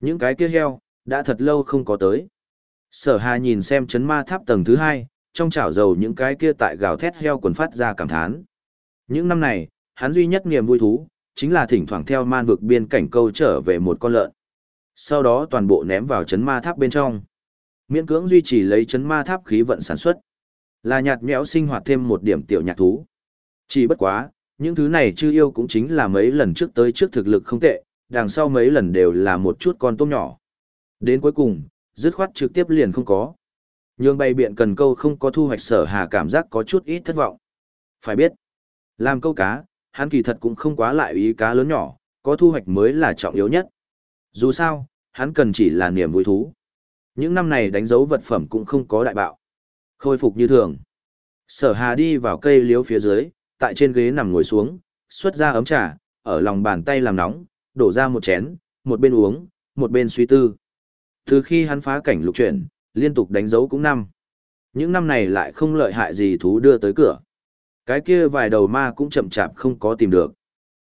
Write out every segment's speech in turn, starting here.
Những cái kia heo, đã thật lâu không có tới. Sở hà nhìn xem chấn ma tháp tầng thứ hai, trong chảo dầu những cái kia tại gào thét heo quần phát ra cảm thán. Những năm này, hắn duy nhất niềm vui thú, chính là thỉnh thoảng theo man vực biên cảnh câu trở về một con lợn. Sau đó toàn bộ ném vào chấn ma tháp bên trong. Miễn cưỡng duy trì lấy chấn ma tháp khí vận sản xuất. Là nhạt nhẽo sinh hoạt thêm một điểm tiểu nhạc thú. Chỉ bất quá, những thứ này chưa yêu cũng chính là mấy lần trước tới trước thực lực không tệ, đằng sau mấy lần đều là một chút con tôm nhỏ. Đến cuối cùng, dứt khoát trực tiếp liền không có. Nhưng bay biện cần câu không có thu hoạch sở hà cảm giác có chút ít thất vọng. Phải biết, làm câu cá, hắn kỳ thật cũng không quá lại ý cá lớn nhỏ, có thu hoạch mới là trọng yếu nhất. Dù sao, hắn cần chỉ là niềm vui thú. Những năm này đánh dấu vật phẩm cũng không có đại bạo. Khôi phục như thường. Sở hà đi vào cây liếu phía dưới, tại trên ghế nằm ngồi xuống, xuất ra ấm trà, ở lòng bàn tay làm nóng, đổ ra một chén, một bên uống, một bên suy tư. Từ khi hắn phá cảnh lục chuyển, liên tục đánh dấu cũng năm. Những năm này lại không lợi hại gì thú đưa tới cửa. Cái kia vài đầu ma cũng chậm chạp không có tìm được.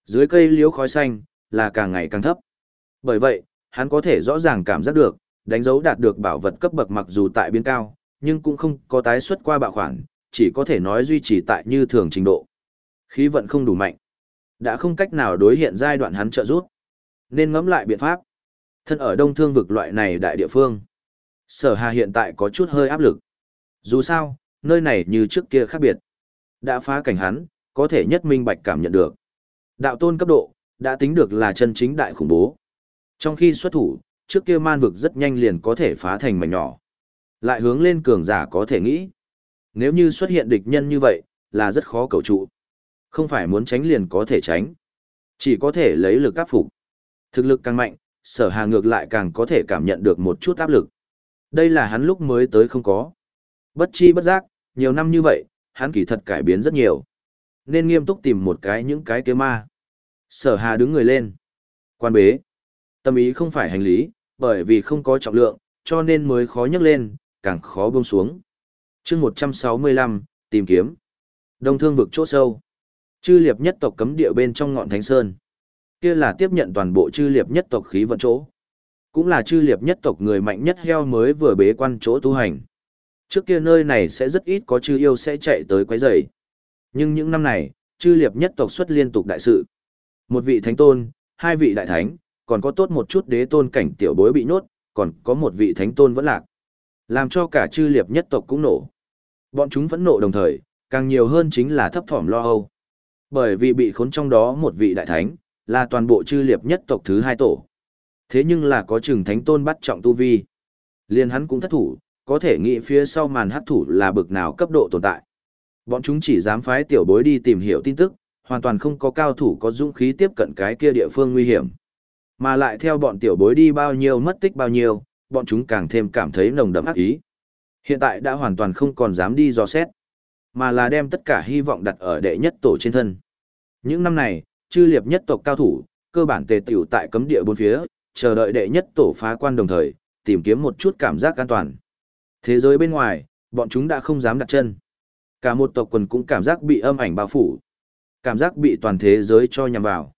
Dưới cây liễu khói xanh, là càng ngày càng thấp. Bởi vậy, hắn có thể rõ ràng cảm giác được, đánh dấu đạt được bảo vật cấp bậc mặc dù tại biên cao, nhưng cũng không có tái xuất qua bạo khoản, chỉ có thể nói duy trì tại như thường trình độ. Khí vận không đủ mạnh. Đã không cách nào đối hiện giai đoạn hắn trợ giúp. Nên ngẫm lại biện pháp. Thân ở đông thương vực loại này đại địa phương. Sở Hà hiện tại có chút hơi áp lực. Dù sao, nơi này như trước kia khác biệt. Đã phá cảnh hắn, có thể nhất minh bạch cảm nhận được. Đạo tôn cấp độ, đã tính được là chân chính đại khủng bố. Trong khi xuất thủ, trước kia man vực rất nhanh liền có thể phá thành mảnh nhỏ. Lại hướng lên cường giả có thể nghĩ. Nếu như xuất hiện địch nhân như vậy, là rất khó cầu trụ. Không phải muốn tránh liền có thể tránh. Chỉ có thể lấy lực áp phục. Thực lực càng mạnh, sở hà ngược lại càng có thể cảm nhận được một chút áp lực. Đây là hắn lúc mới tới không có. Bất chi bất giác, nhiều năm như vậy, hắn kỳ thật cải biến rất nhiều. Nên nghiêm túc tìm một cái những cái kia ma. Sở hà đứng người lên. Quan bế. Tâm ý không phải hành lý, bởi vì không có trọng lượng, cho nên mới khó nhấc lên, càng khó buông xuống. chương 165, tìm kiếm. Đông thương vực chỗ sâu. Chư liệp nhất tộc cấm địa bên trong ngọn thánh sơn. Kia là tiếp nhận toàn bộ chư liệp nhất tộc khí vận chỗ. Cũng là chư liệp nhất tộc người mạnh nhất heo mới vừa bế quan chỗ tu hành. Trước kia nơi này sẽ rất ít có chư yêu sẽ chạy tới quấy rầy. Nhưng những năm này, chư liệp nhất tộc xuất liên tục đại sự. Một vị thánh tôn, hai vị đại thánh, còn có tốt một chút đế tôn cảnh tiểu bối bị nhốt, còn có một vị thánh tôn vẫn lạc. Làm cho cả chư liệp nhất tộc cũng nổ. Bọn chúng vẫn nộ đồng thời, càng nhiều hơn chính là thấp thỏm lo âu. Bởi vì bị khốn trong đó một vị đại thánh, là toàn bộ chư liệp nhất tộc thứ hai tổ. Thế nhưng là có chừng thánh tôn bắt trọng tu vi. Liên hắn cũng thất thủ, có thể nghĩ phía sau màn hắc thủ là bực nào cấp độ tồn tại. Bọn chúng chỉ dám phái tiểu bối đi tìm hiểu tin tức, hoàn toàn không có cao thủ có dũng khí tiếp cận cái kia địa phương nguy hiểm. Mà lại theo bọn tiểu bối đi bao nhiêu mất tích bao nhiêu, bọn chúng càng thêm cảm thấy nồng đậm ác ý. Hiện tại đã hoàn toàn không còn dám đi dò xét, mà là đem tất cả hy vọng đặt ở đệ nhất tổ trên thân. Những năm này, chư liệp nhất tộc cao thủ, cơ bản tề tiểu tại cấm địa bốn phía, chờ đợi đệ nhất tổ phá quan đồng thời, tìm kiếm một chút cảm giác an toàn. Thế giới bên ngoài, bọn chúng đã không dám đặt chân. Cả một tộc quần cũng cảm giác bị âm ảnh bao phủ. Cảm giác bị toàn thế giới cho nhằm vào.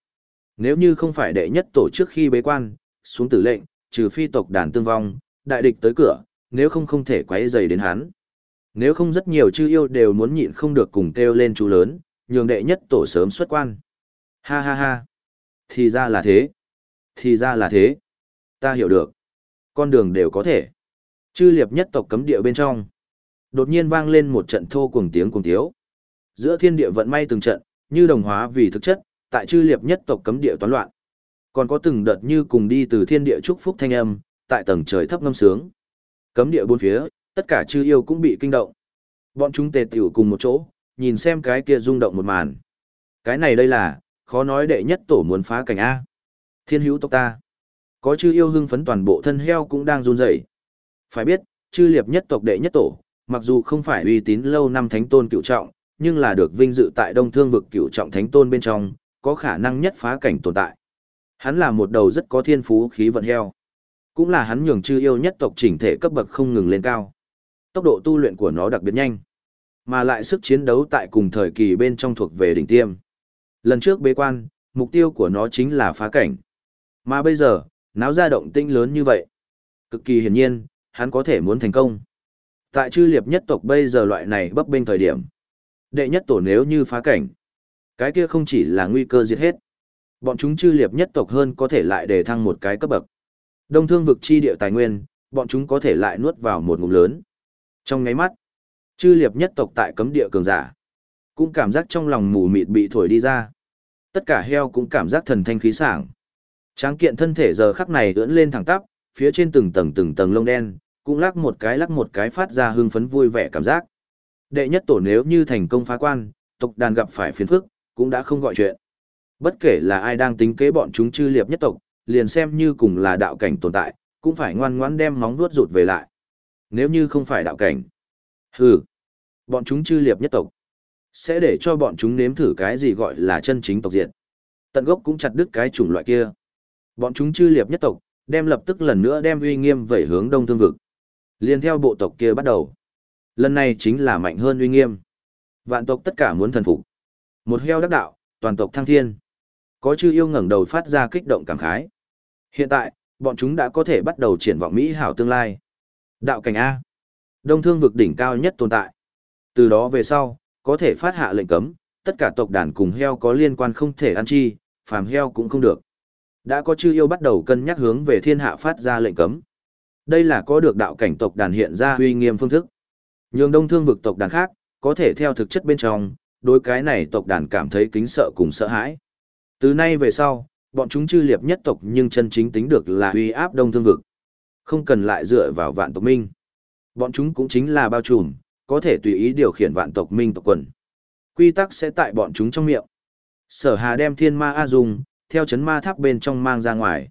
Nếu như không phải đệ nhất tổ trước khi bế quan, xuống tử lệnh, trừ phi tộc đàn tương vong, đại địch tới cửa, nếu không không thể quấy dày đến hắn. Nếu không rất nhiều chư yêu đều muốn nhịn không được cùng kêu lên chú lớn, nhường đệ nhất tổ sớm xuất quan. Ha ha ha. Thì ra là thế. Thì ra là thế. Ta hiểu được. Con đường đều có thể. Chư liệp nhất tộc cấm địa bên trong. Đột nhiên vang lên một trận thô cuồng tiếng cuồng tiếu. Giữa thiên địa vận may từng trận, như đồng hóa vì thực chất, tại chư liệp nhất tộc cấm địa toán loạn. Còn có từng đợt như cùng đi từ thiên địa chúc phúc thanh âm, tại tầng trời thấp ngâm sướng. Cấm địa bốn phía, tất cả chư yêu cũng bị kinh động. Bọn chúng tề tiểu cùng một chỗ, nhìn xem cái kia rung động một màn. Cái này đây là, khó nói đệ nhất tổ muốn phá cảnh A. Thiên hữu tộc ta. Có chư yêu hưng phấn toàn bộ thân heo cũng đang run rẩy. Phải biết, chư liệp nhất tộc đệ nhất tổ, mặc dù không phải uy tín lâu năm thánh tôn cựu trọng, nhưng là được vinh dự tại đông thương vực cựu trọng thánh tôn bên trong, có khả năng nhất phá cảnh tồn tại. Hắn là một đầu rất có thiên phú khí vận heo. Cũng là hắn nhường chư yêu nhất tộc chỉnh thể cấp bậc không ngừng lên cao. Tốc độ tu luyện của nó đặc biệt nhanh, mà lại sức chiến đấu tại cùng thời kỳ bên trong thuộc về đỉnh tiêm. Lần trước bế quan, mục tiêu của nó chính là phá cảnh. Mà bây giờ, Náo ra động tĩnh lớn như vậy. Cực kỳ hiển nhiên, hắn có thể muốn thành công. Tại chư liệp nhất tộc bây giờ loại này bấp bênh thời điểm. Đệ nhất tổ nếu như phá cảnh. Cái kia không chỉ là nguy cơ diệt hết. Bọn chúng chư liệp nhất tộc hơn có thể lại đề thăng một cái cấp bậc. Đông thương vực chi địa tài nguyên, bọn chúng có thể lại nuốt vào một ngụm lớn. Trong ngáy mắt, chư liệp nhất tộc tại cấm địa cường giả, cũng cảm giác trong lòng mù mịt bị thổi đi ra. Tất cả heo cũng cảm giác thần thanh khí sảng. Tráng kiện thân thể giờ khắc này ưỡn lên thẳng tắp, phía trên từng tầng từng tầng lông đen, cũng lắc một cái lắc một cái phát ra hưng phấn vui vẻ cảm giác. Đệ nhất tổ nếu như thành công phá quan, tộc đàn gặp phải phiền phức, cũng đã không gọi chuyện. Bất kể là ai đang tính kế bọn chúng chư liệp nhất tộc, liền xem như cùng là đạo cảnh tồn tại, cũng phải ngoan ngoãn đem móng vuốt rụt về lại. Nếu như không phải đạo cảnh, hừ, bọn chúng chư liệp nhất tộc, sẽ để cho bọn chúng nếm thử cái gì gọi là chân chính tộc diệt Tận gốc cũng chặt đứt cái chủng loại kia. Bọn chúng chư liệp nhất tộc, đem lập tức lần nữa đem uy nghiêm về hướng đông thương vực. Liên theo bộ tộc kia bắt đầu. Lần này chính là mạnh hơn uy nghiêm. Vạn tộc tất cả muốn thần phục. Một heo đắc đạo, toàn tộc thăng thiên. Có chư yêu ngẩng đầu phát ra kích động cảm khái. Hiện tại, bọn chúng đã có thể bắt đầu triển vọng Mỹ hảo tương lai. Đạo cảnh A. Đông thương vực đỉnh cao nhất tồn tại. Từ đó về sau, có thể phát hạ lệnh cấm, tất cả tộc đàn cùng heo có liên quan không thể ăn chi, phàm heo cũng không được. Đã có chư yêu bắt đầu cân nhắc hướng về thiên hạ phát ra lệnh cấm. Đây là có được đạo cảnh tộc đàn hiện ra uy nghiêm phương thức. Nhường đông thương vực tộc đàn khác, có thể theo thực chất bên trong, đối cái này tộc đàn cảm thấy kính sợ cùng sợ hãi. Từ nay về sau, bọn chúng chư liệp nhất tộc nhưng chân chính tính được là uy áp đông thương vực. Không cần lại dựa vào vạn tộc minh. Bọn chúng cũng chính là bao trùm, có thể tùy ý điều khiển vạn tộc minh tộc quần. Quy tắc sẽ tại bọn chúng trong miệng. Sở Hà đem thiên ma A Dung, theo chấn ma tháp bên trong mang ra ngoài.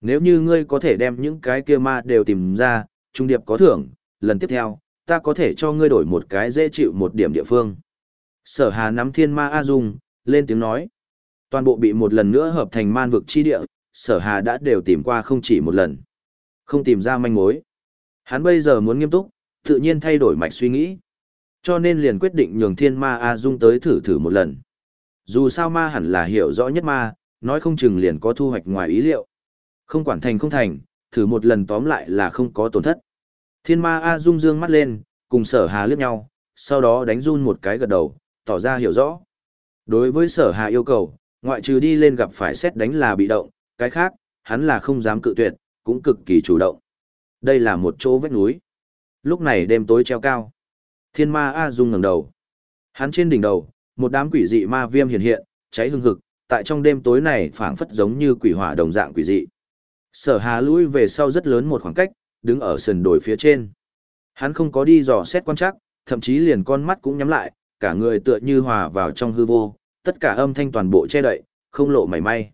Nếu như ngươi có thể đem những cái kia ma đều tìm ra, trung điệp có thưởng, lần tiếp theo, ta có thể cho ngươi đổi một cái dễ chịu một điểm địa phương. Sở Hà nắm thiên ma A Dung, lên tiếng nói. Toàn bộ bị một lần nữa hợp thành man vực chi địa, sở hà đã đều tìm qua không chỉ một lần. Không tìm ra manh mối. Hắn bây giờ muốn nghiêm túc, tự nhiên thay đổi mạch suy nghĩ. Cho nên liền quyết định nhường thiên ma A Dung tới thử thử một lần. Dù sao ma hẳn là hiểu rõ nhất ma, nói không chừng liền có thu hoạch ngoài ý liệu. Không quản thành không thành, thử một lần tóm lại là không có tổn thất. Thiên ma A Dung dương mắt lên, cùng sở hà liếc nhau, sau đó đánh run một cái gật đầu, tỏ ra hiểu rõ. Đối với sở hà yêu cầu, ngoại trừ đi lên gặp phải xét đánh là bị động, cái khác, hắn là không dám cự tuyệt, cũng cực kỳ chủ động. Đây là một chỗ vách núi. Lúc này đêm tối treo cao. Thiên ma A Dung ngẩng đầu. Hắn trên đỉnh đầu, một đám quỷ dị ma viêm hiện hiện, cháy hừng hực, tại trong đêm tối này phảng phất giống như quỷ hỏa đồng dạng quỷ dị. Sở Hà lùi về sau rất lớn một khoảng cách, đứng ở sườn đồi phía trên. Hắn không có đi dò xét quan trắc, thậm chí liền con mắt cũng nhắm lại, cả người tựa như hòa vào trong hư vô, tất cả âm thanh toàn bộ che đậy, không lộ mảy may.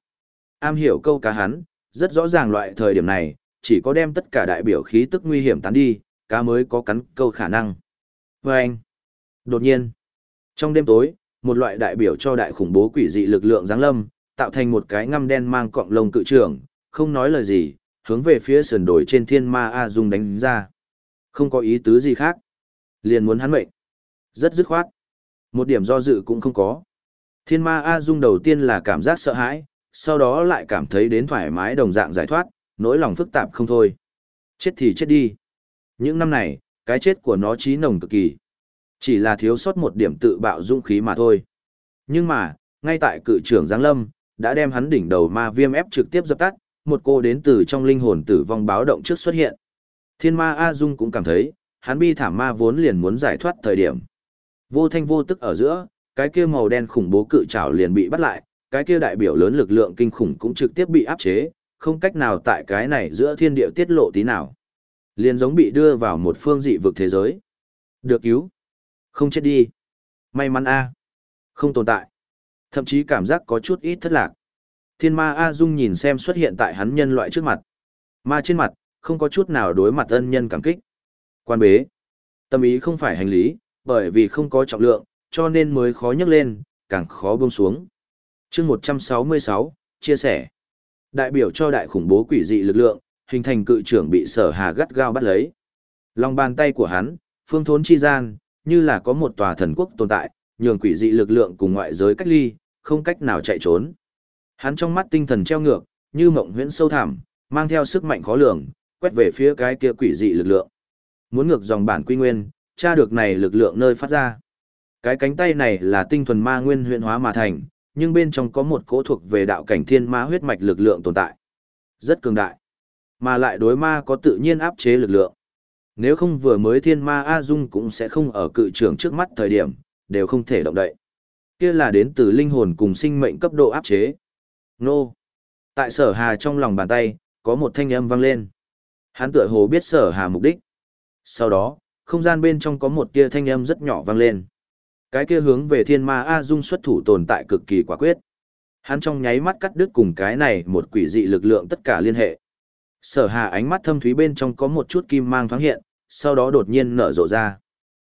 Am hiểu câu cá hắn, rất rõ ràng loại thời điểm này, chỉ có đem tất cả đại biểu khí tức nguy hiểm tán đi, cá mới có cắn câu khả năng. Và anh, đột nhiên, trong đêm tối, một loại đại biểu cho đại khủng bố quỷ dị lực lượng giáng lâm, tạo thành một cái ngăm đen mang cọng lông cự trường, không nói lời gì, hướng về phía sườn đồi trên thiên ma A Dung đánh ra. Không có ý tứ gì khác. Liền muốn hắn mệnh. Rất dứt khoát. Một điểm do dự cũng không có. Thiên ma A Dung đầu tiên là cảm giác sợ hãi, sau đó lại cảm thấy đến thoải mái đồng dạng giải thoát, nỗi lòng phức tạp không thôi. Chết thì chết đi. Những năm này, cái chết của nó trí nồng cực kỳ. Chỉ là thiếu sót một điểm tự bạo dũng khí mà thôi. Nhưng mà, ngay tại cự trưởng Giáng Lâm, đã đem hắn đỉnh đầu ma viêm ép trực tiếp dập tắt, một cô đến từ trong linh hồn tử vong báo động trước xuất hiện. Thiên ma A Dung cũng cảm thấy, hắn bi thảm ma vốn liền muốn giải thoát thời điểm. Vô thanh vô tức ở giữa, cái kia màu đen khủng bố cự trảo liền bị bắt lại, cái kia đại biểu lớn lực lượng kinh khủng cũng trực tiếp bị áp chế, không cách nào tại cái này giữa thiên địa tiết lộ tí nào. Liền giống bị đưa vào một phương dị vực thế giới. Được cứu. Không chết đi. May mắn a Không tồn tại. Thậm chí cảm giác có chút ít thất lạc. Thiên ma A Dung nhìn xem xuất hiện tại hắn nhân loại trước mặt. Ma trên mặt, không có chút nào đối mặt ân nhân cảm kích. Quan bế. Tâm ý không phải hành lý, bởi vì không có trọng lượng, cho nên mới khó nhấc lên, càng khó buông xuống. chương 166, chia sẻ. Đại biểu cho đại khủng bố quỷ dị lực lượng, hình thành cự trưởng bị sở hà gắt gao bắt lấy. Lòng bàn tay của hắn, phương thốn chi gian, như là có một tòa thần quốc tồn tại, nhường quỷ dị lực lượng cùng ngoại giới cách ly, không cách nào chạy trốn. Hắn trong mắt tinh thần treo ngược, như mộng huyễn sâu thẳm, mang theo sức mạnh khó lường, quét về phía cái kia quỷ dị lực lượng. Muốn ngược dòng bản quy nguyên, tra được này lực lượng nơi phát ra. Cái cánh tay này là tinh thuần ma nguyên huyện hóa mà thành, nhưng bên trong có một cỗ thuộc về đạo cảnh thiên ma huyết mạch lực lượng tồn tại. Rất cường đại. Mà lại đối ma có tự nhiên áp chế lực lượng. Nếu không vừa mới thiên ma A Dung cũng sẽ không ở cự trưởng trước mắt thời điểm, đều không thể động đậy. Kia là đến từ linh hồn cùng sinh mệnh cấp độ áp chế. Nô. Tại sở hà trong lòng bàn tay, có một thanh âm vang lên. Hắn tựa hồ biết sở hà mục đích. Sau đó, không gian bên trong có một tia thanh âm rất nhỏ vang lên. Cái kia hướng về thiên ma A Dung xuất thủ tồn tại cực kỳ quả quyết. Hắn trong nháy mắt cắt đứt cùng cái này một quỷ dị lực lượng tất cả liên hệ. Sở hà ánh mắt thâm thúy bên trong có một chút kim mang thoáng hiện, sau đó đột nhiên nở rộ ra.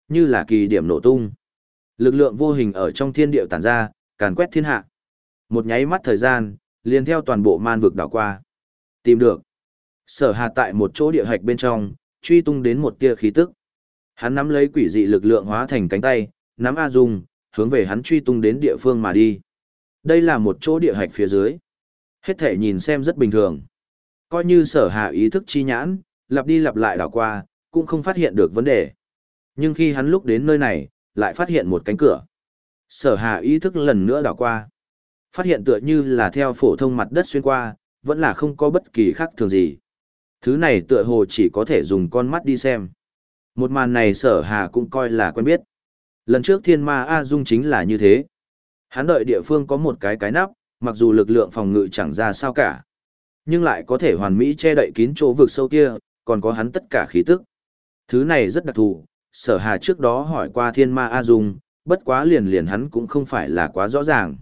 Như là kỳ điểm nổ tung. Lực lượng vô hình ở trong thiên địa tản ra, càn quét thiên hạ. Một nháy mắt thời gian, liền theo toàn bộ man vực đảo qua. Tìm được. Sở hà tại một chỗ địa hạch bên trong, truy tung đến một tia khí tức. Hắn nắm lấy quỷ dị lực lượng hóa thành cánh tay, nắm A Dung, hướng về hắn truy tung đến địa phương mà đi. Đây là một chỗ địa hạch phía dưới. Hết thể nhìn xem rất bình thường. Coi như sở hà ý thức chi nhãn, lặp đi lặp lại đảo qua, cũng không phát hiện được vấn đề. Nhưng khi hắn lúc đến nơi này, lại phát hiện một cánh cửa. Sở hà ý thức lần nữa đảo qua. Phát hiện tựa như là theo phổ thông mặt đất xuyên qua, vẫn là không có bất kỳ khác thường gì. Thứ này tựa hồ chỉ có thể dùng con mắt đi xem. Một màn này sở hà cũng coi là quen biết. Lần trước thiên ma A Dung chính là như thế. Hắn đợi địa phương có một cái cái nắp, mặc dù lực lượng phòng ngự chẳng ra sao cả. Nhưng lại có thể hoàn mỹ che đậy kín chỗ vực sâu kia, còn có hắn tất cả khí tức. Thứ này rất đặc thù, sở hà trước đó hỏi qua thiên ma A Dung, bất quá liền liền hắn cũng không phải là quá rõ ràng.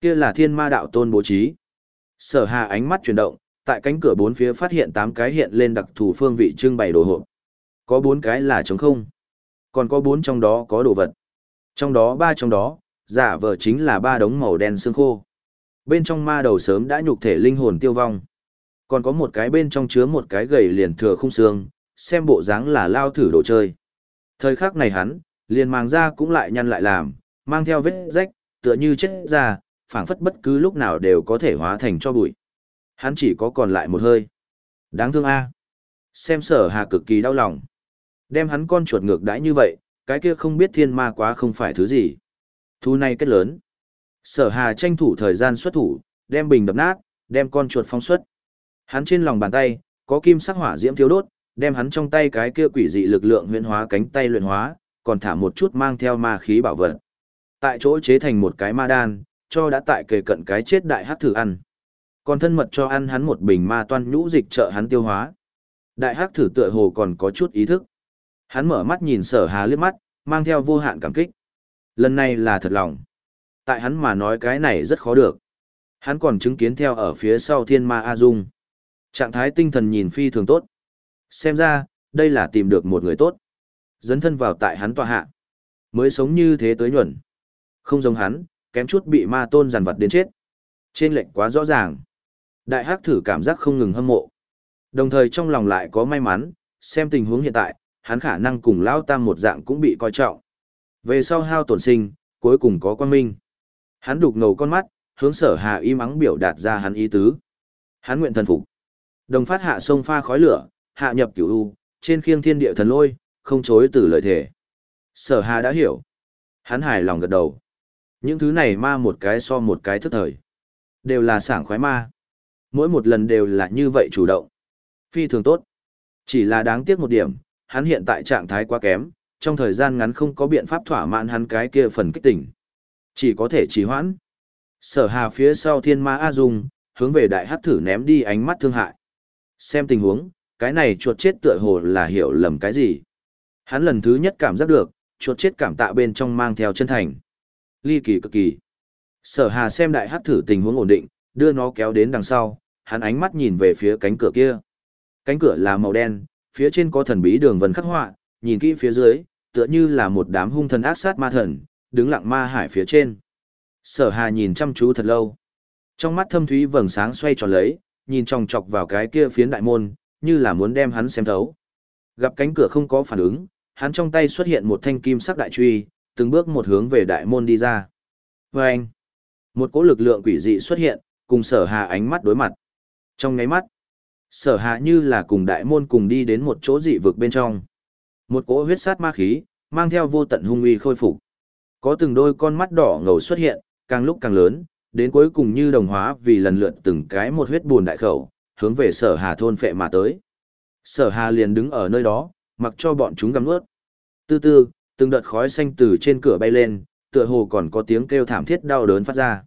Kia là thiên ma đạo tôn bố trí. Sở hà ánh mắt chuyển động, tại cánh cửa bốn phía phát hiện tám cái hiện lên đặc thù phương vị trưng bày đồ hộp. Có bốn cái là trống không. Còn có bốn trong đó có đồ vật. Trong đó ba trong đó, giả vờ chính là ba đống màu đen xương khô. Bên trong ma đầu sớm đã nhục thể linh hồn tiêu vong. Còn có một cái bên trong chứa một cái gầy liền thừa khung xương, xem bộ dáng là lao thử đồ chơi. Thời khắc này hắn, liền màng ra cũng lại nhăn lại làm, mang theo vết rách, tựa như chết ra, phảng phất bất cứ lúc nào đều có thể hóa thành cho bụi. Hắn chỉ có còn lại một hơi. Đáng thương a. Xem sở hà cực kỳ đau lòng. Đem hắn con chuột ngược đãi như vậy, cái kia không biết thiên ma quá không phải thứ gì. Thu này kết lớn. Sở hà tranh thủ thời gian xuất thủ, đem bình đập nát, đem con chuột phong xuất. Hắn trên lòng bàn tay, có kim sắc hỏa diễm thiếu đốt, đem hắn trong tay cái kia quỷ dị lực lượng huyễn hóa cánh tay luyện hóa, còn thả một chút mang theo ma khí bảo vật. Tại chỗ chế thành một cái ma đan, cho đã tại kề cận cái chết đại hắc thử ăn. Còn thân mật cho ăn hắn một bình ma toan nhũ dịch trợ hắn tiêu hóa. Đại hắc thử tựa hồ còn có chút ý thức. Hắn mở mắt nhìn sở hà liếc mắt, mang theo vô hạn cảm kích. Lần này là thật lòng. Tại hắn mà nói cái này rất khó được. Hắn còn chứng kiến theo ở phía sau thiên ma A Dung. Trạng thái tinh thần nhìn phi thường tốt. Xem ra, đây là tìm được một người tốt. Dấn thân vào tại hắn tòa hạ. Mới sống như thế tới nhuận. Không giống hắn, kém chút bị ma tôn giàn vật đến chết. Trên lệnh quá rõ ràng. Đại hắc thử cảm giác không ngừng hâm mộ. Đồng thời trong lòng lại có may mắn, xem tình huống hiện tại, hắn khả năng cùng Lao Tam một dạng cũng bị coi trọng. Về sau hao tổn sinh, cuối cùng có quan minh. Hắn đục ngầu con mắt, hướng sở hà im mắng biểu đạt ra hắn ý tứ. Hắn nguyện thần phục. Đồng phát hạ sông pha khói lửa, hạ nhập cửu u, trên khiêng thiên địa thần lôi, không chối từ lời thể. Sở hà đã hiểu. Hắn hài lòng gật đầu. Những thứ này ma một cái so một cái thức thời. Đều là sảng khoái ma. Mỗi một lần đều là như vậy chủ động. Phi thường tốt. Chỉ là đáng tiếc một điểm, hắn hiện tại trạng thái quá kém, trong thời gian ngắn không có biện pháp thỏa mãn hắn cái kia phần kích tỉnh. Chỉ có thể trì hoãn. Sở hà phía sau thiên ma A Dung, hướng về đại hắc thử ném đi ánh mắt thương hại. Xem tình huống, cái này chuột chết tựa hồ là hiểu lầm cái gì. Hắn lần thứ nhất cảm giác được, chuột chết cảm tạ bên trong mang theo chân thành. Ly kỳ cực kỳ. Sở hà xem đại hắc thử tình huống ổn định, đưa nó kéo đến đằng sau, hắn ánh mắt nhìn về phía cánh cửa kia. Cánh cửa là màu đen, phía trên có thần bí đường vân khắc họa, nhìn kỹ phía dưới, tựa như là một đám hung thần ác sát ma thần, đứng lặng ma hải phía trên. Sở Hà nhìn chăm chú thật lâu. Trong mắt thâm thúy vầng sáng xoay tròn lấy, nhìn chòng chọc vào cái kia phiến đại môn, như là muốn đem hắn xem thấu. Gặp cánh cửa không có phản ứng, hắn trong tay xuất hiện một thanh kim sắc đại truy, từng bước một hướng về đại môn đi ra. Và anh, một cỗ lực lượng quỷ dị xuất hiện, cùng sở hà ánh mắt đối mặt. Trong ngáy mắt, Sở Hà như là cùng đại môn cùng đi đến một chỗ dị vực bên trong. Một cỗ huyết sát ma khí, mang theo vô tận hung uy khôi phục. Có từng đôi con mắt đỏ ngầu xuất hiện, càng lúc càng lớn, đến cuối cùng như đồng hóa vì lần lượt từng cái một huyết buồn đại khẩu, hướng về sở hà thôn phệ mà tới. Sở hà liền đứng ở nơi đó, mặc cho bọn chúng găm nuốt. Từ từ, từng đợt khói xanh từ trên cửa bay lên, tựa hồ còn có tiếng kêu thảm thiết đau đớn phát ra.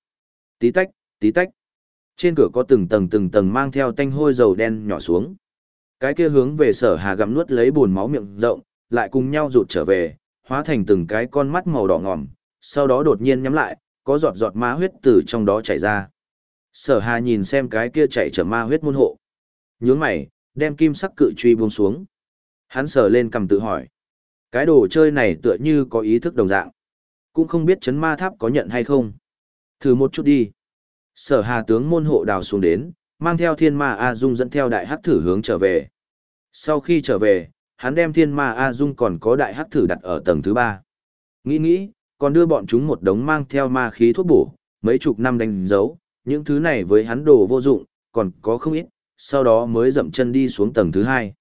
Tí tách, tí tách. Trên cửa có từng tầng từng tầng mang theo tanh hôi dầu đen nhỏ xuống. Cái kia hướng về sở hà gặm nuốt lấy buồn máu miệng rộng, lại cùng nhau rụt trở về, hóa thành từng cái con mắt màu đỏ ngòm, sau đó đột nhiên nhắm lại, có giọt giọt ma huyết từ trong đó chảy ra. Sở Hà nhìn xem cái kia chạy trở ma huyết môn hộ. Nhướng mày, đem kim sắc cự truy buông xuống. Hắn sờ lên cầm tự hỏi. Cái đồ chơi này tựa như có ý thức đồng dạng. Cũng không biết chấn ma tháp có nhận hay không. Thử một chút đi. Sở Hà tướng môn hộ đào xuống đến, mang theo thiên ma A Dung dẫn theo đại hắc thử hướng trở về. Sau khi trở về, hắn đem thiên ma A Dung còn có đại hắc thử đặt ở tầng thứ ba. Nghĩ nghĩ, còn đưa bọn chúng một đống mang theo ma khí thuốc bổ, mấy chục năm đánh dấu, những thứ này với hắn đồ vô dụng, còn có không ít, sau đó mới dậm chân đi xuống tầng thứ hai.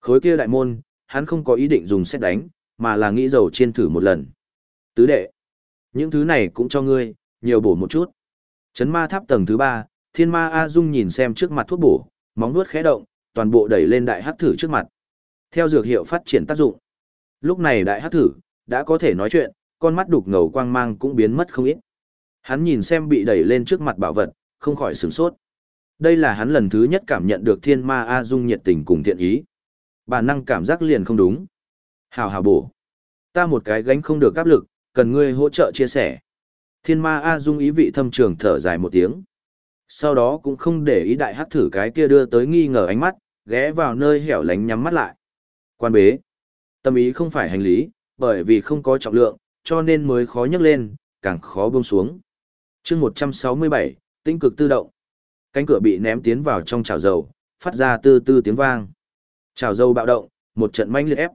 Khối kia đại môn, hắn không có ý định dùng xét đánh, mà là nghĩ dầu chiên thử một lần. Tứ đệ, những thứ này cũng cho ngươi, nhiều bổ một chút. Chấn ma tháp tầng thứ ba, thiên ma A Dung nhìn xem trước mặt thuốc bổ, móng vuốt khẽ động, toàn bộ đẩy lên đại hắc thử trước mặt. Theo dược hiệu phát triển tác dụng. Lúc này đại hắc thử, đã có thể nói chuyện, con mắt đục ngầu quang mang cũng biến mất không ít. Hắn nhìn xem bị đẩy lên trước mặt bảo vật, không khỏi sửng sốt. Đây là hắn lần thứ nhất cảm nhận được thiên ma A Dung nhiệt tình cùng thiện ý. Bản năng cảm giác liền không đúng. Hào hào bổ. Ta một cái gánh không được áp lực, cần ngươi hỗ trợ chia sẻ. Thiên ma A Dung ý vị thâm trường thở dài một tiếng. Sau đó cũng không để ý đại hắc thử cái kia đưa tới nghi ngờ ánh mắt, ghé vào nơi hẻo lánh nhắm mắt lại. Quan bế. Tâm ý không phải hành lý, bởi vì không có trọng lượng, cho nên mới khó nhấc lên, càng khó buông xuống. chương 167, tinh cực tự động. Cánh cửa bị ném tiến vào trong chảo dầu, phát ra tư tư tiếng vang. Chảo dầu bạo động, một trận manh liệt ép.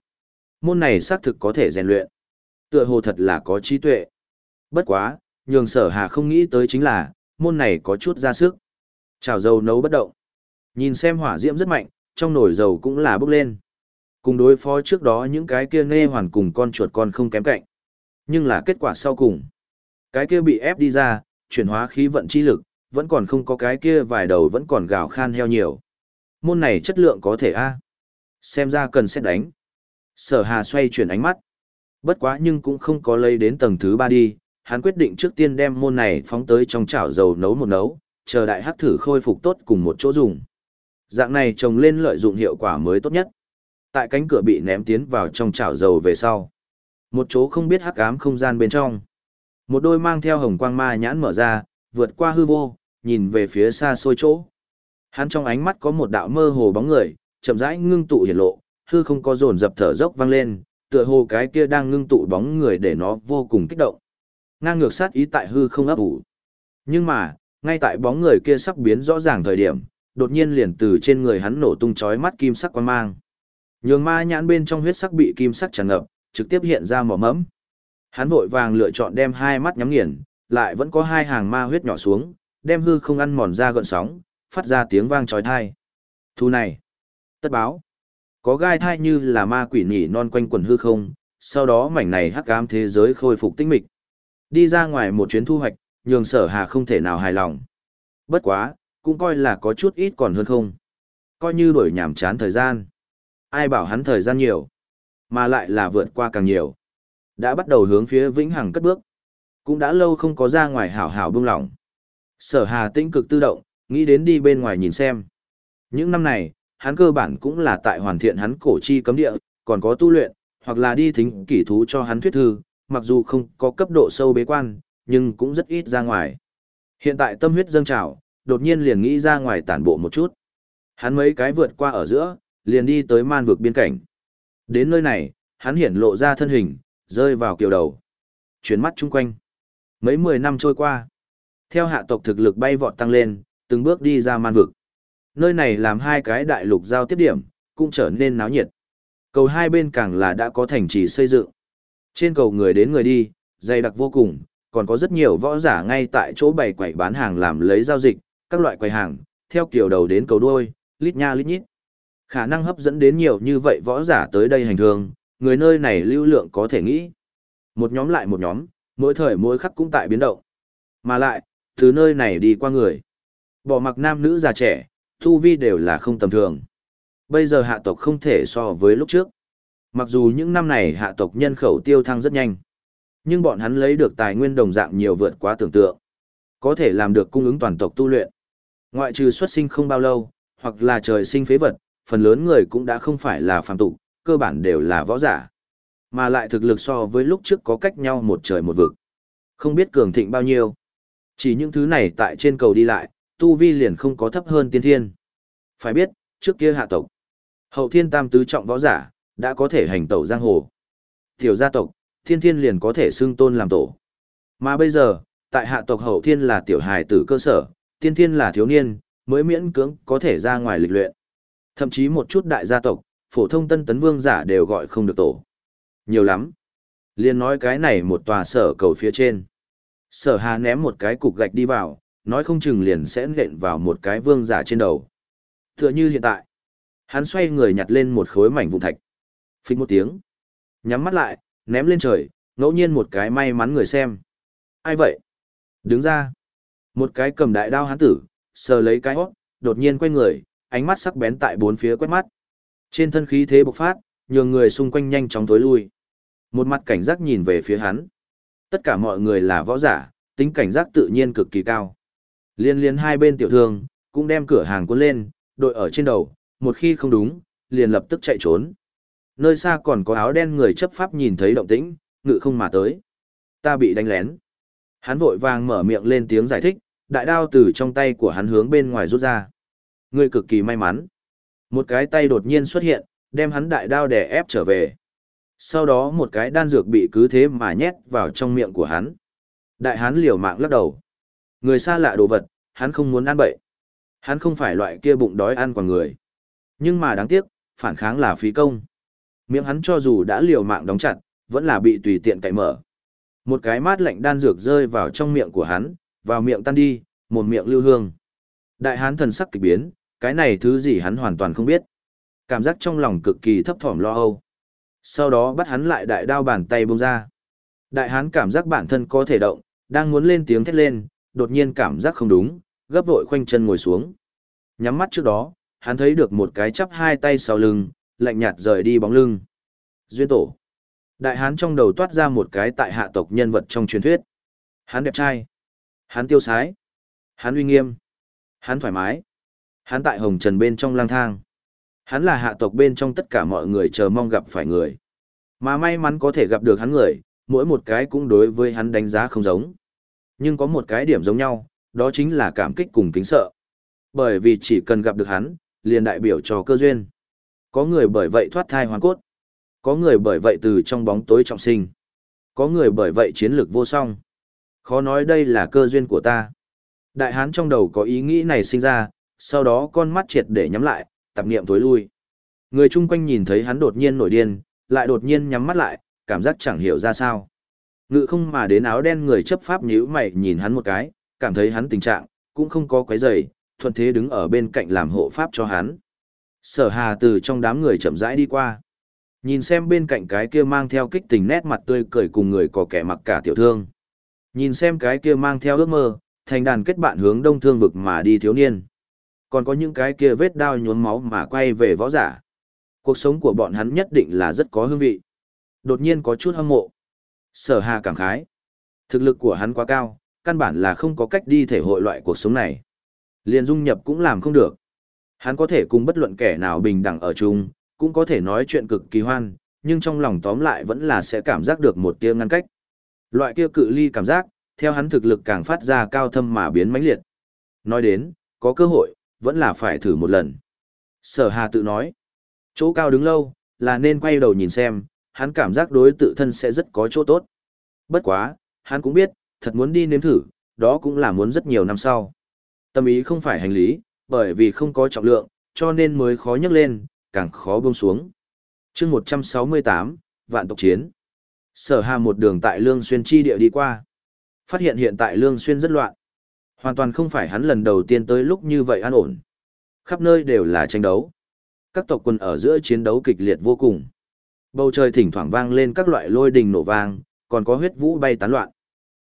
Môn này xác thực có thể rèn luyện. Tựa hồ thật là có trí tuệ. Bất quá, nhường sở hà không nghĩ tới chính là, môn này có chút ra sức. Chảo dầu nấu bất động. Nhìn xem hỏa diễm rất mạnh, trong nồi dầu cũng là bốc lên. Cùng đối phó trước đó những cái kia nghe hoàn cùng con chuột con không kém cạnh. Nhưng là kết quả sau cùng. Cái kia bị ép đi ra, chuyển hóa khí vận chi lực, vẫn còn không có cái kia vài đầu vẫn còn gào khan heo nhiều. Môn này chất lượng có thể a Xem ra cần xét đánh. Sở hà xoay chuyển ánh mắt. Bất quá nhưng cũng không có lấy đến tầng thứ ba đi, hắn quyết định trước tiên đem môn này phóng tới trong chảo dầu nấu một nấu, chờ đại hắc thử khôi phục tốt cùng một chỗ dùng. Dạng này trồng lên lợi dụng hiệu quả mới tốt nhất. Tại cánh cửa bị ném tiến vào trong chảo dầu về sau. Một chỗ không biết hắc ám không gian bên trong. Một đôi mang theo hồng quang ma nhãn mở ra, vượt qua hư vô, nhìn về phía xa xôi chỗ. Hắn trong ánh mắt có một đạo mơ hồ bóng người, chậm rãi ngưng tụ hiển lộ, hư không có dồn dập thở dốc vang lên, tựa hồ cái kia đang ngưng tụ bóng người để nó vô cùng kích động. Ngang ngược sát ý tại hư không ấp ủ. Nhưng mà, ngay tại bóng người kia sắp biến rõ ràng thời điểm, đột nhiên liền từ trên người hắn nổ tung chói mắt kim sắc quang mang. Nhường ma nhãn bên trong huyết sắc bị kim sắc tràn ngập, trực tiếp hiện ra mỏ mẫm. Hắn vội vàng lựa chọn đem hai mắt nhắm nghiền, lại vẫn có hai hàng ma huyết nhỏ xuống, đem hư không ăn mòn ra gợn sóng, phát ra tiếng vang chói tai. Thu này, tất báo. Có gai thai như là ma quỷ nhỉ non quanh quần hư không, sau đó mảnh này hắc ám thế giới khôi phục tinh mịch. Đi ra ngoài một chuyến thu hoạch, nhường sở hà không thể nào hài lòng. Bất quá, cũng coi là có chút ít còn hơn không. Coi như đổi nhảm chán thời gian. Ai bảo hắn thời gian nhiều, mà lại là vượt qua càng nhiều. Đã bắt đầu hướng phía vĩnh hằng cất bước. Cũng đã lâu không có ra ngoài hảo hảo buông lỏng. Sở hà tĩnh cực tự động, nghĩ đến đi bên ngoài nhìn xem. Những năm này, hắn cơ bản cũng là tại hoàn thiện hắn cổ chi cấm địa, còn có tu luyện, hoặc là đi thính kỷ thú cho hắn thuyết thư, mặc dù không có cấp độ sâu bế quan, nhưng cũng rất ít ra ngoài. Hiện tại tâm huyết dâng trào, đột nhiên liền nghĩ ra ngoài tản bộ một chút. Hắn mấy cái vượt qua ở giữa, liền đi tới man vực biên cảnh. Đến nơi này, hắn hiển lộ ra thân hình, rơi vào kiều đầu. Chuyến mắt chung quanh. Mấy mười năm trôi qua. Theo hạ tộc thực lực bay vọt tăng lên, từng bước đi ra man vực. Nơi này làm hai cái đại lục giao tiếp điểm, cũng trở nên náo nhiệt. Cầu hai bên càng là đã có thành trì xây dựng. Trên cầu người đến người đi, dày đặc vô cùng, còn có rất nhiều võ giả ngay tại chỗ bày quầy bán hàng làm lấy giao dịch, các loại quầy hàng, theo kiểu đầu đến cầu đuôi, lít nha lít nhít. Khả năng hấp dẫn đến nhiều như vậy võ giả tới đây hành thương, người nơi này lưu lượng có thể nghĩ. Một nhóm lại một nhóm, mỗi thời mỗi khắc cũng tại biến động. Mà lại, từ nơi này đi qua người. Bỏ mặc nam nữ già trẻ, thu vi đều là không tầm thường. Bây giờ hạ tộc không thể so với lúc trước. Mặc dù những năm này hạ tộc nhân khẩu tiêu thăng rất nhanh, nhưng bọn hắn lấy được tài nguyên đồng dạng nhiều vượt quá tưởng tượng. Có thể làm được cung ứng toàn tộc tu luyện. Ngoại trừ xuất sinh không bao lâu, hoặc là trời sinh phế vật, phần lớn người cũng đã không phải là phàm tục, cơ bản đều là võ giả. Mà lại thực lực so với lúc trước có cách nhau một trời một vực. Không biết cường thịnh bao nhiêu. Chỉ những thứ này tại trên cầu đi lại, tu vi liền không có thấp hơn tiên thiên. Phải biết, trước kia hạ tộc, hậu thiên tam tứ trọng võ giả, đã có thể hành tẩu giang hồ. Tiểu gia tộc, thiên thiên liền có thể xưng tôn làm tổ. Mà bây giờ, tại hạ tộc hậu thiên là tiểu hài tử cơ sở, tiên thiên là thiếu niên, mới miễn cưỡng có thể ra ngoài lịch luyện. Thậm chí một chút đại gia tộc, phổ thông tân tấn vương giả đều gọi không được tổ. Nhiều lắm. Liên nói cái này một tòa sở cầu phía trên. Sở hà ném một cái cục gạch đi vào, nói không chừng liền sẽ nện vào một cái vương giả trên đầu. Tựa như hiện tại. Hắn xoay người nhặt lên một khối mảnh vụn thạch. Phích một tiếng. Nhắm mắt lại, ném lên trời, ngẫu nhiên một cái may mắn người xem. Ai vậy? Đứng ra. Một cái cầm đại đao hán tử, sờ lấy cái hót, đột nhiên quay người, ánh mắt sắc bén tại bốn phía quét mắt. Trên thân khí thế bộc phát, nhường người xung quanh nhanh chóng tối lui. Một mặt cảnh giác nhìn về phía hắn. Tất cả mọi người là võ giả, tính cảnh giác tự nhiên cực kỳ cao. Liên liên hai bên tiểu thương, cũng đem cửa hàng cuốn lên, đội ở trên đầu, một khi không đúng, liền lập tức chạy trốn. Nơi xa còn có áo đen người chấp pháp nhìn thấy động tĩnh, ngự không mà tới. Ta bị đánh lén. Hắn vội vàng mở miệng lên tiếng giải thích, đại đao từ trong tay của hắn hướng bên ngoài rút ra. Ngươi cực kỳ may mắn. Một cái tay đột nhiên xuất hiện, đem hắn đại đao đè ép trở về. Sau đó một cái đan dược bị cứ thế mà nhét vào trong miệng của hắn. Đại hắn liều mạng lắc đầu. Người xa lạ đồ vật, hắn không muốn ăn bậy. Hắn không phải loại kia bụng đói ăn quả người. Nhưng mà đáng tiếc, phản kháng là phí công. Miệng hắn cho dù đã liều mạng đóng chặt, vẫn là bị tùy tiện cậy mở. Một cái mát lạnh đan dược rơi vào trong miệng của hắn, vào miệng tan đi, một miệng lưu hương. Đại hán thần sắc kỳ biến, cái này thứ gì hắn hoàn toàn không biết. Cảm giác trong lòng cực kỳ thấp thỏm lo âu. Sau đó bắt hắn lại đại đao bàn tay bông ra. Đại hán cảm giác bản thân có thể động, đang muốn lên tiếng thét lên, đột nhiên cảm giác không đúng, gấp vội khoanh chân ngồi xuống. Nhắm mắt trước đó, hắn thấy được một cái chắp hai tay sau lưng, lạnh nhạt rời đi bóng lưng. Duyên tổ. Đại hán trong đầu toát ra một cái tại hạ tộc nhân vật trong truyền thuyết. Hắn đẹp trai. Hắn tiêu sái. Hắn uy nghiêm. Hắn thoải mái. Hắn tại hồng trần bên trong lang thang. Hắn là hạ tộc bên trong tất cả mọi người chờ mong gặp phải người. Mà may mắn có thể gặp được hắn người, mỗi một cái cũng đối với hắn đánh giá không giống. Nhưng có một cái điểm giống nhau, đó chính là cảm kích cùng kính sợ. Bởi vì chỉ cần gặp được hắn, liền đại biểu cho cơ duyên. Có người bởi vậy thoát thai hoàn cốt. Có người bởi vậy từ trong bóng tối trọng sinh. Có người bởi vậy chiến lược vô song. Khó nói đây là cơ duyên của ta. Đại hán trong đầu có ý nghĩ này sinh ra, sau đó con mắt triệt để nhắm lại, tạp niệm tối lui. Người chung quanh nhìn thấy hắn đột nhiên nổi điên, lại đột nhiên nhắm mắt lại, cảm giác chẳng hiểu ra sao. Ngự không mà đến áo đen người chấp pháp nhíu mày nhìn hắn một cái, cảm thấy hắn tình trạng, cũng không có quấy rầy, thuận thế đứng ở bên cạnh làm hộ pháp cho hắn. Sở hà từ trong đám người chậm rãi đi qua. Nhìn xem bên cạnh cái kia mang theo kích tình nét mặt tươi cười cùng người có kẻ mặc cả tiểu thương. Nhìn xem cái kia mang theo ước mơ, thành đàn kết bạn hướng đông thương vực mà đi thiếu niên. Còn có những cái kia vết đao nhuốm máu mà quay về võ giả. Cuộc sống của bọn hắn nhất định là rất có hương vị. Đột nhiên có chút hâm mộ. Sở hà cảm khái. Thực lực của hắn quá cao, căn bản là không có cách đi thể hội loại cuộc sống này. Liền dung nhập cũng làm không được. Hắn có thể cùng bất luận kẻ nào bình đẳng ở chung, cũng có thể nói chuyện cực kỳ hoan, nhưng trong lòng tóm lại vẫn là sẽ cảm giác được một tia ngăn cách. Loại kia cự ly cảm giác, theo hắn thực lực càng phát ra cao thâm mà biến mãnh liệt. Nói đến, có cơ hội, vẫn là phải thử một lần. Sở Hà tự nói, chỗ cao đứng lâu, là nên quay đầu nhìn xem, hắn cảm giác đối tự thân sẽ rất có chỗ tốt. Bất quá, hắn cũng biết, thật muốn đi nếm thử, đó cũng là muốn rất nhiều năm sau. Tâm ý không phải hành lý, bởi vì không có trọng lượng, cho nên mới khó nhấc lên, càng khó buông xuống. chương 168, Vạn tộc chiến. Sở Hà một đường tại Lương Xuyên chi địa đi qua. Phát hiện hiện tại Lương Xuyên rất loạn. Hoàn toàn không phải hắn lần đầu tiên tới lúc như vậy an ổn. Khắp nơi đều là tranh đấu. Các tộc quân ở giữa chiến đấu kịch liệt vô cùng. Bầu trời thỉnh thoảng vang lên các loại lôi đình nổ vang, còn có huyết vũ bay tán loạn.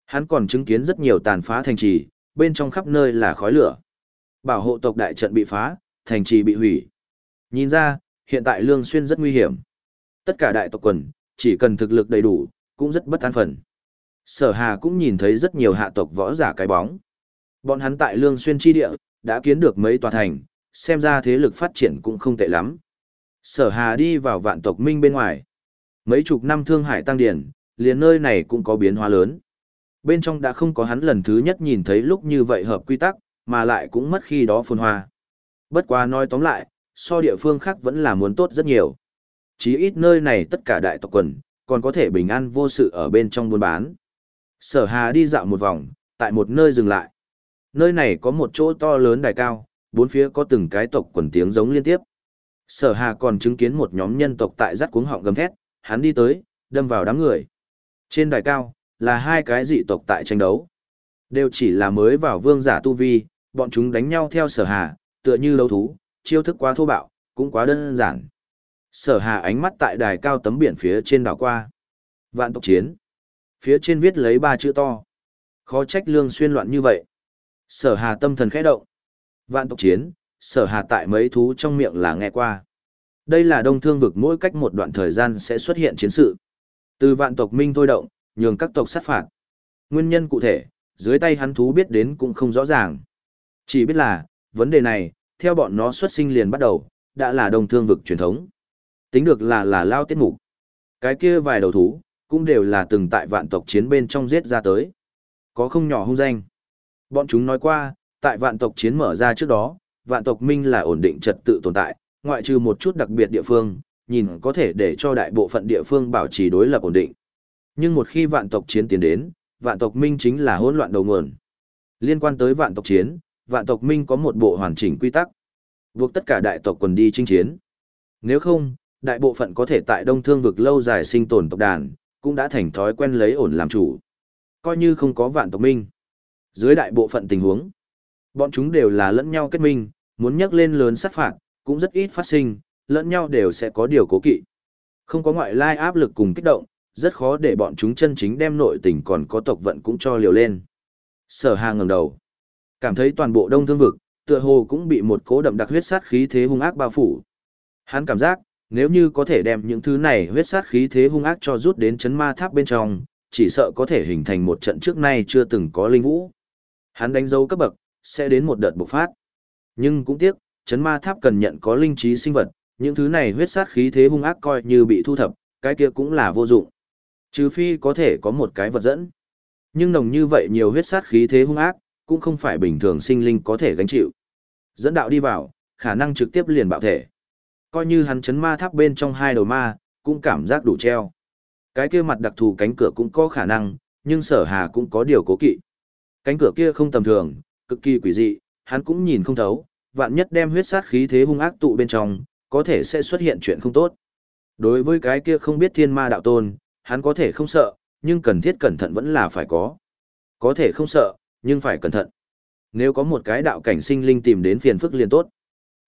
Hắn còn chứng kiến rất nhiều tàn phá thành trì, bên trong khắp nơi là khói lửa. Bảo hộ tộc đại trận bị phá, thành trì bị hủy. Nhìn ra, hiện tại Lương Xuyên rất nguy hiểm. Tất cả đại tộc quần, chỉ cần thực lực đầy đủ, cũng rất bất an phần. Sở Hà cũng nhìn thấy rất nhiều hạ tộc võ giả cái bóng. Bọn hắn tại Lương Xuyên chi địa, đã kiến được mấy tòa thành, xem ra thế lực phát triển cũng không tệ lắm. Sở Hà đi vào vạn tộc minh bên ngoài. Mấy chục năm thương hải tăng điển, liền nơi này cũng có biến hóa lớn. Bên trong đã không có hắn lần thứ nhất nhìn thấy lúc như vậy hợp quy tắc, mà lại cũng mất khi đó phồn hoa. Bất quá nói tóm lại, so địa phương khác vẫn là muốn tốt rất nhiều. Chí ít nơi này tất cả đại tộc quần, còn có thể bình an vô sự ở bên trong buôn bán. Sở Hà đi dạo một vòng, tại một nơi dừng lại. Nơi này có một chỗ to lớn đài cao, bốn phía có từng cái tộc quần tiếng giống liên tiếp. Sở Hà còn chứng kiến một nhóm nhân tộc tại rắt cuống họng gầm thét, hắn đi tới, đâm vào đám người. Trên đài cao, là hai cái dị tộc tại tranh đấu. Đều chỉ là mới vào vương giả tu vi, bọn chúng đánh nhau theo sở hà, tựa như đấu thú, chiêu thức quá thô bạo, cũng quá đơn giản. Sở hà ánh mắt tại đài cao tấm biển phía trên đảo qua. Vạn tộc chiến. Phía trên viết lấy ba chữ to. Khó trách lương xuyên loạn như vậy. Sở hà tâm thần khẽ động. Vạn tộc chiến, sở hà tại mấy thú trong miệng là nghe qua. Đây là đông thương vực mỗi cách một đoạn thời gian sẽ xuất hiện chiến sự. Từ vạn tộc minh thôi động, nhường các tộc sát phạt. Nguyên nhân cụ thể, dưới tay hắn thú biết đến cũng không rõ ràng. Chỉ biết là, vấn đề này, theo bọn nó xuất sinh liền bắt đầu, đã là đông thương vực truyền thống. Tính được là là lao tiết mục. Cái kia vài đầu thú, cũng đều là từng tại vạn tộc chiến bên trong giết ra tới. Có không nhỏ hung danh. Bọn chúng nói qua, tại vạn tộc chiến mở ra trước đó, vạn tộc minh là ổn định trật tự tồn tại, ngoại trừ một chút đặc biệt địa phương, nhìn có thể để cho đại bộ phận địa phương bảo trì đối lập ổn định. Nhưng một khi vạn tộc chiến tiến đến, vạn tộc minh chính là hỗn loạn đầu nguồn. Liên quan tới vạn tộc chiến, vạn tộc minh có một bộ hoàn chỉnh quy tắc, buộc tất cả đại tộc quần đi chinh chiến. Nếu không, đại bộ phận có thể tại đông thương vực lâu dài sinh tồn tộc đàn, cũng đã thành thói quen lấy ổn làm chủ. Coi như không có vạn tộc minh. Dưới đại bộ phận tình huống, bọn chúng đều là lẫn nhau kết minh, muốn nhắc lên lớn sát phạt, cũng rất ít phát sinh, lẫn nhau đều sẽ có điều cố kỵ. Không có ngoại lai áp lực cùng kích động, rất khó để bọn chúng chân chính đem nội tình còn có tộc vận cũng cho liều lên. Sở Hà ngẩng đầu, cảm thấy toàn bộ đông thương vực, tựa hồ cũng bị một cố đậm đặc huyết sát khí thế hung ác bao phủ. Hắn cảm giác, nếu như có thể đem những thứ này huyết sát khí thế hung ác cho rút đến chấn ma tháp bên trong, chỉ sợ có thể hình thành một trận trước nay chưa từng có linh vũ. Hắn đánh dấu cấp bậc, sẽ đến một đợt bộc phát. Nhưng cũng tiếc, chấn ma tháp cần nhận có linh trí sinh vật, những thứ này huyết sát khí thế hung ác coi như bị thu thập, cái kia cũng là vô dụng. Trừ phi có thể có một cái vật dẫn. Nhưng nồng như vậy nhiều huyết sát khí thế hung ác, cũng không phải bình thường sinh linh có thể gánh chịu. Dẫn đạo đi vào, khả năng trực tiếp liền bạo thể. Coi như hắn chấn ma tháp bên trong hai đầu ma, cũng cảm giác đủ treo. Cái kia mặt đặc thù cánh cửa cũng có khả năng, nhưng sở hà cũng có điều cố kỵ. Cánh cửa kia không tầm thường, cực kỳ quỷ dị, hắn cũng nhìn không thấu, vạn nhất đem huyết sát khí thế hung ác tụ bên trong, có thể sẽ xuất hiện chuyện không tốt. Đối với cái kia không biết thiên ma đạo tôn, hắn có thể không sợ, nhưng cần thiết cẩn thận vẫn là phải có. Có thể không sợ, nhưng phải cẩn thận. Nếu có một cái đạo cảnh sinh linh tìm đến phiền phức liền tốt,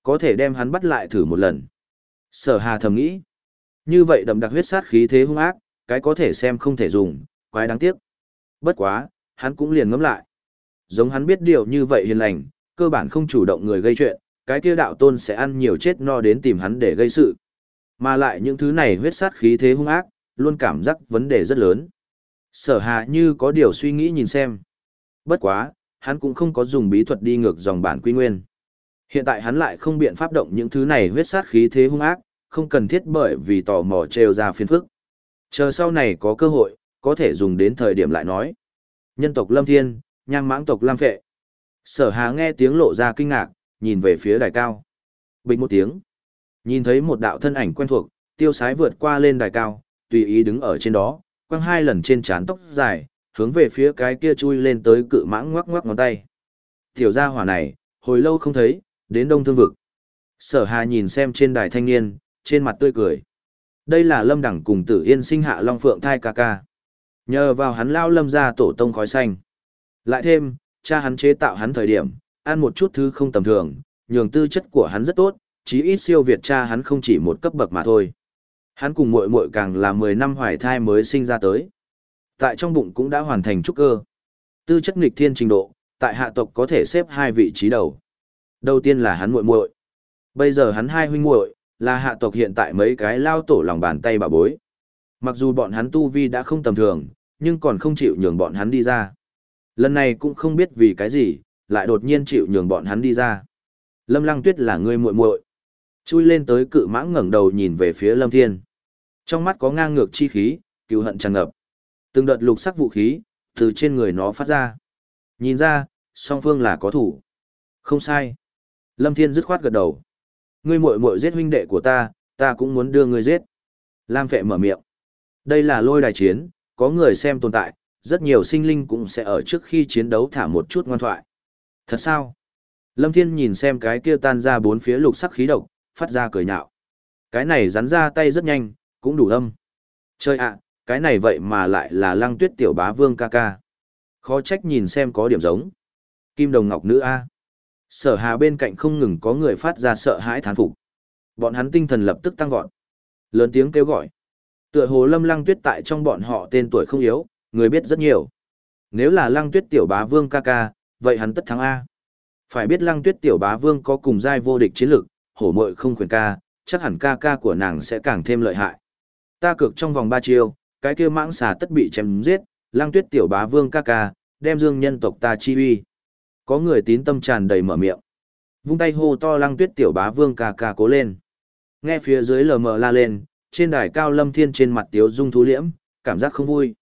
có thể đem hắn bắt lại thử một lần. Sở Hà thầm nghĩ, như vậy đậm đặc huyết sát khí thế hung ác, cái có thể xem không thể dùng, quái đáng tiếc. Bất quá, hắn cũng liền ngẫm lại. Giống hắn biết điều như vậy hiền lành, cơ bản không chủ động người gây chuyện, cái kia đạo tôn sẽ ăn nhiều chết no đến tìm hắn để gây sự. Mà lại những thứ này huyết sát khí thế hung ác, luôn cảm giác vấn đề rất lớn. Sở hà như có điều suy nghĩ nhìn xem. Bất quá, hắn cũng không có dùng bí thuật đi ngược dòng bản quy nguyên. Hiện tại hắn lại không biện pháp động những thứ này huyết sát khí thế hung ác, không cần thiết bởi vì tò mò trêu ra phiền phức. Chờ sau này có cơ hội, có thể dùng đến thời điểm lại nói. Nhân tộc Lâm Thiên, nhang mãng tộc Lam Phệ. Sở Hà nghe tiếng lộ ra kinh ngạc, nhìn về phía đài cao. Bình một tiếng. Nhìn thấy một đạo thân ảnh quen thuộc, tiêu sái vượt qua lên đài cao, tùy ý đứng ở trên đó, quăng hai lần trên trán tóc dài, hướng về phía cái kia chui lên tới cự mãng ngoắc ngoắc ngón tay. Tiểu gia hỏa này, hồi lâu không thấy, đến đông thương vực. Sở hà nhìn xem trên đài thanh niên, trên mặt tươi cười. Đây là lâm đẳng cùng tử yên sinh hạ long phượng thai ca ca. Nhờ vào hắn lao lâm ra tổ tông khói xanh. Lại thêm, cha hắn chế tạo hắn thời điểm, ăn một chút thứ không tầm thường, nhường tư chất của hắn rất tốt, chí ít siêu việt cha hắn không chỉ một cấp bậc mà thôi. Hắn cùng muội muội càng là 10 năm hoài thai mới sinh ra tới. Tại trong bụng cũng đã hoàn thành trúc cơ. Tư chất nghịch thiên trình độ, tại hạ tộc có thể xếp hai vị trí đầu. Đầu tiên là hắn muội muội. Bây giờ hắn hai huynh muội là hạ tộc hiện tại mấy cái lao tổ lòng bàn tay bà bối. Mặc dù bọn hắn tu vi đã không tầm thường, nhưng còn không chịu nhường bọn hắn đi ra. Lần này cũng không biết vì cái gì, lại đột nhiên chịu nhường bọn hắn đi ra. Lâm Lăng Tuyết là người muội muội. Chui lên tới cự mãng ngẩng đầu nhìn về phía Lâm Thiên. Trong mắt có ngang ngược chi khí, cừu hận tràn ngập. Từng đợt lục sắc vũ khí từ trên người nó phát ra. Nhìn ra, song phương là có thủ. Không sai. Lâm Thiên dứt khoát gật đầu. Ngươi muội muội giết huynh đệ của ta, ta cũng muốn đưa ngươi giết. Lam Phệ mở miệng. Đây là lôi đài chiến, có người xem tồn tại, rất nhiều sinh linh cũng sẽ ở trước khi chiến đấu thả một chút ngoan thoại. Thật sao? Lâm Thiên nhìn xem cái kia tan ra bốn phía lục sắc khí độc, phát ra cười nhạo. Cái này rắn ra tay rất nhanh, cũng đủ âm. Chơi ạ, cái này vậy mà lại là lăng tuyết tiểu bá vương ca ca. Khó trách nhìn xem có điểm giống. Kim đồng ngọc nữ A. Sở hà bên cạnh không ngừng có người phát ra sợ hãi thán phục. Bọn hắn tinh thần lập tức tăng vọt. Lớn tiếng kêu gọi. Tựa hồ lâm lăng tuyết tại trong bọn họ tên tuổi không yếu, người biết rất nhiều. Nếu là lăng tuyết tiểu bá vương ca ca, vậy hắn tất thắng A. Phải biết lăng tuyết tiểu bá vương có cùng giai vô địch chiến lực, hổ mội không quyền ca, chắc hẳn ca ca của nàng sẽ càng thêm lợi hại. Ta cược trong vòng ba chiêu, cái kia mãng xà tất bị chém giết, lăng tuyết tiểu bá vương ca ca, đem dương nhân tộc ta chi uy. Có người tín tâm tràn đầy mở miệng. Vung tay hô to lăng tuyết tiểu bá vương ca ca cố lên. Nghe phía dưới lờ mờ la lên, trên đài cao lâm thiên trên mặt tiếu dung thú liễm, cảm giác không vui.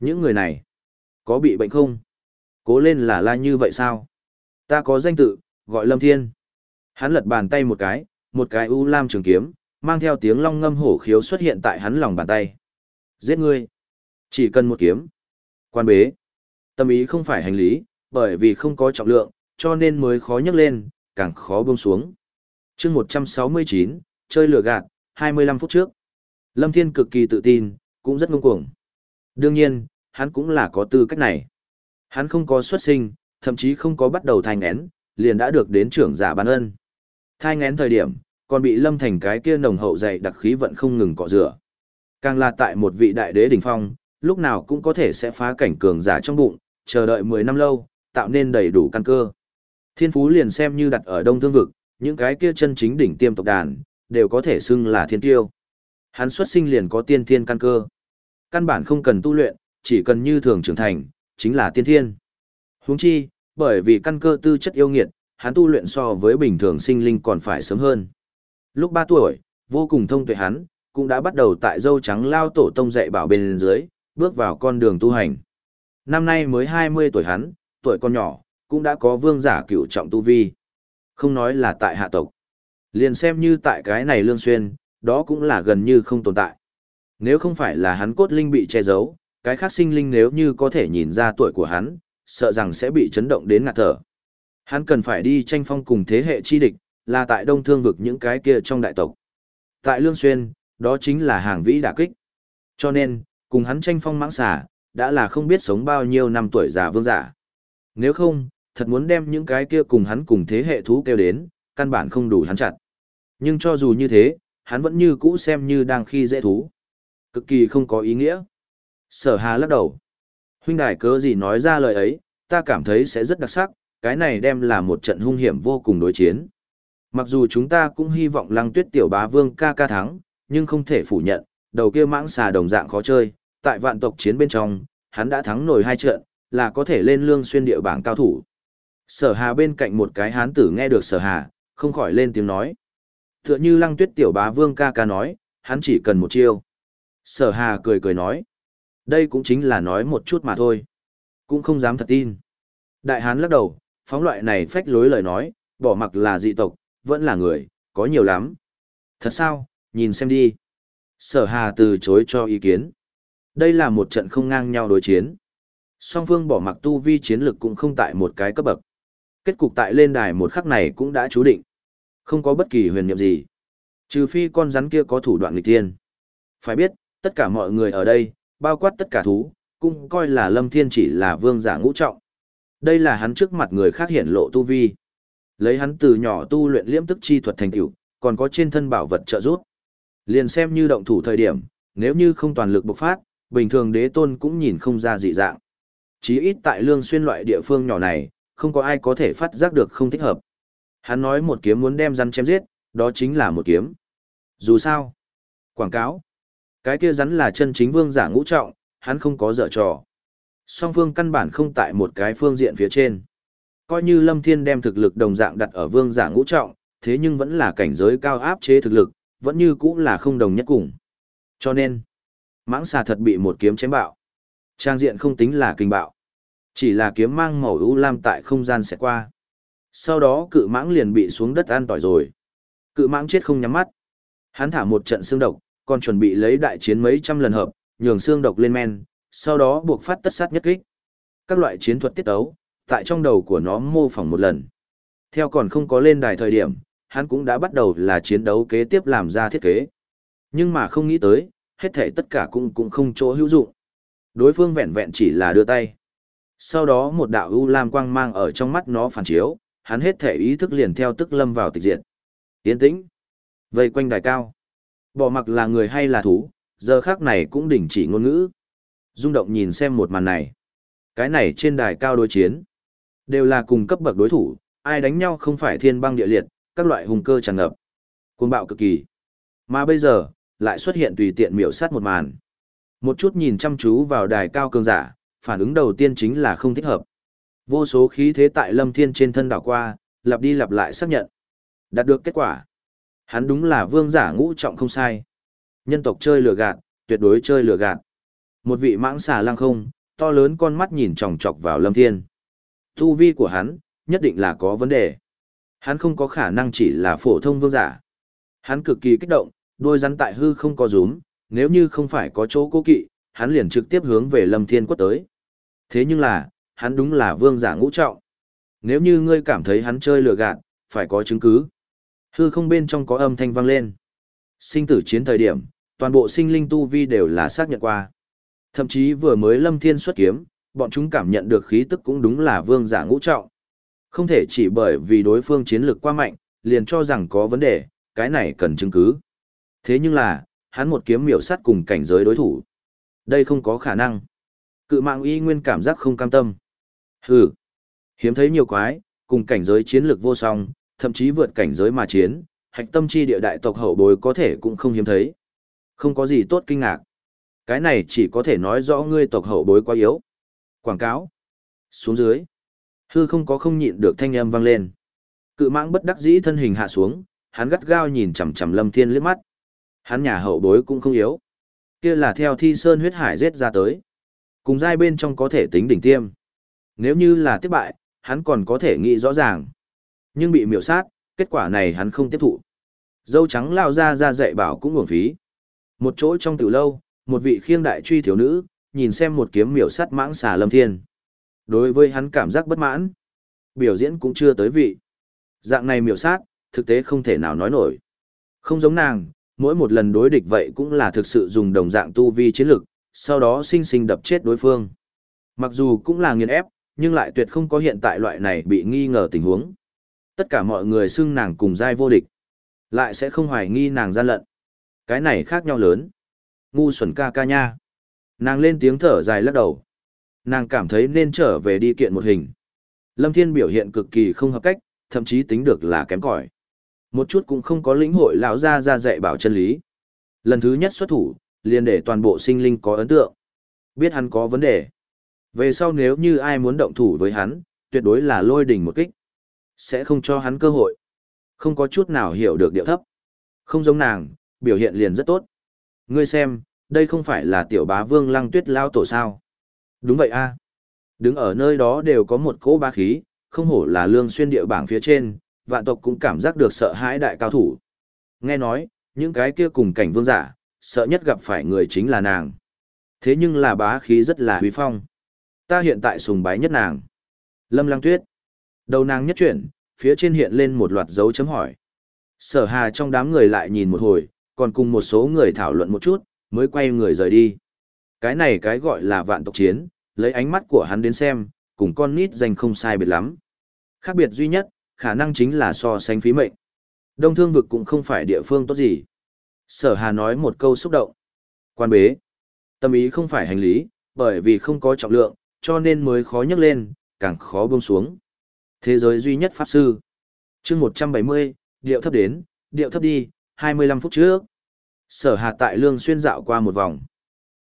Những người này, có bị bệnh không? Cố lên là la như vậy sao? Ta có danh tự, gọi lâm thiên. Hắn lật bàn tay một cái, một cái u lam trường kiếm, mang theo tiếng long ngâm hổ khiếu xuất hiện tại hắn lòng bàn tay. Giết ngươi. Chỉ cần một kiếm. Quan bế. Tâm ý không phải hành lý, bởi vì không có trọng lượng, cho nên mới khó nhấc lên, càng khó buông xuống. chương 169, chơi lửa gạt, 25 phút trước. Lâm Thiên cực kỳ tự tin, cũng rất ngông cuồng. Đương nhiên, hắn cũng là có tư cách này. Hắn không có xuất sinh, thậm chí không có bắt đầu thai ngén, liền đã được đến trưởng giả ban ân. Thai ngén thời điểm, còn bị lâm thành cái kia nồng hậu dày đặc khí vận không ngừng cọ rửa. Càng là tại một vị đại đế đỉnh phong, lúc nào cũng có thể sẽ phá cảnh cường giả trong bụng, chờ đợi 10 năm lâu, tạo nên đầy đủ căn cơ. Thiên phú liền xem như đặt ở đông thương vực, những cái kia chân chính đỉnh tiêm tộc đàn, đều có thể xưng là thiên tiêu. Hắn xuất sinh liền có tiên thiên căn cơ. Căn bản không cần tu luyện, chỉ cần như thường trưởng thành, chính là tiên thiên. Huống chi, bởi vì căn cơ tư chất yêu nghiệt, hắn tu luyện so với bình thường sinh linh còn phải sớm hơn. Lúc 3 tuổi, vô cùng thông tuệ hắn, cũng đã bắt đầu tại dâu trắng lao tổ tông dạy bảo bên dưới, bước vào con đường tu hành. Năm nay mới 20 tuổi hắn, tuổi còn nhỏ, cũng đã có vương giả cửu trọng tu vi. Không nói là tại hạ tộc. Liền xem như tại cái này lương xuyên, đó cũng là gần như không tồn tại. Nếu không phải là hắn cốt linh bị che giấu, cái khác sinh linh nếu như có thể nhìn ra tuổi của hắn, sợ rằng sẽ bị chấn động đến ngạt thở. Hắn cần phải đi tranh phong cùng thế hệ chi địch, là tại đông thương vực những cái kia trong đại tộc. Tại Lương Xuyên, đó chính là hàng vĩ đả kích. Cho nên, cùng hắn tranh phong mãng xà, đã là không biết sống bao nhiêu năm tuổi già vương giả. Nếu không, thật muốn đem những cái kia cùng hắn cùng thế hệ thú kêu đến, căn bản không đủ hắn chặt. Nhưng cho dù như thế, hắn vẫn như cũ xem như đang khi dễ thú. Cực kỳ không có ý nghĩa. Sở hà lắc đầu. Huynh đài cớ gì nói ra lời ấy, ta cảm thấy sẽ rất đặc sắc, cái này đem là một trận hung hiểm vô cùng đối chiến. Mặc dù chúng ta cũng hy vọng lăng tuyết tiểu bá vương ca ca thắng, nhưng không thể phủ nhận, đầu kia mãng xà đồng dạng khó chơi, tại vạn tộc chiến bên trong, hắn đã thắng nổi hai trận, là có thể lên lương xuyên địa bảng cao thủ. Sở hà bên cạnh một cái hán tử nghe được sở hà, không khỏi lên tiếng nói. Tựa như lăng tuyết tiểu bá vương ca ca nói, hắn chỉ cần một chiêu. Sở hà cười cười nói. Đây cũng chính là nói một chút mà thôi. Cũng không dám thật tin. Đại hán lắc đầu, phóng loại này phách lối lời nói, bỏ mặc là dị tộc, vẫn là người, có nhiều lắm. Thật sao, nhìn xem đi. Sở hà từ chối cho ý kiến. Đây là một trận không ngang nhau đối chiến. Song phương bỏ mặc tu vi chiến lực cũng không tại một cái cấp bậc. Kết cục tại lên đài một khắc này cũng đã chú định. Không có bất kỳ huyền nhiệm gì. Trừ phi con rắn kia có thủ đoạn nghịch tiên. Phải biết, tất cả mọi người ở đây, bao quát tất cả thú, cũng coi là Lâm Thiên chỉ là vương giả ngũ trọng. Đây là hắn trước mặt người khác hiển lộ tu vi. Lấy hắn từ nhỏ tu luyện liễm tức chi thuật thành tựu, còn có trên thân bảo vật trợ giúp. Liền xem như động thủ thời điểm, nếu như không toàn lực bộc phát, bình thường đế tôn cũng nhìn không ra dị dạng. Chí ít tại lương xuyên loại địa phương nhỏ này, không có ai có thể phát giác được không thích hợp. Hắn nói một kiếm muốn đem rắn chém giết, đó chính là một kiếm. Dù sao, quảng cáo, cái kia rắn là chân chính vương giả ngũ trọng, hắn không có dở trò. Song phương căn bản không tại một cái phương diện phía trên. Coi như Lâm Thiên đem thực lực đồng dạng đặt ở vương giả ngũ trọng, thế nhưng vẫn là cảnh giới cao áp chế thực lực, vẫn như cũng là không đồng nhất cùng. Cho nên, mãng xà thật bị một kiếm chém bạo. Trang diện không tính là kinh bạo. Chỉ là kiếm mang màu ưu lam tại không gian sẽ qua. Sau đó cự mãng liền bị xuống đất an tỏi rồi. Cự mãng chết không nhắm mắt. Hắn thả một trận xương độc, còn chuẩn bị lấy đại chiến mấy trăm lần hợp, nhường xương độc lên men, sau đó buộc phát tất sát nhất kích. Các loại chiến thuật tiết ấu, tại trong đầu của nó mô phỏng một lần. Theo còn không có lên đài thời điểm, hắn cũng đã bắt đầu là chiến đấu kế tiếp làm ra thiết kế. Nhưng mà không nghĩ tới, hết thể tất cả cũng cũng không chỗ hữu dụng. Đối phương vẹn vẹn chỉ là đưa tay. Sau đó một đạo u lam quang mang ở trong mắt nó phản chiếu, hắn hết thể ý thức liền theo tức lâm vào tịch diệt. Yên tĩnh. Vây quanh đài cao. Bỏ mặc là người hay là thú, giờ khác này cũng đình chỉ ngôn ngữ. rung động nhìn xem một màn này. Cái này trên đài cao đối chiến. Đều là cùng cấp bậc đối thủ, ai đánh nhau không phải thiên băng địa liệt, các loại hùng cơ tràn ngập. Cuồng bạo cực kỳ. Mà bây giờ, lại xuất hiện tùy tiện miểu sát một màn. Một chút nhìn chăm chú vào đài cao cường giả, phản ứng đầu tiên chính là không thích hợp. Vô số khí thế tại Lâm Thiên trên thân đảo qua, lặp đi lặp lại xác nhận. Đạt được kết quả. Hắn đúng là vương giả ngũ trọng không sai. Nhân tộc chơi lừa gạt, tuyệt đối chơi lừa gạt. Một vị mãng xà lăng không, to lớn con mắt nhìn chòng chọc vào Lâm Thiên. Tu vi của hắn, nhất định là có vấn đề. Hắn không có khả năng chỉ là phổ thông vương giả. Hắn cực kỳ kích động, đôi rắn tại hư không có rúm, nếu như không phải có chỗ cố kỵ, hắn liền trực tiếp hướng về Lâm Thiên quất tới. Thế nhưng là, hắn đúng là vương giả ngũ trọng. Nếu như ngươi cảm thấy hắn chơi lừa gạt, phải có chứng cứ. Hư không bên trong có âm thanh vang lên. Sinh tử chiến thời điểm, toàn bộ sinh linh tu vi đều là xác nhận qua. Thậm chí vừa mới Lâm Thiên xuất kiếm, bọn chúng cảm nhận được khí tức cũng đúng là vương giả ngũ trọng. Không thể chỉ bởi vì đối phương chiến lược quá mạnh, liền cho rằng có vấn đề, cái này cần chứng cứ. Thế nhưng là, hắn một kiếm miểu sát cùng cảnh giới đối thủ. Đây không có khả năng. Cự mạng y nguyên cảm giác không cam tâm. Hừ. Hiếm thấy nhiều quái, cùng cảnh giới chiến lược vô song, thậm chí vượt cảnh giới mà chiến, hạch tâm chi địa đại tộc hậu bối có thể cũng không hiếm thấy. Không có gì tốt kinh ngạc. Cái này chỉ có thể nói rõ ngươi tộc hậu bối quá yếu. Quảng cáo. Xuống dưới. Hư không có không nhịn được thanh âm vang lên. Cự mãng bất đắc dĩ thân hình hạ xuống, hắn gắt gao nhìn chằm chằm Lâm Thiên liếc mắt. Hắn nhà hậu bối cũng không yếu. Kia là theo thi sơn huyết hải giết ra tới. Cùng giai bên trong có thể tính đỉnh tiêm. Nếu như là tiếp bại, hắn còn có thể nghĩ rõ ràng. Nhưng bị miểu sát, kết quả này hắn không tiếp thụ. Dâu trắng lao ra ra dạy bảo cũng nguồn phí. Một chỗ trong tiểu lâu, một vị khiêng đại truy thiếu nữ, nhìn xem một kiếm miểu sát mãng xà lâm thiên. Đối với hắn cảm giác bất mãn. Biểu diễn cũng chưa tới vị. Dạng này miểu sát, thực tế không thể nào nói nổi. Không giống nàng, mỗi một lần đối địch vậy cũng là thực sự dùng đồng dạng tu vi chiến lực, sau đó sinh sinh đập chết đối phương. Mặc dù cũng là nghiền ép, nhưng lại tuyệt không có hiện tại loại này bị nghi ngờ tình huống. Tất cả mọi người xưng nàng cùng giai vô địch, lại sẽ không hoài nghi nàng gian lận. Cái này khác nhau lớn. Ngu xuẩn ca ca nha. Nàng lên tiếng thở dài lắc đầu. Nàng cảm thấy nên trở về đi kiện một hình. Lâm Thiên biểu hiện cực kỳ không hợp cách, thậm chí tính được là kém cỏi. Một chút cũng không có lĩnh hội lão gia ra dạy bảo chân lý. Lần thứ nhất xuất thủ, liền để toàn bộ sinh linh có ấn tượng. Biết hắn có vấn đề. Về sau nếu như ai muốn động thủ với hắn, tuyệt đối là lôi đỉnh một kích. Sẽ không cho hắn cơ hội. Không có chút nào hiểu được điệu thấp. Không giống nàng, biểu hiện liền rất tốt. Ngươi xem, đây không phải là tiểu bá vương lăng tuyết lao tổ sao. Đúng vậy a Đứng ở nơi đó đều có một cỗ ba khí, không hổ là lương xuyên địa bảng phía trên, vạn tộc cũng cảm giác được sợ hãi đại cao thủ. Nghe nói, những cái kia cùng cảnh vương giả, sợ nhất gặp phải người chính là nàng. Thế nhưng là bá khí rất là huy phong. Ta hiện tại sùng bái nhất nàng. Lâm Lăng Tuyết. Đầu nàng nhất chuyển, phía trên hiện lên một loạt dấu chấm hỏi. Sở hà trong đám người lại nhìn một hồi, còn cùng một số người thảo luận một chút, mới quay người rời đi. Cái này cái gọi là vạn tộc chiến, lấy ánh mắt của hắn đến xem, cùng con nít danh không sai biệt lắm. Khác biệt duy nhất, khả năng chính là so sánh phí mệnh. Đông thương vực cũng không phải địa phương tốt gì. Sở Hà nói một câu xúc động. Quan bế. Tâm ý không phải hành lý, bởi vì không có trọng lượng, cho nên mới khó nhấc lên, càng khó buông xuống. Thế giới duy nhất pháp sư. chương 170, điệu thấp đến, điệu thấp đi, 25 phút trước. Sở Hà tại Lương xuyên dạo qua một vòng.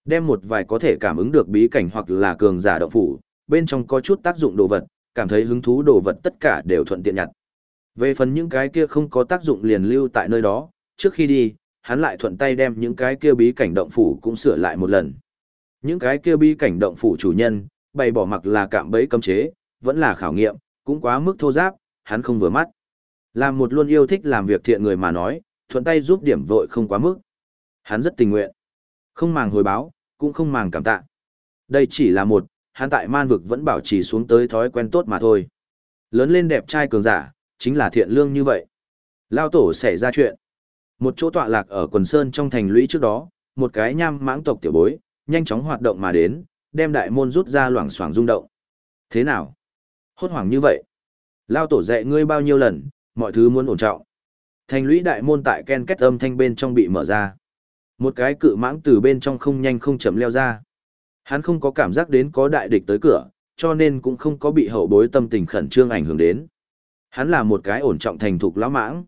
Đem một vài có thể cảm ứng được bí cảnh hoặc là cường giả động phủ, bên trong có chút tác dụng đồ vật, cảm thấy hứng thú đồ vật tất cả đều thuận tiện nhặt. Về phần những cái kia không có tác dụng liền lưu tại nơi đó, trước khi đi, hắn lại thuận tay đem những cái kia bí cảnh động phủ cũng sửa lại một lần. Những cái kia bí cảnh động phủ chủ nhân, bày bỏ mặc là cạm bẫy cấm chế, vẫn là khảo nghiệm, cũng quá mức thô giáp, hắn không vừa mắt. Làm một luôn yêu thích làm việc thiện người mà nói, thuận tay giúp điểm vội không quá mức. Hắn rất tình nguyện. Không màng hồi báo, cũng không màng cảm tạ. Đây chỉ là một, hắn tại man vực vẫn bảo trì xuống tới thói quen tốt mà thôi. Lớn lên đẹp trai cường giả, chính là thiện lương như vậy. Lao tổ xảy ra chuyện. Một chỗ tọa lạc ở quần sơn trong thành lũy trước đó, một cái nham mãng tộc tiểu bối, nhanh chóng hoạt động mà đến, đem đại môn rút ra loảng xoảng rung động. Thế nào? Hốt hoảng như vậy. Lao tổ dạy ngươi bao nhiêu lần, mọi thứ muốn ổn trọng. Thành lũy đại môn tại ken kết âm thanh bên trong bị mở ra. Một cái cự mãng từ bên trong không nhanh không chậm leo ra. Hắn không có cảm giác đến có đại địch tới cửa, cho nên cũng không có bị hậu bối tâm tình khẩn trương ảnh hưởng đến. Hắn là một cái ổn trọng thành thục lão mãng.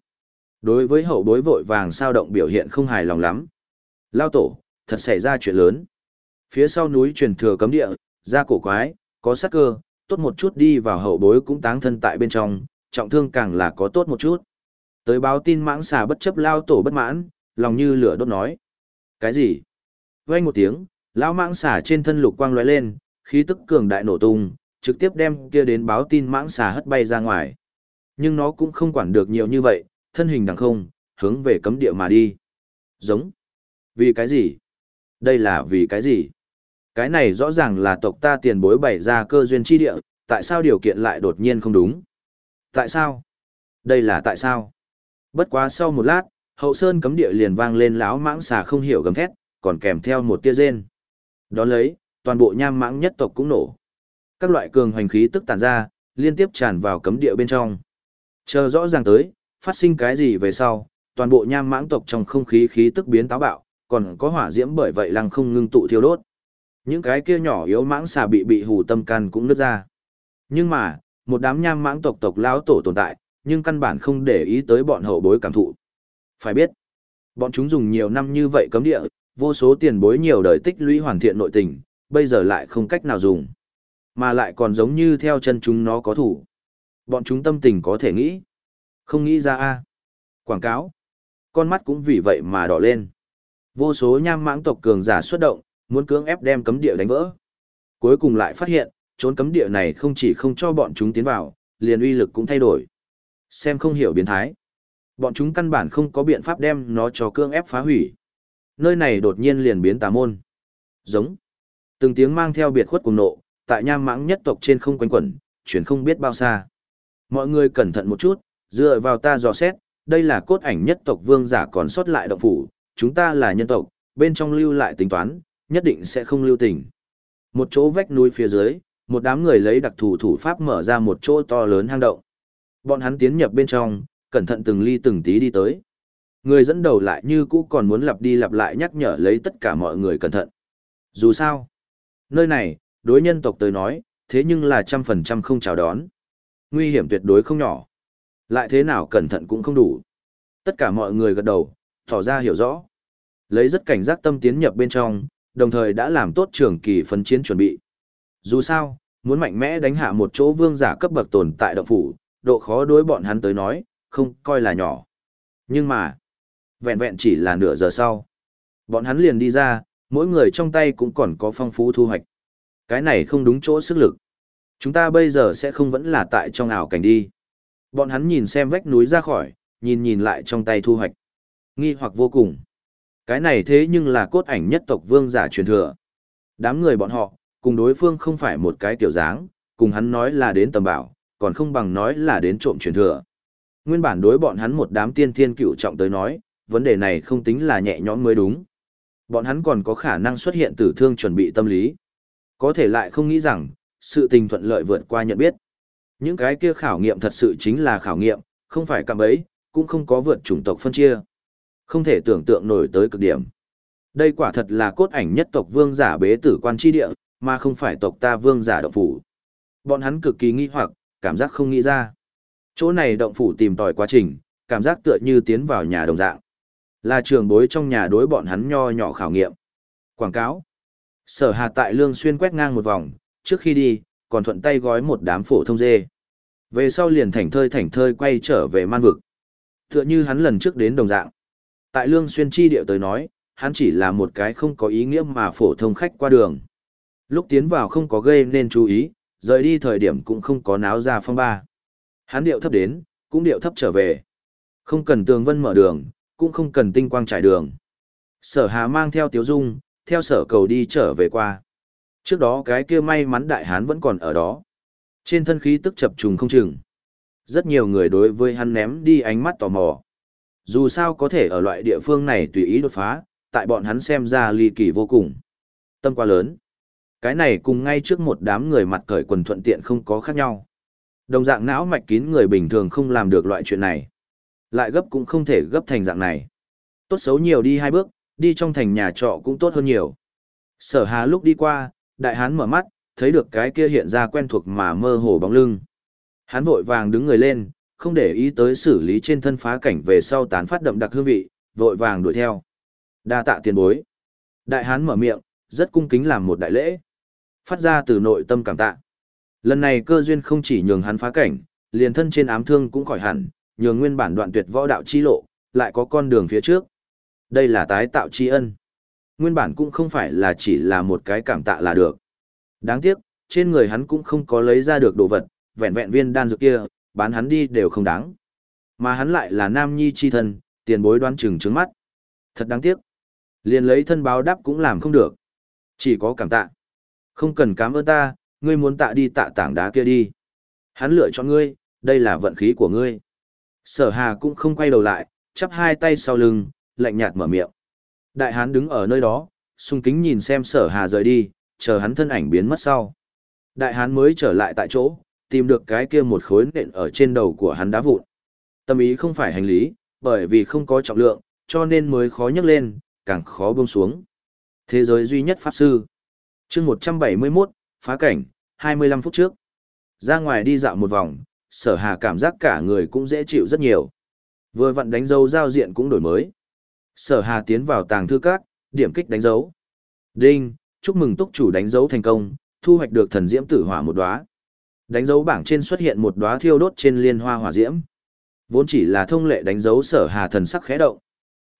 Đối với hậu bối vội vàng sao động biểu hiện không hài lòng lắm. Lao tổ, thật xảy ra chuyện lớn. Phía sau núi truyền thừa cấm địa, ra cổ quái, có sát cơ, tốt một chút đi vào hậu bối cũng táng thân tại bên trong, trọng thương càng là có tốt một chút. Tới báo tin mãng xà bất chấp lao tổ bất mãn, lòng như lửa đốt nói. Cái gì? Vang một tiếng, lão mãng xà trên thân lục quang lóe lên, khí tức cường đại nổ tung, trực tiếp đem kia đến báo tin mãng xà hất bay ra ngoài. Nhưng nó cũng không quản được nhiều như vậy, thân hình đằng không, hướng về cấm địa mà đi. Giống. Vì cái gì? Đây là vì cái gì? Cái này rõ ràng là tộc ta tiền bối bày ra cơ duyên chi địa, tại sao điều kiện lại đột nhiên không đúng? Tại sao? Đây là tại sao? Bất quá sau một lát, hậu sơn cấm địa liền vang lên lão mãng xà không hiểu gầm thét, còn kèm theo một tia rên. Đón lấy, toàn bộ nham mãng nhất tộc cũng nổ. Các loại cường hoành khí tức tản ra, liên tiếp tràn vào cấm địa bên trong. Chờ rõ ràng tới, phát sinh cái gì về sau, toàn bộ nham mãng tộc trong không khí khí tức biến táo bạo, còn có hỏa diễm bởi vậy lăng không ngưng tụ thiêu đốt. Những cái kia nhỏ yếu mãng xà bị bị hù tâm can cũng nứt ra. Nhưng mà, một đám nham mãng tộc tộc lão tổ tồn tại, nhưng căn bản không để ý tới bọn hậu bối cảm thụ. Phải biết, bọn chúng dùng nhiều năm như vậy cấm địa, vô số tiền bối nhiều đời tích lũy hoàn thiện nội tình, bây giờ lại không cách nào dùng. Mà lại còn giống như theo chân chúng nó có thủ. Bọn chúng tâm tình có thể nghĩ. Không nghĩ ra a Quảng cáo. Con mắt cũng vì vậy mà đỏ lên. Vô số nham mãng tộc cường giả xuất động, muốn cưỡng ép đem cấm địa đánh vỡ. Cuối cùng lại phát hiện, trốn cấm địa này không chỉ không cho bọn chúng tiến vào, liền uy lực cũng thay đổi. Xem không hiểu biến thái. Bọn chúng căn bản không có biện pháp đem nó cho cưỡng ép phá hủy. Nơi này đột nhiên liền biến tà môn. Giống. Từng tiếng mang theo biệt khuất cùng nộ, tại nham mãng nhất tộc trên không quanh quẩn, chuyển không biết bao xa. Mọi người cẩn thận một chút, dựa vào ta dò xét, đây là cốt ảnh nhất tộc vương giả còn sót lại động phủ, chúng ta là nhân tộc, bên trong lưu lại tính toán, nhất định sẽ không lưu tình. Một chỗ vách núi phía dưới, một đám người lấy đặc thù thủ pháp mở ra một chỗ to lớn hang động. Bọn hắn tiến nhập bên trong, cẩn thận từng ly từng tí đi tới. Người dẫn đầu lại như cũ còn muốn lặp đi lặp lại nhắc nhở lấy tất cả mọi người cẩn thận. Dù sao, nơi này, đối nhân tộc tới nói, thế nhưng là trăm phần trăm không chào đón. Nguy hiểm tuyệt đối không nhỏ. Lại thế nào cẩn thận cũng không đủ. Tất cả mọi người gật đầu, tỏ ra hiểu rõ. Lấy rất cảnh giác tâm tiến nhập bên trong, đồng thời đã làm tốt trường kỳ phấn chiến chuẩn bị. Dù sao, muốn mạnh mẽ đánh hạ một chỗ vương giả cấp bậc tồn tại động phủ, độ khó đối bọn hắn tới nói, không coi là nhỏ. Nhưng mà, vẹn vẹn chỉ là nửa giờ sau. Bọn hắn liền đi ra, mỗi người trong tay cũng còn có phong phú thu hoạch. Cái này không đúng chỗ sức lực. Chúng ta bây giờ sẽ không vẫn là tại trong ảo cảnh đi. Bọn hắn nhìn xem vách núi ra khỏi, nhìn nhìn lại trong tay thu hoạch. Nghi hoặc vô cùng. Cái này thế nhưng là cốt ảnh nhất tộc vương giả truyền thừa. Đám người bọn họ, cùng đối phương không phải một cái tiểu dáng, cùng hắn nói là đến tầm bảo, còn không bằng nói là đến trộm truyền thừa. Nguyên bản đối bọn hắn một đám tiên thiên cựu trọng tới nói, vấn đề này không tính là nhẹ nhõm mới đúng. Bọn hắn còn có khả năng xuất hiện tử thương chuẩn bị tâm lý. Có thể lại không nghĩ rằng, sự tình thuận lợi vượt qua nhận biết. Những cái kia khảo nghiệm thật sự chính là khảo nghiệm, không phải cạm bẫy, cũng không có vượt chủng tộc phân chia. Không thể tưởng tượng nổi tới cực điểm. Đây quả thật là cốt ảnh nhất tộc vương giả bế tử quan tri địa, mà không phải tộc ta vương giả động phủ. Bọn hắn cực kỳ nghi hoặc, cảm giác không nghĩ ra. Chỗ này động phủ tìm tòi quá trình, cảm giác tựa như tiến vào nhà đồng dạng. Là trường bối trong nhà đối bọn hắn nho nhỏ khảo nghiệm. Quảng cáo. Sở Hà tại Lương Xuyên quét ngang một vòng, trước khi đi, còn thuận tay gói một đám phổ thông dê. Về sau liền thảnh thơi thảnh thơi quay trở về man vực. Tựa như hắn lần trước đến đồng dạng. Tại Lương Xuyên chi điệu tới nói, hắn chỉ là một cái không có ý nghĩa mà phổ thông khách qua đường. Lúc tiến vào không có gây nên chú ý, rời đi thời điểm cũng không có náo ra phong ba. Hắn điệu thấp đến, cũng điệu thấp trở về. Không cần tường vân mở đường, cũng không cần tinh quang trải đường. Sở Hà mang theo Tiếu Dung, theo sở cầu đi trở về qua. Trước đó cái kia may mắn đại hán vẫn còn ở đó. Trên thân khí tức chập trùng không chừng. Rất nhiều người đối với hắn ném đi ánh mắt tò mò. Dù sao có thể ở loại địa phương này tùy ý đột phá, tại bọn hắn xem ra ly kỳ vô cùng. Tâm quá lớn. Cái này cùng ngay trước một đám người mặt cởi quần thuận tiện không có khác nhau. Đồng dạng não mạch kín người bình thường không làm được loại chuyện này. Lại gấp cũng không thể gấp thành dạng này. Tốt xấu nhiều đi hai bước, đi trong thành nhà trọ cũng tốt hơn nhiều. Sở hà lúc đi qua, đại hán mở mắt, thấy được cái kia hiện ra quen thuộc mà mơ hồ bóng lưng. Hắn vội vàng đứng người lên, không để ý tới xử lý trên thân phá cảnh về sau tán phát đậm đặc hương vị, vội vàng đuổi theo. Đa tạ tiền bối. Đại hán mở miệng, rất cung kính làm một đại lễ. Phát ra từ nội tâm cảm tạ. Lần này cơ duyên không chỉ nhường hắn phá cảnh, liền thân trên ám thương cũng khỏi hẳn, nhường nguyên bản đoạn tuyệt võ đạo chi lộ, lại có con đường phía trước. Đây là tái tạo tri ân. Nguyên bản cũng không phải là chỉ là một cái cảm tạ là được. Đáng tiếc, trên người hắn cũng không có lấy ra được đồ vật, vẹn vẹn viên đan dược kia, bán hắn đi đều không đáng. Mà hắn lại là nam nhi chi thân, tiền bối đoán chừng trướng mắt. Thật đáng tiếc. Liền lấy thân báo đáp cũng làm không được. Chỉ có cảm tạ. Không cần cảm ơn ta, ngươi muốn tạ đi tạ tảng đá kia đi. Hắn lựa cho ngươi, đây là vận khí của ngươi. Sở hà cũng không quay đầu lại, chắp hai tay sau lưng, lạnh nhạt mở miệng. Đại hán đứng ở nơi đó, sung kính nhìn xem sở hà rời đi, chờ hắn thân ảnh biến mất sau. Đại hán mới trở lại tại chỗ, tìm được cái kia một khối nện ở trên đầu của hắn đá vụn. Tâm ý không phải hành lý, bởi vì không có trọng lượng, cho nên mới khó nhấc lên, càng khó buông xuống. Thế giới duy nhất pháp sư. Chương 171, phá cảnh, 25 phút trước. Ra ngoài đi dạo một vòng, Sở Hà cảm giác cả người cũng dễ chịu rất nhiều. Vừa vặn đánh dấu giao diện cũng đổi mới. Sở Hà tiến vào tàng thư các, điểm kích đánh dấu. Đinh, chúc mừng túc chủ đánh dấu thành công, thu hoạch được thần diễm tử hỏa một đóa. Đánh dấu bảng trên xuất hiện một đóa thiêu đốt trên liên hoa hỏa diễm. Vốn chỉ là thông lệ đánh dấu Sở Hà thần sắc khẽ động.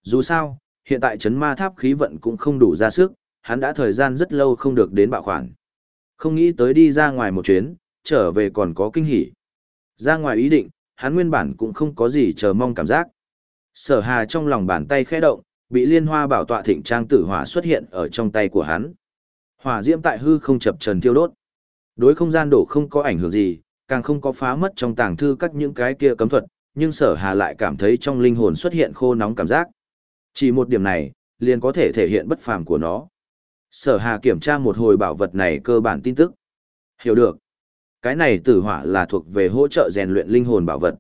Dù sao, hiện tại chấn ma tháp khí vận cũng không đủ ra sức, hắn đã thời gian rất lâu không được đến bạo khoản. Không nghĩ tới đi ra ngoài một chuyến, trở về còn có kinh hỉ. Ra ngoài ý định, hắn nguyên bản cũng không có gì chờ mong cảm giác. Sở hà trong lòng bàn tay khẽ động, bị liên hoa bảo tọa thịnh trang tử hỏa xuất hiện ở trong tay của hắn. Hỏa diễm tại hư không chập trần thiêu đốt. Đối không gian đổ không có ảnh hưởng gì, càng không có phá mất trong tàng thư các những cái kia cấm thuật, nhưng sở hà lại cảm thấy trong linh hồn xuất hiện khô nóng cảm giác. Chỉ một điểm này, liền có thể thể hiện bất phàm của nó. Sở hà kiểm tra một hồi bảo vật này cơ bản tin tức. Hiểu được. Cái này tử hỏa là thuộc về hỗ trợ rèn luyện linh hồn bảo vật.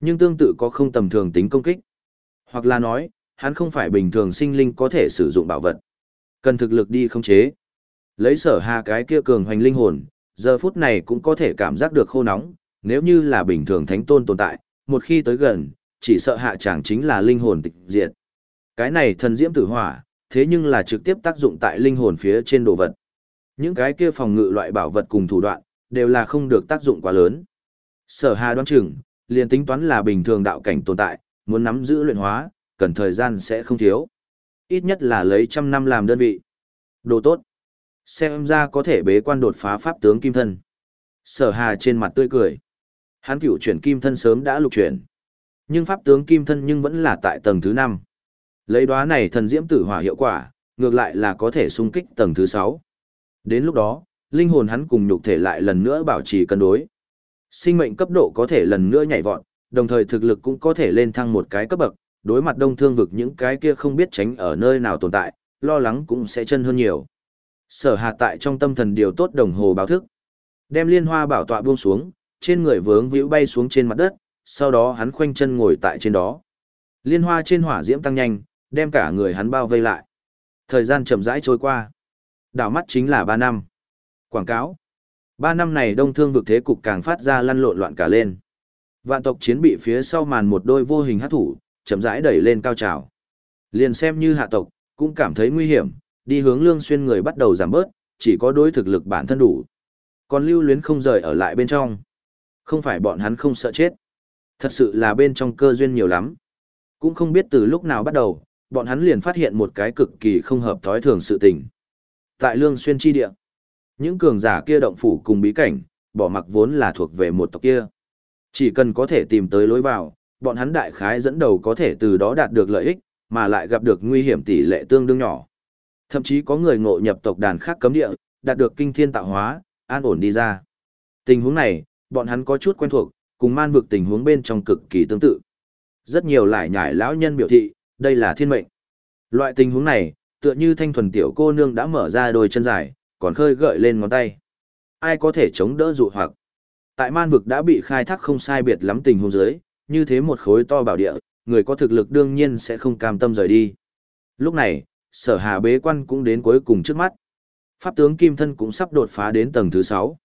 Nhưng tương tự có không tầm thường tính công kích. Hoặc là nói, hắn không phải bình thường sinh linh có thể sử dụng bảo vật. Cần thực lực đi khống chế. Lấy sở hà cái kia cường hoành linh hồn, giờ phút này cũng có thể cảm giác được khô nóng, nếu như là bình thường thánh tôn tồn tại, một khi tới gần, chỉ sợ hạ chẳng chính là linh hồn tịch diệt. Cái này thần diễm tử hỏa, thế nhưng là trực tiếp tác dụng tại linh hồn phía trên đồ vật. Những cái kia phòng ngự loại bảo vật cùng thủ đoạn, đều là không được tác dụng quá lớn. Sở Hà đoán chừng, liền tính toán là bình thường đạo cảnh tồn tại, muốn nắm giữ luyện hóa, cần thời gian sẽ không thiếu. Ít nhất là lấy trăm năm làm đơn vị. Đồ tốt. Xem ra có thể bế quan đột phá pháp tướng kim thân. Sở Hà trên mặt tươi cười. Hắn cửu chuyển kim thân sớm đã lục chuyển. Nhưng pháp tướng kim thân nhưng vẫn là tại tầng thứ năm Lấy đóa này thần diễm tử hỏa hiệu quả, ngược lại là có thể xung kích tầng thứ sáu Đến lúc đó, linh hồn hắn cùng nhục thể lại lần nữa bảo trì cân đối. Sinh mệnh cấp độ có thể lần nữa nhảy vọt, đồng thời thực lực cũng có thể lên thăng một cái cấp bậc, đối mặt đông thương vực những cái kia không biết tránh ở nơi nào tồn tại, lo lắng cũng sẽ chân hơn nhiều. Sở Hà tại trong tâm thần điều tốt đồng hồ báo thức, đem liên hoa bảo tọa buông xuống, trên người vướng víu bay xuống trên mặt đất, sau đó hắn khoanh chân ngồi tại trên đó. Liên hoa trên hỏa diễm tăng nhanh, đem cả người hắn bao vây lại. Thời gian chậm rãi trôi qua. Đảo mắt chính là 3 năm. Quảng cáo. 3 năm này đông thương vực thế cục càng phát ra lăn lộn loạn cả lên. Vạn tộc chiến bị phía sau màn một đôi vô hình hát thủ, chậm rãi đẩy lên cao trào. Liền xem như hạ tộc, cũng cảm thấy nguy hiểm, đi hướng lương xuyên người bắt đầu giảm bớt, chỉ có đối thực lực bản thân đủ. Còn lưu luyến không rời ở lại bên trong. Không phải bọn hắn không sợ chết. Thật sự là bên trong cơ duyên nhiều lắm. Cũng không biết từ lúc nào bắt đầu, bọn hắn liền phát hiện một cái cực kỳ không hợp thói thường sự tình. Tại lương xuyên chi địa, những cường giả kia động phủ cùng bí cảnh, bỏ mặc vốn là thuộc về một tộc kia. Chỉ cần có thể tìm tới lối vào, bọn hắn đại khái dẫn đầu có thể từ đó đạt được lợi ích, mà lại gặp được nguy hiểm tỷ lệ tương đương nhỏ. Thậm chí có người ngộ nhập tộc đàn khác cấm địa, đạt được kinh thiên tạo hóa, an ổn đi ra. Tình huống này, bọn hắn có chút quen thuộc, cùng man vực tình huống bên trong cực kỳ tương tự. Rất nhiều lại nhải lão nhân biểu thị, đây là thiên mệnh. Loại tình huống này, tựa như thanh thuần tiểu cô nương đã mở ra đôi chân dài, còn khơi gợi lên ngón tay. Ai có thể chống đỡ dụ hoặc. Tại man vực đã bị khai thác không sai biệt lắm tình huống dưới, như thế một khối to bảo địa, người có thực lực đương nhiên sẽ không cam tâm rời đi. Lúc này, sở hà bế quan cũng đến cuối cùng trước mắt. Pháp tướng Kim Thân cũng sắp đột phá đến tầng thứ 6.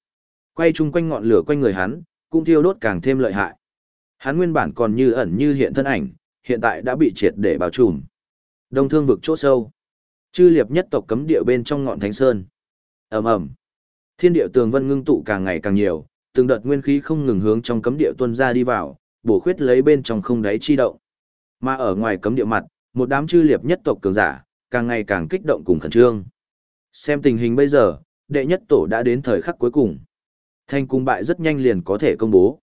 Quay chung quanh ngọn lửa quanh người hắn, cũng thiêu đốt càng thêm lợi hại. Hắn nguyên bản còn như ẩn như hiện thân ảnh, hiện tại đã bị triệt để bao trùm. Đông thương vực chỗ sâu. Chư liệp nhất tộc cấm địa bên trong ngọn thánh sơn. ầm ầm Thiên địa tường vân ngưng tụ càng ngày càng nhiều, từng đợt nguyên khí không ngừng hướng trong cấm địa tuôn ra đi vào, bổ khuyết lấy bên trong không đáy chi động. Mà ở ngoài cấm địa mặt, một đám chư liệp nhất tộc cường giả, càng ngày càng kích động cùng khẩn trương. Xem tình hình bây giờ, đệ nhất tổ đã đến thời khắc cuối cùng. Thành cung bại rất nhanh liền có thể công bố.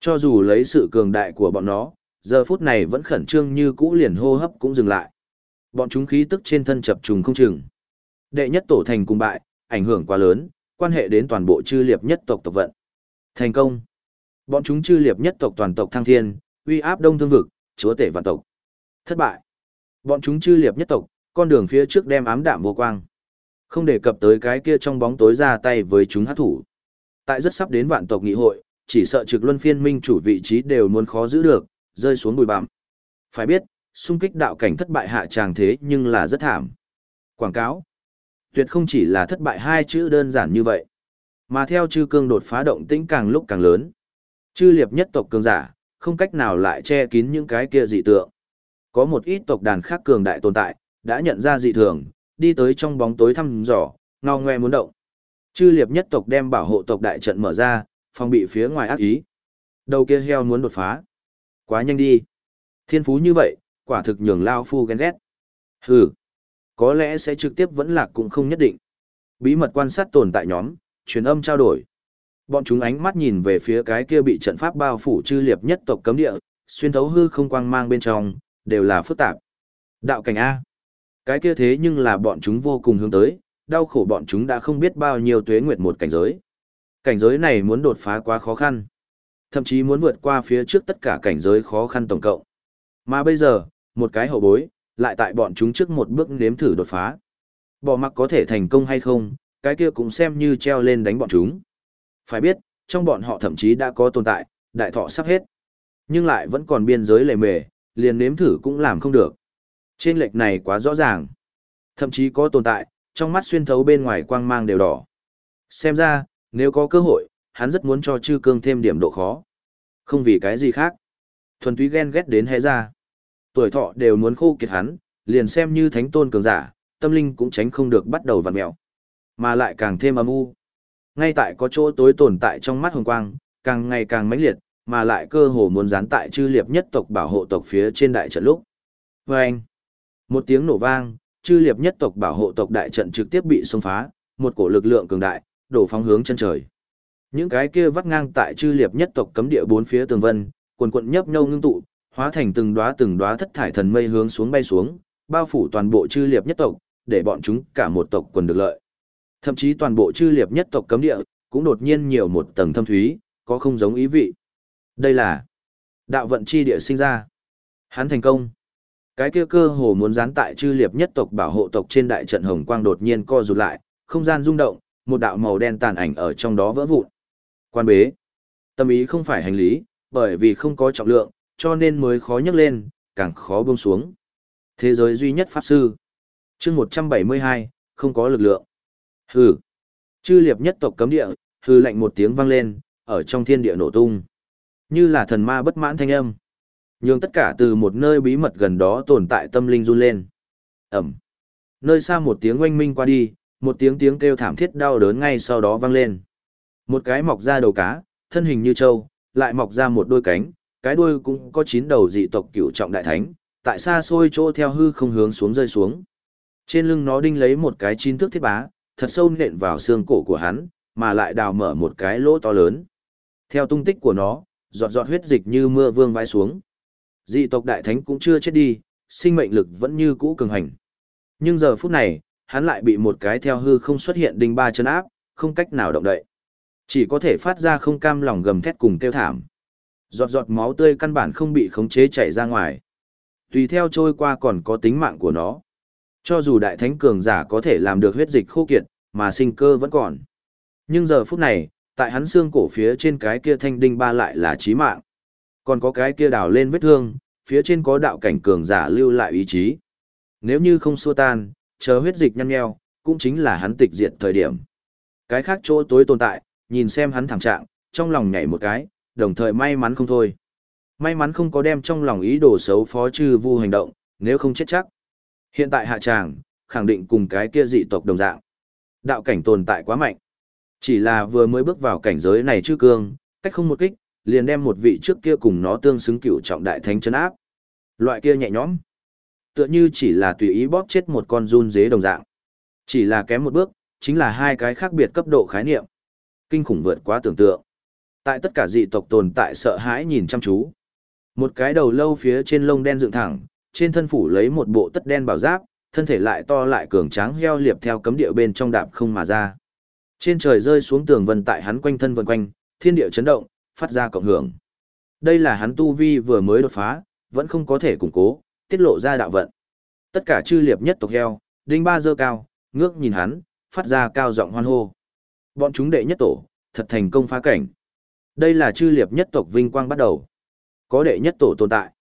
Cho dù lấy sự cường đại của bọn nó, giờ phút này vẫn khẩn trương như cũ liền hô hấp cũng dừng lại. Bọn chúng khí tức trên thân chập trùng không chừng. Đệ nhất tổ thành cung bại, ảnh hưởng quá lớn, quan hệ đến toàn bộ chư liệp nhất tộc tộc vận. Thành công. Bọn chúng chư liệp nhất tộc toàn tộc thăng thiên, uy áp đông thương vực, chúa tể vạn tộc. Thất bại. Bọn chúng chư liệp nhất tộc, con đường phía trước đem ám đạm vô quang. Không đề cập tới cái kia trong bóng tối ra tay với chúng hát thủ. Tại rất sắp đến vạn tộc nghị hội, chỉ sợ trực luân phiên minh chủ vị trí đều muốn khó giữ được, rơi xuống bụi bặm. Phải biết, xung kích đạo cảnh thất bại hạ tràng thế nhưng là rất thảm. Quảng cáo. Tuyệt không chỉ là thất bại hai chữ đơn giản như vậy. Mà theo chư cương đột phá động tĩnh càng lúc càng lớn. Chư liệp nhất tộc cường giả, không cách nào lại che kín những cái kia dị tượng. Có một ít tộc đàn khác cường đại tồn tại, đã nhận ra dị thường, đi tới trong bóng tối thăm dò, ngao ngoe muốn động. Chư liệp nhất tộc đem bảo hộ tộc đại trận mở ra, phòng bị phía ngoài ác ý. Đầu kia heo muốn đột phá. Quá nhanh đi. Thiên phú như vậy, quả thực nhường Lao Phu ghen ghét. Hừ. Có lẽ sẽ trực tiếp vẫn lạc cũng không nhất định. Bí mật quan sát tồn tại nhóm, truyền âm trao đổi. Bọn chúng ánh mắt nhìn về phía cái kia bị trận pháp bao phủ chư liệp nhất tộc cấm địa, xuyên thấu hư không quang mang bên trong, đều là phức tạp. Đạo cảnh A. Cái kia thế nhưng là bọn chúng vô cùng hướng tới, đau khổ bọn chúng đã không biết bao nhiêu tuế nguyệt một cảnh giới. Cảnh giới này muốn đột phá quá khó khăn. Thậm chí muốn vượt qua phía trước tất cả cảnh giới khó khăn tổng cộng. Mà bây giờ, một cái hậu bối, lại tại bọn chúng trước một bước nếm thử đột phá. Bỏ mặc có thể thành công hay không, cái kia cũng xem như treo lên đánh bọn chúng. Phải biết, trong bọn họ thậm chí đã có tồn tại, đại thọ sắp hết. Nhưng lại vẫn còn biên giới lề mề, liền nếm thử cũng làm không được. Trên lệch này quá rõ ràng. Thậm chí có tồn tại, trong mắt xuyên thấu bên ngoài quang mang đều đỏ. Xem ra, nếu có cơ hội, hắn rất muốn cho chư cương thêm điểm độ khó. Không vì cái gì khác. Thuần túy ghen ghét đến hé ra. Tuổi thọ đều muốn khô kiệt hắn, liền xem như thánh tôn cường giả, tâm linh cũng tránh không được bắt đầu vặn mẹo. Mà lại càng thêm âm u. Ngay tại có chỗ tối tồn tại trong mắt hồng quang, càng ngày càng mãnh liệt, mà lại cơ hồ muốn dán tại chư liệp nhất tộc bảo hộ tộc phía trên đại trận lúc. Vâng! Một tiếng nổ vang, chư liệp nhất tộc bảo hộ tộc đại trận trực tiếp bị xông phá, một cổ lực lượng cường đại, đổ phóng hướng chân trời. Những cái kia vắt ngang tại chư liệp nhất tộc cấm địa bốn phía tường vân, quần quận nhấp nhâu ngưng tụ, hóa thành từng đóa từng đóa thất thải thần mây hướng xuống bay xuống, bao phủ toàn bộ chư liệp nhất tộc, để bọn chúng cả một tộc quần được lợi. Thậm chí toàn bộ chư liệp nhất tộc cấm địa cũng đột nhiên nhiều một tầng thâm thúy, có không giống ý vị. Đây là đạo vận chi địa sinh ra. Hắn thành công. Cái kia cơ hồ muốn dán tại chư liệp nhất tộc bảo hộ tộc trên đại trận hồng quang đột nhiên co rụt lại, không gian rung động, một đạo màu đen tàn ảnh ở trong đó vỡ vụn. Quan bế. Tâm ý không phải hành lý, bởi vì không có trọng lượng, cho nên mới khó nhấc lên, càng khó buông xuống. Thế giới duy nhất pháp sư. Chương 172, không có lực lượng. Hừ. Chư liệp nhất tộc cấm địa, hừ lạnh một tiếng vang lên, ở trong thiên địa nổ tung. Như là thần ma bất mãn thanh âm. Nhưng tất cả từ một nơi bí mật gần đó tồn tại tâm linh run lên. Ẩm. Nơi xa một tiếng oanh minh qua đi, một tiếng tiếng kêu thảm thiết đau đớn ngay sau đó vang lên. Một cái mọc ra đầu cá, thân hình như trâu, lại mọc ra một đôi cánh, cái đuôi cũng có chín đầu dị tộc cửu trọng đại thánh, tại xa xôi chỗ theo hư không hướng xuống rơi xuống. Trên lưng nó đinh lấy một cái chín thước thiết bá, thật sâu nện vào xương cổ của hắn, mà lại đào mở một cái lỗ to lớn. Theo tung tích của nó, giọt giọt huyết dịch như mưa vương vãi xuống. Dị tộc đại thánh cũng chưa chết đi, sinh mệnh lực vẫn như cũ cường hành. Nhưng giờ phút này, hắn lại bị một cái theo hư không xuất hiện đinh ba chân áp, không cách nào động đậy. Chỉ có thể phát ra không cam lòng gầm thét cùng kêu thảm. Giọt giọt máu tươi căn bản không bị khống chế chảy ra ngoài. Tùy theo trôi qua còn có tính mạng của nó. Cho dù đại thánh cường giả có thể làm được huyết dịch khô kiệt, mà sinh cơ vẫn còn. Nhưng giờ phút này, tại hắn xương cổ phía trên cái kia thanh đinh ba lại là chí mạng. Còn có cái kia đào lên vết thương, phía trên có đạo cảnh cường giả lưu lại ý chí. Nếu như không xua tan, chờ huyết dịch nhăn nheo, cũng chính là hắn tịch diệt thời điểm. Cái khác chỗ tối tồn tại, nhìn xem hắn thảm trạng, trong lòng nhảy một cái, đồng thời may mắn không thôi. May mắn không có đem trong lòng ý đồ xấu phó trừ vu hành động, nếu không chết chắc. Hiện tại hạ tràng, khẳng định cùng cái kia dị tộc đồng dạng. Đạo cảnh tồn tại quá mạnh. Chỉ là vừa mới bước vào cảnh giới này chứ cương, cách không một kích, liền đem một vị trước kia cùng nó tương xứng cựu trọng đại thánh chân áp. Loại kia nhẹ nhõm. Tựa như chỉ là tùy ý bóp chết một con run dế đồng dạng. Chỉ là kém một bước, chính là hai cái khác biệt cấp độ khái niệm. Kinh khủng vượt quá tưởng tượng. Tại tất cả dị tộc tồn tại sợ hãi nhìn chăm chú. Một cái đầu lâu phía trên lông đen dựng thẳng, trên thân phủ lấy một bộ tất đen bảo giáp, thân thể lại to lại cường tráng heo liệp theo cấm địa bên trong đạp không mà ra. Trên trời rơi xuống tường vân tại hắn quanh thân vần quanh, thiên địa chấn động, phát ra cộng hưởng. Đây là hắn tu vi vừa mới đột phá, vẫn không có thể củng cố, tiết lộ ra đạo vận. Tất cả chư liệp nhất tộc heo, đinh ba dơ cao, ngước nhìn hắn, phát ra cao giọng hoan hô. Bọn chúng đệ nhất tổ, thật thành công phá cảnh. Đây là chư liệp nhất tộc vinh quang bắt đầu. Có đệ nhất tổ tồn tại.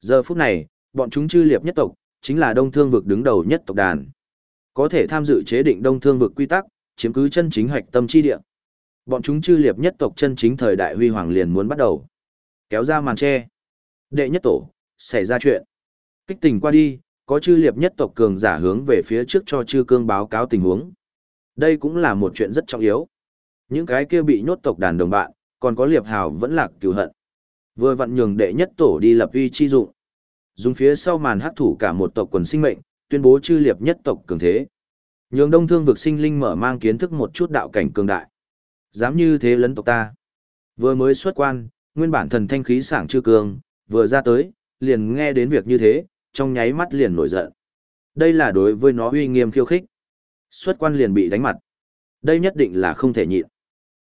Giờ phút này, bọn chúng chư liệp nhất tộc, chính là đông thương vực đứng đầu nhất tộc đàn. Có thể tham dự chế định đông thương vực quy tắc, chiếm cứ chân chính hoạch tâm chi địa. Bọn chúng chư liệp nhất tộc chân chính thời đại huy hoàng liền muốn bắt đầu. Kéo ra màn che. Đệ nhất tổ, xảy ra chuyện. Kích tình qua đi, có chư liệp nhất tộc cường giả hướng về phía trước cho chư cương báo cáo tình huống. Đây cũng là một chuyện rất trọng yếu. Những cái kia bị nhốt tộc đàn đồng bạn, còn có liệp hào vẫn lạc cứu hận. Vừa vặn nhường đệ nhất tổ đi lập uy chi dụng. Dùng phía sau màn hắc thủ cả một tộc quần sinh mệnh, tuyên bố chư liệp nhất tộc cường thế. Nhường đông thương vực sinh linh mở mang kiến thức một chút đạo cảnh cường đại. Dám như thế lấn tộc ta. Vừa mới xuất quan, nguyên bản thần thanh khí sảng chư cường, vừa ra tới, liền nghe đến việc như thế, trong nháy mắt liền nổi giận. Đây là đối với nó uy nghiêm khiêu khích. Xuất quan liền bị đánh mặt. Đây nhất định là không thể nhịn.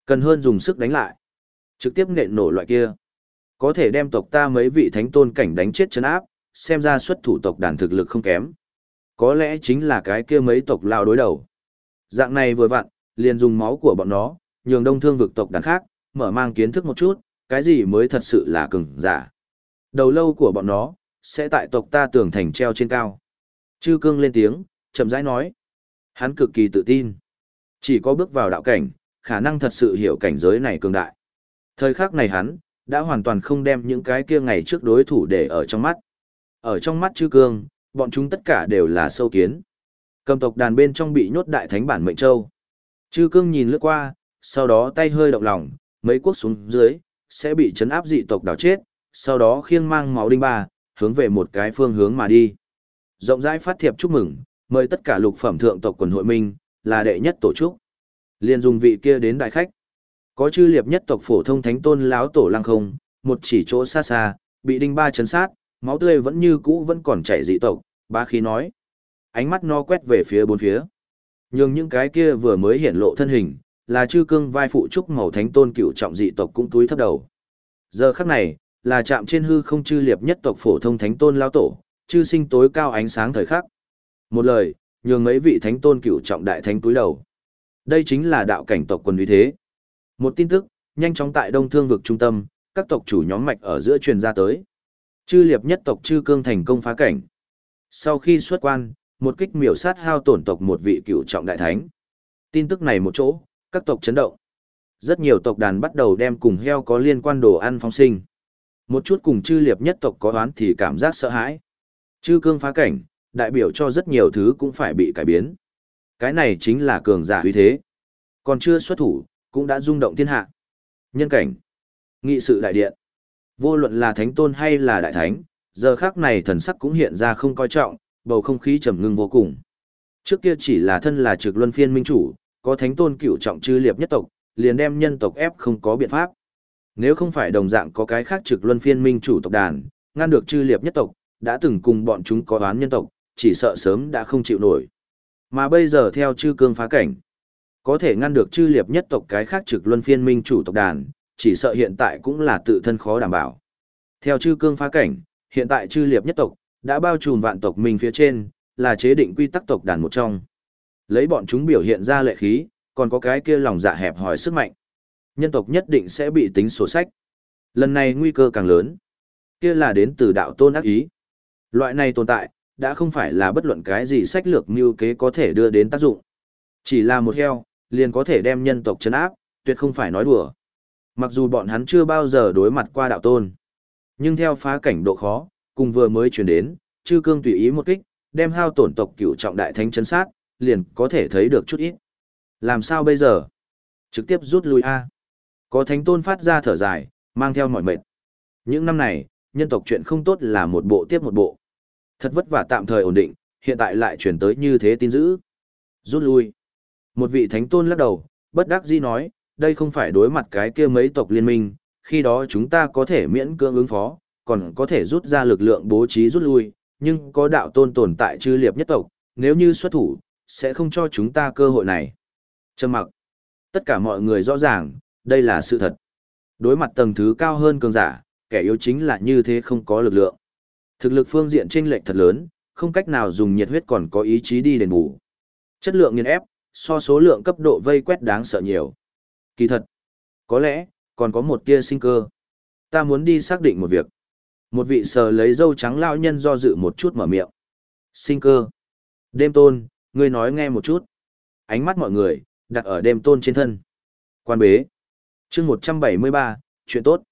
Cần hơn dùng sức đánh lại. Trực tiếp nện nổ loại kia. Có thể đem tộc ta mấy vị thánh tôn cảnh đánh chết chấn áp, xem ra xuất thủ tộc đàn thực lực không kém. Có lẽ chính là cái kia mấy tộc lao đối đầu. Dạng này vừa vặn, liền dùng máu của bọn nó, nhường đông thương vực tộc đàn khác, mở mang kiến thức một chút, cái gì mới thật sự là cường giả. Đầu lâu của bọn nó, sẽ tại tộc ta tưởng thành treo trên cao. Chư cương lên tiếng, chậm rãi nói. Hắn cực kỳ tự tin. Chỉ có bước vào đạo cảnh, khả năng thật sự hiểu cảnh giới này cường đại. Thời khắc này hắn, đã hoàn toàn không đem những cái kia ngày trước đối thủ để ở trong mắt. Ở trong mắt chư cương, bọn chúng tất cả đều là sâu kiến. Cầm tộc đàn bên trong bị nhốt đại thánh bản mệnh châu. Chư cương nhìn lướt qua, sau đó tay hơi động lòng, mấy quốc xuống dưới, sẽ bị chấn áp dị tộc đảo chết, sau đó khiêng mang máu đinh ba, hướng về một cái phương hướng mà đi. Rộng rãi phát thiệp chúc mừng, mời tất cả lục phẩm thượng tộc quần hội minh, là đệ nhất tổ chức. Liên dùng vị kia đến đại khách. Có chư liệp nhất tộc phổ thông thánh tôn láo tổ lăng không, một chỉ chỗ xa xa, bị đinh ba chấn sát, máu tươi vẫn như cũ vẫn còn chảy dị tộc, ba khí nói. Ánh mắt no quét về phía bốn phía. Nhưng những cái kia vừa mới hiện lộ thân hình, là chư cương vai phụ trúc màu thánh tôn cựu trọng dị tộc cũng túi thấp đầu. Giờ khắc này, là chạm trên hư không chư liệp nhất tộc phổ thông thánh tôn lao tổ, chư sinh tối cao ánh sáng thời khắc. Một lời, nhường mấy vị thánh tôn cựu trọng đại thánh túi đầu. Đây chính là đạo cảnh tộc quân uy thế. Một tin tức, nhanh chóng tại đông thương vực trung tâm, các tộc chủ nhóm mạch ở giữa truyền ra tới. Chư liệp nhất tộc chư cương thành công phá cảnh. Sau khi xuất quan, một kích miểu sát hao tổn tộc một vị cựu trọng đại thánh. Tin tức này một chỗ, các tộc chấn động. Rất nhiều tộc đàn bắt đầu đem cùng heo có liên quan đồ ăn phóng sinh. Một chút cùng chư liệp nhất tộc có đoán thì cảm giác sợ hãi. Chư cương phá cảnh, đại biểu cho rất nhiều thứ cũng phải bị cải biến. Cái này chính là cường giả uy thế. Còn chưa xuất thủ, cũng đã rung động thiên hạ. Nhân cảnh, nghị sự đại điện. Vô luận là thánh tôn hay là đại thánh, giờ khác này thần sắc cũng hiện ra không coi trọng, bầu không khí trầm ngưng vô cùng. Trước kia chỉ là thân là trực luân phiên minh chủ, có thánh tôn cựu trọng chư liệp nhất tộc, liền đem nhân tộc ép không có biện pháp. Nếu không phải đồng dạng có cái khác trực luân phiên minh chủ tộc đàn, ngăn được chư liệp nhất tộc, đã từng cùng bọn chúng có đoán nhân tộc, chỉ sợ sớm đã không chịu nổi. Mà bây giờ theo chư cương phá cảnh, có thể ngăn được chư liệp nhất tộc cái khác trực luân phiên minh chủ tộc đàn, chỉ sợ hiện tại cũng là tự thân khó đảm bảo. Theo chư cương phá cảnh, hiện tại chư liệp nhất tộc, đã bao trùm vạn tộc mình phía trên, là chế định quy tắc tộc đàn một trong. Lấy bọn chúng biểu hiện ra lệ khí, còn có cái kia lòng dạ hẹp hỏi sức mạnh. Nhân tộc nhất định sẽ bị tính sổ sách. Lần này nguy cơ càng lớn. Kia là đến từ đạo tôn ác ý. Loại này tồn tại, đã không phải là bất luận cái gì sách lược mưu kế có thể đưa đến tác dụng. Chỉ là một heo, liền có thể đem nhân tộc chấn áp, tuyệt không phải nói đùa. Mặc dù bọn hắn chưa bao giờ đối mặt qua đạo tôn, nhưng theo phá cảnh độ khó, cùng vừa mới chuyển đến, chư cương tùy ý một kích, đem hao tổn tộc cửu trọng đại thánh chấn sát, liền có thể thấy được chút ít. Làm sao bây giờ? Trực tiếp rút lui A. Có thánh tôn phát ra thở dài, mang theo mọi mệt. Những năm này, nhân tộc chuyện không tốt là một bộ tiếp một bộ. Thật vất vả tạm thời ổn định, hiện tại lại chuyển tới như thế tin dữ. Rút lui. Một vị thánh tôn lắc đầu, bất đắc dĩ nói, đây không phải đối mặt cái kia mấy tộc liên minh, khi đó chúng ta có thể miễn cưỡng ứng phó, còn có thể rút ra lực lượng bố trí rút lui, nhưng có đạo tôn tồn tại chư liệp nhất tộc, nếu như xuất thủ, sẽ không cho chúng ta cơ hội này. Trầm mặc. Tất cả mọi người rõ ràng, đây là sự thật. Đối mặt tầng thứ cao hơn cường giả, kẻ yếu chính là như thế không có lực lượng. Thực lực phương diện chênh lệch thật lớn, không cách nào dùng nhiệt huyết còn có ý chí đi đền bù. Chất lượng nghiền ép, so số lượng cấp độ vây quét đáng sợ nhiều. Kỳ thật, có lẽ, còn có một tia sinh cơ. Ta muốn đi xác định một việc. Một vị sờ lấy dâu trắng lao nhân do dự một chút mở miệng. Sinh cơ. Đêm tôn, ngươi nói nghe một chút. Ánh mắt mọi người, đặt ở đêm tôn trên thân. Quan bế. chương 173, chuyện tốt.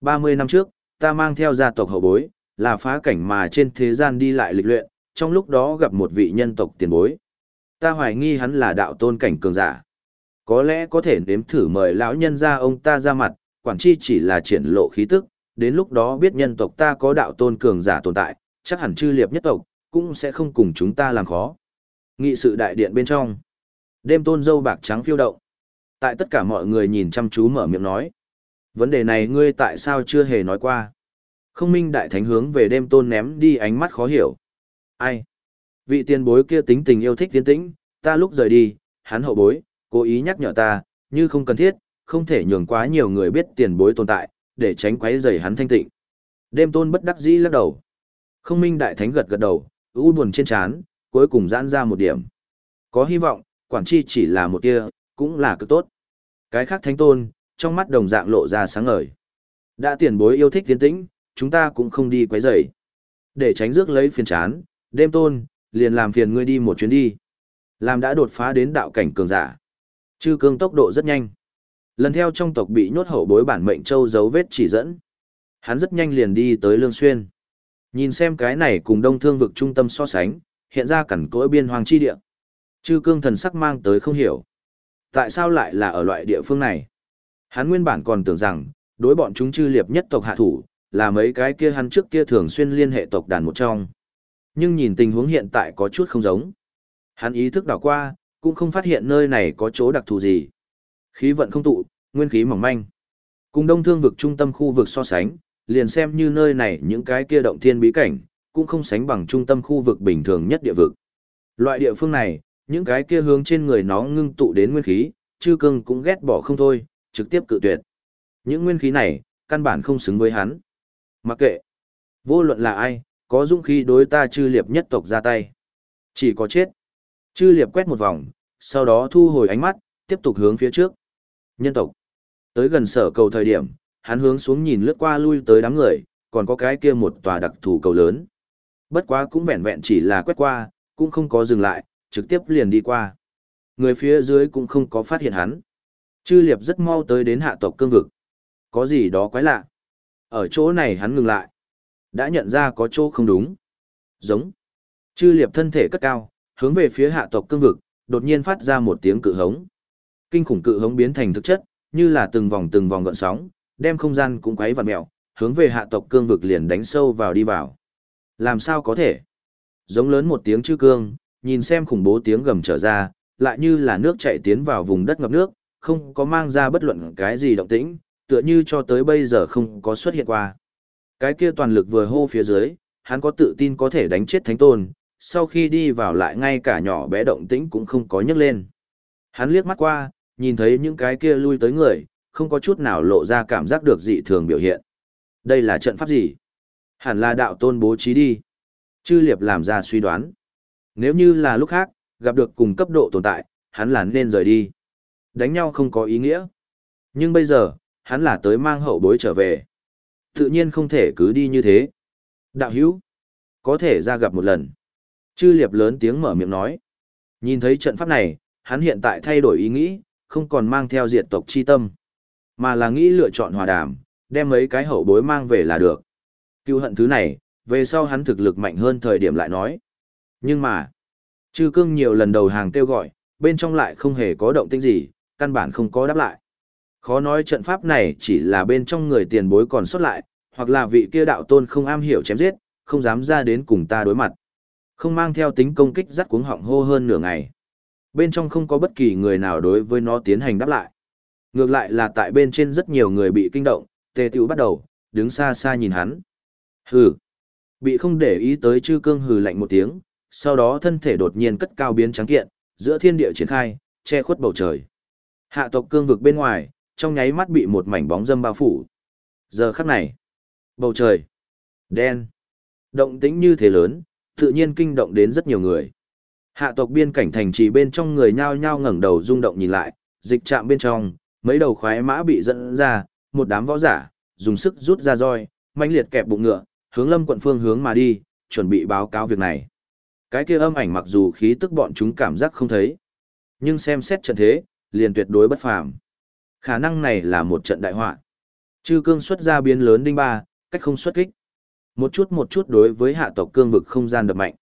30 năm trước, ta mang theo gia tộc hậu bối, là phá cảnh mà trên thế gian đi lại lịch luyện, trong lúc đó gặp một vị nhân tộc tiền bối. Ta hoài nghi hắn là đạo tôn cảnh cường giả. Có lẽ có thể nếm thử mời lão nhân ra ông ta ra mặt, quản chi chỉ là triển lộ khí tức, đến lúc đó biết nhân tộc ta có đạo tôn cường giả tồn tại, chắc hẳn chư liệp nhất tộc, cũng sẽ không cùng chúng ta làm khó. Nghị sự đại điện bên trong. Đêm tôn dâu bạc trắng phiêu động. Tại tất cả mọi người nhìn chăm chú mở miệng nói. Vấn đề này ngươi tại sao chưa hề nói qua? Không minh đại thánh hướng về đêm tôn ném đi ánh mắt khó hiểu. Ai? Vị tiền bối kia tính tình yêu thích tiến tĩnh, ta lúc rời đi, hắn hậu bối, cố ý nhắc nhở ta, như không cần thiết, không thể nhường quá nhiều người biết tiền bối tồn tại, để tránh quấy rầy hắn thanh tịnh. Đêm tôn bất đắc dĩ lắc đầu. Không minh đại thánh gật gật đầu, u buồn trên trán, cuối cùng giãn ra một điểm. Có hy vọng, quản chi chỉ là một tia, cũng là cực tốt. Cái khác thánh tôn, trong mắt đồng dạng lộ ra sáng ngời. Đã tiền bối yêu thích tiến tĩnh, chúng ta cũng không đi quấy rầy. Để tránh rước lấy phiền chán, đêm tôn, liền làm phiền ngươi đi một chuyến đi. Làm đã đột phá đến đạo cảnh cường giả. Chư cương tốc độ rất nhanh. Lần theo trong tộc bị nhốt hậu bối bản mệnh châu dấu vết chỉ dẫn. Hắn rất nhanh liền đi tới Lương Xuyên. Nhìn xem cái này cùng đông thương vực trung tâm so sánh, hiện ra cẩn cỗi biên hoang chi địa. Chư cương thần sắc mang tới không hiểu. Tại sao lại là ở loại địa phương này? Hắn nguyên bản còn tưởng rằng, đối bọn chúng chư liệp nhất tộc hạ thủ, là mấy cái kia hắn trước kia thường xuyên liên hệ tộc đàn một trong. Nhưng nhìn tình huống hiện tại có chút không giống. Hắn ý thức đảo qua, cũng không phát hiện nơi này có chỗ đặc thù gì. Khí vận không tụ, nguyên khí mỏng manh. Cùng đông thương vực trung tâm khu vực so sánh, liền xem như nơi này những cái kia động thiên bí cảnh, cũng không sánh bằng trung tâm khu vực bình thường nhất địa vực. Loại địa phương này, những cái kia hướng trên người nó ngưng tụ đến nguyên khí, chư cưng cũng ghét bỏ không thôi, trực tiếp cự tuyệt. Những nguyên khí này, căn bản không xứng với hắn. Mặc kệ, vô luận là ai, có dũng khí đối ta chư liệp nhất tộc ra tay. Chỉ có chết. Chư liệp quét một vòng, sau đó thu hồi ánh mắt, tiếp tục hướng phía trước. Nhân tộc. Tới gần sở cầu thời điểm, hắn hướng xuống nhìn lướt qua lui tới đám người, còn có cái kia một tòa đặc thù cầu lớn. Bất quá cũng vẹn vẹn chỉ là quét qua, cũng không có dừng lại, trực tiếp liền đi qua. Người phía dưới cũng không có phát hiện hắn. Chư liệp rất mau tới đến hạ tộc cương vực. Có gì đó quái lạ. Ở chỗ này hắn ngừng lại. Đã nhận ra có chỗ không đúng. Giống. Chư liệp thân thể cất cao, hướng về phía hạ tộc cương vực, đột nhiên phát ra một tiếng cự hống. Kinh khủng cự hống biến thành thực chất, như là từng vòng từng vòng gợn sóng, đem không gian cũng quấy vặn mèo, hướng về hạ tộc cương vực liền đánh sâu vào đi vào. Làm sao có thể? Giống lớn một tiếng chư cương, nhìn xem khủng bố tiếng gầm trở ra, lại như là nước chảy tiến vào vùng đất ngập nước, không có mang ra bất luận cái gì động tĩnh, tựa như cho tới bây giờ không có xuất hiện qua. Cái kia toàn lực vừa hô phía dưới, hắn có tự tin có thể đánh chết thánh tôn, sau khi đi vào lại ngay cả nhỏ bé động tĩnh cũng không có nhấc lên. Hắn liếc mắt qua, nhìn thấy những cái kia lui tới người, không có chút nào lộ ra cảm giác được dị thường biểu hiện. Đây là trận pháp gì? Hẳn là đạo tôn bố trí đi. Chư liệp làm ra suy đoán. Nếu như là lúc khác, gặp được cùng cấp độ tồn tại, hắn là nên rời đi. Đánh nhau không có ý nghĩa. Nhưng bây giờ, hắn là tới mang hậu bối trở về. Tự nhiên không thể cứ đi như thế. Đạo hữu, có thể ra gặp một lần. Chư liệp lớn tiếng mở miệng nói. Nhìn thấy trận pháp này, hắn hiện tại thay đổi ý nghĩ, không còn mang theo diệt tộc chi tâm, mà là nghĩ lựa chọn hòa đàm, đem mấy cái hậu bối mang về là được. Cứu hận thứ này, về sau hắn thực lực mạnh hơn thời điểm lại nói. Nhưng mà, chư cương nhiều lần đầu hàng kêu gọi, bên trong lại không hề có động tĩnh gì, căn bản không có đáp lại. Khó nói trận pháp này chỉ là bên trong người tiền bối còn xuất lại, hoặc là vị kia đạo tôn không am hiểu chém giết, không dám ra đến cùng ta đối mặt. Không mang theo tính công kích dắt cuống họng hô hơn nửa ngày. Bên trong không có bất kỳ người nào đối với nó tiến hành đáp lại. Ngược lại là tại bên trên rất nhiều người bị kinh động, tề tiểu bắt đầu, đứng xa xa nhìn hắn. Hừ. Bị không để ý tới chư cương hừ lạnh một tiếng, sau đó thân thể đột nhiên cất cao biến trắng kiện, giữa thiên địa triển khai, che khuất bầu trời. Hạ tộc cương vực bên ngoài, trong nháy mắt bị một mảnh bóng dâm bao phủ. Giờ khắc này, bầu trời, đen, động tĩnh như thế lớn, tự nhiên kinh động đến rất nhiều người. Hạ tộc biên cảnh thành trì bên trong người nhao nhao ngẩng đầu rung động nhìn lại, dịch trạm bên trong, mấy đầu khoái mã bị dẫn ra, một đám võ giả, dùng sức rút ra roi, mãnh liệt kẹp bụng ngựa, hướng lâm quận phương hướng mà đi, chuẩn bị báo cáo việc này. Cái kia âm ảnh mặc dù khí tức bọn chúng cảm giác không thấy, nhưng xem xét trận thế, liền tuyệt đối bất phàm. Khả năng này là một trận đại họa. Chư cương xuất ra biến lớn đinh ba, cách không xuất kích. Một chút một chút đối với hạ tộc cương vực không gian đập mạnh.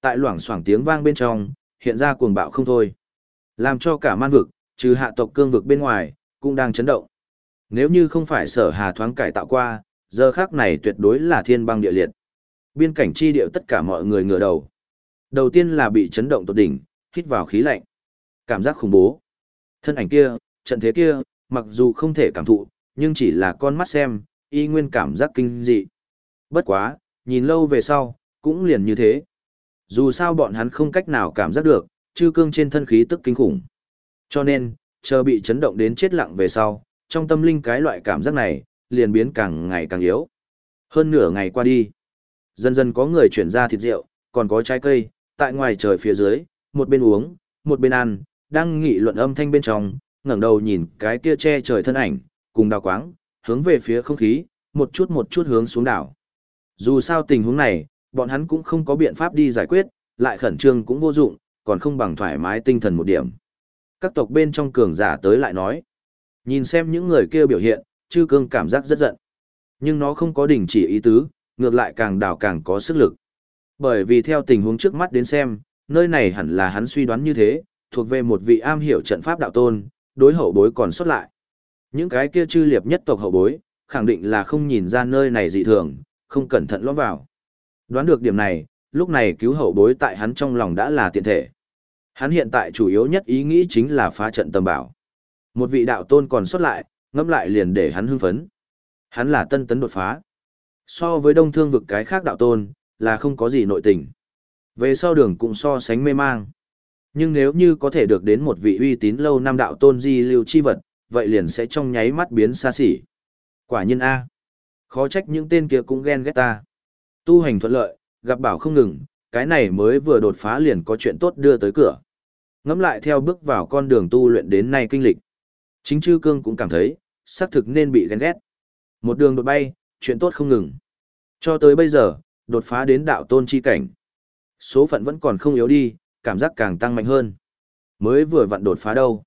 Tại loảng xoảng tiếng vang bên trong, hiện ra cuồng bạo không thôi. Làm cho cả man vực, trừ hạ tộc cương vực bên ngoài, cũng đang chấn động. Nếu như không phải sở hà thoáng cải tạo qua, giờ khác này tuyệt đối là thiên băng địa liệt. Biên cảnh chi điệu tất cả mọi người ngửa đầu. Đầu tiên là bị chấn động tột đỉnh, hít vào khí lạnh. Cảm giác khủng bố. Thân ảnh kia, trận thế kia, mặc dù không thể cảm thụ, nhưng chỉ là con mắt xem, y nguyên cảm giác kinh dị. Bất quá, nhìn lâu về sau, cũng liền như thế. Dù sao bọn hắn không cách nào cảm giác được, chư cương trên thân khí tức kinh khủng. Cho nên, chờ bị chấn động đến chết lặng về sau, trong tâm linh cái loại cảm giác này, liền biến càng ngày càng yếu. Hơn nửa ngày qua đi, dần dần có người chuyển ra thịt rượu, còn có trái cây, tại ngoài trời phía dưới, một bên uống, một bên ăn, đang nghị luận âm thanh bên trong, ngẩng đầu nhìn cái kia che trời thân ảnh, cùng đào quáng, hướng về phía không khí, một chút một chút hướng xuống đảo. Dù sao tình huống này, bọn hắn cũng không có biện pháp đi giải quyết, lại khẩn trương cũng vô dụng, còn không bằng thoải mái tinh thần một điểm. Các tộc bên trong cường giả tới lại nói, nhìn xem những người kia biểu hiện, chư cương cảm giác rất giận. Nhưng nó không có đình chỉ ý tứ, ngược lại càng đảo càng có sức lực. Bởi vì theo tình huống trước mắt đến xem, nơi này hẳn là hắn suy đoán như thế, thuộc về một vị am hiểu trận pháp đạo tôn, đối hậu bối còn xuất lại. Những cái kia chư liệp nhất tộc hậu bối, khẳng định là không nhìn ra nơi này dị thường, không cẩn thận lõm vào. Đoán được điểm này, lúc này cứu hậu bối tại hắn trong lòng đã là tiện thể. Hắn hiện tại chủ yếu nhất ý nghĩ chính là phá trận tầm bảo. Một vị đạo tôn còn xuất lại, ngẫm lại liền để hắn hưng phấn. Hắn là tân tấn đột phá. So với đông thương vực cái khác đạo tôn, là không có gì nội tình. Về sau đường cũng so sánh mê mang. Nhưng nếu như có thể được đến một vị uy tín lâu năm đạo tôn di lưu chi vật, vậy liền sẽ trong nháy mắt biến xa xỉ. Quả nhiên A. Khó trách những tên kia cũng ghen ghét ta. Tu hành thuận lợi, gặp bảo không ngừng, cái này mới vừa đột phá liền có chuyện tốt đưa tới cửa. Ngắm lại theo bước vào con đường tu luyện đến nay kinh lịch. Chính chư cương cũng cảm thấy, xác thực nên bị ghen ghét. Một đường đột bay, chuyện tốt không ngừng. Cho tới bây giờ, đột phá đến đạo tôn chi cảnh. Số phận vẫn còn không yếu đi, cảm giác càng tăng mạnh hơn. Mới vừa vặn đột phá đâu.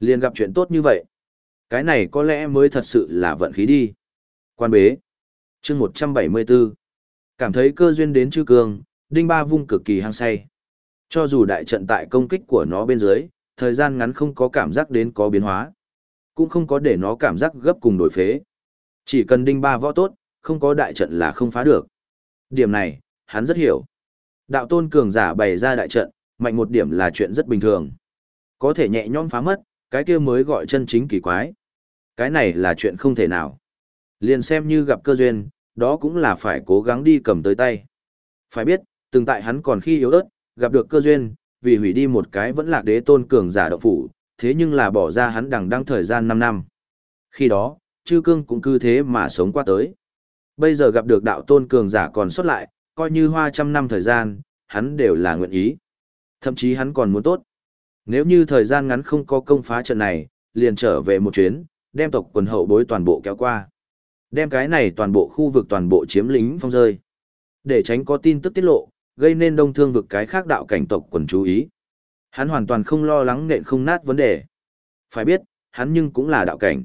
liền gặp chuyện tốt như vậy. Cái này có lẽ mới thật sự là vận khí đi. Quan bế. chương 174. Cảm thấy cơ duyên đến chư cương, đinh ba vung cực kỳ hăng say. Cho dù đại trận tại công kích của nó bên dưới, thời gian ngắn không có cảm giác đến có biến hóa. Cũng không có để nó cảm giác gấp cùng đổi phế. Chỉ cần đinh ba võ tốt, không có đại trận là không phá được. Điểm này, hắn rất hiểu. Đạo tôn cường giả bày ra đại trận, mạnh một điểm là chuyện rất bình thường. Có thể nhẹ nhõm phá mất, cái kia mới gọi chân chính kỳ quái. Cái này là chuyện không thể nào. Liền xem như gặp cơ duyên, đó cũng là phải cố gắng đi cầm tới tay. Phải biết, từng tại hắn còn khi yếu ớt, gặp được cơ duyên, vì hủy đi một cái vẫn lạc đế tôn cường giả động phủ, thế nhưng là bỏ ra hắn đằng đăng thời gian 5 năm. Khi đó, chư cương cũng cứ thế mà sống qua tới. Bây giờ gặp được đạo tôn cường giả còn xuất lại, coi như hoa trăm năm thời gian, hắn đều là nguyện ý. Thậm chí hắn còn muốn tốt. Nếu như thời gian ngắn không có công phá trận này, liền trở về một chuyến, đem tộc quần hậu bối toàn bộ kéo qua. Đem cái này toàn bộ khu vực toàn bộ chiếm lính phong rơi. Để tránh có tin tức tiết lộ, gây nên đông thương vực cái khác đạo cảnh tộc quần chú ý. Hắn hoàn toàn không lo lắng nện không nát vấn đề. Phải biết, hắn nhưng cũng là đạo cảnh.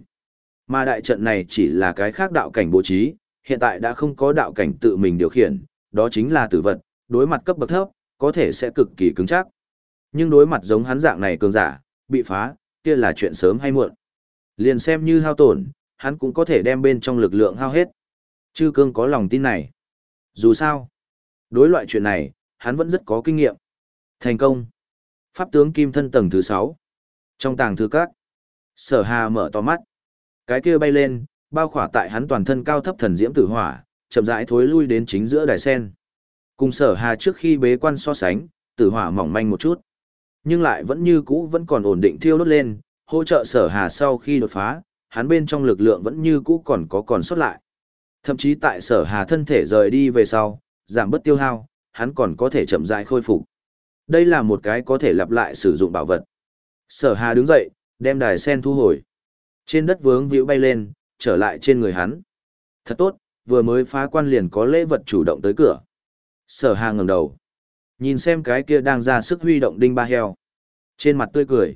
Mà đại trận này chỉ là cái khác đạo cảnh bố trí, hiện tại đã không có đạo cảnh tự mình điều khiển, đó chính là tử vật, đối mặt cấp bậc thấp, có thể sẽ cực kỳ cứng chắc. Nhưng đối mặt giống hắn dạng này cường giả, bị phá, kia là chuyện sớm hay muộn. Liền xem như hao tổn, hắn cũng có thể đem bên trong lực lượng hao hết. Chư cương có lòng tin này. Dù sao, đối loại chuyện này, hắn vẫn rất có kinh nghiệm. Thành công. Pháp tướng kim thân tầng thứ 6. Trong tàng thư các, sở hà mở to mắt. Cái kia bay lên, bao khỏa tại hắn toàn thân cao thấp thần diễm tử hỏa, chậm rãi thối lui đến chính giữa đài sen. Cùng sở hà trước khi bế quan so sánh, tử hỏa mỏng manh một chút. Nhưng lại vẫn như cũ vẫn còn ổn định thiêu đốt lên, hỗ trợ sở hà sau khi đột phá, hắn bên trong lực lượng vẫn như cũ còn có còn sót lại. Thậm chí tại sở hà thân thể rời đi về sau, giảm bớt tiêu hao, hắn còn có thể chậm rãi khôi phục. Đây là một cái có thể lặp lại sử dụng bảo vật. Sở hà đứng dậy, đem đài sen thu hồi. Trên đất vướng víu bay lên, trở lại trên người hắn. Thật tốt, vừa mới phá quan liền có lễ vật chủ động tới cửa. Sở hà ngẩng đầu. Nhìn xem cái kia đang ra sức huy động đinh ba heo. Trên mặt tươi cười.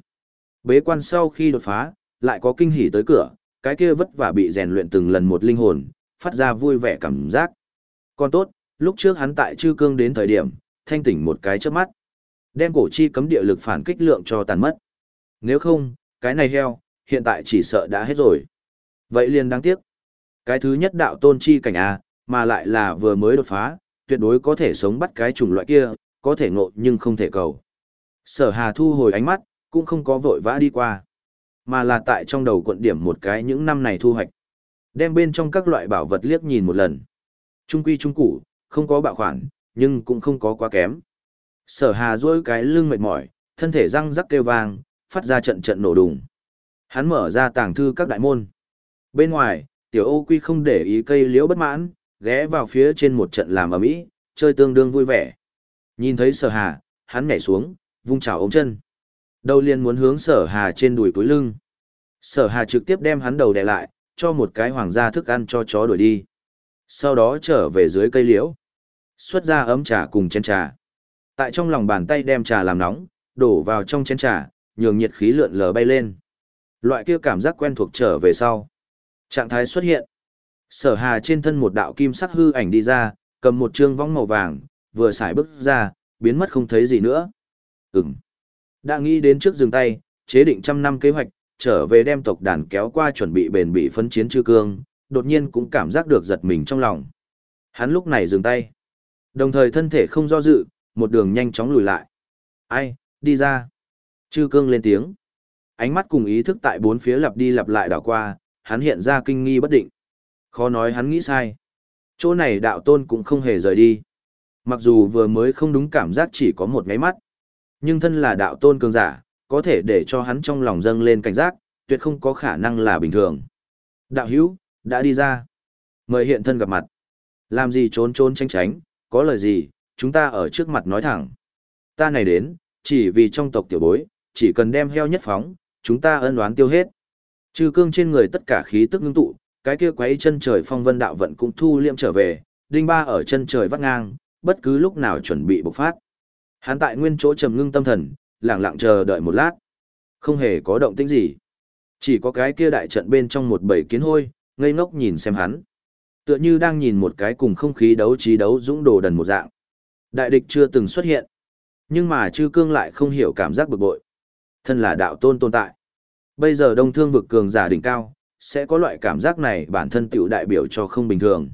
Bế quan sau khi đột phá, lại có kinh hỉ tới cửa, cái kia vất vả bị rèn luyện từng lần một linh hồn, phát ra vui vẻ cảm giác. Còn tốt, lúc trước hắn tại chư cương đến thời điểm, thanh tỉnh một cái trước mắt. Đem cổ chi cấm địa lực phản kích lượng cho tàn mất. Nếu không, cái này heo, hiện tại chỉ sợ đã hết rồi. Vậy liền đáng tiếc. Cái thứ nhất đạo tôn chi cảnh A, mà lại là vừa mới đột phá, tuyệt đối có thể sống bắt cái chủng loại kia, có thể ngộ nhưng không thể cầu. Sở hà thu hồi ánh mắt, cũng không có vội vã đi qua, mà là tại trong đầu quận điểm một cái những năm này thu hoạch. Đem bên trong các loại bảo vật liếc nhìn một lần. Trung quy trung củ, không có bạo khoản, nhưng cũng không có quá kém. Sở hà duỗi cái lưng mệt mỏi, thân thể răng rắc kêu vang, phát ra trận trận nổ đùng. Hắn mở ra tàng thư các đại môn. Bên ngoài, tiểu ô quy không để ý cây liễu bất mãn, ghé vào phía trên một trận làm ở mỹ, chơi tương đương vui vẻ. Nhìn thấy sở hà, hắn nhảy xuống, vung trào ống chân. Đầu liền muốn hướng sở hà trên đùi cuối lưng. Sở hà trực tiếp đem hắn đầu đè lại, cho một cái hoàng gia thức ăn cho chó đuổi đi. Sau đó trở về dưới cây liễu. Xuất ra ấm trà cùng chén trà. Tại trong lòng bàn tay đem trà làm nóng, đổ vào trong chén trà, nhường nhiệt khí lượn lờ bay lên. Loại kia cảm giác quen thuộc trở về sau. Trạng thái xuất hiện. Sở hà trên thân một đạo kim sắc hư ảnh đi ra, cầm một trương vong màu vàng, vừa xài bước ra, biến mất không thấy gì nữa. Ừm. Đã nghĩ đến trước dừng tay, chế định trăm năm kế hoạch, trở về đem tộc đàn kéo qua chuẩn bị bền bị phấn chiến chư cương, đột nhiên cũng cảm giác được giật mình trong lòng. Hắn lúc này dừng tay. Đồng thời thân thể không do dự, một đường nhanh chóng lùi lại. Ai, đi ra. Chư cương lên tiếng. Ánh mắt cùng ý thức tại bốn phía lặp đi lặp lại đảo qua, hắn hiện ra kinh nghi bất định. Khó nói hắn nghĩ sai. Chỗ này đạo tôn cũng không hề rời đi. Mặc dù vừa mới không đúng cảm giác chỉ có một ngáy mắt. Nhưng thân là đạo tôn cường giả, có thể để cho hắn trong lòng dâng lên cảnh giác, tuyệt không có khả năng là bình thường. Đạo hữu, đã đi ra. Mời hiện thân gặp mặt. Làm gì trốn trốn tránh tránh, có lời gì, chúng ta ở trước mặt nói thẳng. Ta này đến, chỉ vì trong tộc tiểu bối, chỉ cần đem heo nhất phóng, chúng ta ân đoán tiêu hết. Trừ cương trên người tất cả khí tức ngưng tụ, cái kia quấy chân trời phong vân đạo vận cũng thu liệm trở về, đinh ba ở chân trời vắt ngang, bất cứ lúc nào chuẩn bị bộc phát. Hắn tại nguyên chỗ trầm ngưng tâm thần, lặng lặng chờ đợi một lát. Không hề có động tĩnh gì. Chỉ có cái kia đại trận bên trong một bầy kiến hôi, ngây ngốc nhìn xem hắn. Tựa như đang nhìn một cái cùng không khí đấu trí đấu dũng đồ đần một dạng. Đại địch chưa từng xuất hiện. Nhưng mà chư cương lại không hiểu cảm giác bực bội. Thân là đạo tôn tồn tại. Bây giờ đông thương vực cường giả đỉnh cao, sẽ có loại cảm giác này bản thân tiểu đại biểu cho không bình thường.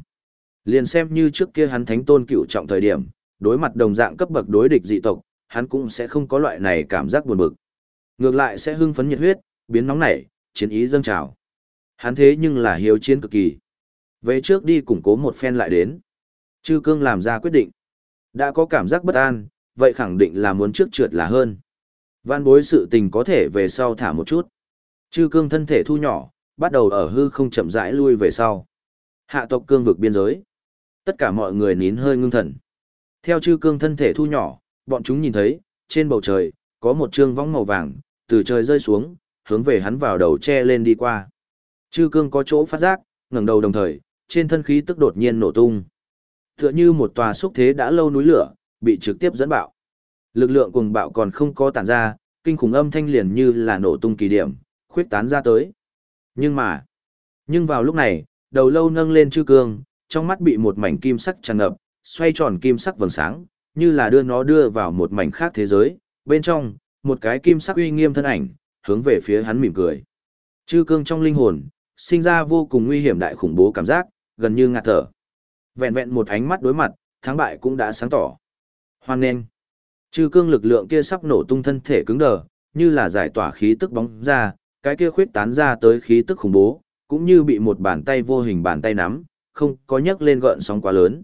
Liền xem như trước kia hắn thánh tôn cựu trọng thời điểm, đối mặt đồng dạng cấp bậc đối địch dị tộc, hắn cũng sẽ không có loại này cảm giác buồn bực. Ngược lại sẽ hưng phấn nhiệt huyết, biến nóng nảy, chiến ý dâng trào. Hắn thế nhưng là hiếu chiến cực kỳ. Về trước đi củng cố một phen lại đến. Chư cương làm ra quyết định. Đã có cảm giác bất an, vậy khẳng định là muốn trước trượt là hơn. Văn bối sự tình có thể về sau thả một chút. Chư cương thân thể thu nhỏ, bắt đầu ở hư không chậm rãi lui về sau. Hạ tộc cương vực biên giới. Tất cả mọi người nín hơi ngưng thần. Theo chư cương thân thể thu nhỏ, bọn chúng nhìn thấy, trên bầu trời, có một trương vong màu vàng, từ trời rơi xuống, hướng về hắn vào đầu che lên đi qua. Chư cương có chỗ phát giác, ngẩng đầu đồng thời, trên thân khí tức đột nhiên nổ tung. Tựa như một tòa xúc thế đã lâu núi lửa, bị trực tiếp dẫn bạo. Lực lượng cuồng bạo còn không có tản ra, kinh khủng âm thanh liền như là nổ tung kỳ điểm, khuyết tán ra tới. Nhưng mà, nhưng vào lúc này, đầu lâu nâng lên chư cương, trong mắt bị một mảnh kim sắc tràn ngập, xoay tròn kim sắc vầng sáng, như là đưa nó đưa vào một mảnh khác thế giới, bên trong, một cái kim sắc uy nghiêm thân ảnh, hướng về phía hắn mỉm cười. Chư cương trong linh hồn, sinh ra vô cùng nguy hiểm đại khủng bố cảm giác, gần như ngạt thở. Vẹn vẹn một ánh mắt đối mặt, thắng bại cũng đã sáng tỏ. Hoan nên, chư cương lực lượng kia sắp nổ tung thân thể cứng đờ, như là giải tỏa khí tức bóng ra, cái kia khuyết tán ra tới khí tức khủng bố, cũng như bị một bàn tay vô hình bàn tay nắm, không có nhấc lên gợn sóng quá lớn.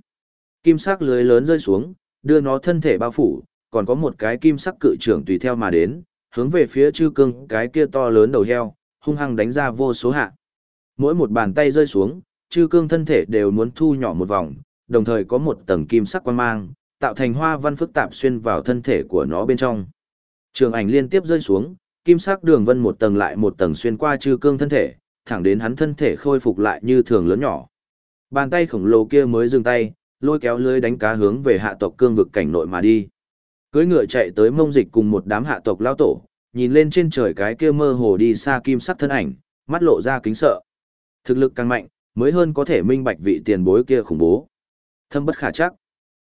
Kim sắc lưới lớn rơi xuống, đưa nó thân thể bao phủ, còn có một cái kim sắc cự trưởng tùy theo mà đến, hướng về phía chư cương cái kia to lớn đầu heo, hung hăng đánh ra vô số hạ. Mỗi một bàn tay rơi xuống, chư cương thân thể đều muốn thu nhỏ một vòng, đồng thời có một tầng kim sắc quan mang, tạo thành hoa văn phức tạp xuyên vào thân thể của nó bên trong. Trường ảnh liên tiếp rơi xuống, kim sắc đường vân một tầng lại một tầng xuyên qua chư cương thân thể, thẳng đến hắn thân thể khôi phục lại như thường lớn nhỏ. Bàn tay khổng lồ kia mới dừng tay, lôi kéo lưới đánh cá hướng về hạ tộc cương vực cảnh nội mà đi. Cưới ngựa chạy tới mông dịch cùng một đám hạ tộc lao tổ, nhìn lên trên trời cái kia mơ hồ đi xa kim sắc thân ảnh, mắt lộ ra kính sợ. Thực lực càng mạnh, mới hơn có thể minh bạch vị tiền bối kia khủng bố. Thâm bất khả chắc.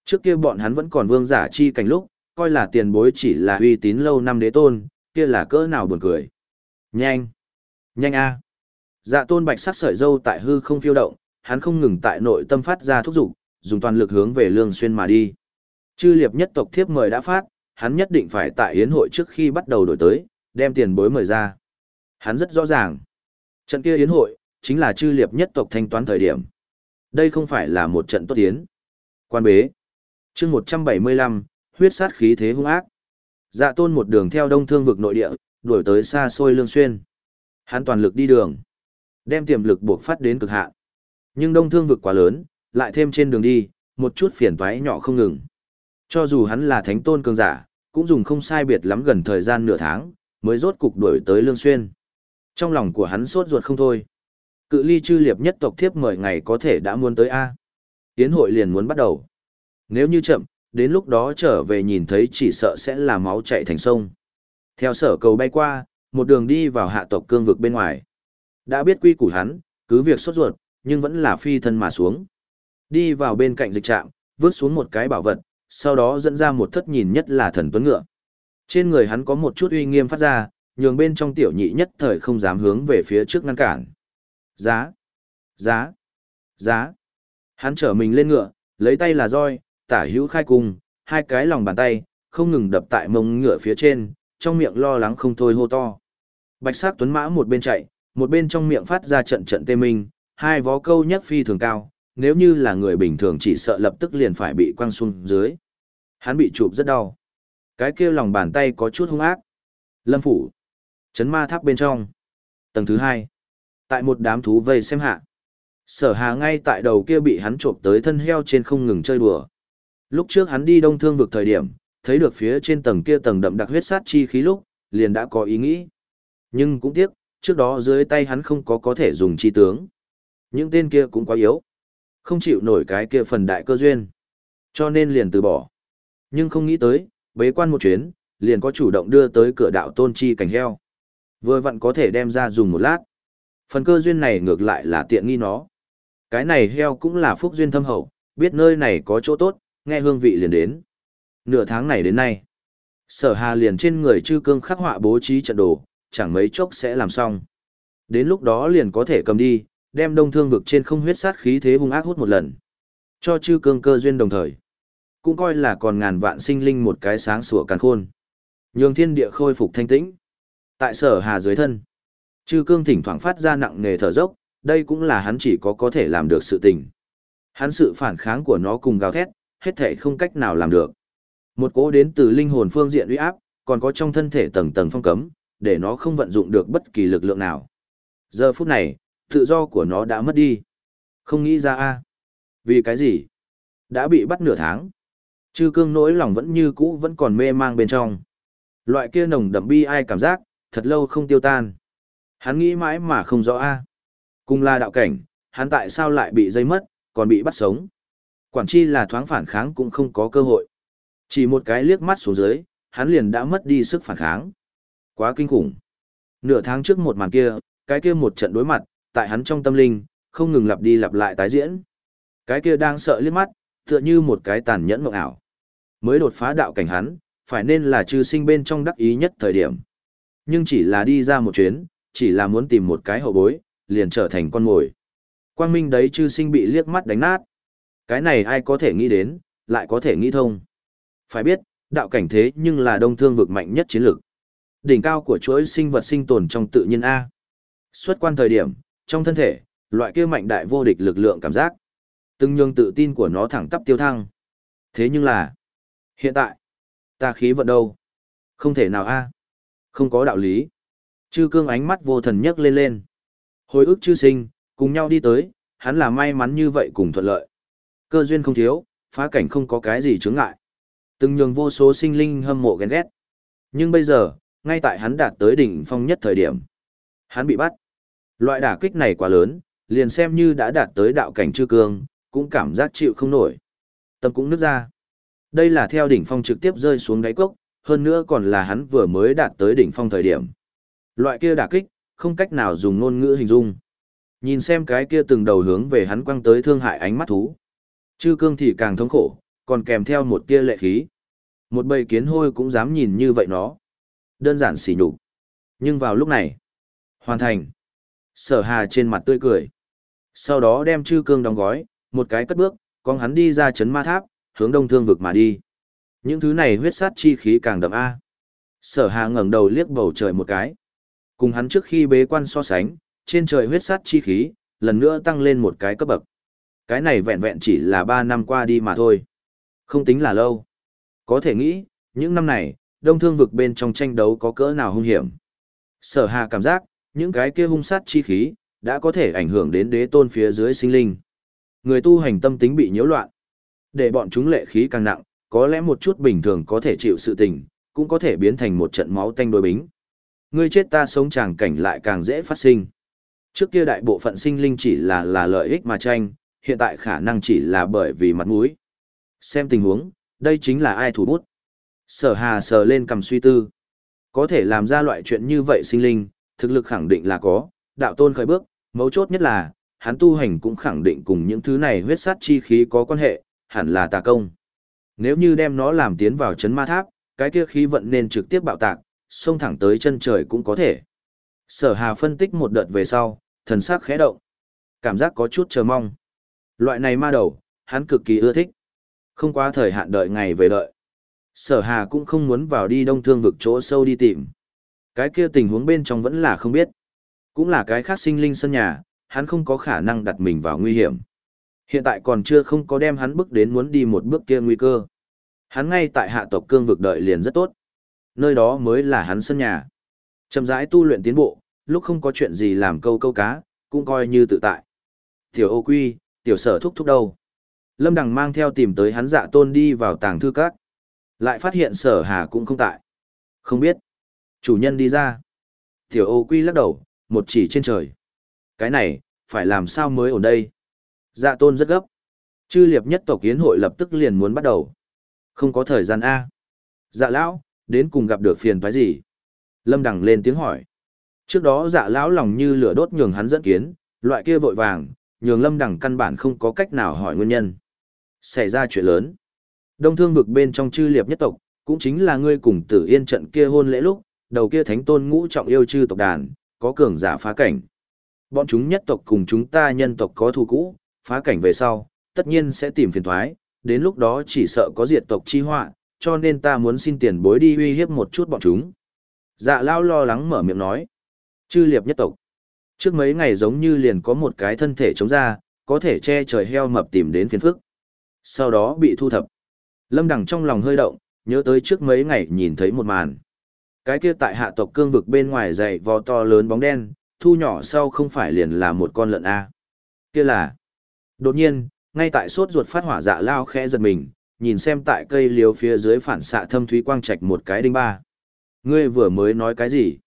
Trước kia bọn hắn vẫn còn vương giả chi cảnh lúc, coi là tiền bối chỉ là uy tín lâu năm đế tôn, kia là cỡ nào buồn cười. Nhanh! Nhanh a! Dạ tôn bạch sắc sợi dâu tại hư không phiêu động, hắn không ngừng tại nội tâm phát ra thúc giục, dùng toàn lực hướng về lương xuyên mà đi. Chư liệp nhất tộc thiếp mời đã phát, hắn nhất định phải tại yến hội trước khi bắt đầu đổi tới, đem tiền bối mời ra. Hắn rất rõ ràng. Trận kia yến hội, chính là chư liệp nhất tộc thanh toán thời điểm. Đây không phải là một trận tốt tiến. Quan bế. chương 175, huyết sát khí thế hung ác. Dạ tôn một đường theo đông thương vực nội địa, đuổi tới xa xôi lương xuyên. Hắn toàn lực đi đường. Đem tiềm lực buộc phát đến cực hạn. Nhưng đông thương vực quá lớn, lại thêm trên đường đi, một chút phiền toái nhỏ không ngừng. Cho dù hắn là thánh tôn cường giả, cũng dùng không sai biệt lắm gần thời gian nửa tháng, mới rốt cục đuổi tới Lương Xuyên. Trong lòng của hắn sốt ruột không thôi. Cự ly chư liệp nhất tộc thiếp mời ngày có thể đã muốn tới A. Yến hội liền muốn bắt đầu. Nếu như chậm, đến lúc đó trở về nhìn thấy chỉ sợ sẽ là máu chạy thành sông. Theo sở cầu bay qua, một đường đi vào hạ tộc cương vực bên ngoài. Đã biết quy củ hắn, cứ việc sốt ruột, nhưng vẫn là phi thân mà xuống. Đi vào bên cạnh dịch trạm, vứt xuống một cái bảo vật, sau đó dẫn ra một thất nhìn nhất là thần tuấn ngựa. Trên người hắn có một chút uy nghiêm phát ra, nhường bên trong tiểu nhị nhất thời không dám hướng về phía trước ngăn cản. Giá! Giá! Giá! Hắn trở mình lên ngựa, lấy tay là roi, tả hữu khai cung, hai cái lòng bàn tay, không ngừng đập tại mông ngựa phía trên, trong miệng lo lắng không thôi hô to. Bạch sắc tuấn mã một bên chạy, một bên trong miệng phát ra trận trận tê minh, hai vó câu nhất phi thường cao, nếu như là người bình thường chỉ sợ lập tức liền phải bị quăng xuống dưới. Hắn bị chụp rất đau. Cái kia lòng bàn tay có chút hung ác. Lâm phủ. Chấn ma tháp bên trong. Tầng thứ hai. Tại một đám thú vây xem hạ. Sở hà ngay tại đầu kia bị hắn trộm tới thân heo trên không ngừng chơi đùa. Lúc trước hắn đi đông thương vực thời điểm, thấy được phía trên tầng kia tầng đậm đặc huyết sát chi khí lúc, liền đã có ý nghĩ. Nhưng cũng tiếc, trước đó dưới tay hắn không có có thể dùng chi tướng. Những tên kia cũng quá yếu. Không chịu nổi cái kia phần đại cơ duyên. Cho nên liền từ bỏ. Nhưng không nghĩ tới, bế quan một chuyến, liền có chủ động đưa tới cửa đạo tôn chi cảnh heo. Vừa vặn có thể đem ra dùng một lát. Phần cơ duyên này ngược lại là tiện nghi nó. Cái này heo cũng là phúc duyên thâm hậu, biết nơi này có chỗ tốt, nghe hương vị liền đến. Nửa tháng này đến nay, sở hà liền trên người chư cương khắc họa bố trí trận đồ, chẳng mấy chốc sẽ làm xong. Đến lúc đó liền có thể cầm đi, đem đông thương vực trên không huyết sát khí thế hung ác hút một lần. Cho chư cương cơ duyên đồng thời. Cũng coi là còn ngàn vạn sinh linh một cái sáng sủa càn khôn. Nhường thiên địa khôi phục thanh tĩnh. Tại sở hà dưới thân. Chư cương thỉnh thoảng phát ra nặng nề thở dốc, đây cũng là hắn chỉ có có thể làm được sự tình. Hắn sự phản kháng của nó cùng gào thét, hết thể không cách nào làm được. Một cố đến từ linh hồn phương diện uy áp, còn có trong thân thể tầng tầng phong cấm, để nó không vận dụng được bất kỳ lực lượng nào. Giờ phút này, tự do của nó đã mất đi. Không nghĩ ra a à? Vì cái gì? Đã bị bắt nửa tháng. Chư cương nỗi lòng vẫn như cũ vẫn còn mê mang bên trong. Loại kia nồng đậm bi ai cảm giác, thật lâu không tiêu tan. Hắn nghĩ mãi mà không rõ a Cùng là đạo cảnh, hắn tại sao lại bị dây mất, còn bị bắt sống. Quản chi là thoáng phản kháng cũng không có cơ hội. Chỉ một cái liếc mắt xuống dưới, hắn liền đã mất đi sức phản kháng. Quá kinh khủng. Nửa tháng trước một màn kia, cái kia một trận đối mặt, tại hắn trong tâm linh, không ngừng lặp đi lặp lại tái diễn. Cái kia đang sợ liếc mắt, tựa như một cái tàn nhẫn mộng ảo. Mới đột phá đạo cảnh hắn, phải nên là trừ sinh bên trong đắc ý nhất thời điểm. Nhưng chỉ là đi ra một chuyến, chỉ là muốn tìm một cái hậu bối, liền trở thành con mồi. Quang minh đấy chư sinh bị liếc mắt đánh nát. Cái này ai có thể nghĩ đến, lại có thể nghĩ thông. Phải biết, đạo cảnh thế nhưng là đông thương vực mạnh nhất chiến lược. Đỉnh cao của chuỗi sinh vật sinh tồn trong tự nhiên A. Xuất quan thời điểm, trong thân thể, loại kia mạnh đại vô địch lực lượng cảm giác. Từng nhường tự tin của nó thẳng tắp tiêu thăng. Thế nhưng là, hiện tại, ta khí vận đâu? Không thể nào A. Không có đạo lý. Chư cương ánh mắt vô thần nhấc lên lên. Hồi ức chư sinh, cùng nhau đi tới, hắn là may mắn như vậy cùng thuận lợi. Cơ duyên không thiếu, phá cảnh không có cái gì chướng ngại. Từng nhường vô số sinh linh hâm mộ ghen ghét. Nhưng bây giờ, ngay tại hắn đạt tới đỉnh phong nhất thời điểm, hắn bị bắt. Loại đả kích này quá lớn, liền xem như đã đạt tới đạo cảnh chư cương, cũng cảm giác chịu không nổi. Tâm cũng nứt ra. Đây là theo đỉnh phong trực tiếp rơi xuống đáy cốc, hơn nữa còn là hắn vừa mới đạt tới đỉnh phong thời điểm. Loại kia đả kích, không cách nào dùng ngôn ngữ hình dung. Nhìn xem cái kia từng đầu hướng về hắn quăng tới thương hại ánh mắt thú. Chư cương thì càng thống khổ, còn kèm theo một tia lệ khí. Một bầy kiến hôi cũng dám nhìn như vậy nó. Đơn giản xỉ nhục. Nhưng vào lúc này, hoàn thành. Sở hà trên mặt tươi cười. Sau đó đem chư cương đóng gói, một cái cất bước, con hắn đi ra chấn ma tháp, hướng đông thương vực mà đi. Những thứ này huyết sát chi khí càng đậm A. Sở hà ngẩng đầu liếc bầu trời một cái. Cùng hắn trước khi bế quan so sánh, trên trời huyết sát chi khí, lần nữa tăng lên một cái cấp bậc. Cái này vẹn vẹn chỉ là 3 năm qua đi mà thôi. Không tính là lâu. Có thể nghĩ, những năm này, đông thương vực bên trong tranh đấu có cỡ nào hung hiểm. Sở hà cảm giác, những cái kia hung sát chi khí, đã có thể ảnh hưởng đến đế tôn phía dưới sinh linh. Người tu hành tâm tính bị nhiễu loạn. Để bọn chúng lệ khí càng nặng, có lẽ một chút bình thường có thể chịu sự tình, cũng có thể biến thành một trận máu tanh đối bính. Ngươi chết ta sống chàng cảnh lại càng dễ phát sinh. Trước kia đại bộ phận sinh linh chỉ là là lợi ích mà tranh, hiện tại khả năng chỉ là bởi vì mặt mũi. Xem tình huống, đây chính là ai thủ bút. Sở hà sờ lên cầm suy tư. Có thể làm ra loại chuyện như vậy sinh linh, thực lực khẳng định là có, đạo tôn khởi bước, mấu chốt nhất là, hắn tu hành cũng khẳng định cùng những thứ này huyết sát chi khí có quan hệ, hẳn là tà công. Nếu như đem nó làm tiến vào chấn ma tháp, cái kia khí vận nên trực tiếp bạo tạc, xông thẳng tới chân trời cũng có thể. Sở Hà phân tích một đợt về sau, thần sắc khẽ động. Cảm giác có chút chờ mong. Loại này ma đầu, hắn cực kỳ ưa thích. Không quá thời hạn đợi ngày về đợi. Sở Hà cũng không muốn vào đi đông thương vực chỗ sâu đi tìm. Cái kia tình huống bên trong vẫn là không biết. Cũng là cái khác sinh linh sân nhà, hắn không có khả năng đặt mình vào nguy hiểm. Hiện tại còn chưa không có đem hắn bước đến muốn đi một bước kia nguy cơ. Hắn ngay tại hạ tộc cương vực đợi liền rất tốt. Nơi đó mới là hắn sân nhà. Chậm rãi tu luyện tiến bộ, lúc không có chuyện gì làm câu câu cá, cũng coi như tự tại. Tiểu ô quy, tiểu sở thúc thúc đâu. Lâm Đằng mang theo tìm tới hắn dạ tôn đi vào tàng thư các. Lại phát hiện sở hà cũng không tại. Không biết. Chủ nhân đi ra. Tiểu ô quy lắc đầu, một chỉ trên trời. Cái này, phải làm sao mới ổn đây? Dạ tôn rất gấp. Chư liệp nhất tộc kiến hội lập tức liền muốn bắt đầu. Không có thời gian A. Dạ lão, đến cùng gặp được phiền toái gì? Lâm Đằng lên tiếng hỏi. Trước đó dạ lão lòng như lửa đốt nhường hắn dẫn kiến, loại kia vội vàng, nhường Lâm Đằng căn bản không có cách nào hỏi nguyên nhân. Xảy ra chuyện lớn. Đông thương vực bên trong chư liệp nhất tộc, cũng chính là ngươi cùng tử yên trận kia hôn lễ lúc, đầu kia thánh tôn ngũ trọng yêu chư tộc đàn, có cường giả phá cảnh. Bọn chúng nhất tộc cùng chúng ta nhân tộc có thù cũ, phá cảnh về sau, tất nhiên sẽ tìm phiền thoái, đến lúc đó chỉ sợ có diệt tộc chi họa, cho nên ta muốn xin tiền bối đi uy hiếp một chút bọn chúng. Dạ lao lo lắng mở miệng nói. Chư liệp nhất tộc. Trước mấy ngày giống như liền có một cái thân thể chống ra, có thể che trời heo mập tìm đến phiền phức. Sau đó bị thu thập. Lâm Đằng trong lòng hơi động, nhớ tới trước mấy ngày nhìn thấy một màn. Cái kia tại hạ tộc cương vực bên ngoài dày vò to lớn bóng đen, thu nhỏ sau không phải liền là một con lợn A. Kia là. Đột nhiên, ngay tại sốt ruột phát hỏa dạ lao khẽ giật mình, nhìn xem tại cây liếu phía dưới phản xạ thâm thúy quang trạch một cái đinh ba. Ngươi vừa mới nói cái gì?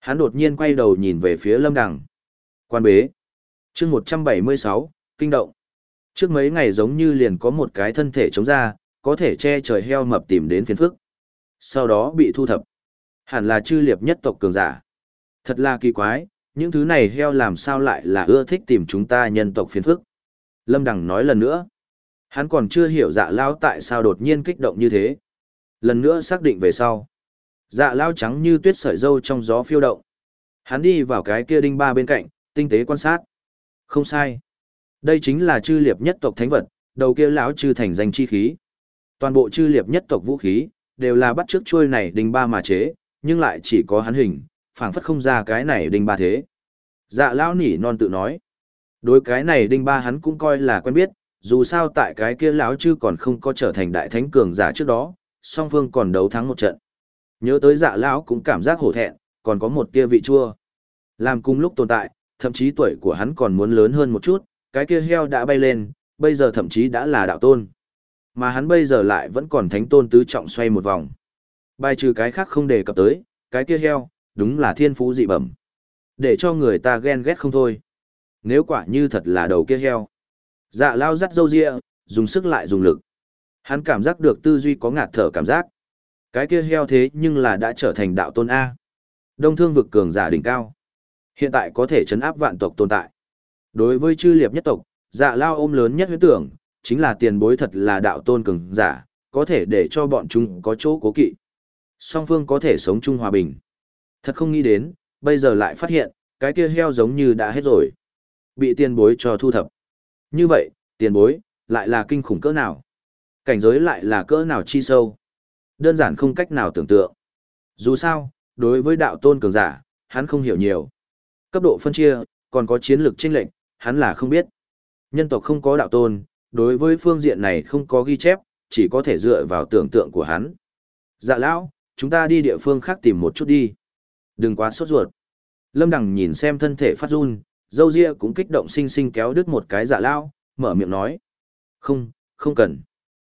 Hắn đột nhiên quay đầu nhìn về phía lâm đằng. Quan bế. chương 176, kinh động. Trước mấy ngày giống như liền có một cái thân thể chống ra, có thể che trời heo mập tìm đến phiền phức. Sau đó bị thu thập. Hẳn là chư liệp nhất tộc cường giả. Thật là kỳ quái, những thứ này heo làm sao lại là ưa thích tìm chúng ta nhân tộc phiền phức. Lâm Đằng nói lần nữa. Hắn còn chưa hiểu dạ lao tại sao đột nhiên kích động như thế. Lần nữa xác định về sau. Dạ lao trắng như tuyết sợi dâu trong gió phiêu động. Hắn đi vào cái kia đinh ba bên cạnh, tinh tế quan sát. Không sai. Đây chính là chư liệp nhất tộc thánh vật, đầu kia lão chư thành danh chi khí. Toàn bộ chư liệp nhất tộc vũ khí, đều là bắt trước chuôi này đinh ba mà chế, nhưng lại chỉ có hắn hình, phảng phất không ra cái này đinh ba thế. Dạ lão nỉ non tự nói. Đối cái này đinh ba hắn cũng coi là quen biết, dù sao tại cái kia lão chư còn không có trở thành đại thánh cường giả trước đó, song phương còn đấu thắng một trận. Nhớ tới dạ lão cũng cảm giác hổ thẹn, còn có một tia vị chua. Làm cùng lúc tồn tại, thậm chí tuổi của hắn còn muốn lớn hơn một chút, cái kia heo đã bay lên, bây giờ thậm chí đã là đạo tôn. Mà hắn bây giờ lại vẫn còn thánh tôn tứ trọng xoay một vòng. Bài trừ cái khác không đề cập tới, cái kia heo, đúng là thiên phú dị bẩm. Để cho người ta ghen ghét không thôi. Nếu quả như thật là đầu kia heo. Dạ lao dắt dâu ria, dùng sức lại dùng lực. Hắn cảm giác được tư duy có ngạt thở cảm giác. Cái kia heo thế nhưng là đã trở thành đạo tôn A. Đông thương vực cường giả đỉnh cao. Hiện tại có thể chấn áp vạn tộc tồn tại. Đối với chư liệp nhất tộc, dạ lao ôm lớn nhất huyết tưởng, chính là tiền bối thật là đạo tôn cường giả, có thể để cho bọn chúng có chỗ cố kỵ. Song phương có thể sống chung hòa bình. Thật không nghĩ đến, bây giờ lại phát hiện, cái kia heo giống như đã hết rồi. Bị tiền bối cho thu thập. Như vậy, tiền bối, lại là kinh khủng cỡ nào? Cảnh giới lại là cỡ nào chi sâu? Đơn giản không cách nào tưởng tượng. Dù sao, đối với đạo tôn cường giả, hắn không hiểu nhiều. Cấp độ phân chia, còn có chiến lược chênh lệnh, hắn là không biết. Nhân tộc không có đạo tôn, đối với phương diện này không có ghi chép, chỉ có thể dựa vào tưởng tượng của hắn. Dạ lão, chúng ta đi địa phương khác tìm một chút đi. Đừng quá sốt ruột. Lâm Đằng nhìn xem thân thể phát run, dâu ria cũng kích động sinh sinh kéo đứt một cái dạ lao, mở miệng nói. Không, không cần.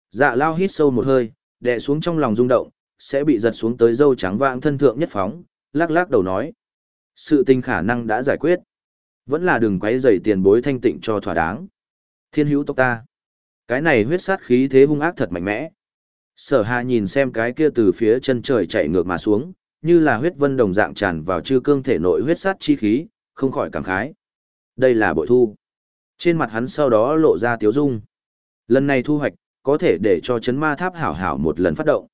Dạ lao hít sâu một hơi, đè xuống trong lòng rung động, sẽ bị giật xuống tới dâu trắng vạng thân thượng nhất phóng, lắc lắc đầu nói. Sự tình khả năng đã giải quyết. Vẫn là đừng quấy rầy tiền bối thanh tịnh cho thỏa đáng. Thiên hữu tộc ta. Cái này huyết sát khí thế hung ác thật mạnh mẽ. Sở hà nhìn xem cái kia từ phía chân trời chạy ngược mà xuống, như là huyết vân đồng dạng tràn vào chư cương thể nội huyết sát chi khí, không khỏi cảm khái. Đây là bội thu. Trên mặt hắn sau đó lộ ra tiếu dung. Lần này thu hoạch, có thể để cho chấn ma tháp hảo hảo một lần phát động.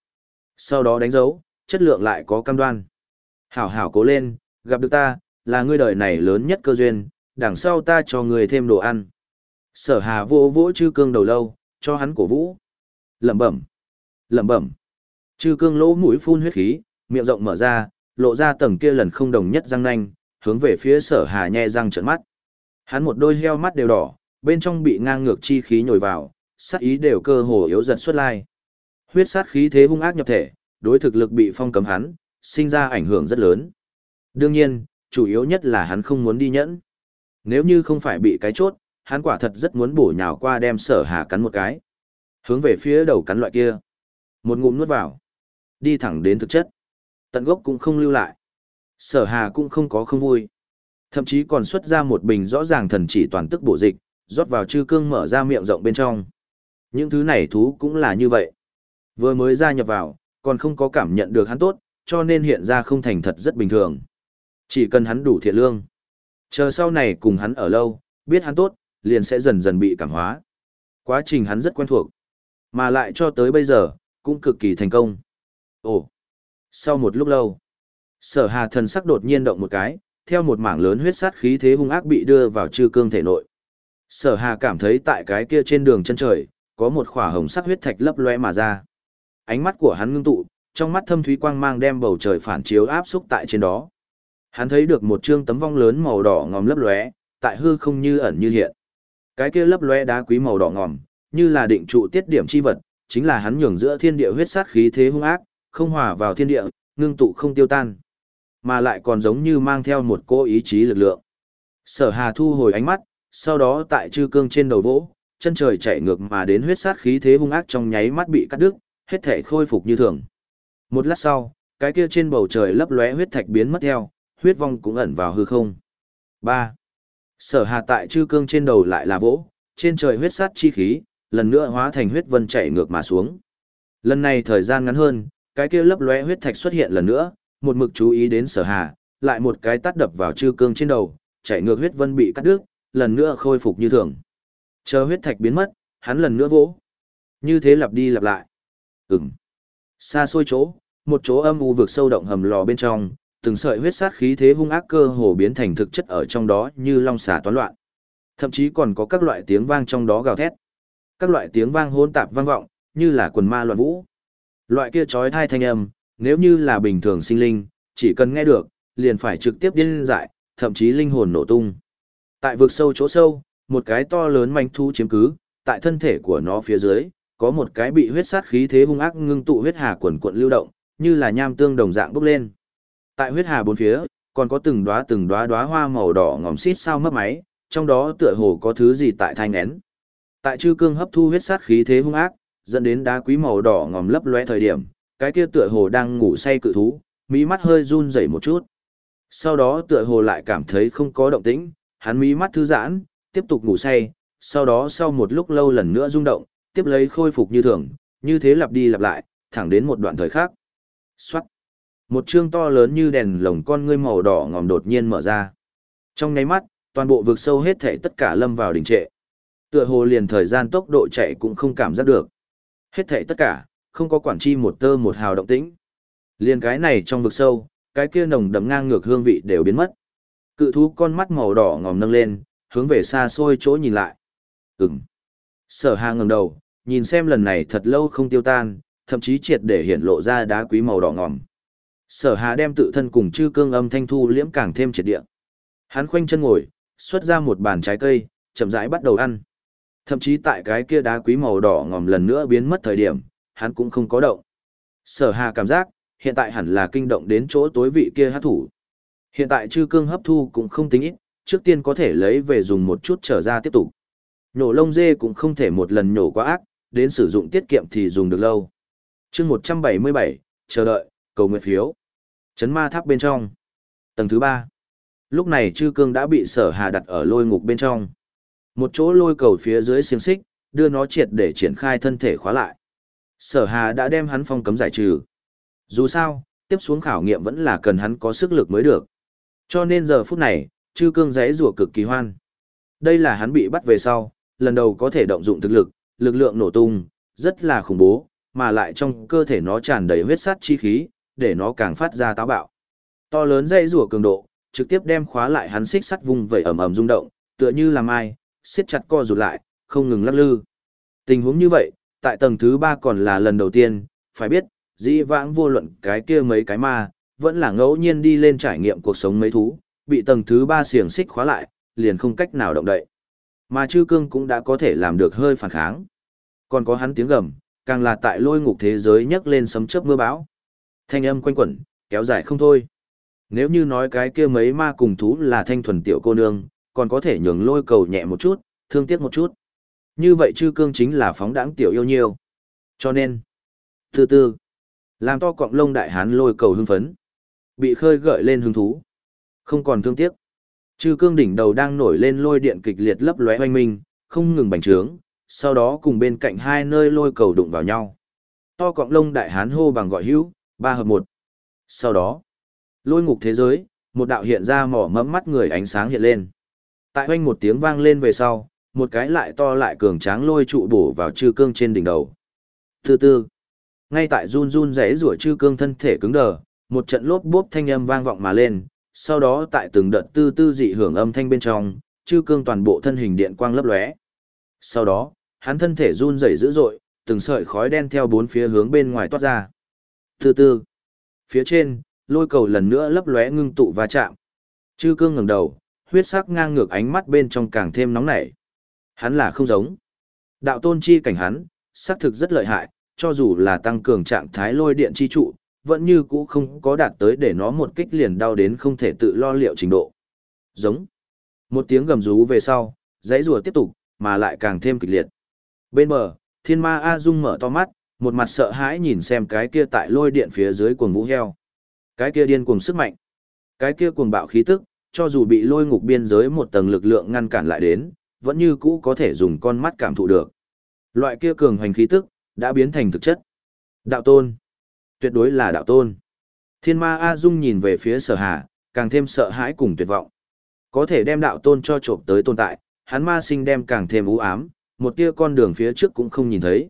Sau đó đánh dấu, chất lượng lại có cam đoan. Hảo hảo cố lên, gặp được ta, là ngươi đời này lớn nhất cơ duyên, đằng sau ta cho ngươi thêm đồ ăn. Sở hà vô vỗ chư cương đầu lâu, cho hắn cổ vũ. Lẩm bẩm, lẩm bẩm. Chư cương lỗ mũi phun huyết khí, miệng rộng mở ra, lộ ra tầng kia lần không đồng nhất răng nanh, hướng về phía sở hà nhe răng trợn mắt. Hắn một đôi heo mắt đều đỏ, bên trong bị ngang ngược chi khí nhồi vào, sát ý đều cơ hồ yếu dần xuất lai. Huyết sát khí thế hung ác nhập thể, đối thực lực bị phong cấm hắn, sinh ra ảnh hưởng rất lớn. Đương nhiên, chủ yếu nhất là hắn không muốn đi nhẫn. Nếu như không phải bị cái chốt, hắn quả thật rất muốn bổ nhào qua đem sở hà cắn một cái. Hướng về phía đầu cắn loại kia. Một ngụm nuốt vào. Đi thẳng đến thực chất. Tận gốc cũng không lưu lại. Sở hà cũng không có không vui. Thậm chí còn xuất ra một bình rõ ràng thần chỉ toàn tức bổ dịch, rót vào chư cương mở ra miệng rộng bên trong. Những thứ này thú cũng là như vậy. Vừa mới gia nhập vào, còn không có cảm nhận được hắn tốt, cho nên hiện ra không thành thật rất bình thường. Chỉ cần hắn đủ thiện lương. Chờ sau này cùng hắn ở lâu, biết hắn tốt, liền sẽ dần dần bị cảm hóa. Quá trình hắn rất quen thuộc. Mà lại cho tới bây giờ, cũng cực kỳ thành công. Ồ! Sau một lúc lâu, sở hà thần sắc đột nhiên động một cái, theo một mảng lớn huyết sát khí thế hung ác bị đưa vào chư cương thể nội. Sở hà cảm thấy tại cái kia trên đường chân trời, có một khỏa hồng sắc huyết thạch lấp lóe mà ra. Ánh mắt của hắn ngưng tụ, trong mắt thâm thúy quang mang đem bầu trời phản chiếu áp xúc tại trên đó. Hắn thấy được một trương tấm vong lớn màu đỏ ngòm lấp lóe, tại hư không như ẩn như hiện. Cái kia lấp lóe đá quý màu đỏ ngòm, như là định trụ tiết điểm chi vật, chính là hắn nhường giữa thiên địa huyết sát khí thế hung ác, không hòa vào thiên địa, ngưng tụ không tiêu tan, mà lại còn giống như mang theo một cô ý chí lực lượng. Sở Hà thu hồi ánh mắt, sau đó tại chư cương trên đầu vỗ, chân trời chạy ngược mà đến huyết sát khí thế hung ác trong nháy mắt bị cắt đứt, hết thể khôi phục như thường. Một lát sau, cái kia trên bầu trời lấp lóe huyết thạch biến mất theo, huyết vong cũng ẩn vào hư không. 3. Sở Hà tại chư cương trên đầu lại là vỗ, trên trời huyết sát chi khí, lần nữa hóa thành huyết vân chạy ngược mà xuống. Lần này thời gian ngắn hơn, cái kia lấp lóe huyết thạch xuất hiện lần nữa, một mực chú ý đến Sở Hà, lại một cái tát đập vào chư cương trên đầu, chảy ngược huyết vân bị cắt đứt, lần nữa khôi phục như thường. Chờ huyết thạch biến mất, hắn lần nữa vỗ. Như thế lặp đi lặp lại. Ừm. Xa xôi chỗ, một chỗ âm u vực sâu động hầm lò bên trong, từng sợi huyết sát khí thế hung ác cơ hồ biến thành thực chất ở trong đó như long xà toán loạn. Thậm chí còn có các loại tiếng vang trong đó gào thét. Các loại tiếng vang hỗn tạp vang vọng, như là quần ma loạn vũ. Loại kia chói tai thanh âm, nếu như là bình thường sinh linh, chỉ cần nghe được, liền phải trực tiếp điên dại, thậm chí linh hồn nổ tung. Tại vực sâu chỗ sâu, một cái to lớn manh thu chiếm cứ, tại thân thể của nó phía dưới, có một cái bị huyết sát khí thế hung ác ngưng tụ huyết hà quần cuộn lưu động, như là nham tương đồng dạng bốc lên. Tại huyết hà bốn phía, còn có từng đóa từng đóa đóa hoa màu đỏ ngòm xít sao mấp máy, trong đó tựa hồ có thứ gì tại thai nén. Tại chư cương hấp thu huyết sát khí thế hung ác, dẫn đến đá quý màu đỏ ngòm lấp lóe thời điểm, cái kia tựa hồ đang ngủ say cự thú, mí mắt hơi run rẩy một chút. Sau đó tựa hồ lại cảm thấy không có động tĩnh, hắn mí mắt thư giãn, tiếp tục ngủ say, sau đó sau một lúc lâu lần nữa rung động, tiếp lấy khôi phục như thường, như thế lặp đi lặp lại, thẳng đến một đoạn thời khác. Xoát. Một chương to lớn như đèn lồng con ngươi màu đỏ ngòm đột nhiên mở ra. Trong nháy mắt, toàn bộ vực sâu hết thảy tất cả lâm vào đỉnh trệ. Tựa hồ liền thời gian tốc độ chạy cũng không cảm giác được. Hết thảy tất cả, không có quản chi một tơ một hào động tĩnh. liên cái này trong vực sâu, cái kia nồng đậm ngang ngược hương vị đều biến mất. Cự thú con mắt màu đỏ ngòm nâng lên, hướng về xa xôi chỗ nhìn lại. Ừm. Sở Hà ngẩng đầu, nhìn xem lần này thật lâu không tiêu tan, thậm chí triệt để hiện lộ ra đá quý màu đỏ ngòm. Sở Hà đem tự thân cùng chư cương âm thanh thu liễm càng thêm triệt địa. Hắn khoanh chân ngồi, xuất ra một bàn trái cây, chậm rãi bắt đầu ăn. Thậm chí tại cái kia đá quý màu đỏ ngòm lần nữa biến mất thời điểm, hắn cũng không có động. Sở Hà cảm giác, hiện tại hẳn là kinh động đến chỗ tối vị kia hát thủ. Hiện tại chư cương hấp thu cũng không tính ít, trước tiên có thể lấy về dùng một chút trở ra tiếp tục. Nhổ lông dê cũng không thể một lần nhổ quá ác, đến sử dụng tiết kiệm thì dùng được lâu. chương 177, chờ đợi, cầu nguyện phiếu. Chấn ma tháp bên trong. Tầng thứ 3. Lúc này chư cương đã bị sở hà đặt ở lôi ngục bên trong. Một chỗ lôi cầu phía dưới xiềng xích, đưa nó triệt để triển khai thân thể khóa lại. Sở hà đã đem hắn phong cấm giải trừ. Dù sao, tiếp xuống khảo nghiệm vẫn là cần hắn có sức lực mới được. Cho nên giờ phút này, chư cương giấy rùa cực kỳ hoan. Đây là hắn bị bắt về sau, lần đầu có thể động dụng thực lực, lực lượng nổ tung, rất là khủng bố, mà lại trong cơ thể nó tràn đầy huyết sát chi khí, để nó càng phát ra táo bạo. To lớn dây rùa cường độ, trực tiếp đem khóa lại hắn xích sắt vung vẩy ầm ầm rung động, tựa như làm ai, siết chặt co rụt lại, không ngừng lắc lư. Tình huống như vậy, tại tầng thứ ba còn là lần đầu tiên, phải biết, dĩ vãng vô luận cái kia mấy cái ma, vẫn là ngẫu nhiên đi lên trải nghiệm cuộc sống mấy thú, bị tầng thứ ba xiềng xích khóa lại, liền không cách nào động đậy. Mà chư cương cũng đã có thể làm được hơi phản kháng. Còn có hắn tiếng gầm, càng là tại lôi ngục thế giới nhấc lên sấm chớp mưa bão. Thanh âm quanh quẩn, kéo dài không thôi. Nếu như nói cái kia mấy ma cùng thú là thanh thuần tiểu cô nương, còn có thể nhường lôi cầu nhẹ một chút, thương tiếc một chút. Như vậy chư cương chính là phóng đãng tiểu yêu nhiêu. Cho nên, từ từ, làm to cọng lông đại hán lôi cầu hưng phấn. Bị khơi gợi lên hứng thú. Không còn thương tiếc. Chư cương đỉnh đầu đang nổi lên lôi điện kịch liệt lấp lóe hoanh minh, không ngừng bành trướng, sau đó cùng bên cạnh hai nơi lôi cầu đụng vào nhau. To cọng lông đại hán hô bằng gọi hữu, ba hợp một. Sau đó, lôi ngục thế giới, một đạo hiện ra mỏ mẫm mắt người ánh sáng hiện lên. Tại hoanh một tiếng vang lên về sau, một cái lại to lại cường tráng lôi trụ bổ vào chư cương trên đỉnh đầu. Từ từ, ngay tại run run rẽ rủa chư cương thân thể cứng đờ, một trận lốp bốp thanh âm vang vọng mà lên, sau đó tại từng đợt tư tư dị hưởng âm thanh bên trong, chư cương toàn bộ thân hình điện quang lấp lóe. Sau đó, hắn thân thể run rẩy dữ dội, từng sợi khói đen theo bốn phía hướng bên ngoài toát ra. Từ từ, phía trên, lôi cầu lần nữa lấp lóe ngưng tụ va chạm. Chư cương ngẩng đầu, huyết sắc ngang ngược ánh mắt bên trong càng thêm nóng nảy. Hắn là không giống. Đạo tôn chi cảnh hắn, xác thực rất lợi hại, cho dù là tăng cường trạng thái lôi điện chi trụ, vẫn như cũ không có đạt tới để nó một kích liền đau đến không thể tự lo liệu trình độ. Giống. Một tiếng gầm rú về sau, dãy rùa tiếp tục, mà lại càng thêm kịch liệt. Bên bờ, thiên ma A Dung mở to mắt, một mặt sợ hãi nhìn xem cái kia tại lôi điện phía dưới cuồng vũ heo. Cái kia điên cuồng sức mạnh. Cái kia cuồng bạo khí tức, cho dù bị lôi ngục biên giới một tầng lực lượng ngăn cản lại đến, vẫn như cũ có thể dùng con mắt cảm thụ được. Loại kia cường hoành khí tức, đã biến thành thực chất. Đạo tôn. Tuyệt đối là đạo tôn. Thiên ma A Dung nhìn về phía sở hà, càng thêm sợ hãi cùng tuyệt vọng. Có thể đem đạo tôn cho trộm tới tồn tại, hắn ma sinh đem càng thêm u ám, một tia con đường phía trước cũng không nhìn thấy.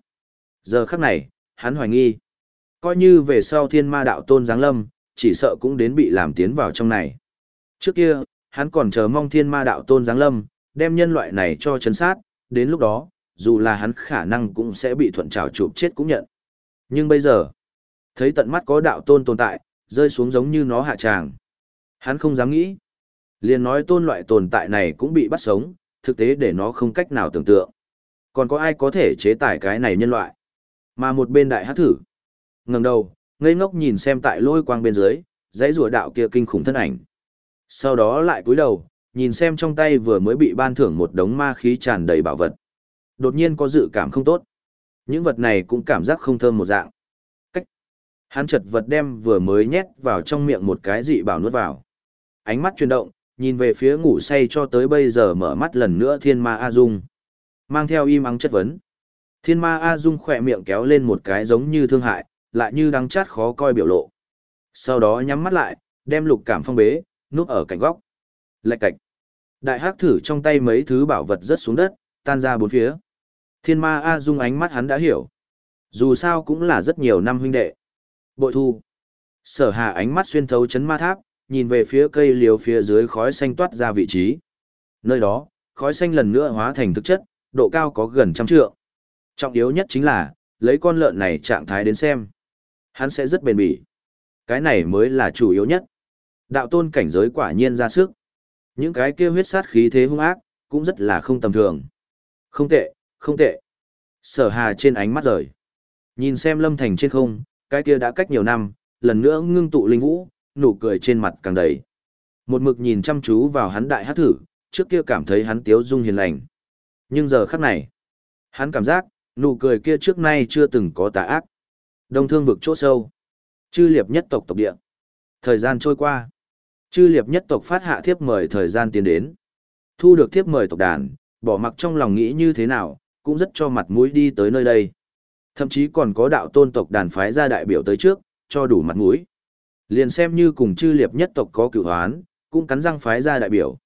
Giờ khắc này, hắn hoài nghi. Coi như về sau thiên ma đạo tôn giáng lâm, chỉ sợ cũng đến bị làm tiến vào trong này. Trước kia, hắn còn chờ mong thiên ma đạo tôn giáng lâm, đem nhân loại này cho chấn sát, đến lúc đó, dù là hắn khả năng cũng sẽ bị thuận trào chụp chết cũng nhận. Nhưng bây giờ, thấy tận mắt có đạo tôn tồn tại, rơi xuống giống như nó hạ tràng. Hắn không dám nghĩ. liền nói tôn loại tồn tại này cũng bị bắt sống, thực tế để nó không cách nào tưởng tượng. Còn có ai có thể chế tải cái này nhân loại? Mà một bên đại hát thử. ngẩng đầu, ngây ngốc nhìn xem tại lôi quang bên dưới, dãy rùa đạo kia kinh khủng thân ảnh. Sau đó lại cúi đầu, nhìn xem trong tay vừa mới bị ban thưởng một đống ma khí tràn đầy bảo vật. Đột nhiên có dự cảm không tốt. Những vật này cũng cảm giác không thơm một dạng. Cách. Hắn chật vật đem vừa mới nhét vào trong miệng một cái dị bảo nuốt vào. Ánh mắt chuyển động, nhìn về phía ngủ say cho tới bây giờ mở mắt lần nữa thiên ma A Dung. Mang theo im ắng chất vấn. Thiên ma A Dung khỏe miệng kéo lên một cái giống như thương hại, lại như đắng chát khó coi biểu lộ. Sau đó nhắm mắt lại, đem lục cảm phong bế, núp ở cạnh góc. Lạch cạch. Đại hắc thử trong tay mấy thứ bảo vật rớt xuống đất, tan ra bốn phía. Thiên ma A Dung ánh mắt hắn đã hiểu. Dù sao cũng là rất nhiều năm huynh đệ. Bội thu. Sở hà ánh mắt xuyên thấu chấn ma tháp, nhìn về phía cây liều phía dưới khói xanh toát ra vị trí. Nơi đó, khói xanh lần nữa hóa thành thực chất, độ cao có gần trăm trượng. Trọng yếu nhất chính là, lấy con lợn này trạng thái đến xem. Hắn sẽ rất bền bỉ. Cái này mới là chủ yếu nhất. Đạo tôn cảnh giới quả nhiên ra sức. Những cái kia huyết sát khí thế hung ác, cũng rất là không tầm thường. Không tệ, không tệ. Sở hà trên ánh mắt rời. Nhìn xem lâm thành trên không, cái kia đã cách nhiều năm, lần nữa ngưng tụ linh vũ, nụ cười trên mặt càng đầy. Một mực nhìn chăm chú vào hắn đại hát thử, trước kia cảm thấy hắn tiếu dung hiền lành. Nhưng giờ khắc này, hắn cảm giác, nụ cười kia trước nay chưa từng có tà ác. Đông thương vực chỗ sâu. Chư liệp nhất tộc tộc địa. Thời gian trôi qua. Chư liệp nhất tộc phát hạ thiếp mời thời gian tiến đến. Thu được thiếp mời tộc đàn, bỏ mặc trong lòng nghĩ như thế nào, cũng rất cho mặt mũi đi tới nơi đây. Thậm chí còn có đạo tôn tộc đàn phái ra đại biểu tới trước, cho đủ mặt mũi. Liền xem như cùng chư liệp nhất tộc có cựu hoán, cũng cắn răng phái ra đại biểu.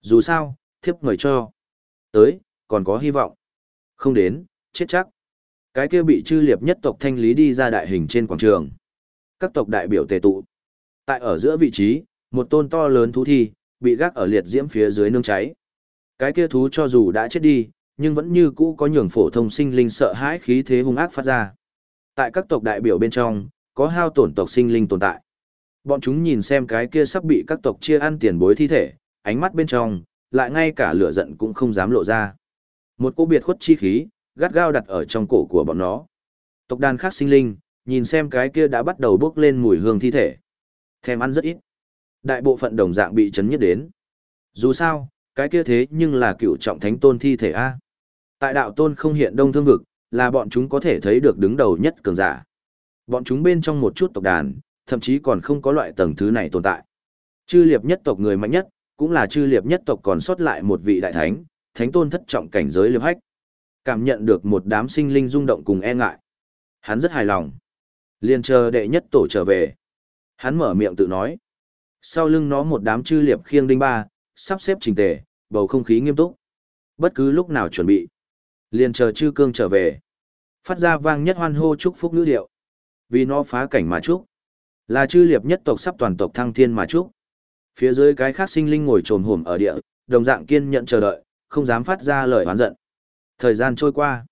Dù sao, thiếp mời cho. Tới, còn có hy vọng. Không đến, chết chắc. Cái kia bị chư liệp nhất tộc thanh lý đi ra đại hình trên quảng trường. Các tộc đại biểu tề tụ. Tại ở giữa vị trí, một tôn to lớn thú thi, bị gác ở liệt diễm phía dưới nương cháy. Cái kia thú cho dù đã chết đi, nhưng vẫn như cũ có nhường phổ thông sinh linh sợ hãi khí thế hung ác phát ra. Tại các tộc đại biểu bên trong, có hao tổn tộc sinh linh tồn tại. Bọn chúng nhìn xem cái kia sắp bị các tộc chia ăn tiền bối thi thể, ánh mắt bên trong, lại ngay cả lửa giận cũng không dám lộ ra. Một cô biệt khuất chi khí, gắt gao đặt ở trong cổ của bọn nó. Tộc đàn khác sinh linh, nhìn xem cái kia đã bắt đầu bốc lên mùi hương thi thể. Thèm ăn rất ít. Đại bộ phận đồng dạng bị chấn nhất đến. Dù sao, cái kia thế nhưng là cựu trọng thánh tôn thi thể A. Tại đạo tôn không hiện đông thương vực, là bọn chúng có thể thấy được đứng đầu nhất cường giả. Bọn chúng bên trong một chút tộc đàn, thậm chí còn không có loại tầng thứ này tồn tại. Chư liệp nhất tộc người mạnh nhất, cũng là chư liệp nhất tộc còn sót lại một vị đại thánh, thánh tôn thất trọng cảnh giới liệp hách. Cảm nhận được một đám sinh linh rung động cùng e ngại. Hắn rất hài lòng. Liên chờ đệ nhất tổ trở về. Hắn mở miệng tự nói. Sau lưng nó một đám chư liệp khiêng đinh ba, sắp xếp trình tề, bầu không khí nghiêm túc. Bất cứ lúc nào chuẩn bị. liền chờ chư cương trở về. Phát ra vang nhất hoan hô chúc phúc ngữ điệu. Vì nó phá cảnh mà chúc. Là chư liệp nhất tộc sắp toàn tộc thăng thiên mà chúc. Phía dưới cái khác sinh linh ngồi trồm hổm ở địa, đồng dạng kiên nhận chờ đợi, không dám phát ra lời oán giận. Thời gian trôi qua.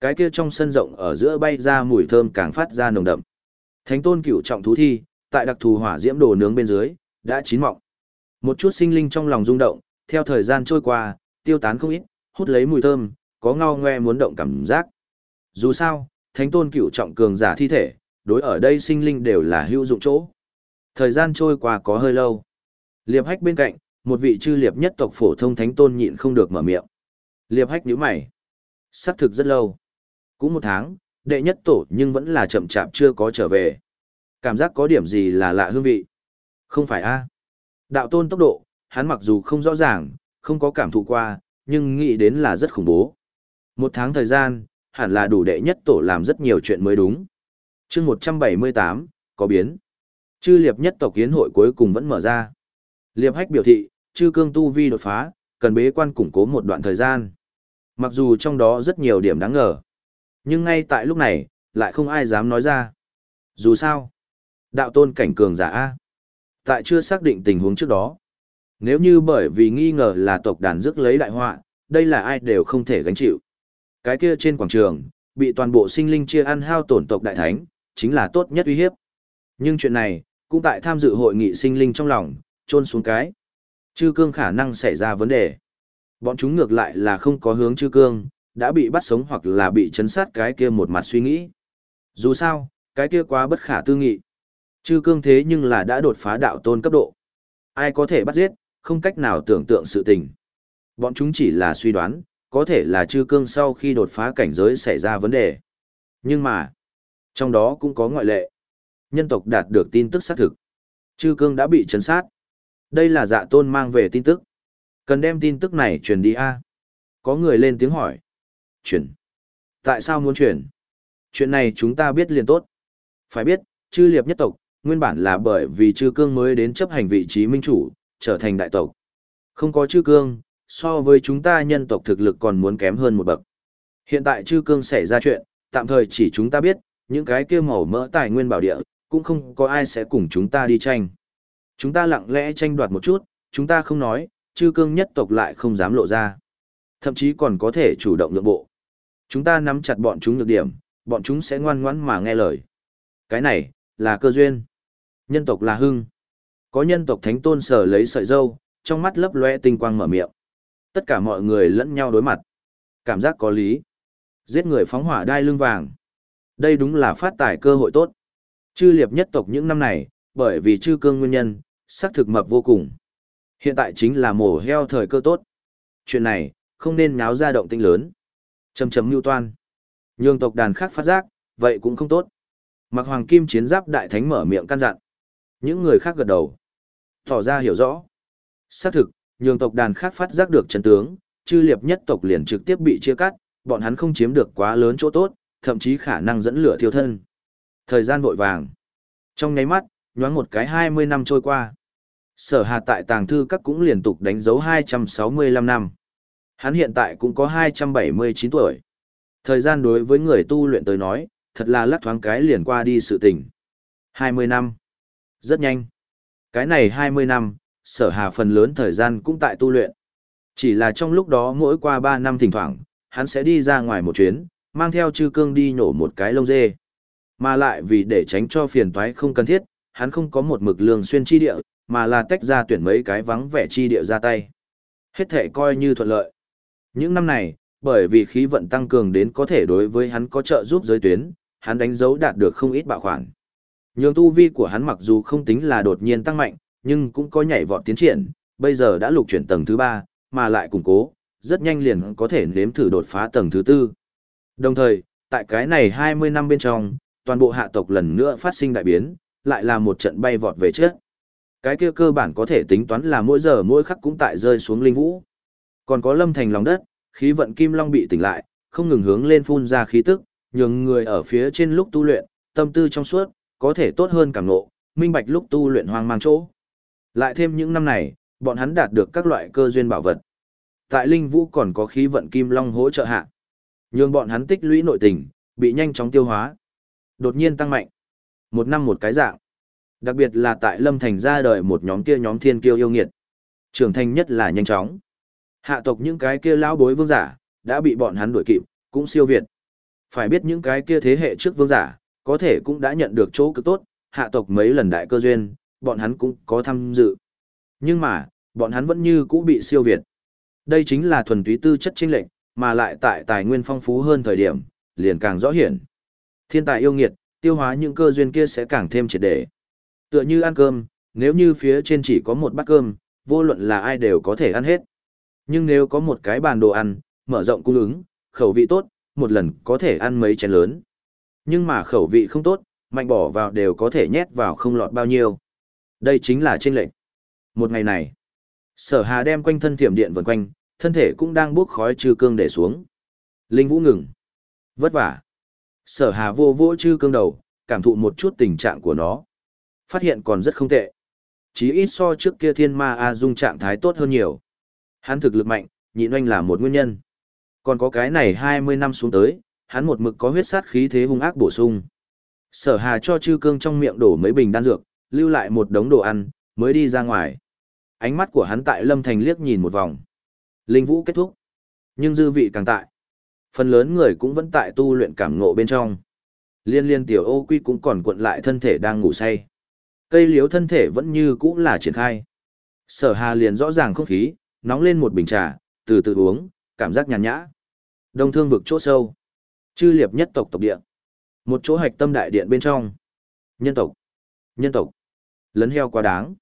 Cái kia trong sân rộng ở giữa bay ra mùi thơm càng phát ra nồng đậm. Thánh tôn cửu trọng thú thi, tại đặc thù hỏa diễm đồ nướng bên dưới, đã chín mọng. Một chút sinh linh trong lòng rung động, theo thời gian trôi qua, tiêu tán không ít, hút lấy mùi thơm, có ngao ngoe muốn động cảm giác. Dù sao, thánh tôn cửu trọng cường giả thi thể, đối ở đây sinh linh đều là hữu dụng chỗ. Thời gian trôi qua có hơi lâu. Liệp hách bên cạnh, một vị chư liệp nhất tộc phổ thông thánh tôn nhịn không được mở miệng. Liệp hách nhíu mày. Sắc thực rất lâu. Cũng một tháng, đệ nhất tổ nhưng vẫn là chậm chạp chưa có trở về. Cảm giác có điểm gì là lạ hương vị. Không phải a Đạo tôn tốc độ, hắn mặc dù không rõ ràng, không có cảm thụ qua, nhưng nghĩ đến là rất khủng bố. Một tháng thời gian, hẳn là đủ đệ nhất tổ làm rất nhiều chuyện mới đúng. chương 178, có biến. Chư liệp nhất tộc kiến hội cuối cùng vẫn mở ra. Liệp hách biểu thị, chư cương tu vi đột phá, cần bế quan củng cố một đoạn thời gian. Mặc dù trong đó rất nhiều điểm đáng ngờ. Nhưng ngay tại lúc này, lại không ai dám nói ra. Dù sao, đạo tôn cảnh cường giả A. Tại chưa xác định tình huống trước đó. Nếu như bởi vì nghi ngờ là tộc đàn rước lấy đại họa, đây là ai đều không thể gánh chịu. Cái kia trên quảng trường, bị toàn bộ sinh linh chia ăn hao tổn tộc đại thánh, chính là tốt nhất uy hiếp. Nhưng chuyện này, cũng tại tham dự hội nghị sinh linh trong lòng, trôn xuống cái. Chư cương khả năng xảy ra vấn đề. Bọn chúng ngược lại là không có hướng chư cương, đã bị bắt sống hoặc là bị chấn sát cái kia một mặt suy nghĩ. Dù sao, cái kia quá bất khả tư nghị. Chư cương thế nhưng là đã đột phá đạo tôn cấp độ. Ai có thể bắt giết, không cách nào tưởng tượng sự tình. Bọn chúng chỉ là suy đoán, có thể là chư cương sau khi đột phá cảnh giới xảy ra vấn đề. Nhưng mà, trong đó cũng có ngoại lệ. Nhân tộc đạt được tin tức xác thực. Chư cương đã bị chấn sát. Đây là dạ tôn mang về tin tức. Cần đem tin tức này truyền đi a Có người lên tiếng hỏi. Truyền. Tại sao muốn truyền? Chuyện này chúng ta biết liền tốt. Phải biết, chư liệp nhất tộc, nguyên bản là bởi vì chư cương mới đến chấp hành vị trí minh chủ, trở thành đại tộc. Không có chư cương, so với chúng ta nhân tộc thực lực còn muốn kém hơn một bậc. Hiện tại chư cương xảy ra chuyện, tạm thời chỉ chúng ta biết, những cái kia màu mỡ tài nguyên bảo địa, cũng không có ai sẽ cùng chúng ta đi tranh. Chúng ta lặng lẽ tranh đoạt một chút, chúng ta không nói, chư cương nhất tộc lại không dám lộ ra. Thậm chí còn có thể chủ động nhượng bộ. Chúng ta nắm chặt bọn chúng nhược điểm, bọn chúng sẽ ngoan ngoãn mà nghe lời. Cái này, là cơ duyên. Nhân tộc là hưng. Có nhân tộc thánh tôn sở lấy sợi dâu, trong mắt lấp lóe tinh quang mở miệng. Tất cả mọi người lẫn nhau đối mặt. Cảm giác có lý. Giết người phóng hỏa đai lưng vàng. Đây đúng là phát tài cơ hội tốt. Chư liệp nhất tộc những năm này, bởi vì chư cương nguyên nhân, sắc thực mập vô cùng. Hiện tại chính là mổ heo thời cơ tốt. Chuyện này, không nên nháo ra động tinh lớn. Chầm chấm mưu toan. Nhường tộc đàn khác phát giác, vậy cũng không tốt. Mặc hoàng kim chiến giáp đại thánh mở miệng căn dặn. Những người khác gật đầu. Tỏ ra hiểu rõ. Xác thực, nhường tộc đàn khác phát giác được chân tướng, chư liệp nhất tộc liền trực tiếp bị chia cắt, bọn hắn không chiếm được quá lớn chỗ tốt, thậm chí khả năng dẫn lửa thiêu thân. Thời gian vội vàng. Trong nháy mắt, nhoáng một cái 20 năm trôi qua. Sở Hà tại tàng thư các cũng liên tục đánh dấu 265 năm. Hắn hiện tại cũng có 279 tuổi. Thời gian đối với người tu luyện tới nói, thật là lắc thoáng cái liền qua đi sự tình. 20 năm. Rất nhanh. Cái này 20 năm, sở hà phần lớn thời gian cũng tại tu luyện. Chỉ là trong lúc đó mỗi qua 3 năm thỉnh thoảng, hắn sẽ đi ra ngoài một chuyến, mang theo chư cương đi nhổ một cái lông dê. Mà lại vì để tránh cho phiền toái không cần thiết, hắn không có một mực lường xuyên chi địa, mà là tách ra tuyển mấy cái vắng vẻ chi địa ra tay. Hết thể coi như thuận lợi. Những năm này, bởi vì khí vận tăng cường đến có thể đối với hắn có trợ giúp giới tuyến, hắn đánh dấu đạt được không ít bạo khoản. Nhường tu vi của hắn mặc dù không tính là đột nhiên tăng mạnh, nhưng cũng có nhảy vọt tiến triển, bây giờ đã lục chuyển tầng thứ 3, mà lại củng cố, rất nhanh liền có thể nếm thử đột phá tầng thứ 4. Đồng thời, tại cái này 20 năm bên trong, toàn bộ hạ tộc lần nữa phát sinh đại biến, lại là một trận bay vọt về trước. Cái kia cơ bản có thể tính toán là mỗi giờ mỗi khắc cũng tại rơi xuống linh vũ. Còn có lâm thành lòng đất, khí vận kim long bị tỉnh lại, không ngừng hướng lên phun ra khí tức, nhường người ở phía trên lúc tu luyện, tâm tư trong suốt, có thể tốt hơn cảm ngộ, minh bạch lúc tu luyện hoang mang chỗ. Lại thêm những năm này, bọn hắn đạt được các loại cơ duyên bảo vật. Tại Linh Vũ còn có khí vận kim long hỗ trợ hạ. Nhường bọn hắn tích lũy nội tình, bị nhanh chóng tiêu hóa. Đột nhiên tăng mạnh. Một năm một cái dạng. Đặc biệt là tại Lâm Thành ra đời một nhóm kia nhóm thiên kiêu yêu nghiệt. Trưởng thành nhất là nhanh chóng. Hạ tộc những cái kia lão bối vương giả, đã bị bọn hắn đuổi kịp, cũng siêu việt. Phải biết những cái kia thế hệ trước vương giả, có thể cũng đã nhận được chỗ cực tốt, hạ tộc mấy lần đại cơ duyên, bọn hắn cũng có tham dự. Nhưng mà, bọn hắn vẫn như cũ bị siêu việt. Đây chính là thuần túy tư chất chênh lệnh, mà lại tại tài nguyên phong phú hơn thời điểm, liền càng rõ hiển. Thiên tài yêu nghiệt, tiêu hóa những cơ duyên kia sẽ càng thêm triệt để. Tựa như ăn cơm, nếu như phía trên chỉ có một bát cơm, vô luận là ai đều có thể ăn hết. Nhưng nếu có một cái bàn đồ ăn, mở rộng cung ứng, khẩu vị tốt, một lần có thể ăn mấy chén lớn. Nhưng mà khẩu vị không tốt, mạnh bỏ vào đều có thể nhét vào không lọt bao nhiêu. Đây chính là trên lệnh. Một ngày này, sở hà đem quanh thân thiểm điện vần quanh, thân thể cũng đang bốc khói trừ cương để xuống. Linh vũ ngừng. Vất vả. Sở hà vô vô chư cương đầu, cảm thụ một chút tình trạng của nó. Phát hiện còn rất không tệ. Chí ít so trước kia thiên ma A dung trạng thái tốt hơn nhiều. Hắn thực lực mạnh, nhịn oanh là một nguyên nhân. Còn có cái này 20 năm xuống tới, hắn một mực có huyết sát khí thế hung ác bổ sung. Sở hà cho Trư cương trong miệng đổ mấy bình đan dược, lưu lại một đống đồ ăn, mới đi ra ngoài. Ánh mắt của hắn tại lâm thành liếc nhìn một vòng. Linh vũ kết thúc. Nhưng dư vị càng tại. Phần lớn người cũng vẫn tại tu luyện cảm ngộ bên trong. Liên liên tiểu ô quy cũng còn cuộn lại thân thể đang ngủ say. Cây liếu thân thể vẫn như cũ là triển khai. Sở hà liền rõ ràng không khí, nóng lên một bình trà, từ từ uống, cảm giác nhàn nhã. Đông thương vực chỗ sâu. Chư liệp nhất tộc tộc địa. Một chỗ hạch tâm đại điện bên trong. Nhân tộc. Nhân tộc. Lấn heo quá đáng.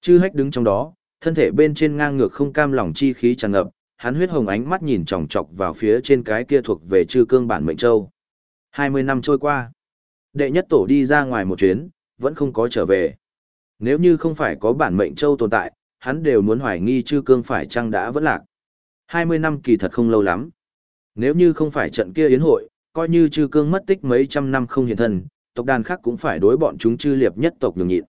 Chư hách đứng trong đó, thân thể bên trên ngang ngược không cam lòng chi khí tràn ngập, hắn huyết hồng ánh mắt nhìn chòng chọc vào phía trên cái kia thuộc về chư cương bản mệnh châu. 20 năm trôi qua, đệ nhất tổ đi ra ngoài một chuyến, vẫn không có trở về. Nếu như không phải có bản mệnh châu tồn tại, hắn đều muốn hoài nghi chư cương phải chăng đã vẫn lạc. 20 năm kỳ thật không lâu lắm. Nếu như không phải trận kia yến hội, coi như chư cương mất tích mấy trăm năm không hiện thân, tộc đàn khác cũng phải đối bọn chúng chư liệp nhất tộc nhường nhịn.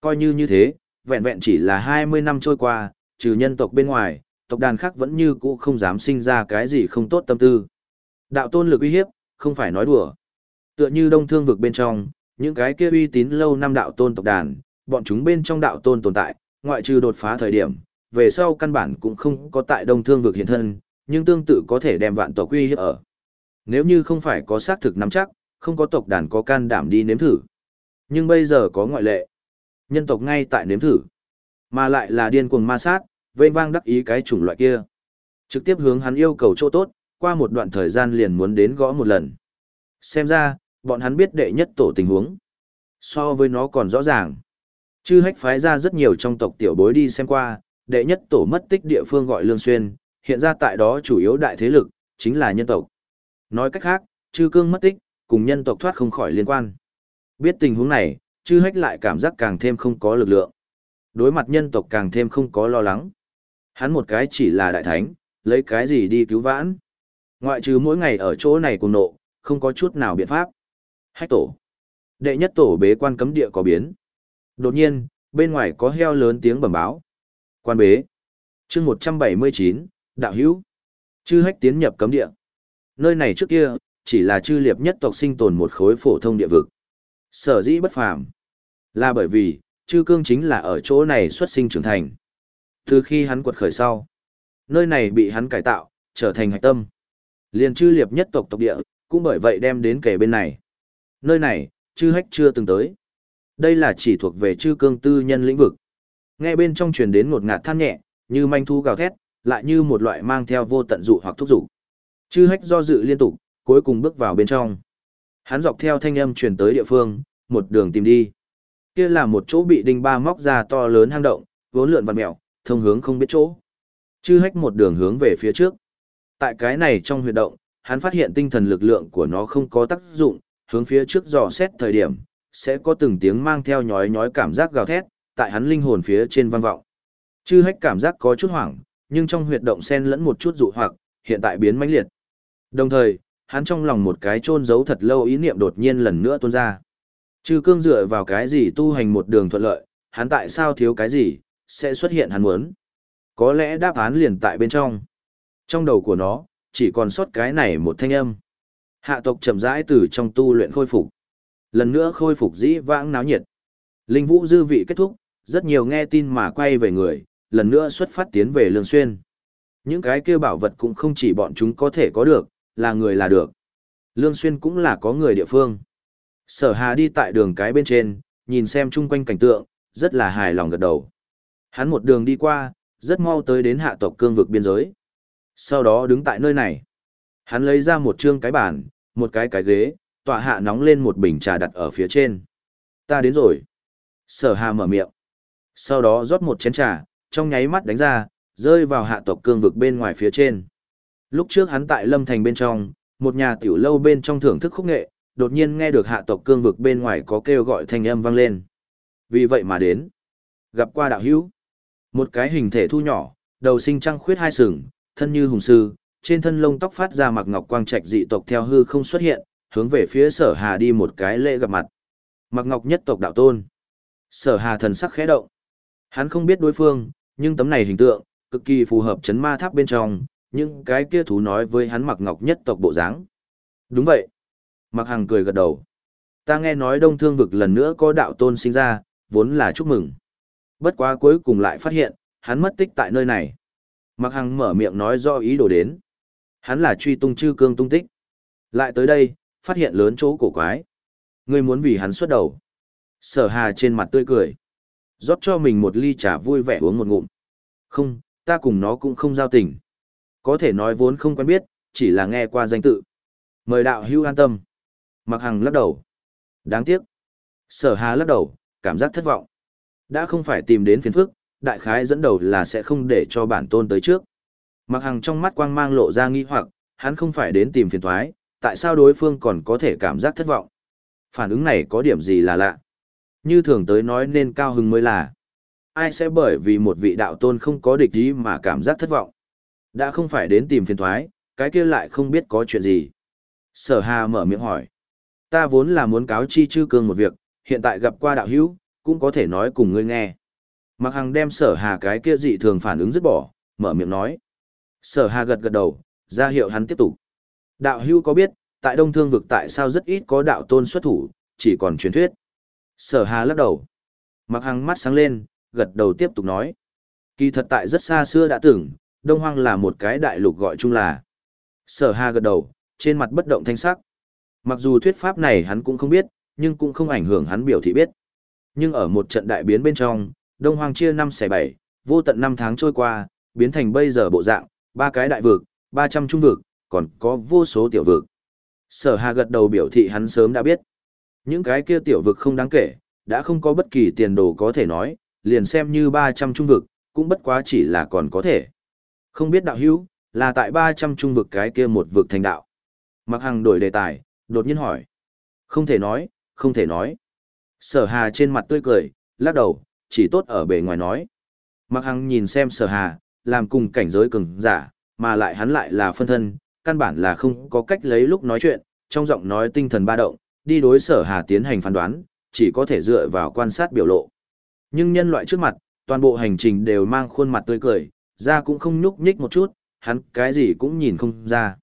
Coi như như thế, vẹn vẹn chỉ là 20 năm trôi qua, trừ nhân tộc bên ngoài, tộc đàn khác vẫn như cũ không dám sinh ra cái gì không tốt tâm tư. Đạo tôn lực uy hiếp, không phải nói đùa. Tựa như đông thương vực bên trong, những cái kia uy tín lâu năm đạo tôn tộc đàn, bọn chúng bên trong đạo tôn tồn tại, ngoại trừ đột phá thời điểm, về sau căn bản cũng không có tại đông thương vực hiện thân, nhưng tương tự có thể đem vạn tộc uy hiếp ở. Nếu như không phải có xác thực nắm chắc, không có tộc đàn có can đảm đi nếm thử. Nhưng bây giờ có ngoại lệ. Nhân tộc ngay tại nếm thử. Mà lại là điên cuồng ma sát, vênh vang đắc ý cái chủng loại kia. Trực tiếp hướng hắn yêu cầu chỗ tốt, qua một đoạn thời gian liền muốn đến gõ một lần. Xem ra, bọn hắn biết đệ nhất tổ tình huống. So với nó còn rõ ràng. Chư hách phái ra rất nhiều trong tộc tiểu bối đi xem qua, đệ nhất tổ mất tích địa phương gọi Lương Xuyên, hiện ra tại đó chủ yếu đại thế lực, chính là nhân tộc. Nói cách khác, chư cương mất tích, cùng nhân tộc thoát không khỏi liên quan. Biết tình huống này, chư hách lại cảm giác càng thêm không có lực lượng. Đối mặt nhân tộc càng thêm không có lo lắng. Hắn một cái chỉ là đại thánh, lấy cái gì đi cứu vãn. Ngoại trừ mỗi ngày ở chỗ này cùng nộ, không có chút nào biện pháp. Hách tổ. Đệ nhất tổ bế quan cấm địa có biến. Đột nhiên, bên ngoài có heo lớn tiếng bẩm báo. Quan bế. chương 179, đạo hữu. Chư hách tiến nhập cấm địa. Nơi này trước kia, chỉ là chư liệp nhất tộc sinh tồn một khối phổ thông địa vực. Sở dĩ bất phàm. Là bởi vì, chư cương chính là ở chỗ này xuất sinh trưởng thành. Từ khi hắn quật khởi sau, nơi này bị hắn cải tạo, trở thành hạch tâm. Liền chư liệp nhất tộc tộc địa, cũng bởi vậy đem đến kể bên này. Nơi này, chư hách chưa từng tới. Đây là chỉ thuộc về chư cương tư nhân lĩnh vực. Nghe bên trong truyền đến một ngạt than nhẹ, như manh thu gào thét, lại như một loại mang theo vô tận dụ hoặc thúc dụ. Chư hách do dự liên tục, cuối cùng bước vào bên trong. Hắn dọc theo thanh âm truyền tới địa phương, một đường tìm đi. Kia là một chỗ bị đinh ba móc ra to lớn hang động, vốn lượn vặn mèo, thông hướng không biết chỗ. Chư hách một đường hướng về phía trước. Tại cái này trong huyệt động, hắn phát hiện tinh thần lực lượng của nó không có tác dụng, hướng phía trước dò xét thời điểm, sẽ có từng tiếng mang theo nhói nhói cảm giác gào thét, tại hắn linh hồn phía trên vang vọng. Chư hách cảm giác có chút hoảng, nhưng trong huyệt động sen lẫn một chút dụ hoặc, hiện tại biến mãnh liệt. Đồng thời, hắn trong lòng một cái chôn giấu thật lâu ý niệm đột nhiên lần nữa tuôn ra. trừ cương dựa vào cái gì tu hành một đường thuận lợi, hắn tại sao thiếu cái gì, sẽ xuất hiện hắn muốn. Có lẽ đáp án liền tại bên trong. Trong đầu của nó, chỉ còn sót cái này một thanh âm. Hạ tộc chậm rãi từ trong tu luyện khôi phục. Lần nữa khôi phục dĩ vãng náo nhiệt. Linh vũ dư vị kết thúc, rất nhiều nghe tin mà quay về người, lần nữa xuất phát tiến về Lương Xuyên. Những cái kia bảo vật cũng không chỉ bọn chúng có thể có được, là người là được. Lương Xuyên cũng là có người địa phương. Sở Hà đi tại đường cái bên trên, nhìn xem chung quanh cảnh tượng, rất là hài lòng gật đầu. Hắn một đường đi qua, rất mau tới đến hạ tộc cương vực biên giới. Sau đó đứng tại nơi này. Hắn lấy ra một trương cái bàn, một cái cái ghế, tọa hạ nóng lên một bình trà đặt ở phía trên. Ta đến rồi. Sở hà mở miệng. Sau đó rót một chén trà, trong nháy mắt đánh ra, rơi vào hạ tộc cương vực bên ngoài phía trên. Lúc trước hắn tại lâm thành bên trong, một nhà tiểu lâu bên trong thưởng thức khúc nghệ, đột nhiên nghe được hạ tộc cương vực bên ngoài có kêu gọi thanh âm vang lên. Vì vậy mà đến. Gặp qua đạo hữu. Một cái hình thể thu nhỏ, đầu sinh trăng khuyết hai sừng, thân như hùng sư, trên thân lông tóc phát ra mặc ngọc quang trạch dị tộc theo hư không xuất hiện, hướng về phía sở hà đi một cái lễ gặp mặt. Mặc ngọc nhất tộc đạo tôn. Sở hà thần sắc khẽ động. Hắn không biết đối phương, nhưng tấm này hình tượng, cực kỳ phù hợp chấn ma tháp bên trong, những cái kia thú nói với hắn mặc ngọc nhất tộc bộ dáng. Đúng vậy. Mặc hằng cười gật đầu. Ta nghe nói đông thương vực lần nữa có đạo tôn sinh ra, vốn là chúc mừng. Bất quá cuối cùng lại phát hiện, hắn mất tích tại nơi này. Mặc hằng mở miệng nói do ý đồ đến. Hắn là truy tung chư cương tung tích. Lại tới đây, phát hiện lớn chỗ cổ quái. Ngươi muốn vì hắn xuất đầu. Sở hà trên mặt tươi cười. rót cho mình một ly trà vui vẻ uống một ngụm. Không, ta cùng nó cũng không giao tình. Có thể nói vốn không quen biết, chỉ là nghe qua danh tự. Mời đạo hưu an tâm. Mặc hằng lắc đầu. Đáng tiếc. Sở hà lắc đầu, cảm giác thất vọng. Đã không phải tìm đến phiền phức, đại khái dẫn đầu là sẽ không để cho bản tôn tới trước. Mặc hằng trong mắt quang mang lộ ra nghi hoặc, hắn không phải đến tìm phiền thoái, tại sao đối phương còn có thể cảm giác thất vọng? Phản ứng này có điểm gì là lạ? Như thường tới nói nên cao hứng mới là. Ai sẽ bởi vì một vị đạo tôn không có địch ý mà cảm giác thất vọng? Đã không phải đến tìm phiền thoái, cái kia lại không biết có chuyện gì. Sở Hà mở miệng hỏi. Ta vốn là muốn cáo chi chư cương một việc, hiện tại gặp qua đạo hữu, cũng có thể nói cùng ngươi nghe. Mặc hằng đem sở hà cái kia dị thường phản ứng dứt bỏ, mở miệng nói. Sở hà gật gật đầu, ra hiệu hắn tiếp tục. Đạo hữu có biết, tại đông thương vực tại sao rất ít có đạo tôn xuất thủ, chỉ còn truyền thuyết. Sở hà lắc đầu. Mặc hằng mắt sáng lên, gật đầu tiếp tục nói. Kỳ thật tại rất xa xưa đã từng, Đông Hoang là một cái đại lục gọi chung là. Sở hà gật đầu, trên mặt bất động thanh sắc. Mặc dù thuyết pháp này hắn cũng không biết, nhưng cũng không ảnh hưởng hắn biểu thị biết. Nhưng ở một trận đại biến bên trong, Đông Hoang chia năm xẻ bảy, vô tận năm tháng trôi qua, biến thành bây giờ bộ dạng, ba cái đại vực, ba trăm trung vực, còn có vô số tiểu vực. Sở Hà gật đầu biểu thị hắn sớm đã biết. Những cái kia tiểu vực không đáng kể, đã không có bất kỳ tiền đồ có thể nói, liền xem như ba trăm trung vực, cũng bất quá chỉ là còn có thể. Không biết đạo hữu, là tại ba trăm trung vực cái kia một vực thành đạo. Mặc Hằng đổi đề tài, đột nhiên hỏi. Không thể nói, không thể nói. Sở Hà trên mặt tươi cười, lắc đầu, chỉ tốt ở bề ngoài nói. Mặc Hằng nhìn xem Sở Hà, làm cùng cảnh giới cường giả, mà lại hắn lại là phân thân, căn bản là không có cách lấy lúc nói chuyện, trong giọng nói tinh thần ba động, đi đối Sở Hà tiến hành phán đoán, chỉ có thể dựa vào quan sát biểu lộ. Nhưng nhân loại trước mặt, toàn bộ hành trình đều mang khuôn mặt tươi cười, da cũng không nhúc nhích một chút, hắn cái gì cũng nhìn không ra.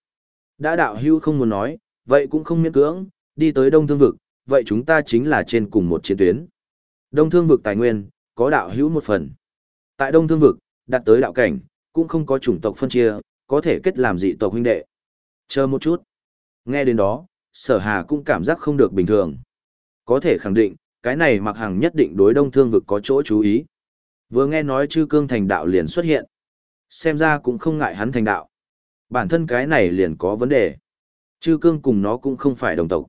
Đã đạo hưu không muốn nói, vậy cũng không miễn cưỡng, đi tới Đông Thương Vực, vậy chúng ta chính là trên cùng một chiến tuyến. Đông Thương Vực tài nguyên, có đạo hữu một phần. Tại Đông Thương Vực, đặt tới đạo cảnh, cũng không có chủng tộc phân chia, có thể kết làm dị tộc huynh đệ. Chờ một chút. Nghe đến đó, sở hà cũng cảm giác không được bình thường. Có thể khẳng định, cái này mặc hàng nhất định đối Đông Thương Vực có chỗ chú ý. Vừa nghe nói chư cương thành đạo liền xuất hiện. Xem ra cũng không ngại hắn thành đạo. Bản thân cái này liền có vấn đề. Chư cương cùng nó cũng không phải đồng tộc.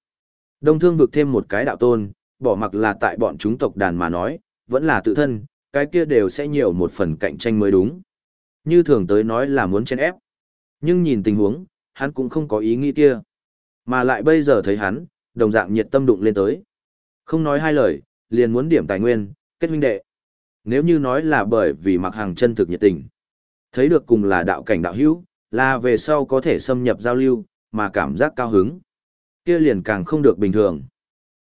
Đông thương vực thêm một cái đạo tôn, bỏ mặc là tại bọn chúng tộc đàn mà nói, vẫn là tự thân, cái kia đều sẽ nhiều một phần cạnh tranh mới đúng. Như thường tới nói là muốn chen ép. Nhưng nhìn tình huống, hắn cũng không có ý nghĩ kia. Mà lại bây giờ thấy hắn, đồng dạng nhiệt tâm đụng lên tới. Không nói hai lời, liền muốn điểm tài nguyên, kết huynh đệ. Nếu như nói là bởi vì mặc hàng chân thực nhiệt tình, thấy được cùng là đạo cảnh đạo hữu, là về sau có thể xâm nhập giao lưu, mà cảm giác cao hứng. kia liền càng không được bình thường.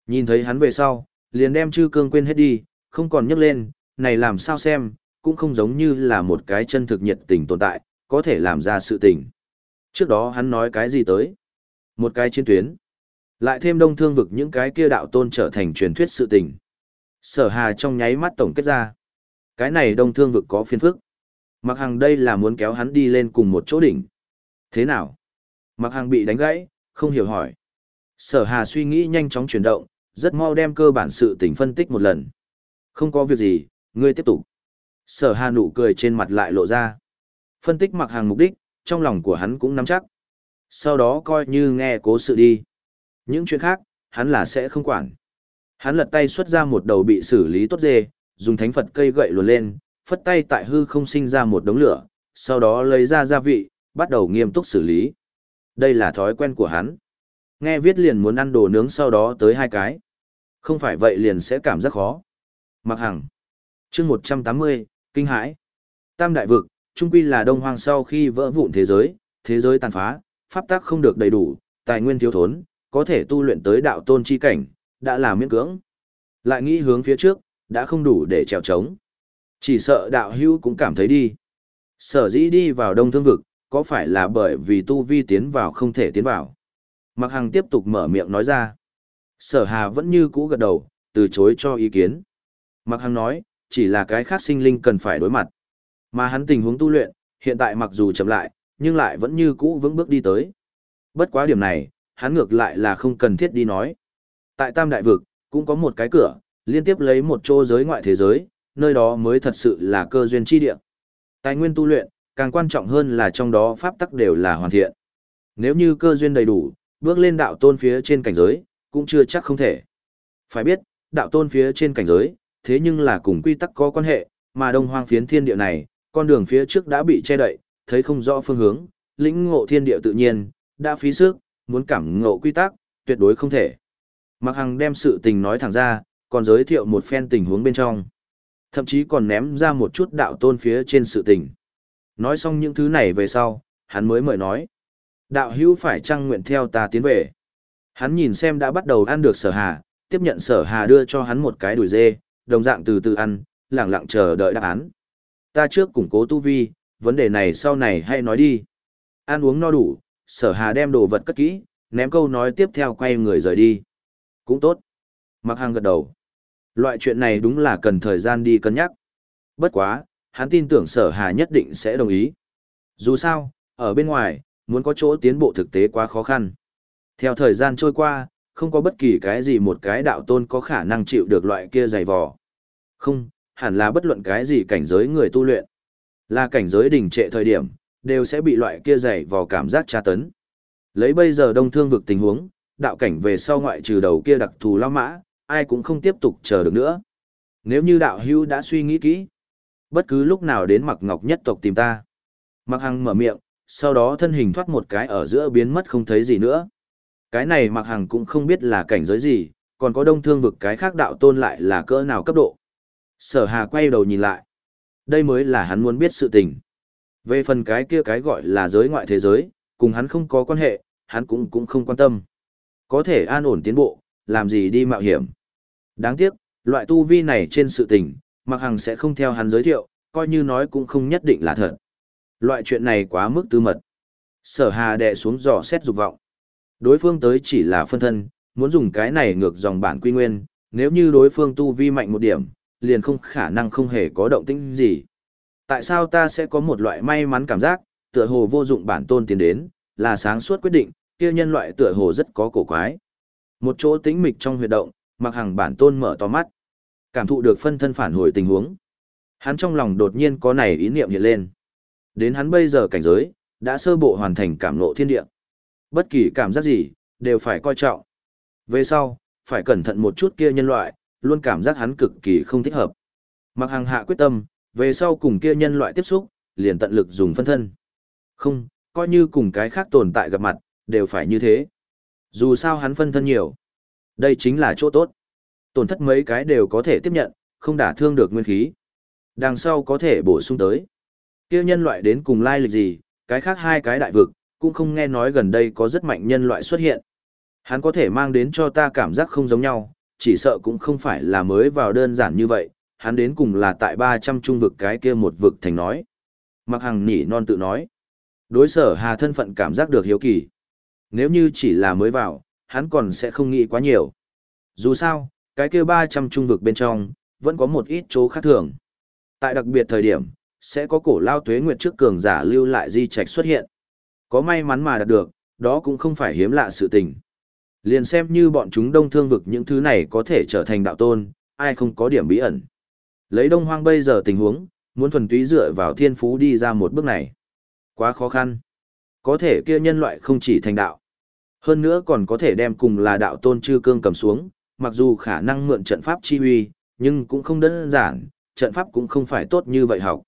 Nhìn thấy hắn về sau, liền đem chư cương quên hết đi, không còn nhắc lên, này làm sao xem, cũng không giống như là một cái chân thực nhiệt tình tồn tại, có thể làm ra sự tình. Trước đó hắn nói cái gì tới? Một cái chiến tuyến. Lại thêm đông thương vực những cái kia đạo tôn trở thành truyền thuyết sự tình. Sở hà trong nháy mắt tổng kết ra. Cái này đông thương vực có phiên phức. Mặc Hằng đây là muốn kéo hắn đi lên cùng một chỗ đỉnh. Thế nào? Mặc Hằng bị đánh gãy, không hiểu hỏi. Sở hà suy nghĩ nhanh chóng chuyển động, rất mau đem cơ bản sự tình phân tích một lần. Không có việc gì, ngươi tiếp tục. Sở hà nụ cười trên mặt lại lộ ra. Phân tích mặc Hằng mục đích, trong lòng của hắn cũng nắm chắc. Sau đó coi như nghe cố sự đi. Những chuyện khác, hắn là sẽ không quản. Hắn lật tay xuất ra một đầu bị xử lý tốt dê, dùng thánh Phật cây gậy luồn lên, phất tay tại hư không sinh ra một đống lửa, sau đó lấy ra gia vị, bắt đầu nghiêm túc xử lý. Đây là thói quen của hắn. Nghe viết liền muốn ăn đồ nướng sau đó tới hai cái. Không phải vậy liền sẽ cảm giác khó. Mặc hằng. chương 180, kinh hãi. Tam đại vực, trung quy là đông hoang sau khi vỡ vụn thế giới, thế giới tàn phá, pháp tắc không được đầy đủ, tài nguyên thiếu thốn, có thể tu luyện tới đạo tôn chi cảnh, đã là miễn cưỡng. Lại nghĩ hướng phía trước, đã không đủ để trèo trống. Chỉ sợ đạo hữu cũng cảm thấy đi. Sở dĩ đi vào đông thương vực, có phải là bởi vì tu vi tiến vào không thể tiến vào. Mặc Hằng tiếp tục mở miệng nói ra. Sở Hà vẫn như cũ gật đầu, từ chối cho ý kiến. Mặc Hằng nói, chỉ là cái khác sinh linh cần phải đối mặt. Mà hắn tình huống tu luyện, hiện tại mặc dù chậm lại, nhưng lại vẫn như cũ vững bước đi tới. Bất quá điểm này, hắn ngược lại là không cần thiết đi nói. Tại Tam Đại Vực, cũng có một cái cửa, liên tiếp lấy một chỗ giới ngoại thế giới, nơi đó mới thật sự là cơ duyên chi địa. Tài nguyên tu luyện, càng quan trọng hơn là trong đó pháp tắc đều là hoàn thiện. Nếu như cơ duyên đầy đủ, bước lên đạo tôn phía trên cảnh giới, cũng chưa chắc không thể. Phải biết, đạo tôn phía trên cảnh giới, thế nhưng là cùng quy tắc có quan hệ, mà đông hoang phiến thiên địa này, con đường phía trước đã bị che đậy, thấy không rõ phương hướng, lĩnh ngộ thiên địa tự nhiên, đã phí sức, muốn cảm ngộ quy tắc, tuyệt đối không thể. Mặc Hằng đem sự tình nói thẳng ra, còn giới thiệu một phen tình huống bên trong. Thậm chí còn ném ra một chút đạo tôn phía trên sự tình. Nói xong những thứ này về sau, hắn mới mời nói. Đạo hữu phải trăng nguyện theo ta tiến về. Hắn nhìn xem đã bắt đầu ăn được sở hà, tiếp nhận sở hà đưa cho hắn một cái đùi dê, đồng dạng từ từ ăn, lặng lặng chờ đợi đáp án. Ta trước củng cố tu vi, vấn đề này sau này hay nói đi. Ăn uống no đủ, sở hà đem đồ vật cất kỹ, ném câu nói tiếp theo quay người rời đi. Cũng tốt. Mặc hàng gật đầu. Loại chuyện này đúng là cần thời gian đi cân nhắc. Bất quá, hắn tin tưởng sở hà nhất định sẽ đồng ý. Dù sao, ở bên ngoài, muốn có chỗ tiến bộ thực tế quá khó khăn. Theo thời gian trôi qua, không có bất kỳ cái gì một cái đạo tôn có khả năng chịu được loại kia dày vò. Không, hẳn là bất luận cái gì cảnh giới người tu luyện. Là cảnh giới đỉnh trệ thời điểm, đều sẽ bị loại kia dày vò cảm giác tra tấn. Lấy bây giờ đông thương vực tình huống, đạo cảnh về sau ngoại trừ đầu kia đặc thù lao mã, ai cũng không tiếp tục chờ được nữa. Nếu như đạo hưu đã suy nghĩ kỹ, bất cứ lúc nào đến mặc ngọc nhất tộc tìm ta. Mặc hằng mở miệng, sau đó thân hình thoát một cái ở giữa biến mất không thấy gì nữa. Cái này mặc hằng cũng không biết là cảnh giới gì, còn có đông thương vực cái khác đạo tôn lại là cỡ nào cấp độ. Sở hà quay đầu nhìn lại. Đây mới là hắn muốn biết sự tình. Về phần cái kia cái gọi là giới ngoại thế giới, cùng hắn không có quan hệ, hắn cũng cũng không quan tâm. Có thể an ổn tiến bộ, làm gì đi mạo hiểm. Đáng tiếc, loại tu vi này trên sự tình, mặc hằng sẽ không theo hắn giới thiệu, coi như nói cũng không nhất định là thật. Loại chuyện này quá mức tư mật. Sở hà đè xuống dò xét dục vọng. Đối phương tới chỉ là phân thân, muốn dùng cái này ngược dòng bản quy nguyên, nếu như đối phương tu vi mạnh một điểm, liền không khả năng không hề có động tĩnh gì. Tại sao ta sẽ có một loại may mắn cảm giác, tựa hồ vô dụng bản tôn tiến đến, là sáng suốt quyết định, kia nhân loại tựa hồ rất có cổ quái. Một chỗ tĩnh mịch trong huyệt động, mặc hàng bản tôn mở to mắt. Cảm thụ được phân thân phản hồi tình huống. Hắn trong lòng đột nhiên có này ý niệm hiện lên. Đến hắn bây giờ cảnh giới, đã sơ bộ hoàn thành cảm ngộ thiên địa. Bất kỳ cảm giác gì, đều phải coi trọng. Về sau, phải cẩn thận một chút kia nhân loại, luôn cảm giác hắn cực kỳ không thích hợp. Mặc hàng hạ quyết tâm, về sau cùng kia nhân loại tiếp xúc, liền tận lực dùng phân thân. Không, coi như cùng cái khác tồn tại gặp mặt, đều phải như thế. Dù sao hắn phân thân nhiều. Đây chính là chỗ tốt. Tổn thất mấy cái đều có thể tiếp nhận, không đả thương được nguyên khí. Đằng sau có thể bổ sung tới. Kêu nhân loại đến cùng lai lịch gì, cái khác hai cái đại vực, cũng không nghe nói gần đây có rất mạnh nhân loại xuất hiện. Hắn có thể mang đến cho ta cảm giác không giống nhau, chỉ sợ cũng không phải là mới vào đơn giản như vậy, hắn đến cùng là tại 300 trung vực cái kia một vực thành nói. Mặc hằng nỉ non tự nói. Đối sở hà thân phận cảm giác được hiếu kỳ. Nếu như chỉ là mới vào, hắn còn sẽ không nghĩ quá nhiều. Dù sao, cái kia 300 trung vực bên trong, vẫn có một ít chỗ khác thường. Tại đặc biệt thời điểm, sẽ có cổ lao tuế nguyệt trước cường giả lưu lại di trạch xuất hiện. Có may mắn mà đạt được, đó cũng không phải hiếm lạ sự tình. Liền xem như bọn chúng đông thương vực những thứ này có thể trở thành đạo tôn, ai không có điểm bí ẩn. Lấy đông hoang bây giờ tình huống, muốn thuần túy dựa vào thiên phú đi ra một bước này. Quá khó khăn. Có thể kia nhân loại không chỉ thành đạo. Hơn nữa còn có thể đem cùng là đạo tôn chư cương cầm xuống, mặc dù khả năng mượn trận pháp chi uy, nhưng cũng không đơn giản, trận pháp cũng không phải tốt như vậy học.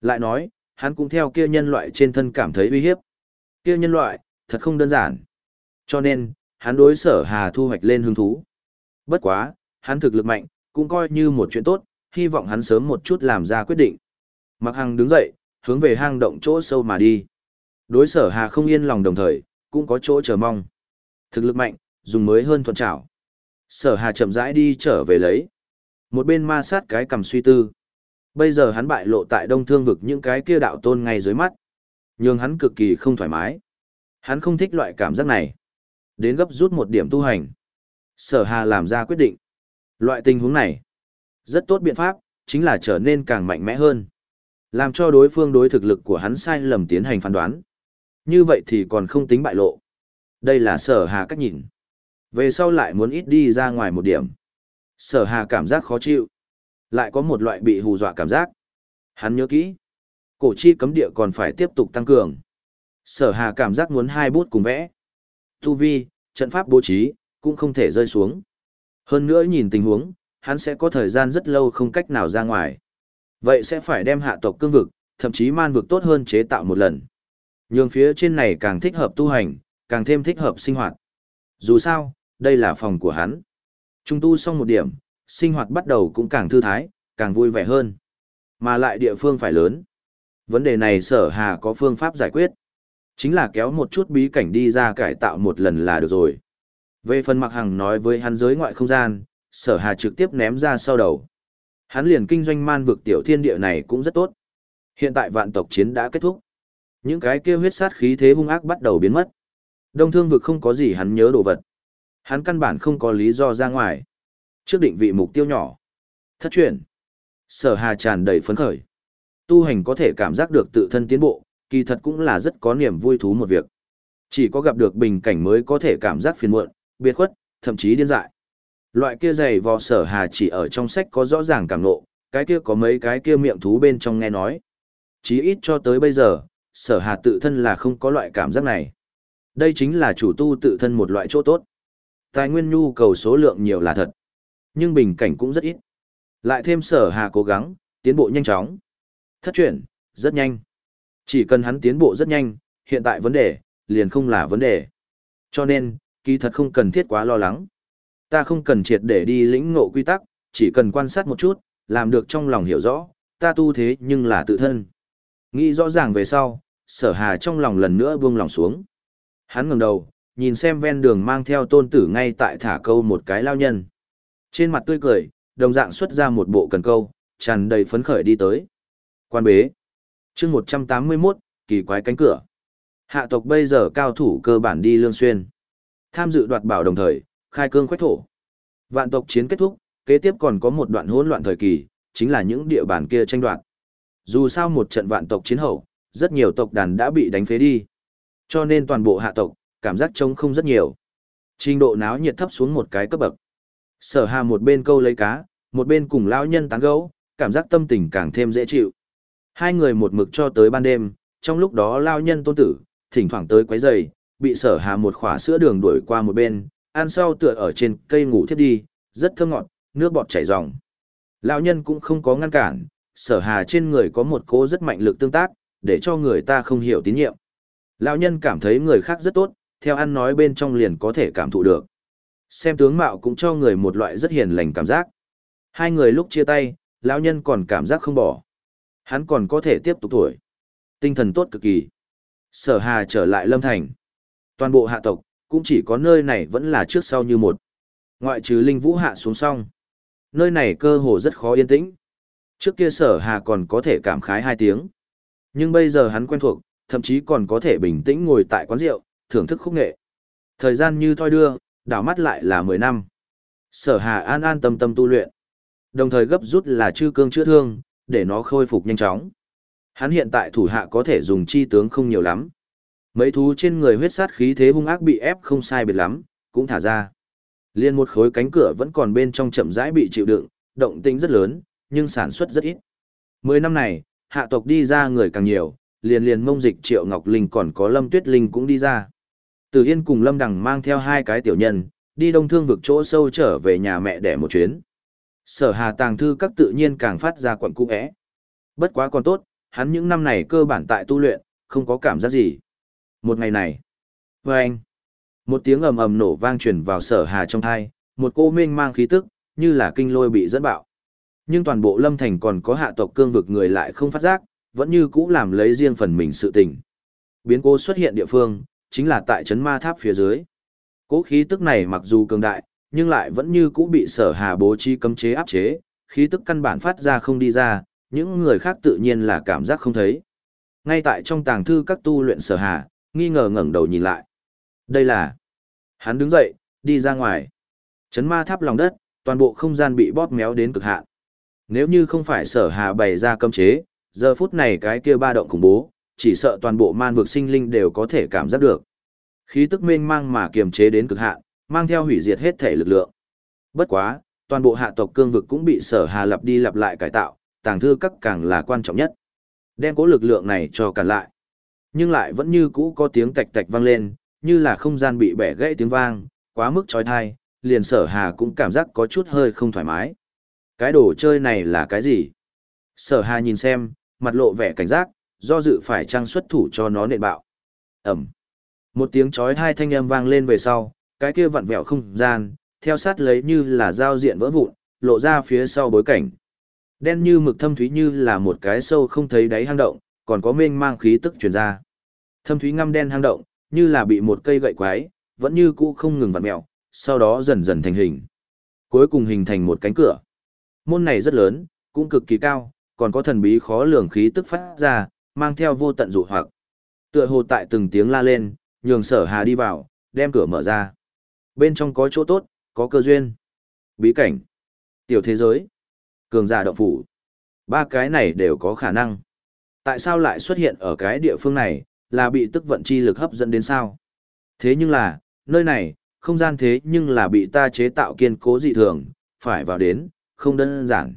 Lại nói, hắn cũng theo kia nhân loại trên thân cảm thấy uy hiếp. Kia nhân loại, thật không đơn giản. Cho nên, hắn đối sở hà thu hoạch lên hứng thú. Bất quá, hắn thực lực mạnh, cũng coi như một chuyện tốt, hy vọng hắn sớm một chút làm ra quyết định. Mặc hằng đứng dậy, hướng về hang động chỗ sâu mà đi. Đối sở hà không yên lòng đồng thời, cũng có chỗ chờ mong. Thực lực mạnh, dùng mới hơn thuận trảo. Sở hà chậm rãi đi trở về lấy. Một bên ma sát cái cầm suy tư. Bây giờ hắn bại lộ tại đông thương vực những cái kia đạo tôn ngay dưới mắt. Nhưng hắn cực kỳ không thoải mái. Hắn không thích loại cảm giác này. Đến gấp rút một điểm tu hành. Sở hà làm ra quyết định. Loại tình huống này. Rất tốt biện pháp, chính là trở nên càng mạnh mẽ hơn. Làm cho đối phương đối thực lực của hắn sai lầm tiến hành phán đoán. Như vậy thì còn không tính bại lộ. Đây là sở hà cách nhìn. Về sau lại muốn ít đi ra ngoài một điểm. Sở hà cảm giác khó chịu. Lại có một loại bị hù dọa cảm giác. Hắn nhớ kỹ. Cổ chi cấm địa còn phải tiếp tục tăng cường. Sở hà cảm giác muốn hai bút cùng vẽ. Tu vi, trận pháp bố trí, cũng không thể rơi xuống. Hơn nữa nhìn tình huống, hắn sẽ có thời gian rất lâu không cách nào ra ngoài. Vậy sẽ phải đem hạ tộc cương vực, thậm chí man vực tốt hơn chế tạo một lần. Nhường phía trên này càng thích hợp tu hành, càng thêm thích hợp sinh hoạt. Dù sao, đây là phòng của hắn. Trung tu xong một điểm, sinh hoạt bắt đầu cũng càng thư thái, càng vui vẻ hơn. Mà lại địa phương phải lớn. Vấn đề này sở hà có phương pháp giải quyết. Chính là kéo một chút bí cảnh đi ra cải tạo một lần là được rồi. Về phần mặc hằng nói với hắn giới ngoại không gian, sở hà trực tiếp ném ra sau đầu. Hắn liền kinh doanh man vực tiểu thiên địa này cũng rất tốt. Hiện tại vạn tộc chiến đã kết thúc. Những cái kia huyết sát khí thế hung ác bắt đầu biến mất. Đông thương vực không có gì hắn nhớ đồ vật. Hắn căn bản không có lý do ra ngoài. Trước định vị mục tiêu nhỏ. Thất truyền. Sở hà tràn đầy phấn khởi. Tu hành có thể cảm giác được tự thân tiến bộ, kỳ thật cũng là rất có niềm vui thú một việc. Chỉ có gặp được bình cảnh mới có thể cảm giác phiền muộn, biệt khuất, thậm chí điên dại. Loại kia dày vò sở hà chỉ ở trong sách có rõ ràng cảm nộ, cái kia có mấy cái kia miệng thú bên trong nghe nói. Chí ít cho tới bây giờ, sở hà tự thân là không có loại cảm giác này. Đây chính là chủ tu tự thân một loại chỗ tốt. Tài nguyên nhu cầu số lượng nhiều là thật. Nhưng bình cảnh cũng rất ít. Lại thêm sở hà cố gắng, tiến bộ nhanh chóng. Thất chuyển, rất nhanh. Chỉ cần hắn tiến bộ rất nhanh, hiện tại vấn đề, liền không là vấn đề. Cho nên, kỳ thật không cần thiết quá lo lắng. Ta không cần triệt để đi lĩnh ngộ quy tắc, chỉ cần quan sát một chút, làm được trong lòng hiểu rõ, ta tu thế nhưng là tự thân. Nghĩ rõ ràng về sau, sở hà trong lòng lần nữa buông lòng xuống. Hắn ngẩng đầu, nhìn xem ven đường mang theo tôn tử ngay tại thả câu một cái lao nhân. Trên mặt tươi cười, đồng dạng xuất ra một bộ cần câu, tràn đầy phấn khởi đi tới. Quan bế. chương 181, kỳ quái cánh cửa. Hạ tộc bây giờ cao thủ cơ bản đi lương xuyên. Tham dự đoạt bảo đồng thời, khai cương khoách thổ. Vạn tộc chiến kết thúc, kế tiếp còn có một đoạn hỗn loạn thời kỳ, chính là những địa bàn kia tranh đoạt. Dù sao một trận vạn tộc chiến hậu, rất nhiều tộc đàn đã bị đánh phế đi. Cho nên toàn bộ hạ tộc, cảm giác trống không rất nhiều. Trình độ náo nhiệt thấp xuống một cái cấp bậc. Sở hà một bên câu lấy cá, một bên cùng lão nhân tán gẫu, cảm giác tâm tình càng thêm dễ chịu. Hai người một mực cho tới ban đêm, trong lúc đó lão nhân tôn tử, thỉnh thoảng tới quấy rầy, bị sở hà một khỏa sữa đường đuổi qua một bên, ăn sau tựa ở trên cây ngủ thiếp đi, rất thơm ngọt, nước bọt chảy ròng. Lão nhân cũng không có ngăn cản, sở hà trên người có một cố rất mạnh lực tương tác, để cho người ta không hiểu tín nhiệm. Lão nhân cảm thấy người khác rất tốt, theo ăn nói bên trong liền có thể cảm thụ được. Xem tướng mạo cũng cho người một loại rất hiền lành cảm giác. Hai người lúc chia tay, lão nhân còn cảm giác không bỏ. Hắn còn có thể tiếp tục tuổi. Tinh thần tốt cực kỳ. Sở Hà trở lại Lâm Thành. Toàn bộ hạ tộc, cũng chỉ có nơi này vẫn là trước sau như một. Ngoại trừ Linh Vũ hạ xuống xong. Nơi này cơ hồ rất khó yên tĩnh. Trước kia Sở Hà còn có thể cảm khái hai tiếng. Nhưng bây giờ hắn quen thuộc, thậm chí còn có thể bình tĩnh ngồi tại quán rượu, thưởng thức khúc nghệ. Thời gian như thoi đưa, đảo mắt lại là 10 năm. Sở Hà an an tâm tâm tu luyện. Đồng thời gấp rút là chư cương chữa thương, để nó khôi phục nhanh chóng. Hắn hiện tại thủ hạ có thể dùng chi tướng không nhiều lắm. Mấy thú trên người huyết sát khí thế hung ác bị ép không sai biệt lắm, cũng thả ra. Liên một khối cánh cửa vẫn còn bên trong chậm rãi bị chịu đựng, động tĩnh rất lớn, nhưng sản xuất rất ít. Mười năm này, hạ tộc đi ra người càng nhiều, liền liền mông dịch Triệu Ngọc Linh còn có Lâm Tuyết Linh cũng đi ra. Từ Yên cùng Lâm Đằng mang theo hai cái tiểu nhân, đi đông thương vực chỗ sâu trở về nhà mẹ đẻ một chuyến. Sở hà tàng thư các tự nhiên càng phát ra quận cung ẽ. Bất quá còn tốt, hắn những năm này cơ bản tại tu luyện, không có cảm giác gì. Một ngày này, với anh, một tiếng ầm ầm nổ vang truyền vào sở hà trong thai, một cô mênh mang khí tức, như là kinh lôi bị dẫn bạo. Nhưng toàn bộ lâm thành còn có hạ tộc cương vực người lại không phát giác, vẫn như cũ làm lấy riêng phần mình sự tình. Biến cố xuất hiện địa phương, chính là tại chấn ma tháp phía dưới. Cố khí tức này mặc dù cường đại, nhưng lại vẫn như cũ bị sở hà bố trí cấm chế áp chế, khí tức căn bản phát ra không đi ra, những người khác tự nhiên là cảm giác không thấy. Ngay tại trong tàng thư các tu luyện sở hà, nghi ngờ ngẩng đầu nhìn lại. Đây là... Hắn đứng dậy, đi ra ngoài. Chấn ma tháp lòng đất, toàn bộ không gian bị bóp méo đến cực hạn. Nếu như không phải sở hà bày ra cấm chế, giờ phút này cái kia ba động khủng bố, chỉ sợ toàn bộ man vực sinh linh đều có thể cảm giác được. Khí tức mênh mang mà kiềm chế đến cực hạn, mang theo hủy diệt hết thể lực lượng. Bất quá, toàn bộ hạ tộc cương vực cũng bị sở hà lặp đi lặp lại cải tạo, tàng thư các càng là quan trọng nhất. Đem cố lực lượng này cho cản lại. Nhưng lại vẫn như cũ có tiếng tạch tạch vang lên, như là không gian bị bẻ gãy tiếng vang, quá mức trói thai, liền sở hà cũng cảm giác có chút hơi không thoải mái. Cái đồ chơi này là cái gì? Sở hà nhìn xem, mặt lộ vẻ cảnh giác, do dự phải trang xuất thủ cho nó nện bạo. Ẩm. Một tiếng chói hai thanh âm vang lên về sau, cái kia vặn vẹo không gian, theo sát lấy như là giao diện vỡ vụn, lộ ra phía sau bối cảnh. Đen như mực thâm thúy như là một cái sâu không thấy đáy hang động, còn có mênh mang khí tức truyền ra. Thâm thúy ngăm đen hang động, như là bị một cây gậy quái, vẫn như cũ không ngừng vặn mẹo, sau đó dần dần thành hình. Cuối cùng hình thành một cánh cửa. Môn này rất lớn, cũng cực kỳ cao, còn có thần bí khó lường khí tức phát ra, mang theo vô tận dụ hoặc. Tựa hồ tại từng tiếng la lên, nhường sở hà đi vào, đem cửa mở ra. Bên trong có chỗ tốt, có cơ duyên, bí cảnh, tiểu thế giới, cường giả động phủ. Ba cái này đều có khả năng. Tại sao lại xuất hiện ở cái địa phương này, là bị tức vận chi lực hấp dẫn đến sao? Thế nhưng là, nơi này, không gian thế nhưng là bị ta chế tạo kiên cố dị thường, phải vào đến, không đơn giản.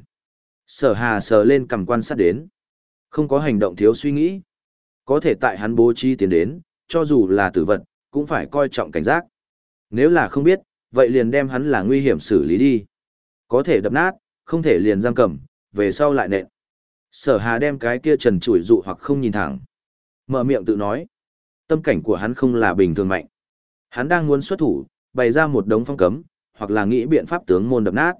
Sở hà sờ lên cầm quan sát đến. Không có hành động thiếu suy nghĩ. Có thể tại hắn bố trí tiến đến, cho dù là tử vật, cũng phải coi trọng cảnh giác. Nếu là không biết, vậy liền đem hắn là nguy hiểm xử lý đi. Có thể đập nát, không thể liền giam cầm, về sau lại nện. Sở hà đem cái kia trần trụi dụ hoặc không nhìn thẳng. Mở miệng tự nói. Tâm cảnh của hắn không là bình thường mạnh. Hắn đang muốn xuất thủ, bày ra một đống phong cấm, hoặc là nghĩ biện pháp tướng môn đập nát.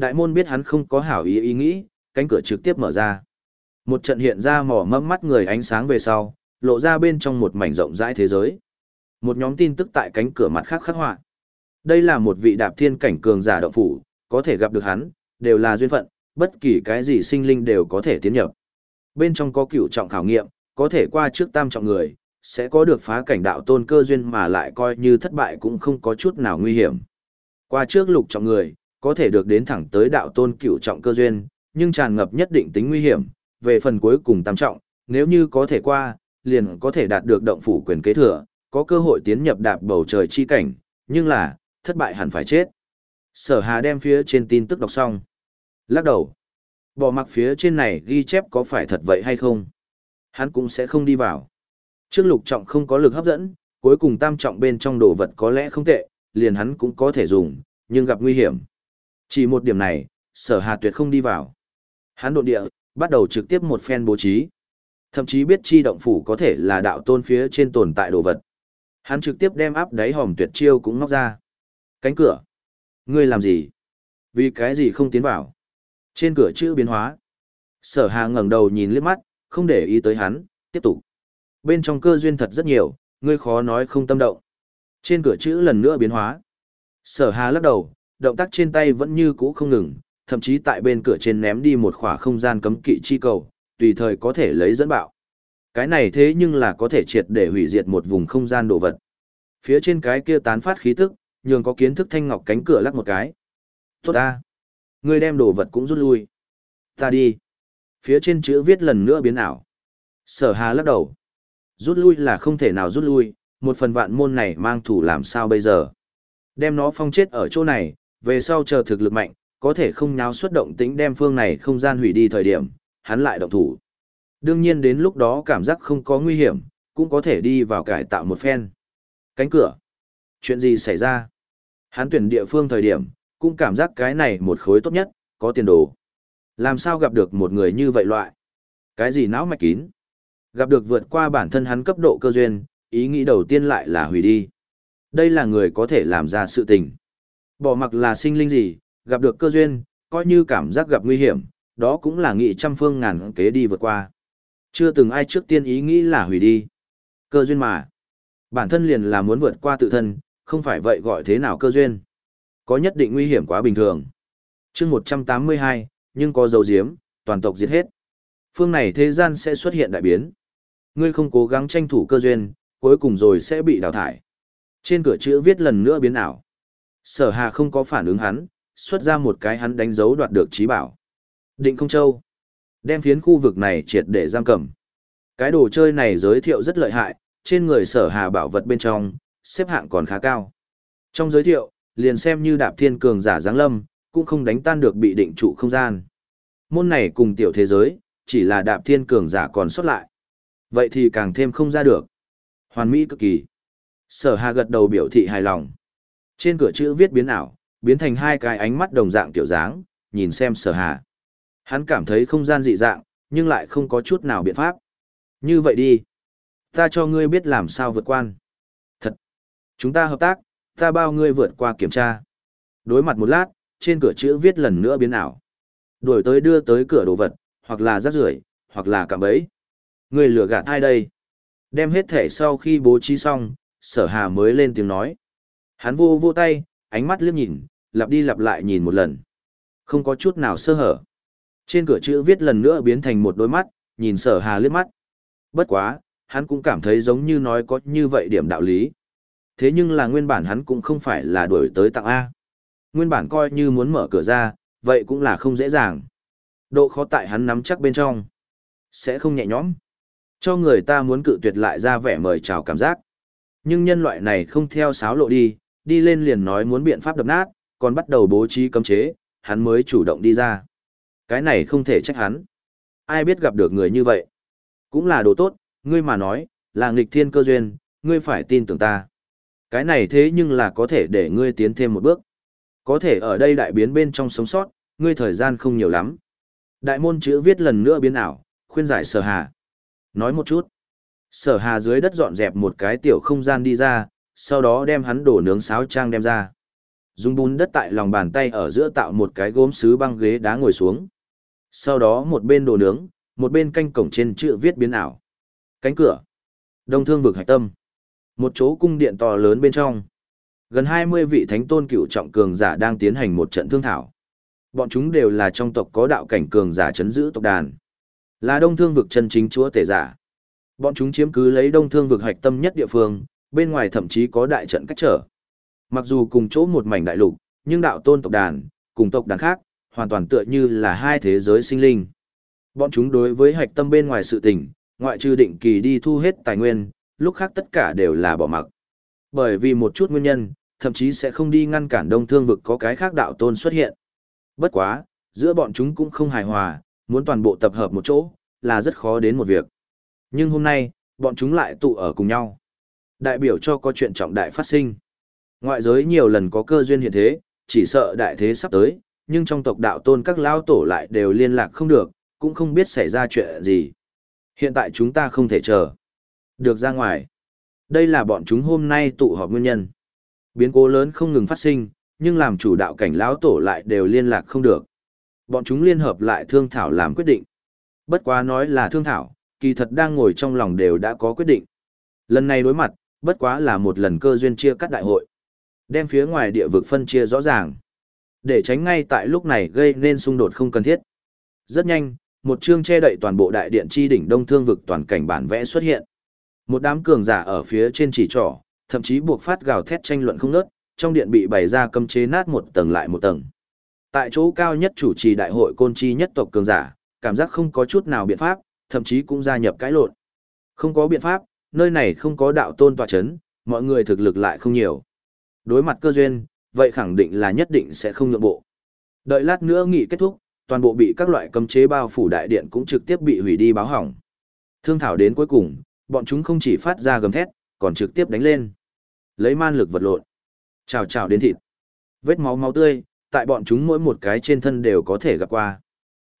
Đại môn biết hắn không có hảo ý ý nghĩ, cánh cửa trực tiếp mở ra. Một trận hiện ra mỏ mẫm mắt người ánh sáng về sau, lộ ra bên trong một mảnh rộng rãi thế giới. Một nhóm tin tức tại cánh cửa mặt khác khắc họa. Đây là một vị đạp thiên cảnh cường giả động phủ, có thể gặp được hắn, đều là duyên phận, bất kỳ cái gì sinh linh đều có thể tiến nhập. Bên trong có cựu trọng khảo nghiệm, có thể qua trước tam trọng người, sẽ có được phá cảnh đạo tôn cơ duyên mà lại coi như thất bại cũng không có chút nào nguy hiểm. Qua trước lục trọng người, có thể được đến thẳng tới đạo tôn cựu trọng cơ duyên, nhưng tràn ngập nhất định tính nguy hiểm. Về phần cuối cùng tam trọng, nếu như có thể qua, liền có thể đạt được động phủ quyền kế thừa, có cơ hội tiến nhập đạp bầu trời chi cảnh, nhưng là, thất bại hẳn phải chết. Sở Hà đem phía trên tin tức đọc xong. Lắc đầu. Bỏ mặc phía trên này ghi chép có phải thật vậy hay không. Hắn cũng sẽ không đi vào. Trước lục trọng không có lực hấp dẫn, cuối cùng tam trọng bên trong đồ vật có lẽ không tệ, liền hắn cũng có thể dùng, nhưng gặp nguy hiểm. Chỉ một điểm này, sở hà tuyệt không đi vào. Hắn độn địa, bắt đầu trực tiếp một phen bố trí. Thậm chí biết chi động phủ có thể là đạo tôn phía trên tồn tại đồ vật. Hắn trực tiếp đem áp đáy hòm tuyệt chiêu cũng ngóc ra. Cánh cửa. Ngươi làm gì? Vì cái gì không tiến vào? Trên cửa chữ biến hóa. Sở Hà ngẩng đầu nhìn liếc mắt, không để ý tới hắn, tiếp tục. Bên trong cơ duyên thật rất nhiều, ngươi khó nói không tâm động. Trên cửa chữ lần nữa biến hóa. Sở Hà lắc đầu, động tác trên tay vẫn như cũ không ngừng, thậm chí tại bên cửa trên ném đi một khỏa không gian cấm kỵ chi cầu, tùy thời có thể lấy dẫn bạo. Cái này thế nhưng là có thể triệt để hủy diệt một vùng không gian đồ vật. Phía trên cái kia tán phát khí tức, nhường có kiến thức thanh ngọc cánh cửa lắc một cái. Tốt ta. Người đem đồ vật cũng rút lui. Ta đi. Phía trên chữ viết lần nữa biến ảo. Sở hà lắc đầu. Rút lui là không thể nào rút lui, một phần vạn môn này mang thủ làm sao bây giờ. Đem nó phong chết ở chỗ này, về sau chờ thực lực mạnh, có thể không nháo xuất động tính đem phương này không gian hủy đi thời điểm, hắn lại động thủ. Đương nhiên đến lúc đó cảm giác không có nguy hiểm, cũng có thể đi vào cải tạo một phen. Cánh cửa. Chuyện gì xảy ra? Hắn tuyển địa phương thời điểm, cũng cảm giác cái này một khối tốt nhất, có tiền đồ. Làm sao gặp được một người như vậy loại? Cái gì não mạch kín? Gặp được vượt qua bản thân hắn cấp độ cơ duyên, ý nghĩ đầu tiên lại là hủy đi. Đây là người có thể làm ra sự tình. Bỏ mặc là sinh linh gì, gặp được cơ duyên, coi như cảm giác gặp nguy hiểm, đó cũng là nghị trăm phương ngàn kế đi vượt qua. Chưa từng ai trước tiên ý nghĩ là hủy đi. Cơ duyên mà. Bản thân liền là muốn vượt qua tự thân, không phải vậy gọi thế nào cơ duyên. Có nhất định nguy hiểm quá bình thường. chương 182, nhưng có dấu diếm, toàn tộc diệt hết. Phương này thế gian sẽ xuất hiện đại biến. Ngươi không cố gắng tranh thủ cơ duyên, cuối cùng rồi sẽ bị đào thải. Trên cửa chữ viết lần nữa biến ảo. Sở Hà không có phản ứng hắn, xuất ra một cái hắn đánh dấu đoạt được trí bảo. Định không châu. Đem phiến khu vực này triệt để giam cầm. Cái đồ chơi này giới thiệu rất lợi hại, trên người sở hà bảo vật bên trong, xếp hạng còn khá cao. Trong giới thiệu, liền xem như đạp thiên cường giả giáng lâm, cũng không đánh tan được bị định trụ không gian. Môn này cùng tiểu thế giới, chỉ là đạp thiên cường giả còn xuất lại. Vậy thì càng thêm không ra được. Hoàn mỹ cực kỳ. Sở hà gật đầu biểu thị hài lòng. Trên cửa chữ viết biến ảo, biến thành hai cái ánh mắt đồng dạng tiểu dáng, nhìn xem sở hà. Hắn cảm thấy không gian dị dạng, nhưng lại không có chút nào biện pháp. Như vậy đi. Ta cho ngươi biết làm sao vượt quan. Thật. Chúng ta hợp tác, ta bao ngươi vượt qua kiểm tra. Đối mặt một lát, trên cửa chữ viết lần nữa biến ảo. đổi tới đưa tới cửa đồ vật, hoặc là rác rưởi, hoặc là cạm bẫy. Ngươi lừa gạt ai đây? Đem hết thể sau khi bố trí xong, sở hà mới lên tiếng nói. Hắn vô vô tay, ánh mắt liếc nhìn, lặp đi lặp lại nhìn một lần. Không có chút nào sơ hở. Trên cửa chữ viết lần nữa biến thành một đôi mắt, nhìn sở hà liếc mắt. Bất quá, hắn cũng cảm thấy giống như nói có như vậy điểm đạo lý. Thế nhưng là nguyên bản hắn cũng không phải là đuổi tới tặng A. Nguyên bản coi như muốn mở cửa ra, vậy cũng là không dễ dàng. Độ khó tại hắn nắm chắc bên trong. Sẽ không nhẹ nhõm. Cho người ta muốn cự tuyệt lại ra vẻ mời chào cảm giác. Nhưng nhân loại này không theo sáo lộ đi, đi lên liền nói muốn biện pháp đập nát, còn bắt đầu bố trí cấm chế, hắn mới chủ động đi ra. Cái này không thể trách hắn. Ai biết gặp được người như vậy. Cũng là đồ tốt, ngươi mà nói, là nghịch thiên cơ duyên, ngươi phải tin tưởng ta. Cái này thế nhưng là có thể để ngươi tiến thêm một bước. Có thể ở đây đại biến bên trong sống sót, ngươi thời gian không nhiều lắm. Đại môn chữ viết lần nữa biến ảo, khuyên giải sở hà. Nói một chút. Sở hà dưới đất dọn dẹp một cái tiểu không gian đi ra, sau đó đem hắn đổ nướng sáo trang đem ra. Dùng bùn đất tại lòng bàn tay ở giữa tạo một cái gốm sứ băng ghế đá ngồi xuống. Sau đó một bên đồ nướng, một bên canh cổng trên chữ viết biến ảo. Cánh cửa. Đông thương vực hạch tâm. Một chỗ cung điện to lớn bên trong. Gần 20 vị thánh tôn cựu trọng cường giả đang tiến hành một trận thương thảo. Bọn chúng đều là trong tộc có đạo cảnh cường giả chấn giữ tộc đàn. Là đông thương vực chân chính chúa tể giả. Bọn chúng chiếm cứ lấy đông thương vực hạch tâm nhất địa phương, bên ngoài thậm chí có đại trận cách trở. Mặc dù cùng chỗ một mảnh đại lục, nhưng đạo tôn tộc đàn, cùng tộc đàn khác, hoàn toàn tựa như là hai thế giới sinh linh. Bọn chúng đối với hạch tâm bên ngoài sự tình, ngoại trừ định kỳ đi thu hết tài nguyên, lúc khác tất cả đều là bỏ mặc. Bởi vì một chút nguyên nhân, thậm chí sẽ không đi ngăn cản đông thương vực có cái khác đạo tôn xuất hiện. Bất quá, giữa bọn chúng cũng không hài hòa, muốn toàn bộ tập hợp một chỗ, là rất khó đến một việc. Nhưng hôm nay, bọn chúng lại tụ ở cùng nhau. Đại biểu cho có chuyện trọng đại phát sinh. Ngoại giới nhiều lần có cơ duyên hiện thế, chỉ sợ đại thế sắp tới, nhưng trong tộc đạo tôn các lao tổ lại đều liên lạc không được, cũng không biết xảy ra chuyện gì. Hiện tại chúng ta không thể chờ. Được ra ngoài. Đây là bọn chúng hôm nay tụ họp nguyên nhân. Biến cố lớn không ngừng phát sinh, nhưng làm chủ đạo cảnh lão tổ lại đều liên lạc không được. Bọn chúng liên hợp lại thương thảo làm quyết định. Bất quá nói là thương thảo, kỳ thật đang ngồi trong lòng đều đã có quyết định. Lần này đối mặt, bất quá là một lần cơ duyên chia cắt đại hội. Đem phía ngoài địa vực phân chia rõ ràng. Để tránh ngay tại lúc này gây nên xung đột không cần thiết. Rất nhanh, một chương che đậy toàn bộ đại điện chi đỉnh đông thương vực toàn cảnh bản vẽ xuất hiện. Một đám cường giả ở phía trên chỉ trỏ, thậm chí buộc phát gào thét tranh luận không nớt, trong điện bị bày ra cấm chế nát một tầng lại một tầng. Tại chỗ cao nhất chủ trì đại hội côn chi nhất tộc cường giả, cảm giác không có chút nào biện pháp, thậm chí cũng gia nhập cái lộn. Không có biện pháp, nơi này không có đạo tôn tọa chấn, mọi người thực lực lại không nhiều. Đối mặt cơ duyên, vậy khẳng định là nhất định sẽ không nhượng bộ. Đợi lát nữa nghị kết thúc, toàn bộ bị các loại cấm chế bao phủ đại điện cũng trực tiếp bị hủy đi báo hỏng. Thương thảo đến cuối cùng, bọn chúng không chỉ phát ra gầm thét, còn trực tiếp đánh lên. Lấy man lực vật lộn. Chào chào đến thịt. Vết máu máu tươi, tại bọn chúng mỗi một cái trên thân đều có thể gặp qua.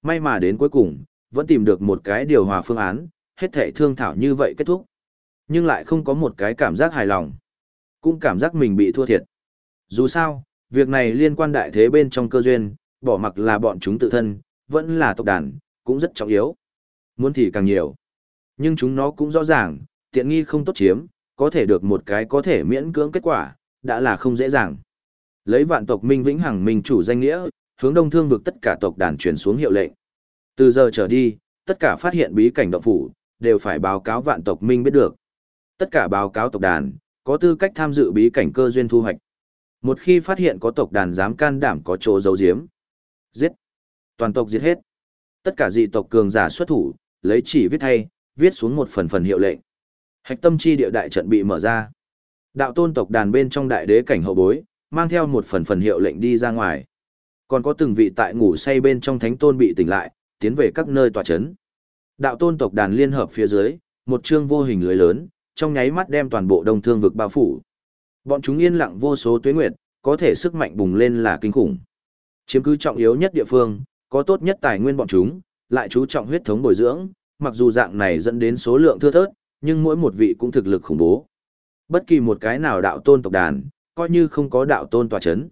May mà đến cuối cùng, vẫn tìm được một cái điều hòa phương án, hết thảy thương thảo như vậy kết thúc. Nhưng lại không có một cái cảm giác hài lòng. Cũng cảm giác mình bị thua thiệt. Dù sao, việc này liên quan đại thế bên trong cơ duyên, bỏ mặc là bọn chúng tự thân, vẫn là tộc đàn, cũng rất trọng yếu. Muốn thì càng nhiều. Nhưng chúng nó cũng rõ ràng, tiện nghi không tốt chiếm, có thể được một cái có thể miễn cưỡng kết quả, đã là không dễ dàng. Lấy vạn tộc Minh Vĩnh Hằng Minh chủ danh nghĩa, hướng đông thương vực tất cả tộc đàn truyền xuống hiệu lệnh. Từ giờ trở đi, tất cả phát hiện bí cảnh động phủ, đều phải báo cáo vạn tộc Minh biết được. Tất cả báo cáo tộc đàn, có tư cách tham dự bí cảnh cơ duyên thu hoạch. Một khi phát hiện có tộc đàn dám can đảm có chỗ giấu giếm, giết, toàn tộc giết hết. Tất cả dị tộc cường giả xuất thủ, lấy chỉ viết thay, viết xuống một phần phần hiệu lệnh. Hạch tâm chi địa đại trận bị mở ra. Đạo tôn tộc đàn bên trong đại đế cảnh hậu bối, mang theo một phần phần hiệu lệnh đi ra ngoài. Còn có từng vị tại ngủ say bên trong thánh tôn bị tỉnh lại, tiến về các nơi tòa chấn. Đạo tôn tộc đàn liên hợp phía dưới, một chương vô hình lưới lớn, trong nháy mắt đem toàn bộ đông thương vực bao phủ. Bọn chúng yên lặng vô số tuế nguyệt, có thể sức mạnh bùng lên là kinh khủng. Chiếm cứ trọng yếu nhất địa phương, có tốt nhất tài nguyên bọn chúng, lại chú trọng huyết thống bồi dưỡng, mặc dù dạng này dẫn đến số lượng thưa thớt, nhưng mỗi một vị cũng thực lực khủng bố. Bất kỳ một cái nào đạo tôn tộc đàn, coi như không có đạo tôn tòa chấn.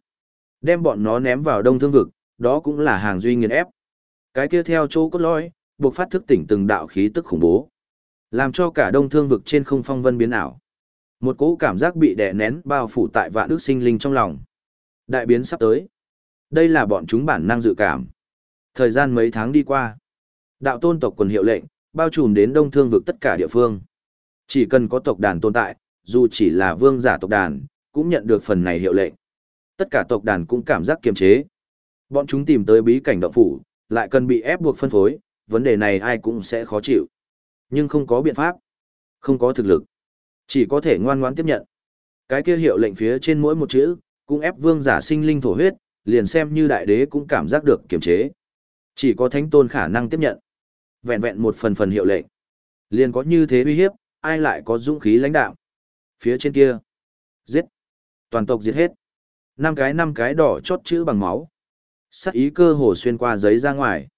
Đem bọn nó ném vào đông thương vực, đó cũng là hàng duy nghiền ép. Cái kia theo chỗ cốt lõi, buộc phát thức tỉnh từng đạo khí tức khủng bố. Làm cho cả đông thương vực trên không phong vân biến ảo. Một cỗ cảm giác bị đè nén bao phủ tại vạn ước sinh linh trong lòng. Đại biến sắp tới. Đây là bọn chúng bản năng dự cảm. Thời gian mấy tháng đi qua. Đạo tôn tộc quần hiệu lệnh, bao trùm đến đông thương vực tất cả địa phương. Chỉ cần có tộc đàn tồn tại, dù chỉ là vương giả tộc đàn, cũng nhận được phần này hiệu lệnh. Tất cả tộc đàn cũng cảm giác kiềm chế. Bọn chúng tìm tới bí cảnh động phủ, lại cần bị ép buộc phân phối, vấn đề này ai cũng sẽ khó chịu. Nhưng không có biện pháp, không có thực lực, chỉ có thể ngoan ngoãn tiếp nhận. Cái kia hiệu lệnh phía trên mỗi một chữ, cũng ép vương giả sinh linh thổ huyết, liền xem như đại đế cũng cảm giác được kiềm chế. Chỉ có thánh tôn khả năng tiếp nhận. Vẹn vẹn một phần phần hiệu lệnh. Liền có như thế uy hiếp, ai lại có dũng khí lãnh đạo. Phía trên kia. Giết. Toàn tộc giết hết. Năm cái năm cái đỏ chót chữ bằng máu. Sắc ý cơ hồ xuyên qua giấy ra ngoài.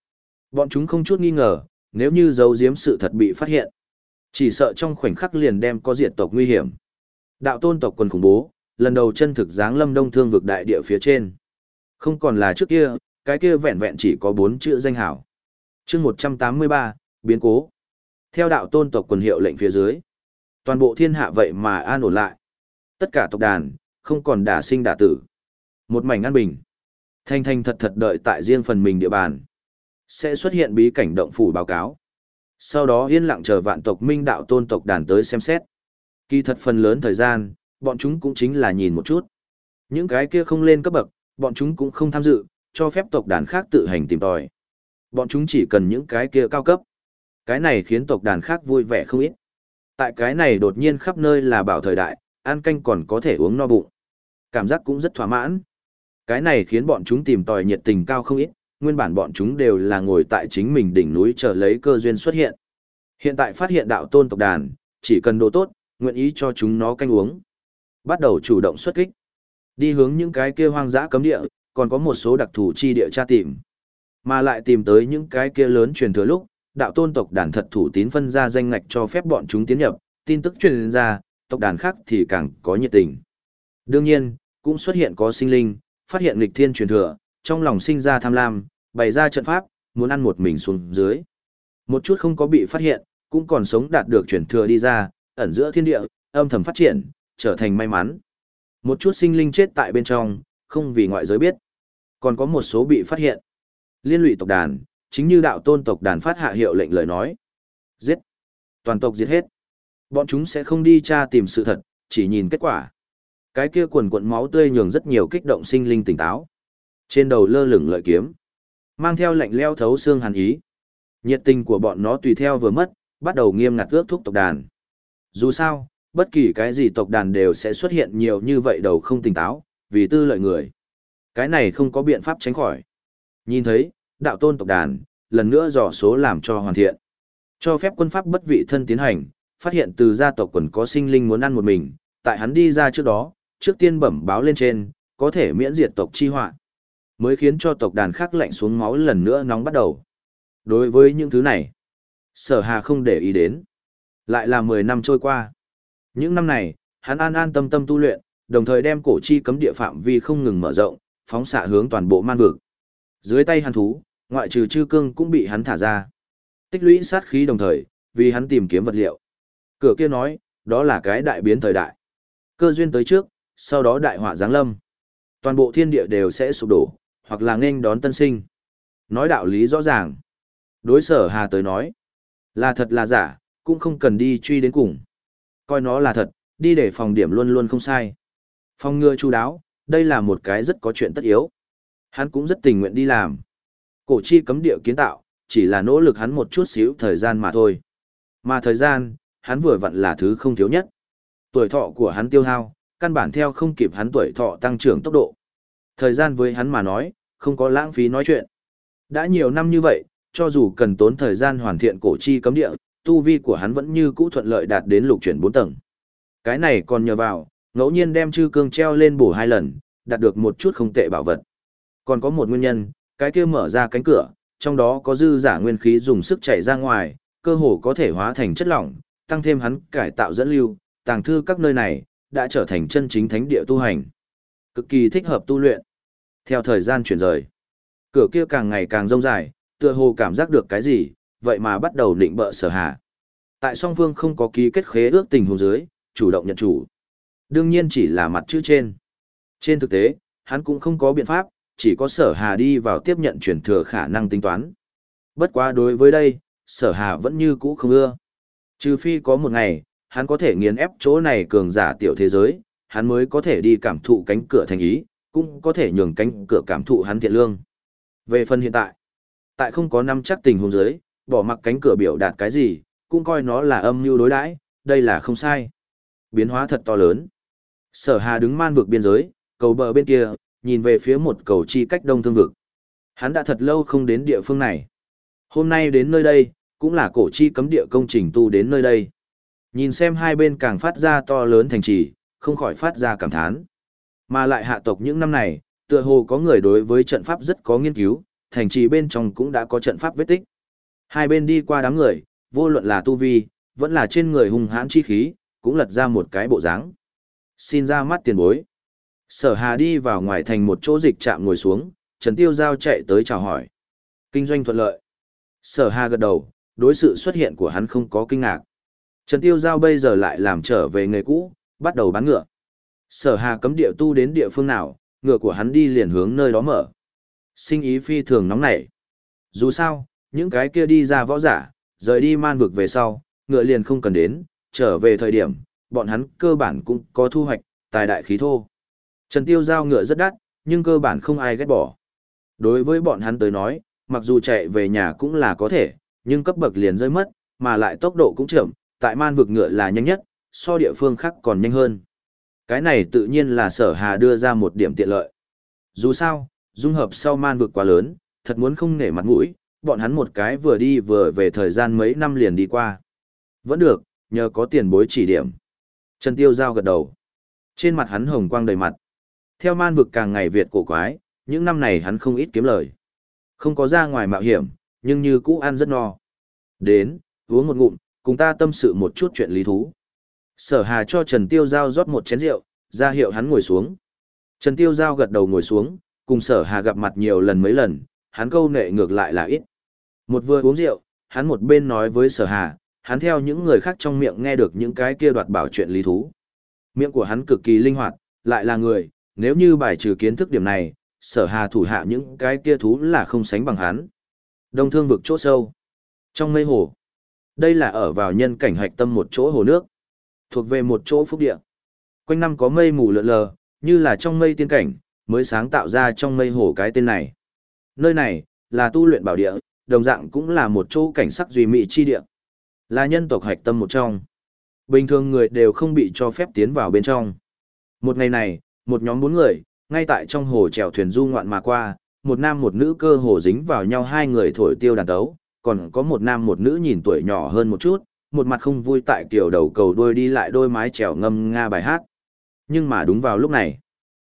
Bọn chúng không chút nghi ngờ, nếu như giấu giếm sự thật bị phát hiện. Chỉ sợ trong khoảnh khắc liền đem có diệt tộc nguy hiểm. Đạo tôn tộc quân khủng bố, lần đầu chân thực dáng lâm đông thương vực đại địa phía trên. Không còn là trước kia, cái kia vẹn vẹn chỉ có bốn chữ danh hảo. chương 183, biến cố. Theo đạo tôn tộc quần hiệu lệnh phía dưới. Toàn bộ thiên hạ vậy mà an ổn lại. Tất cả tộc đàn, không còn đả sinh đả tử. Một mảnh an bình. Thanh thanh thật thật đợi tại riêng phần mình địa bàn. Sẽ xuất hiện bí cảnh động phủ báo cáo. Sau đó yên lặng chờ vạn tộc minh đạo tôn tộc đàn tới xem xét. Kỳ thật phần lớn thời gian, bọn chúng cũng chính là nhìn một chút. Những cái kia không lên cấp bậc, bọn chúng cũng không tham dự, cho phép tộc đàn khác tự hành tìm tòi. Bọn chúng chỉ cần những cái kia cao cấp. Cái này khiến tộc đàn khác vui vẻ không ít. Tại cái này đột nhiên khắp nơi là bảo thời đại, ăn canh còn có thể uống no bụng. Cảm giác cũng rất thỏa mãn. Cái này khiến bọn chúng tìm tòi nhiệt tình cao không ít, nguyên bản bọn chúng đều là ngồi tại chính mình đỉnh núi chờ lấy cơ duyên xuất hiện. Hiện tại phát hiện đạo tôn tộc đàn, chỉ cần đồ tốt, nguyện ý cho chúng nó canh uống. Bắt đầu chủ động xuất kích. Đi hướng những cái kia hoang dã cấm địa, còn có một số đặc thù chi địa tra tìm. Mà lại tìm tới những cái kia lớn truyền thừa lúc, đạo tôn tộc đàn thật thủ tín phân ra danh ngạch cho phép bọn chúng tiến nhập, tin tức truyền ra, tộc đàn khác thì càng có nhiệt tình. Đương nhiên, cũng xuất hiện có sinh linh, phát hiện lịch thiên truyền thừa, trong lòng sinh ra tham lam, bày ra trận pháp, muốn ăn một mình xuống dưới. Một chút không có bị phát hiện, cũng còn sống đạt được chuyển thừa đi ra, ẩn giữa thiên địa, âm thầm phát triển, trở thành may mắn. Một chút sinh linh chết tại bên trong, không vì ngoại giới biết. Còn có một số bị phát hiện. Liên lụy tộc đàn, chính như đạo tôn tộc đàn phát hạ hiệu lệnh lời nói. Giết. Toàn tộc giết hết. Bọn chúng sẽ không đi tra tìm sự thật, chỉ nhìn kết quả. Cái kia quần cuộn máu tươi nhường rất nhiều kích động sinh linh tỉnh táo. Trên đầu lơ lửng lợi kiếm, mang theo lạnh leo thấu xương hàn ý. Nhiệt tình của bọn nó tùy theo vừa mất, bắt đầu nghiêm ngặt ước thúc tộc đàn. Dù sao, bất kỳ cái gì tộc đàn đều sẽ xuất hiện nhiều như vậy đầu không tỉnh táo, vì tư lợi người. Cái này không có biện pháp tránh khỏi. Nhìn thấy, đạo tôn tộc đàn, lần nữa dò số làm cho hoàn thiện. Cho phép quân pháp bất vị thân tiến hành, phát hiện từ gia tộc quần có sinh linh muốn ăn một mình, tại hắn đi ra trước đó, trước tiên bẩm báo lên trên, có thể miễn diệt tộc chi họa mới khiến cho tộc đàn khác lạnh xuống máu lần nữa nóng bắt đầu. Đối với những thứ này, sở hà không để ý đến. Lại là 10 năm trôi qua. Những năm này, hắn an an tâm tâm tu luyện, đồng thời đem cổ chi cấm địa phạm vi không ngừng mở rộng, phóng xạ hướng toàn bộ man vực. Dưới tay hắn thú, ngoại trừ chư cương cũng bị hắn thả ra. Tích lũy sát khí đồng thời, vì hắn tìm kiếm vật liệu. Cửa kia nói, đó là cái đại biến thời đại. Cơ duyên tới trước, sau đó đại họa giáng lâm. Toàn bộ thiên địa đều sẽ sụp đổ, hoặc là nghênh đón tân sinh. Nói đạo lý rõ ràng. Đối sở hà tới nói, là thật là giả, cũng không cần đi truy đến cùng. Coi nó là thật, đi để phòng điểm luôn luôn không sai. Phòng ngừa chu đáo, đây là một cái rất có chuyện tất yếu. Hắn cũng rất tình nguyện đi làm. Cổ chi cấm địa kiến tạo, chỉ là nỗ lực hắn một chút xíu thời gian mà thôi. Mà thời gian, hắn vừa vặn là thứ không thiếu nhất. Tuổi thọ của hắn tiêu hao, căn bản theo không kịp hắn tuổi thọ tăng trưởng tốc độ. Thời gian với hắn mà nói, không có lãng phí nói chuyện. Đã nhiều năm như vậy, cho dù cần tốn thời gian hoàn thiện cổ chi cấm địa, tu vi của hắn vẫn như cũ thuận lợi đạt đến lục chuyển 4 tầng. Cái này còn nhờ vào, ngẫu nhiên đem chư cương treo lên bổ hai lần, đạt được một chút không tệ bảo vật. Còn có một nguyên nhân, cái kia mở ra cánh cửa, trong đó có dư giả nguyên khí dùng sức chảy ra ngoài, cơ hồ có thể hóa thành chất lỏng, tăng thêm hắn cải tạo dẫn lưu, tàng thư các nơi này, đã trở thành chân chính thánh địa tu hành. Cực kỳ thích hợp tu luyện. Theo thời gian chuyển rời, cửa kia càng ngày càng rông dài, tựa hồ cảm giác được cái gì, vậy mà bắt đầu định bợ sở hạ. Tại song phương không có ký kết khế ước tình huống dưới, chủ động nhận chủ. Đương nhiên chỉ là mặt chữ trên. Trên thực tế, hắn cũng không có biện pháp, chỉ có sở hà đi vào tiếp nhận chuyển thừa khả năng tính toán. Bất quá đối với đây, sở hà vẫn như cũ không ưa. Trừ phi có một ngày, hắn có thể nghiền ép chỗ này cường giả tiểu thế giới, hắn mới có thể đi cảm thụ cánh cửa thành ý, cũng có thể nhường cánh cửa cảm thụ hắn thiện lương. Về phần hiện tại, tại không có năm chắc tình huống dưới, bỏ mặc cánh cửa biểu đạt cái gì, cũng coi nó là âm mưu đối đãi, đây là không sai. Biến hóa thật to lớn. Sở Hà đứng man vực biên giới, cầu bờ bên kia, nhìn về phía một cầu chi cách đông thương vực. Hắn đã thật lâu không đến địa phương này. Hôm nay đến nơi đây, cũng là cổ chi cấm địa công trình tu đến nơi đây. Nhìn xem hai bên càng phát ra to lớn thành trì, không khỏi phát ra cảm thán. Mà lại hạ tộc những năm này, tựa hồ có người đối với trận pháp rất có nghiên cứu, thành trì bên trong cũng đã có trận pháp vết tích. Hai bên đi qua đám người, vô luận là tu vi, vẫn là trên người hung hãn chi khí, cũng lật ra một cái bộ dáng. Xin ra mắt tiền bối. Sở Hà đi vào ngoài thành một chỗ dịch trạm ngồi xuống, Trần Tiêu Giao chạy tới chào hỏi. Kinh doanh thuận lợi. Sở Hà gật đầu, đối sự xuất hiện của hắn không có kinh ngạc. Trần Tiêu Giao bây giờ lại làm trở về nghề cũ, bắt đầu bán ngựa. Sở Hà cấm địa tu đến địa phương nào, ngựa của hắn đi liền hướng nơi đó mở. Sinh ý phi thường nóng nảy. Dù sao, những cái kia đi ra võ giả, rời đi man vực về sau, ngựa liền không cần đến, trở về thời điểm, bọn hắn cơ bản cũng có thu hoạch, tài đại khí thô. Trần Tiêu giao ngựa rất đắt, nhưng cơ bản không ai ghét bỏ. Đối với bọn hắn tới nói, mặc dù chạy về nhà cũng là có thể, nhưng cấp bậc liền rơi mất, mà lại tốc độ cũng chậm, tại man vực ngựa là nhanh nhất, so địa phương khác còn nhanh hơn. Cái này tự nhiên là sở hà đưa ra một điểm tiện lợi. Dù sao, dung hợp sau man vực quá lớn, thật muốn không nể mặt mũi, bọn hắn một cái vừa đi vừa về thời gian mấy năm liền đi qua. Vẫn được, nhờ có tiền bối chỉ điểm. Trần Tiêu Giao gật đầu. Trên mặt hắn hồng quang đầy mặt. Theo man vực càng ngày Việt cổ quái, những năm này hắn không ít kiếm lời. Không có ra ngoài mạo hiểm, nhưng như cũ ăn rất no. Đến, uống một ngụm, cùng ta tâm sự một chút chuyện lý thú. Sở Hà cho Trần Tiêu Giao rót một chén rượu, ra hiệu hắn ngồi xuống. Trần Tiêu Giao gật đầu ngồi xuống, cùng Sở Hà gặp mặt nhiều lần mấy lần, hắn câu nệ ngược lại là ít. Một vừa uống rượu, hắn một bên nói với sở hà, hắn theo những người khác trong miệng nghe được những cái kia đoạt bảo chuyện lý thú. Miệng của hắn cực kỳ linh hoạt, lại là người, nếu như bài trừ kiến thức điểm này, sở hà thủ hạ những cái kia thú là không sánh bằng hắn. Đông thương vực chỗ sâu. Trong mây hồ. Đây là ở vào nhân cảnh hạch tâm một chỗ hồ nước. Thuộc về một chỗ phúc địa. Quanh năm có mây mù lượn lờ, như là trong mây tiên cảnh, mới sáng tạo ra trong mây hồ cái tên này. Nơi này, là tu luyện bảo địa, đồng dạng cũng là một chỗ cảnh sắc duy mỹ chi địa. Là nhân tộc hạch tâm một trong. Bình thường người đều không bị cho phép tiến vào bên trong. Một ngày này, một nhóm bốn người, ngay tại trong hồ chèo thuyền du ngoạn mà qua, một nam một nữ cơ hồ dính vào nhau hai người thổi tiêu đàn tấu, còn có một nam một nữ nhìn tuổi nhỏ hơn một chút, một mặt không vui tại kiểu đầu cầu đôi đi lại đôi mái trèo ngâm nga bài hát. Nhưng mà đúng vào lúc này,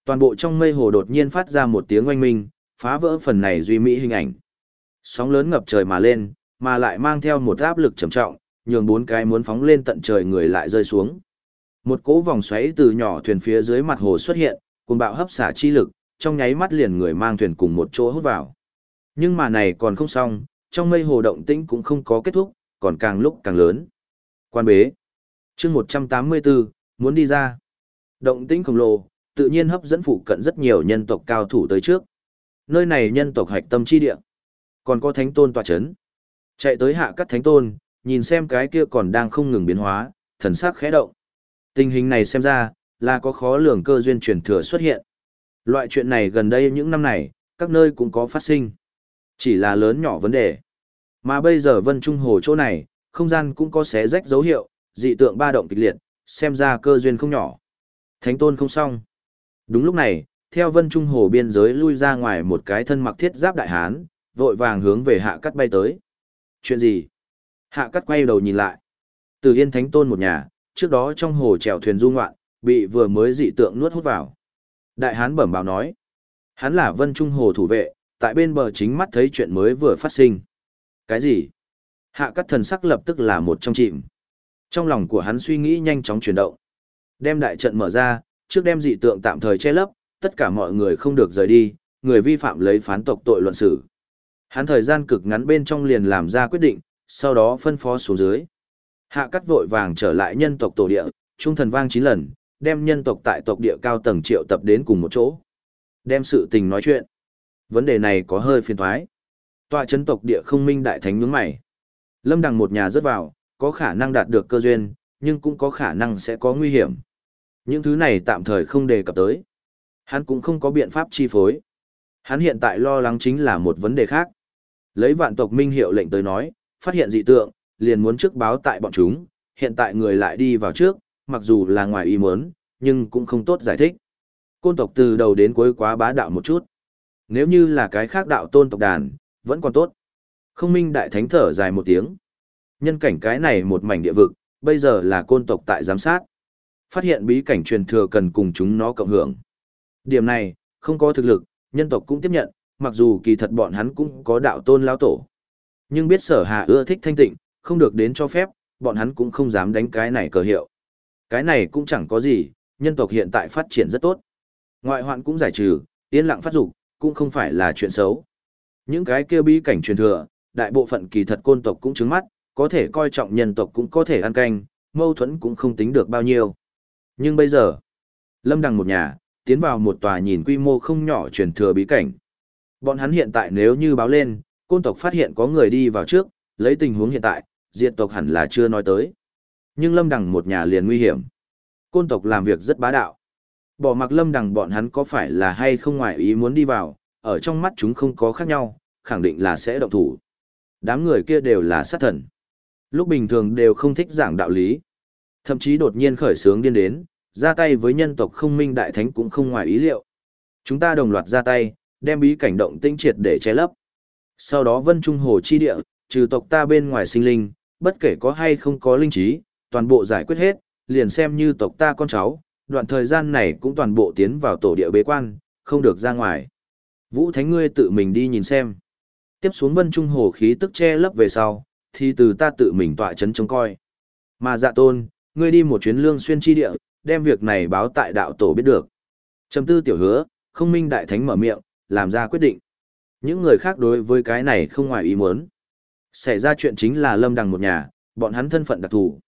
toàn bộ trong mây hồ đột nhiên phát ra một tiếng oanh minh, phá vỡ phần này duy mỹ hình ảnh. Sóng lớn ngập trời mà lên, mà lại mang theo một áp lực trầm trọng, nhường bốn cái muốn phóng lên tận trời người lại rơi xuống. Một cỗ vòng xoáy từ nhỏ thuyền phía dưới mặt hồ xuất hiện, cùng bạo hấp xả chi lực, trong nháy mắt liền người mang thuyền cùng một chỗ hút vào. Nhưng mà này còn không xong, trong mây hồ động tĩnh cũng không có kết thúc, còn càng lúc càng lớn. Quan bế. chương 184, muốn đi ra. Động tĩnh khổng lồ, tự nhiên hấp dẫn phụ cận rất nhiều nhân tộc cao thủ tới trước. Nơi này nhân tộc hạch tâm chi địa. Còn có thánh tôn tòa chấn. Chạy tới hạ cắt thánh tôn, nhìn xem cái kia còn đang không ngừng biến hóa, thần sắc khẽ động. Tình hình này xem ra, là có khó lường cơ duyên truyền thừa xuất hiện. Loại chuyện này gần đây những năm này, các nơi cũng có phát sinh. Chỉ là lớn nhỏ vấn đề. Mà bây giờ Vân Trung Hồ chỗ này, không gian cũng có xé rách dấu hiệu, dị tượng ba động kịch liệt, xem ra cơ duyên không nhỏ. Thánh tôn không xong. Đúng lúc này, theo Vân Trung Hồ biên giới lui ra ngoài một cái thân mặc thiết giáp đại hán, vội vàng hướng về hạ cắt bay tới. Chuyện gì? Hạ cắt quay đầu nhìn lại. Từ Yên Thánh Tôn một nhà, trước đó trong hồ chèo thuyền du ngoạn, bị vừa mới dị tượng nuốt hút vào. Đại hán bẩm báo nói. Hắn là Vân Trung Hồ thủ vệ, tại bên bờ chính mắt thấy chuyện mới vừa phát sinh. Cái gì? Hạ cắt thần sắc lập tức là một trong chìm. Trong lòng của hắn suy nghĩ nhanh chóng chuyển động. Đem đại trận mở ra, trước đem dị tượng tạm thời che lấp, tất cả mọi người không được rời đi, người vi phạm lấy phán tộc tội luận xử. Hắn thời gian cực ngắn bên trong liền làm ra quyết định, sau đó phân phó xuống dưới. Hạ cắt vội vàng trở lại nhân tộc tổ địa, trung thần vang 9 lần, đem nhân tộc tại tộc địa cao tầng triệu tập đến cùng một chỗ. Đem sự tình nói chuyện. Vấn đề này có hơi phiền thoái. Tọa chấn tộc địa không minh đại thánh nhướng mày. Lâm đằng một nhà rớt vào, có khả năng đạt được cơ duyên, nhưng cũng có khả năng sẽ có nguy hiểm. Những thứ này tạm thời không đề cập tới. Hắn cũng không có biện pháp chi phối. Hắn hiện tại lo lắng chính là một vấn đề khác. Lấy vạn tộc minh hiệu lệnh tới nói, phát hiện dị tượng, liền muốn trước báo tại bọn chúng, hiện tại người lại đi vào trước, mặc dù là ngoài ý muốn, nhưng cũng không tốt giải thích. Côn tộc từ đầu đến cuối quá bá đạo một chút. Nếu như là cái khác đạo tôn tộc đàn, vẫn còn tốt. Không minh đại thánh thở dài một tiếng. Nhân cảnh cái này một mảnh địa vực, bây giờ là côn tộc tại giám sát. Phát hiện bí cảnh truyền thừa cần cùng chúng nó cộng hưởng. Điểm này, không có thực lực, nhân tộc cũng tiếp nhận, mặc dù kỳ thật bọn hắn cũng có đạo tôn lao tổ. Nhưng biết sở hạ ưa thích thanh tịnh, không được đến cho phép, bọn hắn cũng không dám đánh cái này cờ hiệu. Cái này cũng chẳng có gì, nhân tộc hiện tại phát triển rất tốt. Ngoại hoạn cũng giải trừ, yên lặng phát dục, cũng không phải là chuyện xấu. Những cái kia bí cảnh truyền thừa, đại bộ phận kỳ thật côn tộc cũng trứng mắt, có thể coi trọng nhân tộc cũng có thể ăn canh, mâu thuẫn cũng không tính được bao nhiêu. Nhưng bây giờ, Lâm Đằng một nhà, tiến vào một tòa nhìn quy mô không nhỏ truyền thừa bí cảnh. Bọn hắn hiện tại nếu như báo lên, côn tộc phát hiện có người đi vào trước, lấy tình huống hiện tại, diện tộc hẳn là chưa nói tới. Nhưng lâm đằng một nhà liền nguy hiểm. Côn tộc làm việc rất bá đạo. Bỏ mặc lâm đằng bọn hắn có phải là hay không ngoài ý muốn đi vào, ở trong mắt chúng không có khác nhau, khẳng định là sẽ động thủ. Đám người kia đều là sát thần. Lúc bình thường đều không thích giảng đạo lý. Thậm chí đột nhiên khởi sướng điên đến, ra tay với nhân tộc không minh đại thánh cũng không ngoài ý liệu. Chúng ta đồng loạt ra tay, đem bí cảnh động tinh triệt để che lấp. Sau đó vân trung hồ chi địa, trừ tộc ta bên ngoài sinh linh, bất kể có hay không có linh trí, toàn bộ giải quyết hết, liền xem như tộc ta con cháu, đoạn thời gian này cũng toàn bộ tiến vào tổ địa bế quan, không được ra ngoài. Vũ Thánh ngươi tự mình đi nhìn xem. Tiếp xuống vân trung hồ khí tức che lấp về sau, thì từ ta tự mình tọa chấn trông coi. Mà dạ tôn, ngươi đi một chuyến lương xuyên chi địa, đem việc này báo tại đạo tổ biết được. Trầm tư tiểu hứa, không minh đại thánh mở miệng, làm ra quyết định. Những người khác đối với cái này không ngoài ý muốn. Xảy ra chuyện chính là lâm đằng một nhà, bọn hắn thân phận đặc thù.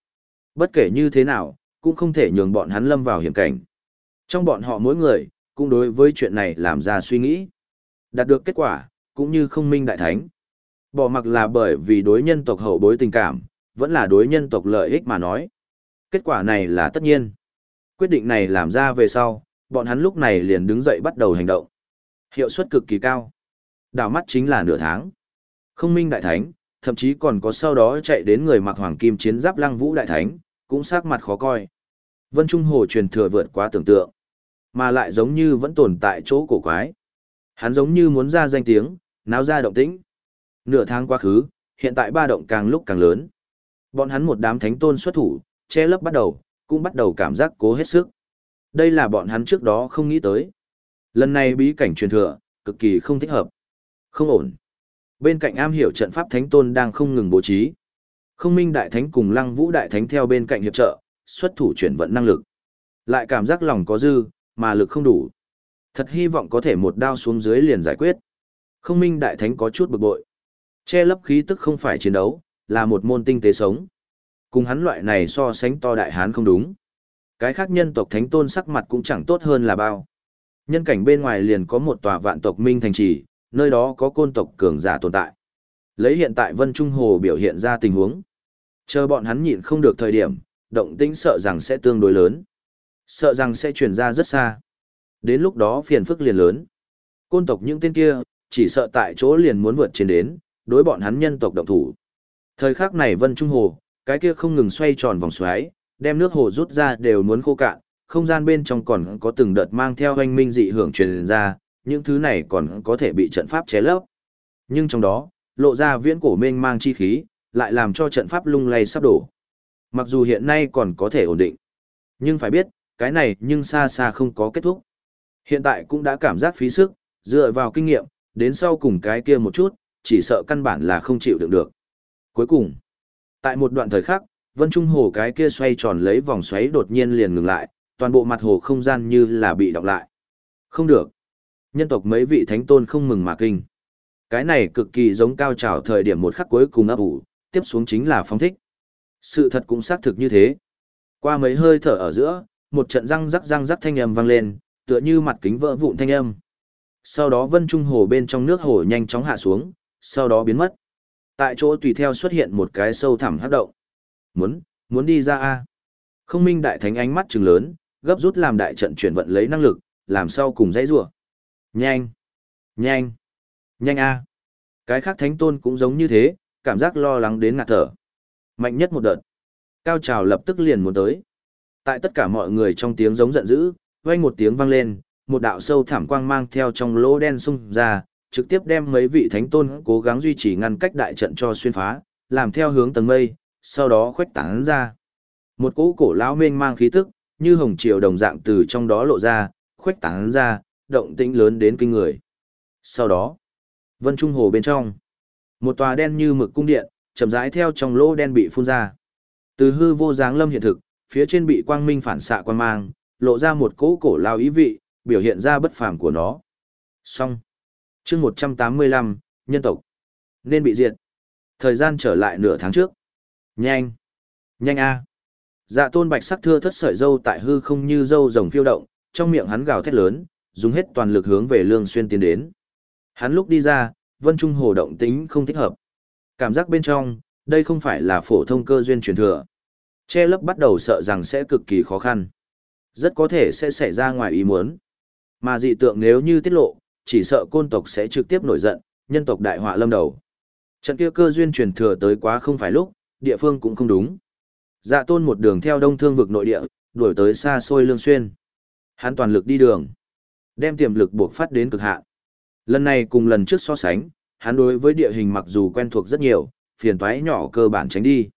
Bất kể như thế nào, cũng không thể nhường bọn hắn lâm vào hiểm cảnh. Trong bọn họ mỗi người, cũng đối với chuyện này làm ra suy nghĩ. Đạt được kết quả, cũng như không minh đại thánh. Bỏ mặc là bởi vì đối nhân tộc hậu bối tình cảm, vẫn là đối nhân tộc lợi ích mà nói. Kết quả này là tất nhiên. Quyết định này làm ra về sau, bọn hắn lúc này liền đứng dậy bắt đầu hành động. Hiệu suất cực kỳ cao. Đảo mắt chính là nửa tháng. Không minh đại thánh, thậm chí còn có sau đó chạy đến người mặc hoàng kim chiến giáp lăng vũ đại thánh, cũng sắc mặt khó coi. Vân Trung Hồ truyền thừa vượt quá tưởng tượng, mà lại giống như vẫn tồn tại chỗ cổ quái. Hắn giống như muốn ra danh tiếng, náo ra động tĩnh. Nửa tháng quá khứ, hiện tại ba động càng lúc càng lớn. Bọn hắn một đám thánh tôn xuất thủ, che lấp bắt đầu, cũng bắt đầu cảm giác cố hết sức. Đây là bọn hắn trước đó không nghĩ tới. Lần này bí cảnh truyền thừa, cực kỳ không thích hợp. Không ổn. Bên cạnh am hiểu trận pháp thánh tôn đang không ngừng bố trí. Không minh đại thánh cùng lăng vũ đại thánh theo bên cạnh hiệp trợ, xuất thủ chuyển vận năng lực. Lại cảm giác lòng có dư, mà lực không đủ. Thật hy vọng có thể một đao xuống dưới liền giải quyết. Không minh đại thánh có chút bực bội. Che lấp khí tức không phải chiến đấu, là một môn tinh tế sống. Cùng hắn loại này so sánh to đại hán không đúng. Cái khác nhân tộc thánh tôn sắc mặt cũng chẳng tốt hơn là bao. Nhân cảnh bên ngoài liền có một tòa vạn tộc minh thành trì, nơi đó có côn tộc cường giả tồn tại. Lấy hiện tại Vân Trung Hồ biểu hiện ra tình huống. Chờ bọn hắn nhịn không được thời điểm, động tĩnh sợ rằng sẽ tương đối lớn. Sợ rằng sẽ chuyển ra rất xa. Đến lúc đó phiền phức liền lớn. Côn tộc những tên kia, chỉ sợ tại chỗ liền muốn vượt trên đến, đối bọn hắn nhân tộc động thủ. Thời khắc này Vân Trung Hồ, cái kia không ngừng xoay tròn vòng xoáy, đem nước hồ rút ra đều muốn khô cạn, không gian bên trong còn có từng đợt mang theo hoanh minh dị hưởng truyền ra, những thứ này còn có thể bị trận pháp ché lấp. Nhưng trong đó, lộ ra viễn cổ mênh mang chi khí, lại làm cho trận pháp lung lay sắp đổ. Mặc dù hiện nay còn có thể ổn định, nhưng phải biết, cái này nhưng xa xa không có kết thúc. Hiện tại cũng đã cảm giác phí sức, dựa vào kinh nghiệm, đến sau cùng cái kia một chút, chỉ sợ căn bản là không chịu đựng được. Cuối cùng, tại một đoạn thời khắc, Vân Trung Hồ cái kia xoay tròn lấy vòng xoáy đột nhiên liền ngừng lại, toàn bộ mặt hồ không gian như là bị đọc lại. Không được. Nhân tộc mấy vị thánh tôn không mừng mà kinh. Cái này cực kỳ giống cao trào thời điểm một khắc cuối cùng ấp ủ, tiếp xuống chính là phong thích. Sự thật cũng xác thực như thế. Qua mấy hơi thở ở giữa, một trận răng rắc răng rắc thanh âm vang lên, tựa như mặt kính vỡ vụn thanh âm. Sau đó vân trung hồ bên trong nước hồ nhanh chóng hạ xuống, sau đó biến mất. Tại chỗ tùy theo xuất hiện một cái sâu thẳm hắc động. Muốn, muốn đi ra a. Không minh đại thánh ánh mắt trừng lớn, gấp rút làm đại trận chuyển vận lấy năng lực, làm sao cùng dãy rủa. Nhanh, nhanh, nhanh a. Cái khác thánh tôn cũng giống như thế, cảm giác lo lắng đến ngạt thở. Mạnh nhất một đợt. Cao trào lập tức liền muốn tới. Tại tất cả mọi người trong tiếng giống giận dữ, vang một tiếng vang lên, một đạo sâu thẳm quang mang theo trong lỗ đen xung ra, trực tiếp đem mấy vị thánh tôn cố gắng duy trì ngăn cách đại trận cho xuyên phá, làm theo hướng tầng mây, sau đó khuếch tán ra. Một cỗ cổ lão mênh mang khí tức, như hồng triều đồng dạng từ trong đó lộ ra, khuếch tán ra, động tĩnh lớn đến kinh người. Sau đó, Vân Trung Hồ bên trong, một tòa đen như mực cung điện, chậm rãi theo trong lỗ đen bị phun ra. Từ hư vô dáng lâm hiện thực, phía trên bị quang minh phản xạ quang mang, lộ ra một cỗ cổ lao ý vị, biểu hiện ra bất phàm của nó. Xong. chương 185, nhân tộc. Nên bị diệt. Thời gian trở lại nửa tháng trước. Nhanh. Nhanh a. Dạ tôn bạch sắc thưa thất sợi dâu tại hư không như dâu rồng phiêu động, trong miệng hắn gào thét lớn, dùng hết toàn lực hướng về lương xuyên tiến đến. Hắn lúc đi ra, vân trung hồ động tính không thích hợp. Cảm giác bên trong, đây không phải là phổ thông cơ duyên truyền thừa. Che lấp bắt đầu sợ rằng sẽ cực kỳ khó khăn. Rất có thể sẽ xảy ra ngoài ý muốn. Mà dị tượng nếu như tiết lộ, chỉ sợ côn tộc sẽ trực tiếp nổi giận, nhân tộc đại họa lâm đầu. Trận kia cơ duyên truyền thừa tới quá không phải lúc, địa phương cũng không đúng. Dạ tôn một đường theo đông thương vực nội địa, đuổi tới xa xôi lương xuyên. Hắn toàn lực đi đường, đem tiềm lực buộc phát đến cực hạn. Lần này cùng lần trước so sánh, hắn đối với địa hình mặc dù quen thuộc rất nhiều, phiền toái nhỏ cơ bản tránh đi.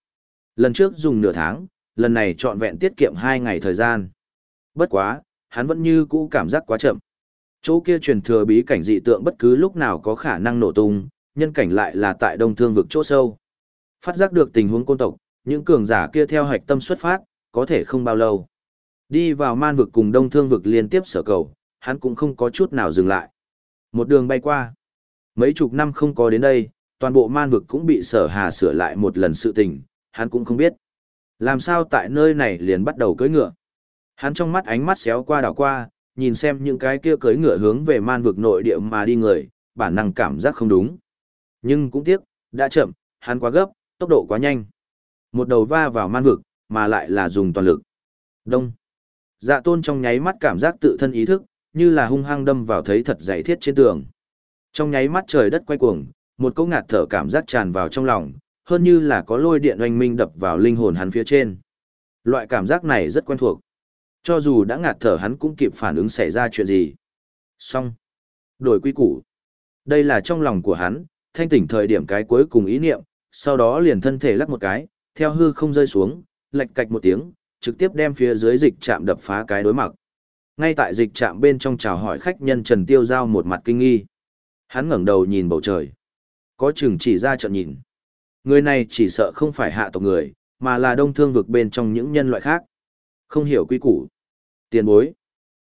Lần trước dùng nửa tháng, lần này trọn vẹn tiết kiệm 2 ngày thời gian. Bất quá, hắn vẫn như cũ cảm giác quá chậm. Chỗ kia truyền thừa bí cảnh dị tượng bất cứ lúc nào có khả năng nổ tung, nhân cảnh lại là tại đông thương vực chỗ sâu. Phát giác được tình huống côn tộc, những cường giả kia theo hạch tâm xuất phát, có thể không bao lâu. Đi vào man vực cùng đông thương vực liên tiếp sở cầu, hắn cũng không có chút nào dừng lại. Một đường bay qua. Mấy chục năm không có đến đây, toàn bộ man vực cũng bị sở hà sửa lại một lần sự tình, hắn cũng không biết. Làm sao tại nơi này liền bắt đầu cưỡi ngựa. Hắn trong mắt ánh mắt xéo qua đảo qua, nhìn xem những cái kia cưỡi ngựa hướng về man vực nội địa mà đi người, bản năng cảm giác không đúng. Nhưng cũng tiếc, đã chậm, hắn quá gấp, tốc độ quá nhanh. Một đầu va vào man vực, mà lại là dùng toàn lực. Đông. Dạ tôn trong nháy mắt cảm giác tự thân ý thức, như là hung hăng đâm vào thấy thật dày thiết trên tường. Trong nháy mắt trời đất quay cuồng, một cỗ ngạt thở cảm giác tràn vào trong lòng, hơn như là có lôi điện oanh minh đập vào linh hồn hắn phía trên. Loại cảm giác này rất quen thuộc. Cho dù đã ngạt thở hắn cũng kịp phản ứng xảy ra chuyện gì. Xong. Đổi quy củ. Đây là trong lòng của hắn, thanh tỉnh thời điểm cái cuối cùng ý niệm, sau đó liền thân thể lắc một cái, theo hư không rơi xuống, lệch cạch một tiếng, trực tiếp đem phía dưới dịch chạm đập phá cái đối mặt. Ngay tại dịch chạm bên trong chào hỏi khách nhân Trần Tiêu Giao một mặt kinh nghi. Hắn ngẩng đầu nhìn bầu trời. Có chừng chỉ ra trận nhìn. Người này chỉ sợ không phải hạ tộc người, mà là đông thương vực bên trong những nhân loại khác. Không hiểu quy củ. Tiền bối.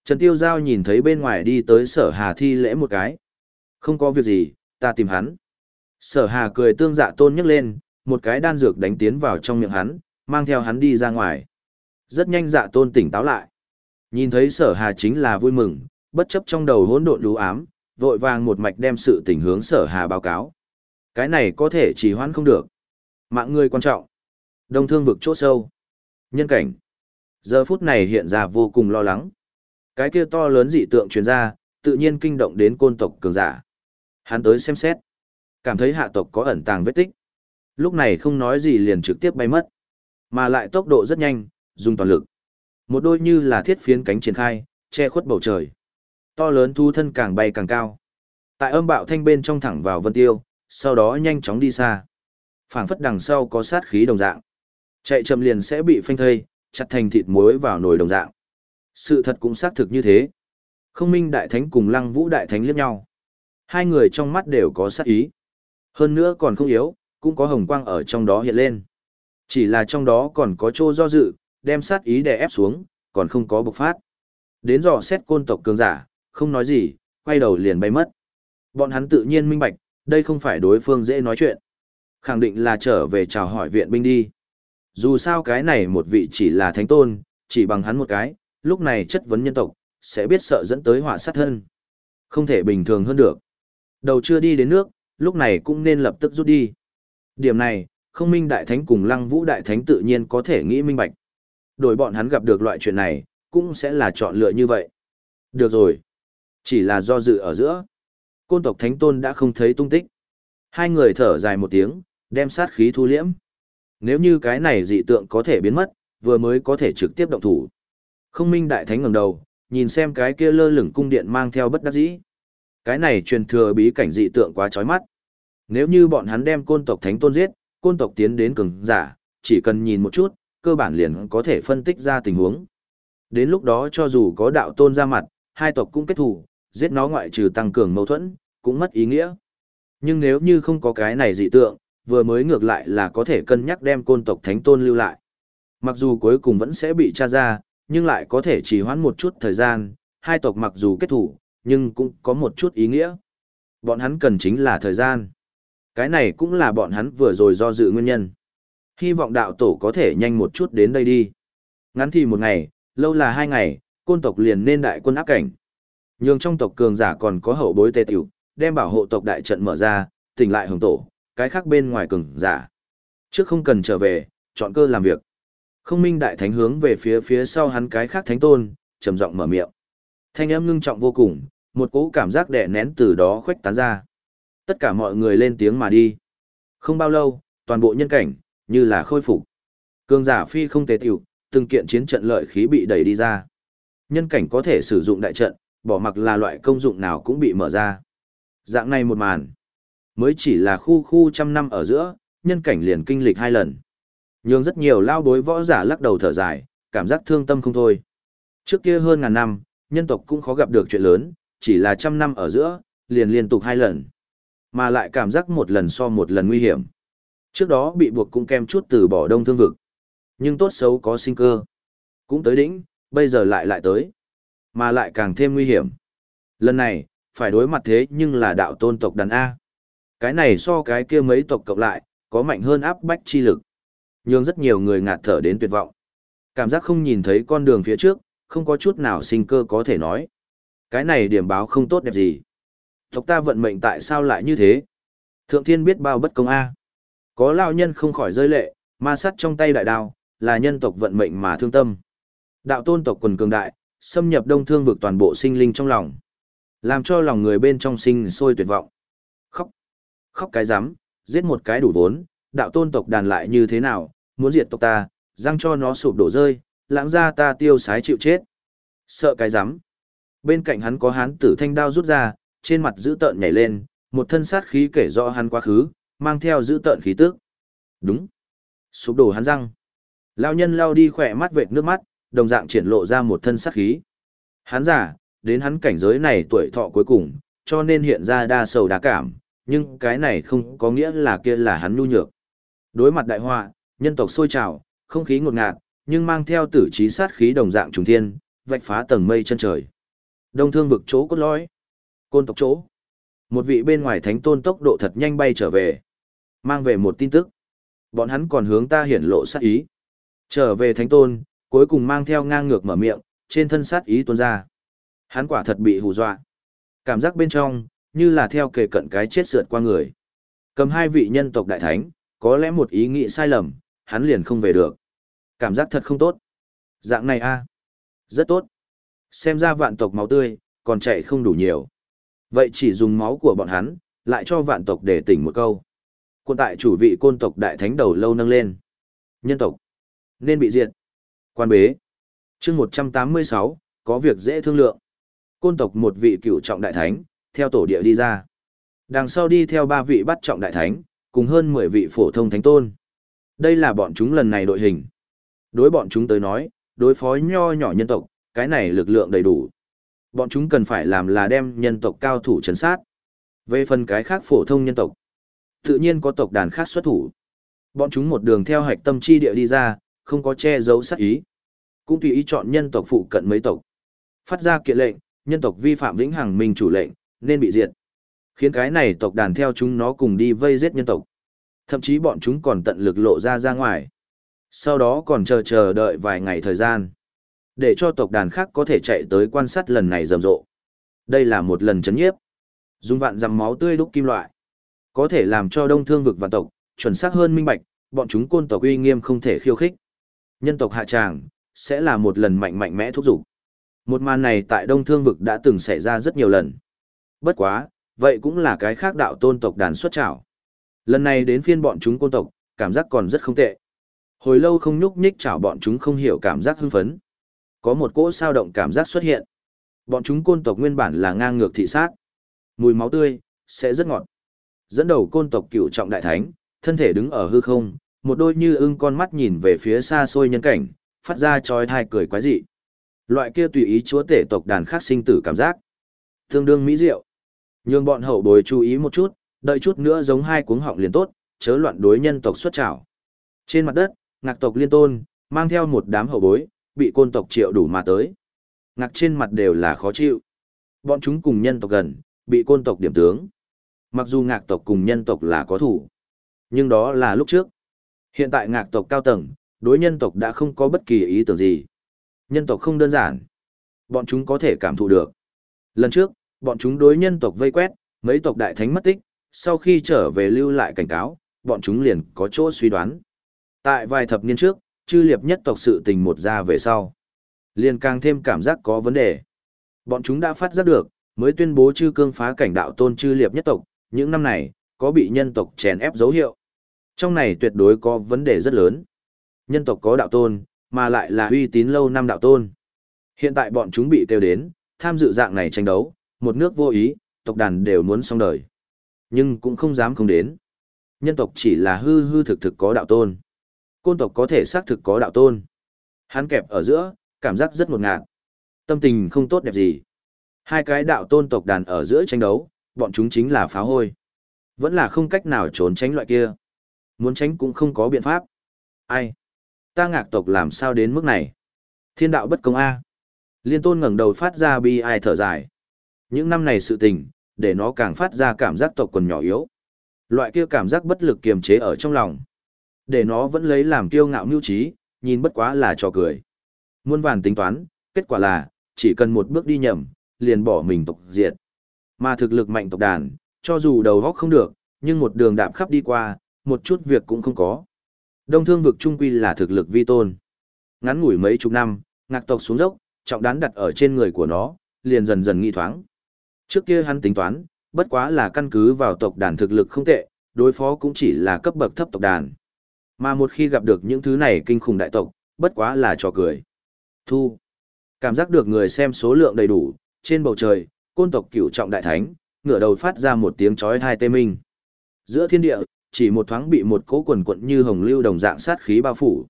Trần Tiêu Giao nhìn thấy bên ngoài đi tới sở hà thi lễ một cái. Không có việc gì, ta tìm hắn. Sở hà cười tương dạ tôn nhấc lên, một cái đan dược đánh tiến vào trong miệng hắn, mang theo hắn đi ra ngoài. Rất nhanh dạ tôn tỉnh táo lại. Nhìn thấy sở hà chính là vui mừng, bất chấp trong đầu hỗn độn đú ám, vội vàng một mạch đem sự tình hướng sở hà báo cáo. Cái này có thể chỉ hoãn không được. Mạng người quan trọng. Đông thương vực chỗ sâu. Nhân cảnh. Giờ phút này hiện ra vô cùng lo lắng. Cái kia to lớn dị tượng truyền ra, tự nhiên kinh động đến côn tộc cường giả. Hắn tới xem xét. Cảm thấy hạ tộc có ẩn tàng vết tích. Lúc này không nói gì liền trực tiếp bay mất. Mà lại tốc độ rất nhanh, dùng toàn lực. Một đôi như là thiết phiến cánh triển khai, che khuất bầu trời. To lớn thu thân càng bay càng cao. Tại âm bạo thanh bên trong thẳng vào vân tiêu, sau đó nhanh chóng đi xa. phảng phất đằng sau có sát khí đồng dạng. Chạy chậm liền sẽ bị phanh thây, chặt thành thịt muối vào nồi đồng dạng. Sự thật cũng xác thực như thế. Không minh đại thánh cùng lăng vũ đại thánh liếc nhau. Hai người trong mắt đều có sát ý. Hơn nữa còn không yếu, cũng có hồng quang ở trong đó hiện lên. Chỉ là trong đó còn có chỗ do dự, đem sát ý đè ép xuống, còn không có bộc phát. Đến dò xét côn tộc cường giả, không nói gì, quay đầu liền bay mất. Bọn hắn tự nhiên minh bạch, đây không phải đối phương dễ nói chuyện. Khẳng định là trở về chào hỏi viện binh đi. Dù sao cái này một vị chỉ là thánh tôn, chỉ bằng hắn một cái, lúc này chất vấn nhân tộc, sẽ biết sợ dẫn tới họa sát thân. Không thể bình thường hơn được. Đầu chưa đi đến nước, lúc này cũng nên lập tức rút đi. Điểm này, không minh đại thánh cùng lăng vũ đại thánh tự nhiên có thể nghĩ minh bạch. Đổi bọn hắn gặp được loại chuyện này, cũng sẽ là chọn lựa như vậy. Được rồi. Chỉ là do dự ở giữa. Côn tộc thánh tôn đã không thấy tung tích. Hai người thở dài một tiếng, đem sát khí thu liễm. Nếu như cái này dị tượng có thể biến mất, vừa mới có thể trực tiếp động thủ. Không minh đại thánh ngẩng đầu, nhìn xem cái kia lơ lửng cung điện mang theo bất đắc dĩ. Cái này truyền thừa bí cảnh dị tượng quá chói mắt. Nếu như bọn hắn đem côn tộc thánh tôn giết, côn tộc tiến đến cường giả, chỉ cần nhìn một chút, cơ bản liền có thể phân tích ra tình huống. Đến lúc đó cho dù có đạo tôn ra mặt, hai tộc cũng kết thù, giết nó ngoại trừ tăng cường mâu thuẫn, cũng mất ý nghĩa. Nhưng nếu như không có cái này dị tượng, vừa mới ngược lại là có thể cân nhắc đem côn tộc thánh tôn lưu lại. Mặc dù cuối cùng vẫn sẽ bị tra ra, nhưng lại có thể chỉ hoãn một chút thời gian, hai tộc mặc dù kết thủ, nhưng cũng có một chút ý nghĩa. Bọn hắn cần chính là thời gian. Cái này cũng là bọn hắn vừa rồi do dự nguyên nhân. Hy vọng đạo tổ có thể nhanh một chút đến đây đi. Ngắn thì một ngày, lâu là hai ngày, côn tộc liền nên đại quân áp cảnh. Nhưng trong tộc cường giả còn có hậu bối tê tiểu, đem bảo hộ tộc đại trận mở ra, tỉnh lại hồng tổ, cái khác bên ngoài cường giả. Trước không cần trở về, chọn cơ làm việc. Không minh đại thánh hướng về phía phía sau hắn cái khác thánh tôn, trầm giọng mở miệng. Thanh âm ngưng trọng vô cùng, một cỗ cảm giác đè nén từ đó khuếch tán ra. Tất cả mọi người lên tiếng mà đi. Không bao lâu, toàn bộ nhân cảnh, như là khôi phục. Cường giả phi không tế tiểu, từng kiện chiến trận lợi khí bị đẩy đi ra. Nhân cảnh có thể sử dụng đại trận, bỏ mặc là loại công dụng nào cũng bị mở ra. Dạng này một màn, mới chỉ là khu khu trăm năm ở giữa, nhân cảnh liền kinh lịch hai lần. Nhưng rất nhiều lao bối võ giả lắc đầu thở dài, cảm giác thương tâm không thôi. Trước kia hơn ngàn năm, nhân tộc cũng khó gặp được chuyện lớn, chỉ là trăm năm ở giữa, liền liên tục hai lần. Mà lại cảm giác một lần so một lần nguy hiểm. Trước đó bị buộc cũng kem chút từ bỏ đông thương vực. Nhưng tốt xấu có sinh cơ. Cũng tới đỉnh, bây giờ lại lại tới. Mà lại càng thêm nguy hiểm. Lần này, phải đối mặt thế nhưng là đạo tôn tộc đàn A. Cái này so cái kia mấy tộc cộng lại, có mạnh hơn áp bách chi lực. Nhưng rất nhiều người ngạt thở đến tuyệt vọng. Cảm giác không nhìn thấy con đường phía trước, không có chút nào sinh cơ có thể nói. Cái này điểm báo không tốt đẹp gì. Tộc ta vận mệnh tại sao lại như thế? Thượng thiên biết bao bất công A. Có lao nhân không khỏi rơi lệ, ma sắt trong tay đại đao, là nhân tộc vận mệnh mà thương tâm. Đạo tôn tộc quần cường đại, xâm nhập đông thương vực toàn bộ sinh linh trong lòng. Làm cho lòng người bên trong sinh sôi tuyệt vọng. Khóc. Cái rắm giết một cái đủ vốn, đạo tôn tộc đàn lại như thế nào, muốn diệt tộc ta, răng cho nó sụp đổ rơi, lãng ra ta tiêu sái chịu chết. Sợ cái rắm Bên cạnh hắn có hán tử thanh đao rút ra, trên mặt dữ tợn nhảy lên, một thân sát khí kể rõ hắn quá khứ, mang theo dữ tợn khí tức. Đúng. Sụp đổ hắn răng. Lao nhân lao đi khỏe mắt vệt nước mắt, đồng dạng triển lộ ra một thân sát khí. Hắn giả, đến hắn cảnh giới này tuổi thọ cuối cùng, cho nên hiện ra đa sầu đa cảm, nhưng cái này không có nghĩa là kia là hắn nhu nhược. Đối mặt đại họa, nhân tộc sôi trào, không khí ngột ngạt, nhưng mang theo tử trí sát khí đồng dạng trùng thiên, vạch phá tầng mây chân trời. Đông thương vực chỗ cốt lõi, côn tộc chỗ. Một vị bên ngoài thánh tôn tốc độ thật nhanh bay trở về, mang về một tin tức. Bọn hắn còn hướng ta hiển lộ sát ý. Trở về thánh tôn, cuối cùng mang theo ngang ngược mở miệng, trên thân sát ý tuôn ra. Hắn quả thật bị hù dọa. Cảm giác bên trong, như là theo kề cận cái chết sượt qua người. Cầm hai vị nhân tộc đại thánh, có lẽ một ý nghĩ sai lầm, hắn liền không về được. Cảm giác thật không tốt. Dạng này a Rất tốt. Xem ra vạn tộc máu tươi, còn chạy không đủ nhiều. Vậy chỉ dùng máu của bọn hắn, lại cho vạn tộc để tỉnh một câu. Quân tại chủ vị côn tộc đại thánh đầu lâu nâng lên. Nhân tộc. Nên bị diệt. Quan bế. chương 186, có việc dễ thương lượng. Côn tộc một vị cựu trọng đại thánh, theo tổ địa đi ra. Đằng sau đi theo ba vị bắt trọng đại thánh, cùng hơn 10 vị phổ thông thánh tôn. Đây là bọn chúng lần này đội hình. Đối bọn chúng tới nói, đối phó nho nhỏ nhân tộc, cái này lực lượng đầy đủ. Bọn chúng cần phải làm là đem nhân tộc cao thủ chấn sát. Về phần cái khác phổ thông nhân tộc, tự nhiên có tộc đàn khác xuất thủ. Bọn chúng một đường theo hạch tâm chi địa đi ra, không có che giấu sát ý. Cũng tùy ý chọn nhân tộc phụ cận mấy tộc. Phát ra kiện lệnh, nhân tộc vi phạm vĩnh hằng minh chủ lệnh, nên bị diệt. Khiến cái này tộc đàn theo chúng nó cùng đi vây giết nhân tộc. Thậm chí bọn chúng còn tận lực lộ ra ra ngoài. Sau đó còn chờ chờ đợi vài ngày thời gian. Để cho tộc đàn khác có thể chạy tới quan sát lần này rầm rộ. Đây là một lần chấn nhiếp. dung vạn dằm máu tươi đúc kim loại. Có thể làm cho đông thương vực vạn tộc, chuẩn xác hơn minh bạch, bọn chúng côn tộc uy nghiêm không thể khiêu khích. Nhân tộc hạ tràng, sẽ là một lần mạnh mạnh mẽ thúc giục. Một màn này tại Đông Thương vực đã từng xảy ra rất nhiều lần. Bất quá, vậy cũng là cái khác đạo tôn tộc đàn xuất trảo. Lần này đến phiên bọn chúng côn tộc, cảm giác còn rất không tệ. Hồi lâu không nhúc nhích chảo bọn chúng không hiểu cảm giác hưng phấn. Có một cỗ sao động cảm giác xuất hiện. Bọn chúng côn tộc nguyên bản là ngang ngược thị sát. Mùi máu tươi, sẽ rất ngọt. Dẫn đầu côn tộc cựu trọng đại thánh, thân thể đứng ở hư không, một đôi như ưng con mắt nhìn về phía xa xôi nhân cảnh, phát ra trói thai cười quái dị. Loại kia tùy ý chúa tể tộc đàn khác sinh tử cảm giác. Tương đương mỹ diệu nhường bọn hậu bối chú ý một chút, đợi chút nữa giống hai cuống họng liền tốt, chớ loạn đối nhân tộc xuất trảo. Trên mặt đất, ngạc tộc liên tôn, mang theo một đám hậu bối, bị côn tộc triệu đủ mà tới. Ngạc trên mặt đều là khó chịu. Bọn chúng cùng nhân tộc gần, bị côn tộc điểm tướng. Mặc dù ngạc tộc cùng nhân tộc là có thủ, nhưng đó là lúc trước. Hiện tại ngạc tộc cao tầng, đối nhân tộc đã không có bất kỳ ý tưởng gì. Nhân tộc không đơn giản. Bọn chúng có thể cảm thụ được. Lần trước, bọn chúng đối nhân tộc vây quét, mấy tộc đại thánh mất tích, sau khi trở về lưu lại cảnh cáo, bọn chúng liền có chỗ suy đoán. Tại vài thập niên trước, chư liệp nhất tộc sự tình một ra về sau. Liền càng thêm cảm giác có vấn đề. Bọn chúng đã phát giác được, mới tuyên bố chư cương phá cảnh đạo tôn chư liệp nhất tộc, những năm này, có bị nhân tộc chèn ép dấu hiệu. Trong này tuyệt đối có vấn đề rất lớn. Nhân tộc có đạo tôn, mà lại là uy tín lâu năm đạo tôn. Hiện tại bọn chúng bị kêu đến, tham dự dạng này tranh đấu, một nước vô ý, tộc đàn đều muốn xong đời. Nhưng cũng không dám không đến. Nhân tộc chỉ là hư hư thực thực có đạo tôn. Côn tộc có thể xác thực có đạo tôn. Hắn kẹp ở giữa, cảm giác rất ngột ngạt. Tâm tình không tốt đẹp gì. Hai cái đạo tôn tộc đàn ở giữa tranh đấu, bọn chúng chính là phá hôi. Vẫn là không cách nào trốn tránh loại kia. Muốn tránh cũng không có biện pháp. Ai? ta ngạc tộc làm sao đến mức này? Thiên đạo bất công A. Liên tôn ngẩng đầu phát ra bi ai thở dài. Những năm này sự tình, để nó càng phát ra cảm giác tộc quần nhỏ yếu. Loại kia cảm giác bất lực kiềm chế ở trong lòng. Để nó vẫn lấy làm kiêu ngạo mưu trí, nhìn bất quá là trò cười. Muôn vàn tính toán, kết quả là, chỉ cần một bước đi nhầm, liền bỏ mình tộc diệt. Mà thực lực mạnh tộc đàn, cho dù đầu góc không được, nhưng một đường đạp khắp đi qua, một chút việc cũng không có. Đông thương vực trung quy là thực lực vi tôn. Ngắn ngủi mấy chục năm, ngạc tộc xuống dốc, trọng đán đặt ở trên người của nó, liền dần dần nghi thoáng. Trước kia hắn tính toán, bất quá là căn cứ vào tộc đàn thực lực không tệ, đối phó cũng chỉ là cấp bậc thấp tộc đàn. Mà một khi gặp được những thứ này kinh khủng đại tộc, bất quá là trò cười. Thu. Cảm giác được người xem số lượng đầy đủ, trên bầu trời, côn tộc cửu trọng đại thánh, ngửa đầu phát ra một tiếng chói tai tê minh. Giữa thiên địa, chỉ một thoáng bị một cỗ quần quận như hồng lưu đồng dạng sát khí bao phủ.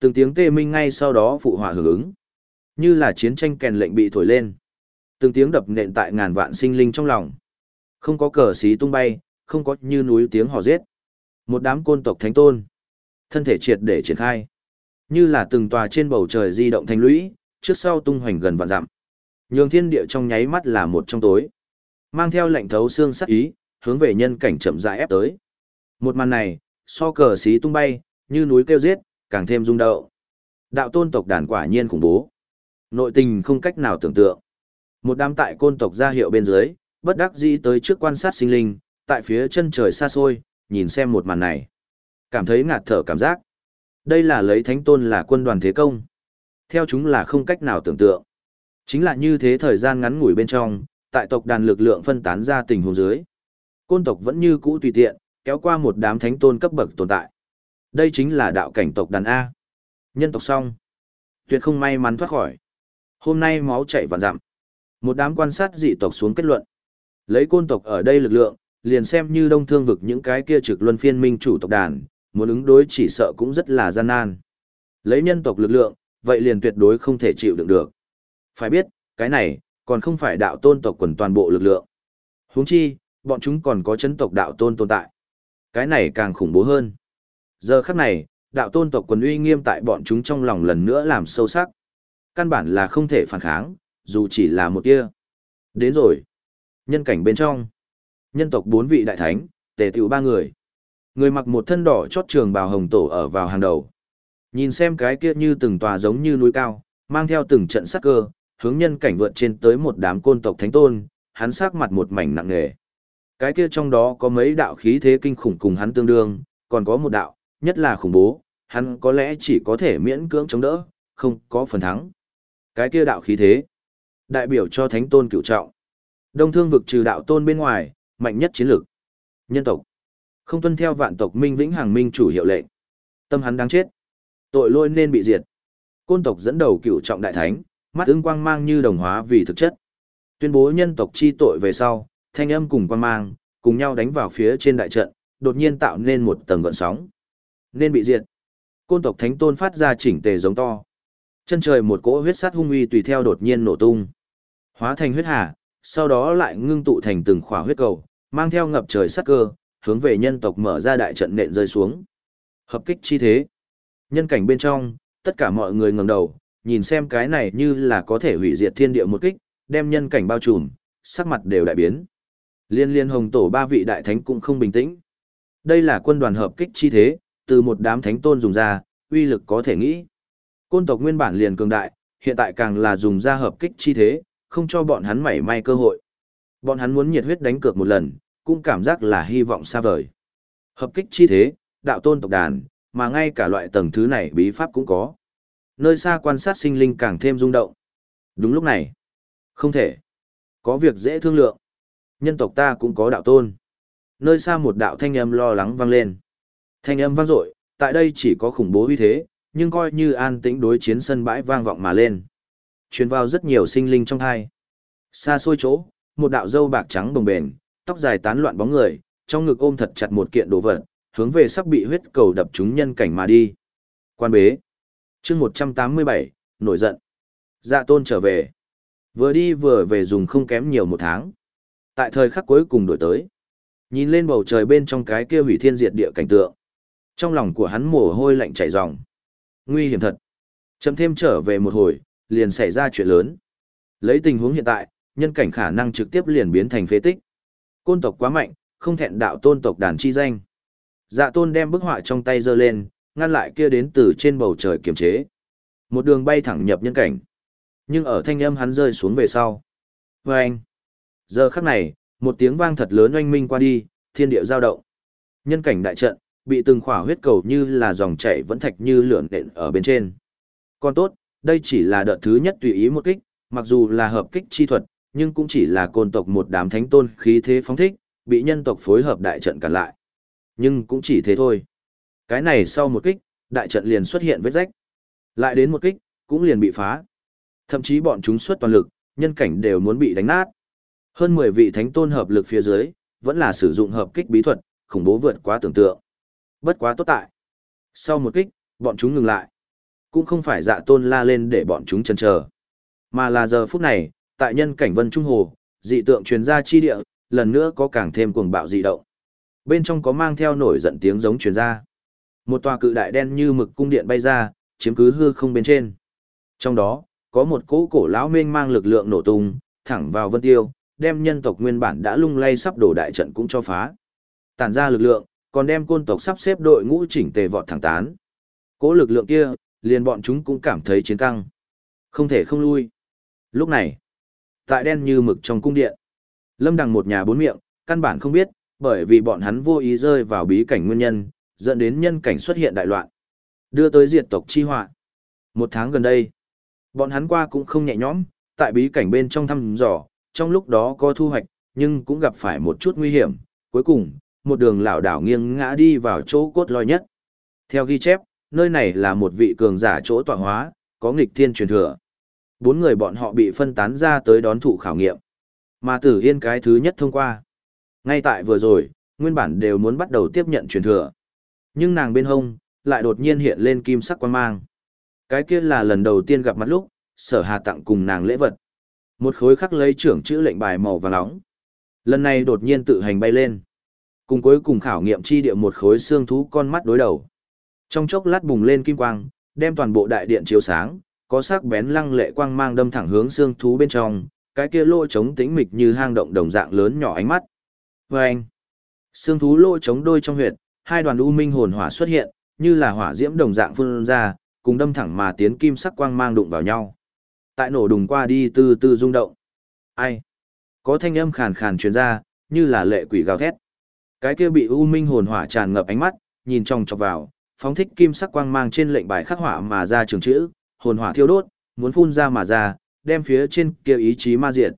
Từng tiếng tê minh ngay sau đó phụ hỏa hưởng ứng. Như là chiến tranh kèn lệnh bị thổi lên. Từng tiếng đập nện tại ngàn vạn sinh linh trong lòng. Không có cờ xí tung bay, không có như núi tiếng hò giết. Một đám côn tộc thánh tôn. Thân thể triệt để triển khai. Như là từng tòa trên bầu trời di động thành lũy, trước sau tung hoành gần vạn dặm. Nhường thiên địa trong nháy mắt là một trong tối. Mang theo lệnh thấu xương sắc ý, hướng về nhân cảnh chậm rãi ép tới. Một màn này, so cờ xí tung bay, như núi kêu giết, càng thêm rung động. Đạo tôn tộc đàn quả nhiên khủng bố. Nội tình không cách nào tưởng tượng. Một đám tại côn tộc ra hiệu bên dưới, bất đắc dĩ tới trước quan sát sinh linh, tại phía chân trời xa xôi, nhìn xem một màn này. Cảm thấy ngạt thở cảm giác. Đây là lấy thánh tôn là quân đoàn thế công. Theo chúng là không cách nào tưởng tượng. Chính là như thế thời gian ngắn ngủi bên trong, tại tộc đàn lực lượng phân tán ra tình huống dưới. Côn tộc vẫn như cũ tùy tiện, kéo qua một đám thánh tôn cấp bậc tồn tại. Đây chính là đạo cảnh tộc đàn A. Nhân tộc xong. Tuyệt không may mắn thoát khỏi. Hôm nay máu chảy vạn dặm. Một đám quan sát dị tộc xuống kết luận. Lấy côn tộc ở đây lực lượng, liền xem như đông thương vực những cái kia trực luân phiên minh chủ tộc đàn, muốn ứng đối chỉ sợ cũng rất là gian nan. Lấy nhân tộc lực lượng, vậy liền tuyệt đối không thể chịu đựng được. Phải biết, cái này, còn không phải đạo tôn tộc quần toàn bộ lực lượng. huống chi, bọn chúng còn có chấn tộc đạo tôn tồn tại. Cái này càng khủng bố hơn. Giờ khắc này, đạo tôn tộc quần uy nghiêm tại bọn chúng trong lòng lần nữa làm sâu sắc. Căn bản là không thể phản kháng, dù chỉ là một tia. Đến rồi. Nhân cảnh bên trong. Nhân tộc bốn vị đại thánh, tề tiểu ba người. Người mặc một thân đỏ chót trường bào hồng tổ ở vào hàng đầu. Nhìn xem cái kia như từng tòa giống như núi cao, mang theo từng trận sắc cơ, hướng nhân cảnh vượt trên tới một đám côn tộc thánh tôn, hắn sắc mặt một mảnh nặng nề. Cái kia trong đó có mấy đạo khí thế kinh khủng cùng hắn tương đương, còn có một đạo, nhất là khủng bố, hắn có lẽ chỉ có thể miễn cưỡng chống đỡ, không có phần thắng. Cái kia đạo khí thế, đại biểu cho thánh tôn cửu trọng. Đông thương vực trừ đạo tôn bên ngoài, mạnh nhất chiến lược. Nhân tộc, không tuân theo vạn tộc minh vĩnh hàng minh chủ hiệu lệnh. Tâm hắn đáng chết. Tội lôi nên bị diệt. Côn tộc dẫn đầu cửu trọng đại thánh, mắt ứng quang mang như đồng hóa vì thực chất. Tuyên bố nhân tộc chi tội về sau, thanh âm cùng quang mang, cùng nhau đánh vào phía trên đại trận, đột nhiên tạo nên một tầng gợn sóng. Nên bị diệt. Côn tộc thánh tôn phát ra chỉnh tề giống to. Chân trời một cỗ huyết sát hung uy tùy theo đột nhiên nổ tung. Hóa thành huyết hà, sau đó lại ngưng tụ thành từng khỏa huyết cầu, mang theo ngập trời sát cơ, hướng về nhân tộc mở ra đại trận nện rơi xuống. Hợp kích chi thế. Nhân cảnh bên trong, tất cả mọi người ngẩng đầu, nhìn xem cái này như là có thể hủy diệt thiên địa một kích, đem nhân cảnh bao trùm, sắc mặt đều đại biến. Liên liên hồng tổ ba vị đại thánh cũng không bình tĩnh. Đây là quân đoàn hợp kích chi thế, từ một đám thánh tôn dùng ra, uy lực có thể nghĩ. Côn tộc nguyên bản liền cường đại, hiện tại càng là dùng ra hợp kích chi thế, không cho bọn hắn mảy may cơ hội. Bọn hắn muốn nhiệt huyết đánh cược một lần, cũng cảm giác là hy vọng xa vời. Hợp kích chi thế, đạo tôn tộc đàn, mà ngay cả loại tầng thứ này bí pháp cũng có. Nơi xa quan sát sinh linh càng thêm rung động. Đúng lúc này, không thể. Có việc dễ thương lượng. Nhân tộc ta cũng có đạo tôn. Nơi xa một đạo thanh âm lo lắng vang lên. Thanh âm vang dội, tại đây chỉ có khủng bố uy thế, nhưng coi như an tĩnh đối chiến sân bãi vang vọng mà lên. Truyền vào rất nhiều sinh linh trong thai. Xa xôi chỗ, một đạo dâu bạc trắng bồng bền, tóc dài tán loạn bóng người, trong ngực ôm thật chặt một kiện đồ vật, hướng về sắp bị huyết cầu đập trúng nhân cảnh mà đi. Quan bế. chương 187, nổi giận. Dạ tôn trở về. Vừa đi vừa về dùng không kém nhiều một tháng. Tại thời khắc cuối cùng đổi tới. Nhìn lên bầu trời bên trong cái kia hủy thiên diệt địa cảnh tượng. Trong lòng của hắn mồ hôi lạnh chảy ròng. Nguy hiểm thật. Chấm thêm trở về một hồi, liền xảy ra chuyện lớn. Lấy tình huống hiện tại, nhân cảnh khả năng trực tiếp liền biến thành phế tích. Côn tộc quá mạnh, không thẹn đạo tôn tộc đàn chi danh. Dạ tôn đem bức họa trong tay giơ lên, ngăn lại kia đến từ trên bầu trời kiềm chế. Một đường bay thẳng nhập nhân cảnh. Nhưng ở thanh âm hắn rơi xuống về sau. Và anh. Giờ khắc này, một tiếng vang thật lớn oanh minh qua đi, thiên địa giao động. Nhân cảnh đại trận, bị từng khỏa huyết cầu như là dòng chảy vẫn thạch như lượn đện ở bên trên. Còn tốt, đây chỉ là đợt thứ nhất tùy ý một kích, mặc dù là hợp kích chi thuật, nhưng cũng chỉ là côn tộc một đám thánh tôn khí thế phóng thích, bị nhân tộc phối hợp đại trận cản lại. Nhưng cũng chỉ thế thôi. Cái này sau một kích, đại trận liền xuất hiện vết rách. Lại đến một kích, cũng liền bị phá. Thậm chí bọn chúng xuất toàn lực, nhân cảnh đều muốn bị đánh nát. Hơn 10 vị thánh tôn hợp lực phía dưới, vẫn là sử dụng hợp kích bí thuật, khủng bố vượt quá tưởng tượng. Bất quá tốt tại. Sau một kích, bọn chúng ngừng lại. Cũng không phải dạ tôn la lên để bọn chúng chần chờ, mà là giờ phút này, tại nhân cảnh vân trung hồ, dị tượng truyền ra chi địa, lần nữa có càng thêm cuồng bạo dị động. Bên trong có mang theo nổi giận tiếng giống truyền ra. Một tòa cự đại đen như mực cung điện bay ra, chiếm cứ hư không bên trên. Trong đó, có một cỗ cổ lão mênh mang lực lượng nổ tung, thẳng vào vân tiêu, đem nhân tộc nguyên bản đã lung lay sắp đổ đại trận cũng cho phá. Tản ra lực lượng, còn đem côn tộc sắp xếp đội ngũ chỉnh tề vọt thẳng tán. Cỗ lực lượng kia, liền bọn chúng cũng cảm thấy chiến căng. Không thể không lui. Lúc này, tại đen như mực trong cung điện, lâm đằng một nhà bốn miệng, căn bản không biết, bởi vì bọn hắn vô ý rơi vào bí cảnh nguyên nhân, dẫn đến nhân cảnh xuất hiện đại loạn. Đưa tới diệt tộc chi họa. Một tháng gần đây, bọn hắn qua cũng không nhẹ nhõm, tại bí cảnh bên trong thăm dò, trong lúc đó có thu hoạch, nhưng cũng gặp phải một chút nguy hiểm. Cuối cùng, một đường lảo đảo nghiêng ngã đi vào chỗ cốt lõi nhất. Theo ghi chép, nơi này là một vị cường giả chỗ tọa hóa, có nghịch thiên truyền thừa. Bốn người bọn họ bị phân tán ra tới đón thụ khảo nghiệm. Mà Tử Yên cái thứ nhất thông qua. Ngay tại vừa rồi, nguyên bản đều muốn bắt đầu tiếp nhận truyền thừa. Nhưng nàng bên hông, lại đột nhiên hiện lên kim sắc quan mang. Cái kia là lần đầu tiên gặp mặt lúc, sở hà tặng cùng nàng lễ vật. Một khối khắc lấy trưởng chữ lệnh bài màu vàng nóng. Lần này đột nhiên tự hành bay lên. Cùng cuối cùng khảo nghiệm chi địa một khối xương thú con mắt đối đầu. Trong chốc lát bùng lên kim quang, đem toàn bộ đại điện chiếu sáng, có sắc bén lăng lệ quang mang đâm thẳng hướng xương thú bên trong, cái kia lỗ trống tĩnh mịch như hang động đồng dạng lớn nhỏ ánh mắt. Và anh, xương thú lỗ trống đôi trong huyệt, hai đoàn u minh hồn hỏa xuất hiện, như là hỏa diễm đồng dạng phun ra, cùng đâm thẳng mà tiến kim sắc quang mang đụng vào nhau. Tại nổ đùng qua đi từ từ rung động. Ai? Có thanh âm khàn khàn truyền ra, như là lệ quỷ gào thét. Cái kia bị u minh hồn hỏa tràn ngập ánh mắt, nhìn trong chọc vào, phóng thích kim sắc quang mang trên lệnh bài khắc hỏa mà ra trường chữ, hồn hỏa thiêu đốt, muốn phun ra mà ra, đem phía trên kia ý chí ma diệt.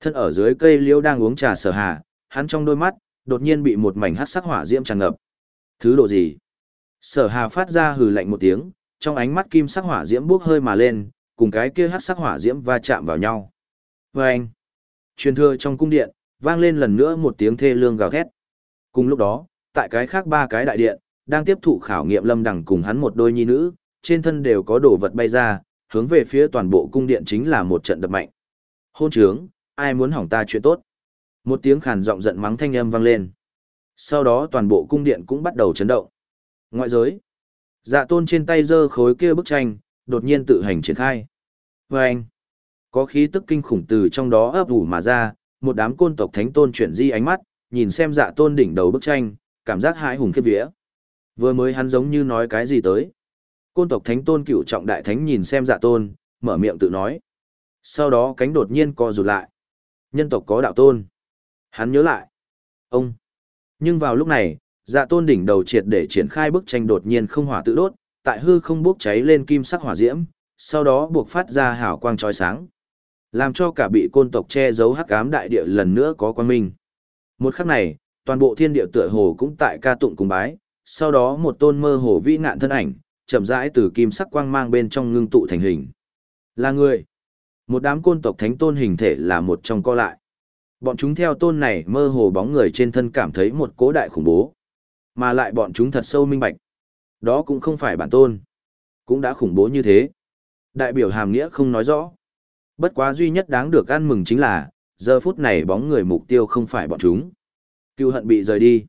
Thân ở dưới cây liễu đang uống trà sở hà, hắn trong đôi mắt, đột nhiên bị một mảnh hắc sắc hỏa diễm tràn ngập. Thứ độ gì? Sở hà phát ra hừ lạnh một tiếng, trong ánh mắt kim sắc hỏa diễm bốc hơi mà lên, cùng cái kia hắc sắc hỏa diễm va chạm vào nhau. Và anh, truyền thừa trong cung điện, vang lên lần nữa một tiếng thê lương gào thét. Cùng lúc đó, tại cái khác ba cái đại điện, đang tiếp thụ khảo nghiệm lâm đẳng cùng hắn một đôi nhi nữ, trên thân đều có đồ vật bay ra, hướng về phía toàn bộ cung điện chính là một trận đập mạnh. Hôn trướng, ai muốn hỏng ta chuyện tốt? Một tiếng khàn giọng giận mắng thanh âm vang lên. Sau đó toàn bộ cung điện cũng bắt đầu chấn động. Ngoại giới. Dạ tôn trên tay giơ khối kia bức tranh, đột nhiên tự hành triển khai. Và anh. Có khí tức kinh khủng từ trong đó ấp ủ mà ra, một đám côn tộc thánh tôn chuyển di ánh mắt, nhìn xem dạ tôn đỉnh đầu bức tranh, cảm giác hãi hùng khiếp vía. Vừa mới hắn giống như nói cái gì tới. Côn tộc thánh tôn cựu trọng đại thánh nhìn xem dạ tôn, mở miệng tự nói. Sau đó cánh đột nhiên co rụt lại. Nhân tộc có đạo tôn. Hắn nhớ lại. Ông. Nhưng vào lúc này, dạ tôn đỉnh đầu triệt để triển khai bức tranh đột nhiên không hỏa tự đốt, tại hư không bốc cháy lên kim sắc hỏa diễm, sau đó buộc phát ra hào quang chói sáng. Làm cho cả bị côn tộc che giấu hắc ám đại địa lần nữa có quan minh. Một khắc này, toàn bộ thiên địa tựa hồ cũng tại ca tụng cùng bái, sau đó một tôn mơ hồ vĩ nạn thân ảnh, chậm rãi từ kim sắc quang mang bên trong ngưng tụ thành hình. Là người. Một đám côn tộc thánh tôn hình thể là một trong co lại. Bọn chúng theo tôn này mơ hồ bóng người trên thân cảm thấy một cố đại khủng bố. Mà lại bọn chúng thật sâu minh bạch. Đó cũng không phải bản tôn. Cũng đã khủng bố như thế. Đại biểu hàm nghĩa không nói rõ. Bất quá duy nhất đáng được ăn mừng chính là, giờ phút này bóng người mục tiêu không phải bọn chúng. Cưu hận bị rời đi.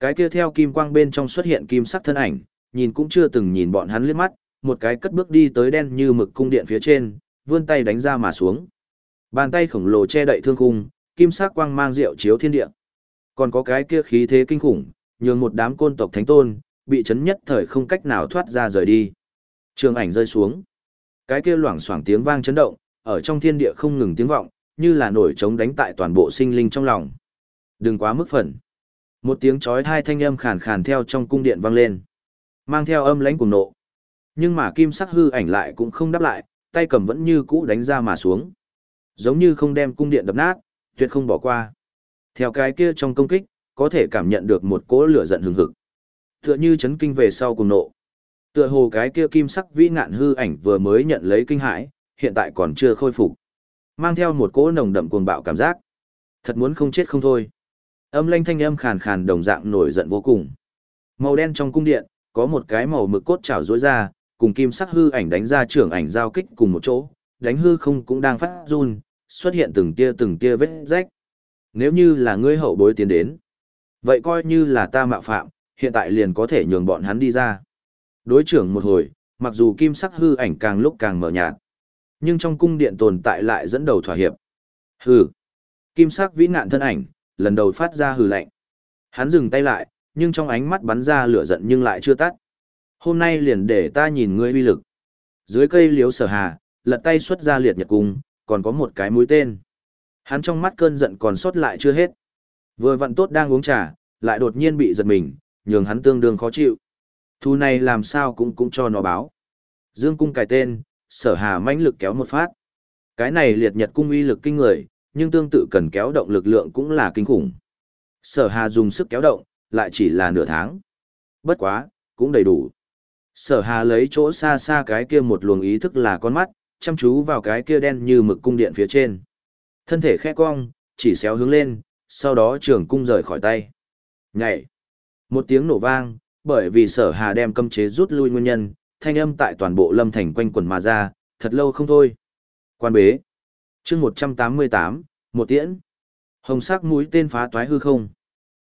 Cái kia theo kim quang bên trong xuất hiện kim sắc thân ảnh, nhìn cũng chưa từng nhìn bọn hắn liếc mắt, một cái cất bước đi tới đen như mực cung điện phía trên, vươn tay đánh ra mà xuống. Bàn tay khổng lồ che đậy thương khung, kim sắc quang mang rượu chiếu thiên địa. Còn có cái kia khí thế kinh khủng, nhường một đám côn tộc thánh tôn, bị chấn nhất thời không cách nào thoát ra rời đi. Trường ảnh rơi xuống. Cái kia loảng xoảng tiếng vang chấn động, ở trong thiên địa không ngừng tiếng vọng, như là nổi trống đánh tại toàn bộ sinh linh trong lòng. Đừng quá mức phần. Một tiếng chói tai thanh âm khàn khàn theo trong cung điện vang lên, mang theo âm lãnh cùng nộ. Nhưng mà kim sắc hư ảnh lại cũng không đáp lại, tay cầm vẫn như cũ đánh ra mà xuống. Giống như không đem cung điện đập nát, tuyệt không bỏ qua. Theo cái kia trong công kích, có thể cảm nhận được một cỗ lửa giận hừng hực. Tựa như chấn kinh về sau cùng nộ. Tựa hồ cái kia kim sắc vĩ ngạn hư ảnh vừa mới nhận lấy kinh hãi, hiện tại còn chưa khôi phục. Mang theo một cỗ nồng đậm cuồng bạo cảm giác. Thật muốn không chết không thôi. Âm lanh thanh âm khàn khàn đồng dạng nổi giận vô cùng. Màu đen trong cung điện, có một cái màu mực cốt trảo rối ra, cùng kim sắc hư ảnh đánh ra trưởng ảnh giao kích cùng một chỗ, đánh hư không cũng đang phát run, xuất hiện từng tia từng tia vết rách. Nếu như là ngươi hậu bối tiến đến, vậy coi như là ta mạo phạm, hiện tại liền có thể nhường bọn hắn đi ra. Đối trưởng một hồi, mặc dù kim sắc hư ảnh càng lúc càng mở nhạt, nhưng trong cung điện tồn tại lại dẫn đầu thỏa hiệp. Hừ. Kim sắc vĩ nạn thân ảnh, lần đầu phát ra hừ lạnh. Hắn dừng tay lại, nhưng trong ánh mắt bắn ra lửa giận nhưng lại chưa tắt. Hôm nay liền để ta nhìn ngươi uy lực. Dưới cây liếu sở hà, lật tay xuất ra liệt nhật cung, còn có một cái mũi tên. Hắn trong mắt cơn giận còn sót lại chưa hết. Vừa vặn tốt đang uống trà, lại đột nhiên bị giật mình, nhường hắn tương đương khó chịu. Thu này làm sao cũng cũng cho nó báo. Dương cung cài tên, sở hà mãnh lực kéo một phát. Cái này liệt nhật cung uy lực kinh người, nhưng tương tự cần kéo động lực lượng cũng là kinh khủng. Sở hà dùng sức kéo động, lại chỉ là nửa tháng. Bất quá, cũng đầy đủ. Sở hà lấy chỗ xa xa cái kia một luồng ý thức là con mắt, chăm chú vào cái kia đen như mực cung điện phía trên. Thân thể khẽ cong, chỉ xéo hướng lên, sau đó trường cung rời khỏi tay. Nhảy. Một tiếng nổ vang, bởi vì sở hà đem cấm chế rút lui nguyên nhân, thanh âm tại toàn bộ lâm thành quanh quần mà ra, thật lâu không thôi. Quan bế chương 188, một tiễn. Hồng sắc mũi tên phá toái hư không.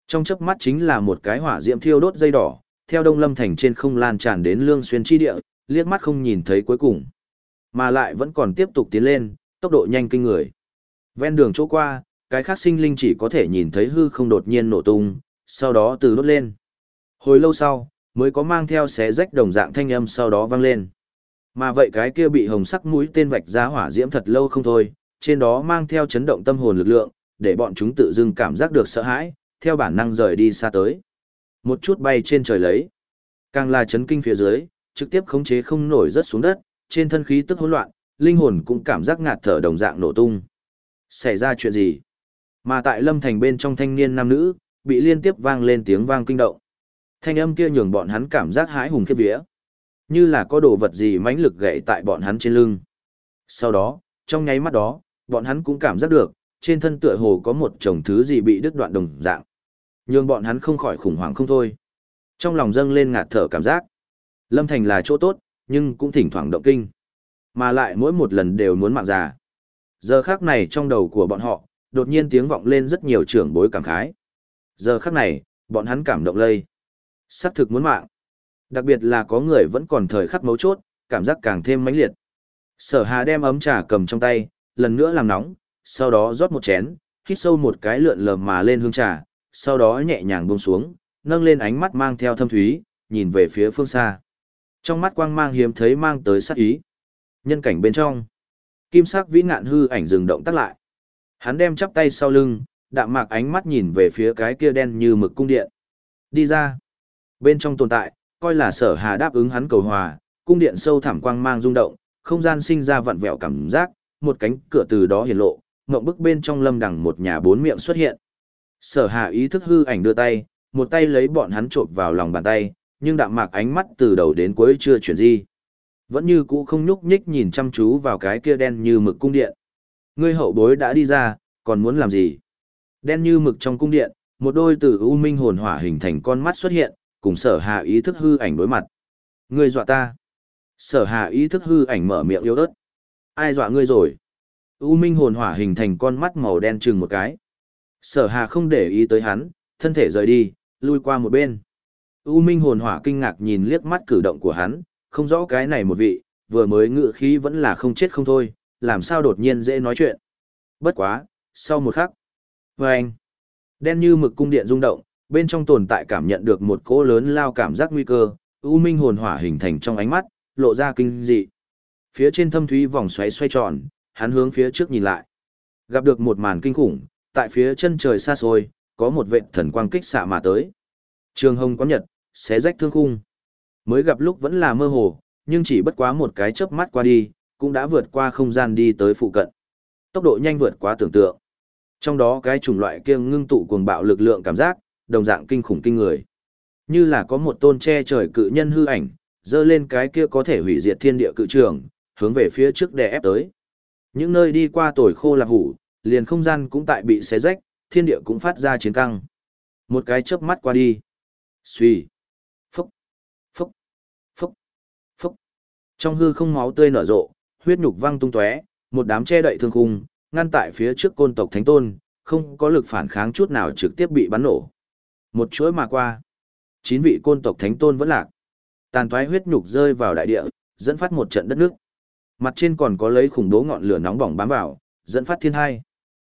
Trong chớp mắt chính là một cái hỏa diệm thiêu đốt dây đỏ, theo đông lâm thành trên không lan tràn đến lương xuyên chi địa, liếc mắt không nhìn thấy cuối cùng. Mà lại vẫn còn tiếp tục tiến lên, tốc độ nhanh kinh người. Ven đường chỗ qua, cái khác sinh linh chỉ có thể nhìn thấy hư không đột nhiên nổ tung, sau đó từ đốt lên. Hồi lâu sau, mới có mang theo xé rách đồng dạng thanh âm sau đó vang lên. Mà vậy cái kia bị hồng sắc mũi tên vạch ra hỏa diễm thật lâu không thôi, trên đó mang theo chấn động tâm hồn lực lượng, để bọn chúng tự dưng cảm giác được sợ hãi, theo bản năng rời đi xa tới. Một chút bay trên trời lấy. Càng là chấn kinh phía dưới, trực tiếp khống chế không nổi rất xuống đất, trên thân khí tức hỗn loạn, linh hồn cũng cảm giác ngạt thở đồng dạng nổ tung. Xảy ra chuyện gì? Mà tại lâm thành bên trong thanh niên nam nữ, bị liên tiếp vang lên tiếng vang kinh động. Thanh âm kia nhường bọn hắn cảm giác hãi hùng khiếp vía. Như là có đồ vật gì mãnh lực gậy tại bọn hắn trên lưng. Sau đó, trong nháy mắt đó, bọn hắn cũng cảm giác được, trên thân tựa hồ có một chồng thứ gì bị đứt đoạn đồng dạng. nhưng bọn hắn không khỏi khủng hoảng không thôi. Trong lòng dâng lên ngạt thở cảm giác. Lâm Thành là chỗ tốt, nhưng cũng thỉnh thoảng động kinh. Mà lại mỗi một lần đều muốn mạng già. Giờ khắc này trong đầu của bọn họ, đột nhiên tiếng vọng lên rất nhiều trưởng bối cảm khái. Giờ khắc này, bọn hắn cảm động lây. Sắc thực muốn mạng. Đặc biệt là có người vẫn còn thời khắc mấu chốt, cảm giác càng thêm mãnh liệt. Sở Hà đem ấm trà cầm trong tay, lần nữa làm nóng, sau đó rót một chén, hít sâu một cái lượn lờ mà lên hương trà, sau đó nhẹ nhàng buông xuống, nâng lên ánh mắt mang theo thâm thúy, nhìn về phía phương xa. Trong mắt quang mang hiếm thấy mang tới sát ý. Nhân cảnh bên trong, kim sắc vĩ ngạn hư ảnh dừng động tắt lại. Hắn đem chắp tay sau lưng, đạm mạc ánh mắt nhìn về phía cái kia đen như mực cung điện. Đi ra. Bên trong tồn tại, coi là sở hà đáp ứng hắn cầu hòa, cung điện sâu thẳm quang mang rung động, không gian sinh ra vặn vẹo cảm giác, một cánh cửa từ đó hiển lộ, ngộng bức bên trong lâm đằng một nhà bốn miệng xuất hiện. Sở hạ ý thức hư ảnh đưa tay, một tay lấy bọn hắn trộm vào lòng bàn tay, nhưng đạm mạc ánh mắt từ đầu đến cuối chưa chuyển gì. Vẫn như cũ không nhúc nhích nhìn chăm chú vào cái kia đen như mực cung điện. Ngươi hậu bối đã đi ra, còn muốn làm gì? Đen như mực trong cung điện, một đôi từ u minh hồn hỏa hình thành con mắt xuất hiện, cùng sở hạ ý thức hư ảnh đối mặt. Ngươi dọa ta. Sở hạ ý thức hư ảnh mở miệng yếu ớt. Ai dọa ngươi rồi? U minh hồn hỏa hình thành con mắt màu đen chừng một cái. Sở hà không để ý tới hắn, thân thể rời đi, lui qua một bên. U minh hồn hỏa kinh ngạc nhìn liếc mắt cử động của hắn, không rõ cái này một vị, vừa mới ngự khí vẫn là không chết không thôi, làm sao đột nhiên dễ nói chuyện. Bất quá, sau một khắc, vâng, đen như mực cung điện rung động, bên trong tồn tại cảm nhận được một cỗ lớn lao cảm giác nguy cơ, u minh hồn hỏa hình thành trong ánh mắt, lộ ra kinh dị. Phía trên thâm thúy vòng xoáy xoay tròn, hắn hướng phía trước nhìn lại. Gặp được một màn kinh khủng, tại phía chân trời xa xôi, có một vệt thần quang kích xạ mà tới. Trường hồng có nhật, xé rách thương khung. Mới gặp lúc vẫn là mơ hồ, nhưng chỉ bất quá một cái chớp mắt qua đi, cũng đã vượt qua không gian đi tới phụ cận. Tốc độ nhanh vượt quá tưởng tượng. Trong đó cái chủng loại kia ngưng tụ cuồng bạo lực lượng cảm giác, đồng dạng kinh khủng kinh người. Như là có một tôn che trời cự nhân hư ảnh, dơ lên cái kia có thể hủy diệt thiên địa cự trường, hướng về phía trước đè ép tới. Những nơi đi qua tồi khô lạc hủ, liền không gian cũng tại bị xé rách, thiên địa cũng phát ra chiến căng. Một cái chớp mắt qua đi. Xuy. Phúc. Phúc. Phúc. Phúc. Trong hư không máu tươi nở rộ, huyết nhục văng tung tóe, một đám che đậy thương khung, ngăn tại phía trước côn tộc thánh tôn, không có lực phản kháng chút nào trực tiếp bị bắn nổ. Một chuỗi mà qua. Chín vị côn tộc thánh tôn vẫn lạc. Tàn toái huyết nhục rơi vào đại địa, dẫn phát một trận đất nước. Mặt trên còn có lấy khủng bố ngọn lửa nóng bỏng bám vào, dẫn phát thiên hai.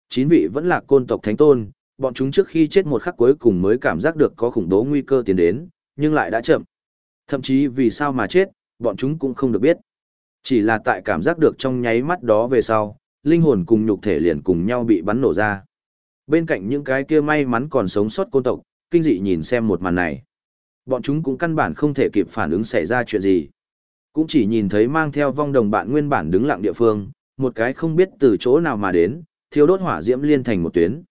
Chín vị vẫn là côn tộc thánh tôn, bọn chúng trước khi chết một khắc cuối cùng mới cảm giác được có khủng bố nguy cơ tiến đến, nhưng lại đã chậm. Thậm chí vì sao mà chết, bọn chúng cũng không được biết. Chỉ là tại cảm giác được trong nháy mắt đó về sau, linh hồn cùng nhục thể liền cùng nhau bị bắn nổ ra. Bên cạnh những cái kia may mắn còn sống sót côn tộc, kinh dị nhìn xem một màn này. Bọn chúng cũng căn bản không thể kịp phản ứng xảy ra chuyện gì. Cũng chỉ nhìn thấy mang theo vong đồng bạn nguyên bản đứng lặng địa phương, một cái không biết từ chỗ nào mà đến, thiêu đốt hỏa diễm liên thành một tuyến.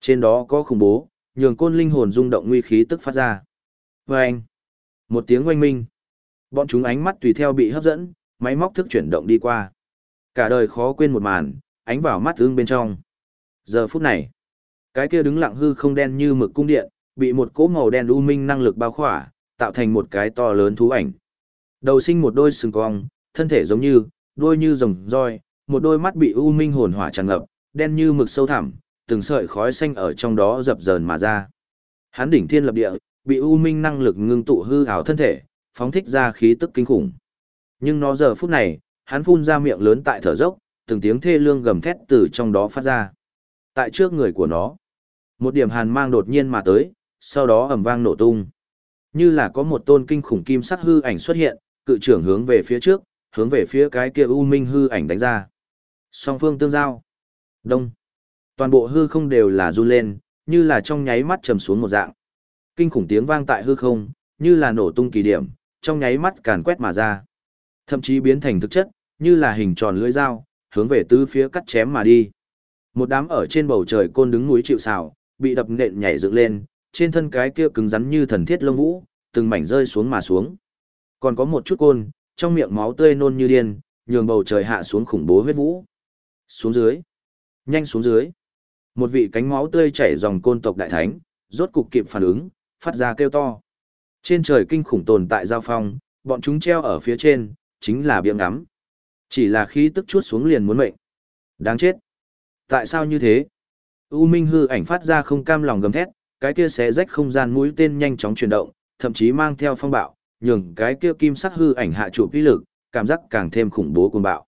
Trên đó có khủng bố, nhường côn linh hồn rung động nguy khí tức phát ra. Vâng! Một tiếng oanh minh. Bọn chúng ánh mắt tùy theo bị hấp dẫn, máy móc thức chuyển động đi qua. Cả đời khó quên một màn, ánh vào mắt ương bên trong. Giờ phút này, cái kia đứng lặng hư không đen như mực cung điện, bị một cỗ màu đen u minh năng lực bao khỏa, tạo thành một cái to lớn thú ảnh. Đầu sinh một đôi sừng cong, thân thể giống như, đôi như rồng roi, một đôi mắt bị u minh hồn hỏa tràn ngập, đen như mực sâu thẳm, từng sợi khói xanh ở trong đó dập dờn mà ra. Hắn đỉnh thiên lập địa, bị u minh năng lực ngưng tụ hư ảo thân thể, phóng thích ra khí tức kinh khủng. Nhưng nó giờ phút này, hắn phun ra miệng lớn tại thở dốc, từng tiếng thê lương gầm thét từ trong đó phát ra. Tại trước người của nó, một điểm hàn mang đột nhiên mà tới, sau đó ầm vang nổ tung. Như là có một tôn kinh khủng kim sắc hư ảnh xuất hiện, cự trưởng hướng về phía trước, hướng về phía cái kia u minh hư ảnh đánh ra. Song phương tương giao. Đông. Toàn bộ hư không đều là run lên, như là trong nháy mắt trầm xuống một dạng. Kinh khủng tiếng vang tại hư không, như là nổ tung kỳ điểm, trong nháy mắt càn quét mà ra. Thậm chí biến thành thực chất, như là hình tròn lưỡi dao, hướng về tứ phía cắt chém mà đi. Một đám ở trên bầu trời côn đứng núi chịu sào, bị đập nện nhảy dựng lên, trên thân cái kia cứng rắn như thần thiết lông vũ, từng mảnh rơi xuống mà xuống. Còn có một chút côn, trong miệng máu tươi nôn như điên, nhường bầu trời hạ xuống khủng bố huyết vũ. Xuống dưới, nhanh xuống dưới. Một vị cánh máu tươi chảy dòng côn tộc đại thánh, rốt cục kịp phản ứng, phát ra kêu to. Trên trời kinh khủng tồn tại giao phong, bọn chúng treo ở phía trên, chính là biếng ngắm. Chỉ là khí tức chuốt xuống liền muốn mệnh. Đáng chết. Tại sao như thế? U Minh hư ảnh phát ra không cam lòng gầm thét, cái kia xé rách không gian mũi tên nhanh chóng chuyển động, thậm chí mang theo phong bạo, nhường cái kia kim sắc hư ảnh hạ trụ uy lực, cảm giác càng thêm khủng bố cuồng bạo.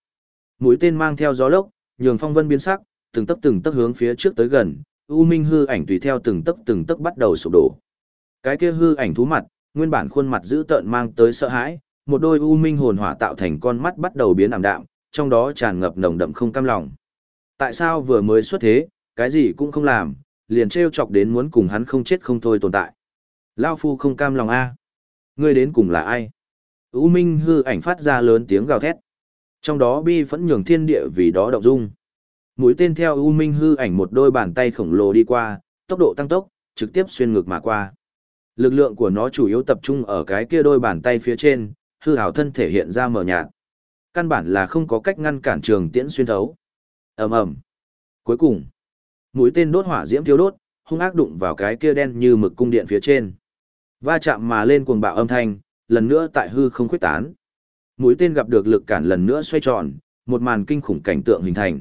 Mũi tên mang theo gió lốc, nhường phong vân biến sắc, từng tấc từng tấc hướng phía trước tới gần, U Minh hư ảnh tùy theo từng tấc từng tấc bắt đầu sụp đổ. Cái kia hư ảnh thú mặt, nguyên bản khuôn mặt dữ tợn mang tới sợ hãi, một đôi u minh hồn hỏa tạo thành con mắt bắt đầu biến ảm đạm, trong đó tràn ngập nồng đậm không cam lòng. Tại sao vừa mới xuất thế, cái gì cũng không làm, liền trêu chọc đến muốn cùng hắn không chết không thôi tồn tại. Lao phu không cam lòng a. Ngươi đến cùng là ai? U minh hư ảnh phát ra lớn tiếng gào thét. Trong đó bi phẫn nhường thiên địa vì đó động dung. Mũi tên theo U minh hư ảnh một đôi bàn tay khổng lồ đi qua, tốc độ tăng tốc, trực tiếp xuyên ngược mà qua. Lực lượng của nó chủ yếu tập trung ở cái kia đôi bàn tay phía trên, hư hảo thân thể hiện ra mờ nhạt. Căn bản là không có cách ngăn cản trường tiễn xuyên thấu. ầm ầm. Cuối cùng, mũi tên đốt hỏa diễm thiếu đốt, hung ác đụng vào cái kia đen như mực cung điện phía trên. Va chạm mà lên cuồng bạo âm thanh, lần nữa tại hư không khuyết tán. Mũi tên gặp được lực cản lần nữa xoay tròn, một màn kinh khủng cảnh tượng hình thành.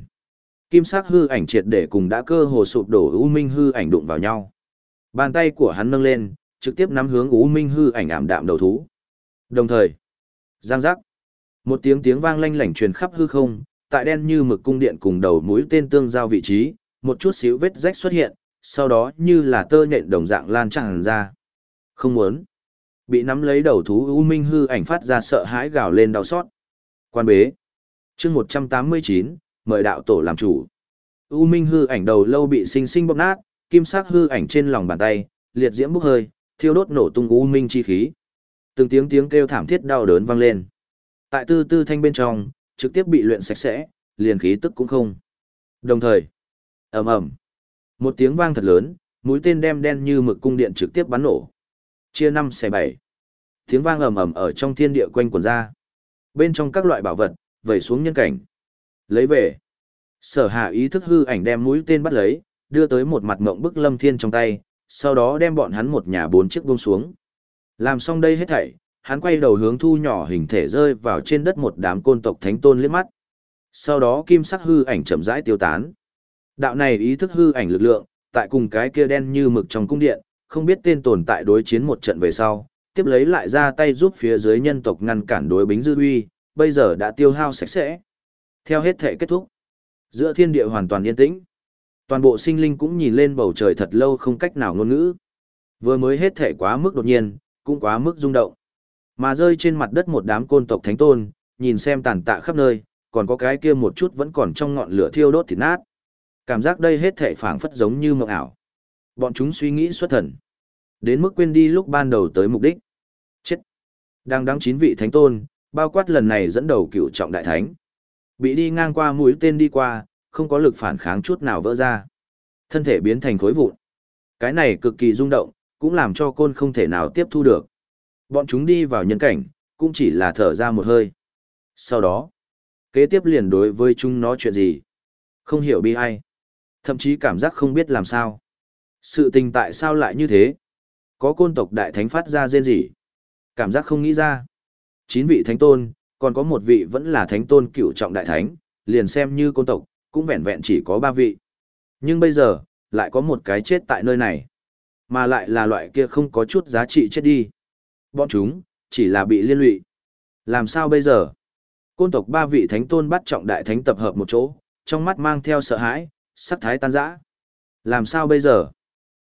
Kim sắc hư ảnh triệt để cùng đã cơ hồ sụp đổ u minh hư ảnh đụng vào nhau. Bàn tay của hắn nâng lên, trực tiếp nắm hướng u minh hư ảnh ảm đạm đầu thú. Đồng thời, Giang giác. Một tiếng tiếng vang lanh lảnh truyền khắp hư không, tại đen như mực cung điện cùng đầu mũi tên tương giao vị trí, một chút xíu vết rách xuất hiện, sau đó như là tơ nhện đồng dạng lan tràn ra. Không muốn. Bị nắm lấy đầu thú U Minh hư ảnh phát ra sợ hãi gào lên đau xót. Quan bế. chương 189, mời đạo tổ làm chủ. U Minh hư ảnh đầu lâu bị sinh sinh bóp nát, kim sắc hư ảnh trên lòng bàn tay, liệt diễm bốc hơi, thiêu đốt nổ tung U Minh chi khí. Từng tiếng tiếng kêu thảm thiết đau đớn vang lên. Tại tư tư thanh bên trong, trực tiếp bị luyện sạch sẽ, liền khí tức cũng không. Đồng thời, ầm ầm, một tiếng vang thật lớn, mũi tên đem đen như mực cung điện trực tiếp bắn nổ. Chia năm xẻ bảy. Tiếng vang ầm ầm ở trong thiên địa quanh quần ra. Bên trong các loại bảo vật, vẩy xuống nhân cảnh. Lấy về. Sở hạ ý thức hư ảnh đem mũi tên bắt lấy, đưa tới một mặt mộng bức lâm thiên trong tay, sau đó đem bọn hắn một nhà bốn chiếc buông xuống. Làm xong đây hết thảy, hắn quay đầu hướng thu nhỏ hình thể rơi vào trên đất một đám côn tộc thánh tôn liếc mắt. Sau đó kim sắc hư ảnh chậm rãi tiêu tán. Đạo này ý thức hư ảnh lực lượng, tại cùng cái kia đen như mực trong cung điện, không biết tên tồn tại đối chiến một trận về sau, tiếp lấy lại ra tay giúp phía dưới nhân tộc ngăn cản đối bính dư uy, bây giờ đã tiêu hao sạch sẽ. Theo hết thể kết thúc, giữa thiên địa hoàn toàn yên tĩnh. Toàn bộ sinh linh cũng nhìn lên bầu trời thật lâu không cách nào ngôn ngữ. Vừa mới hết thể quá mức đột nhiên, cũng quá mức rung động. Mà rơi trên mặt đất một đám côn tộc thánh tôn, nhìn xem tàn tạ khắp nơi, còn có cái kia một chút vẫn còn trong ngọn lửa thiêu đốt thịt nát. Cảm giác đây hết thể phảng phất giống như mộng ảo. Bọn chúng suy nghĩ xuất thần. Đến mức quên đi lúc ban đầu tới mục đích. Chết. Đang đắng chín vị thánh tôn, bao quát lần này dẫn đầu cựu trọng đại thánh. Bị đi ngang qua mũi tên đi qua, không có lực phản kháng chút nào vỡ ra. Thân thể biến thành khối vụn. Cái này cực kỳ rung động, cũng làm cho côn không thể nào tiếp thu được. Bọn chúng đi vào nhân cảnh, cũng chỉ là thở ra một hơi. Sau đó, kế tiếp liền đối với chúng nó chuyện gì. Không hiểu bi ai. Thậm chí cảm giác không biết làm sao. Sự tình tại sao lại như thế? Có côn tộc đại thánh phát ra rên gì? Cảm giác không nghĩ ra. Chín vị thánh tôn, còn có một vị vẫn là thánh tôn cựu trọng đại thánh, liền xem như côn tộc, cũng vẹn vẹn chỉ có ba vị. Nhưng bây giờ, lại có một cái chết tại nơi này. Mà lại là loại kia không có chút giá trị chết đi. Bọn chúng, chỉ là bị liên lụy. Làm sao bây giờ? Côn tộc ba vị thánh tôn bắt trọng đại thánh tập hợp một chỗ, trong mắt mang theo sợ hãi, sắc thái tan rã. Làm sao bây giờ?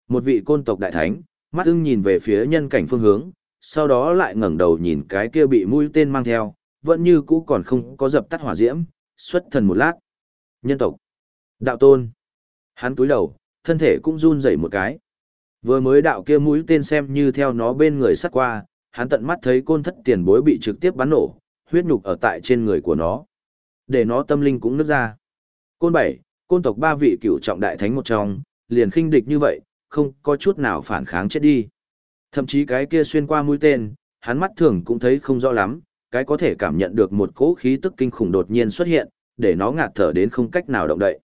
Một vị côn tộc đại thánh, mắt ưng nhìn về phía nhân cảnh phương hướng, sau đó lại ngẩng đầu nhìn cái kia bị mũi tên mang theo, vẫn như cũ còn không có dập tắt hỏa diễm, xuất thần một lát. Nhân tộc. Đạo tôn. Hắn túi đầu, thân thể cũng run rẩy một cái. Vừa mới đạo kia mũi tên xem như theo nó bên người sắt qua, hắn tận mắt thấy côn thất tiền bối bị trực tiếp bắn nổ, huyết nhục ở tại trên người của nó. Để nó tâm linh cũng nứt ra. Côn bảy, côn tộc ba vị cựu trọng đại thánh một trong, liền khinh địch như vậy, không có chút nào phản kháng chết đi. Thậm chí cái kia xuyên qua mũi tên, hắn mắt thường cũng thấy không rõ lắm, cái có thể cảm nhận được một cỗ khí tức kinh khủng đột nhiên xuất hiện, để nó ngạt thở đến không cách nào động đậy.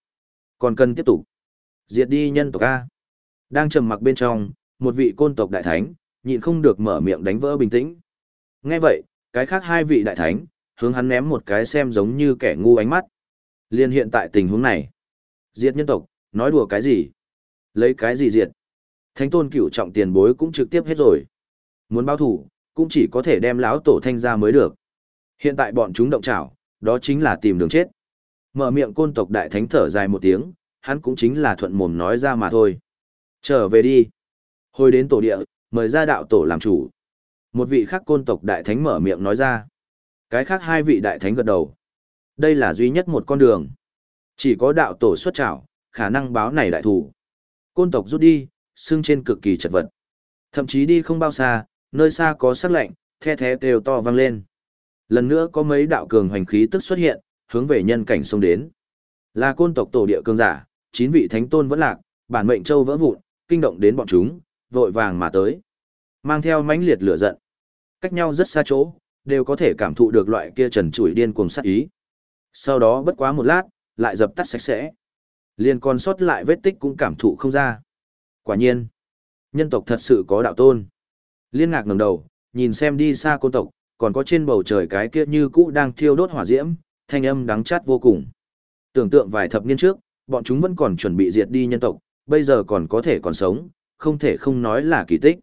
Còn cần tiếp tục. Diệt đi nhân tộc A. Đang trầm mặc bên trong, một vị côn tộc đại thánh, nhịn không được mở miệng đánh vỡ bình tĩnh. Nghe vậy, cái khác hai vị đại thánh, hướng hắn ném một cái xem giống như kẻ ngu ánh mắt. Liên hiện tại tình huống này. Diệt nhân tộc, nói đùa cái gì? Lấy cái gì diệt? Thánh tôn cựu trọng tiền bối cũng trực tiếp hết rồi. Muốn báo thủ, cũng chỉ có thể đem lão tổ thanh ra mới được. Hiện tại bọn chúng động chảo, đó chính là tìm đường chết. Mở miệng côn tộc đại thánh thở dài một tiếng, hắn cũng chính là thuận mồm nói ra mà thôi. Trở về đi. Hồi đến tổ địa, mời ra đạo tổ làm chủ. Một vị khác côn tộc đại thánh mở miệng nói ra. Cái khác hai vị đại thánh gật đầu. Đây là duy nhất một con đường. Chỉ có đạo tổ xuất trảo, khả năng báo này đại thủ. Côn tộc rút đi, xương trên cực kỳ chật vật. Thậm chí đi không bao xa, nơi xa có sắc lạnh, the thế đều to vang lên. Lần nữa có mấy đạo cường hoành khí tức xuất hiện, hướng về nhân cảnh xông đến. Là côn tộc tổ địa cường giả, chín vị thánh tôn vẫn lạc, bản mệnh châu vỡ vụn, kinh động đến bọn chúng, vội vàng mà tới. Mang theo mãnh liệt lửa giận. Cách nhau rất xa chỗ, đều có thể cảm thụ được loại kia trần trụi điên cuồng sát ý. Sau đó bất quá một lát, lại dập tắt sạch sẽ. Liên còn sót lại vết tích cũng cảm thụ không ra. Quả nhiên, nhân tộc thật sự có đạo tôn. Liên ngạc ngẩng đầu, nhìn xem đi xa côn tộc, còn có trên bầu trời cái kia như cũ đang thiêu đốt hỏa diễm, thanh âm đắng chát vô cùng. Tưởng tượng vài thập niên trước, bọn chúng vẫn còn chuẩn bị diệt đi nhân tộc, bây giờ còn có thể còn sống, không thể không nói là kỳ tích.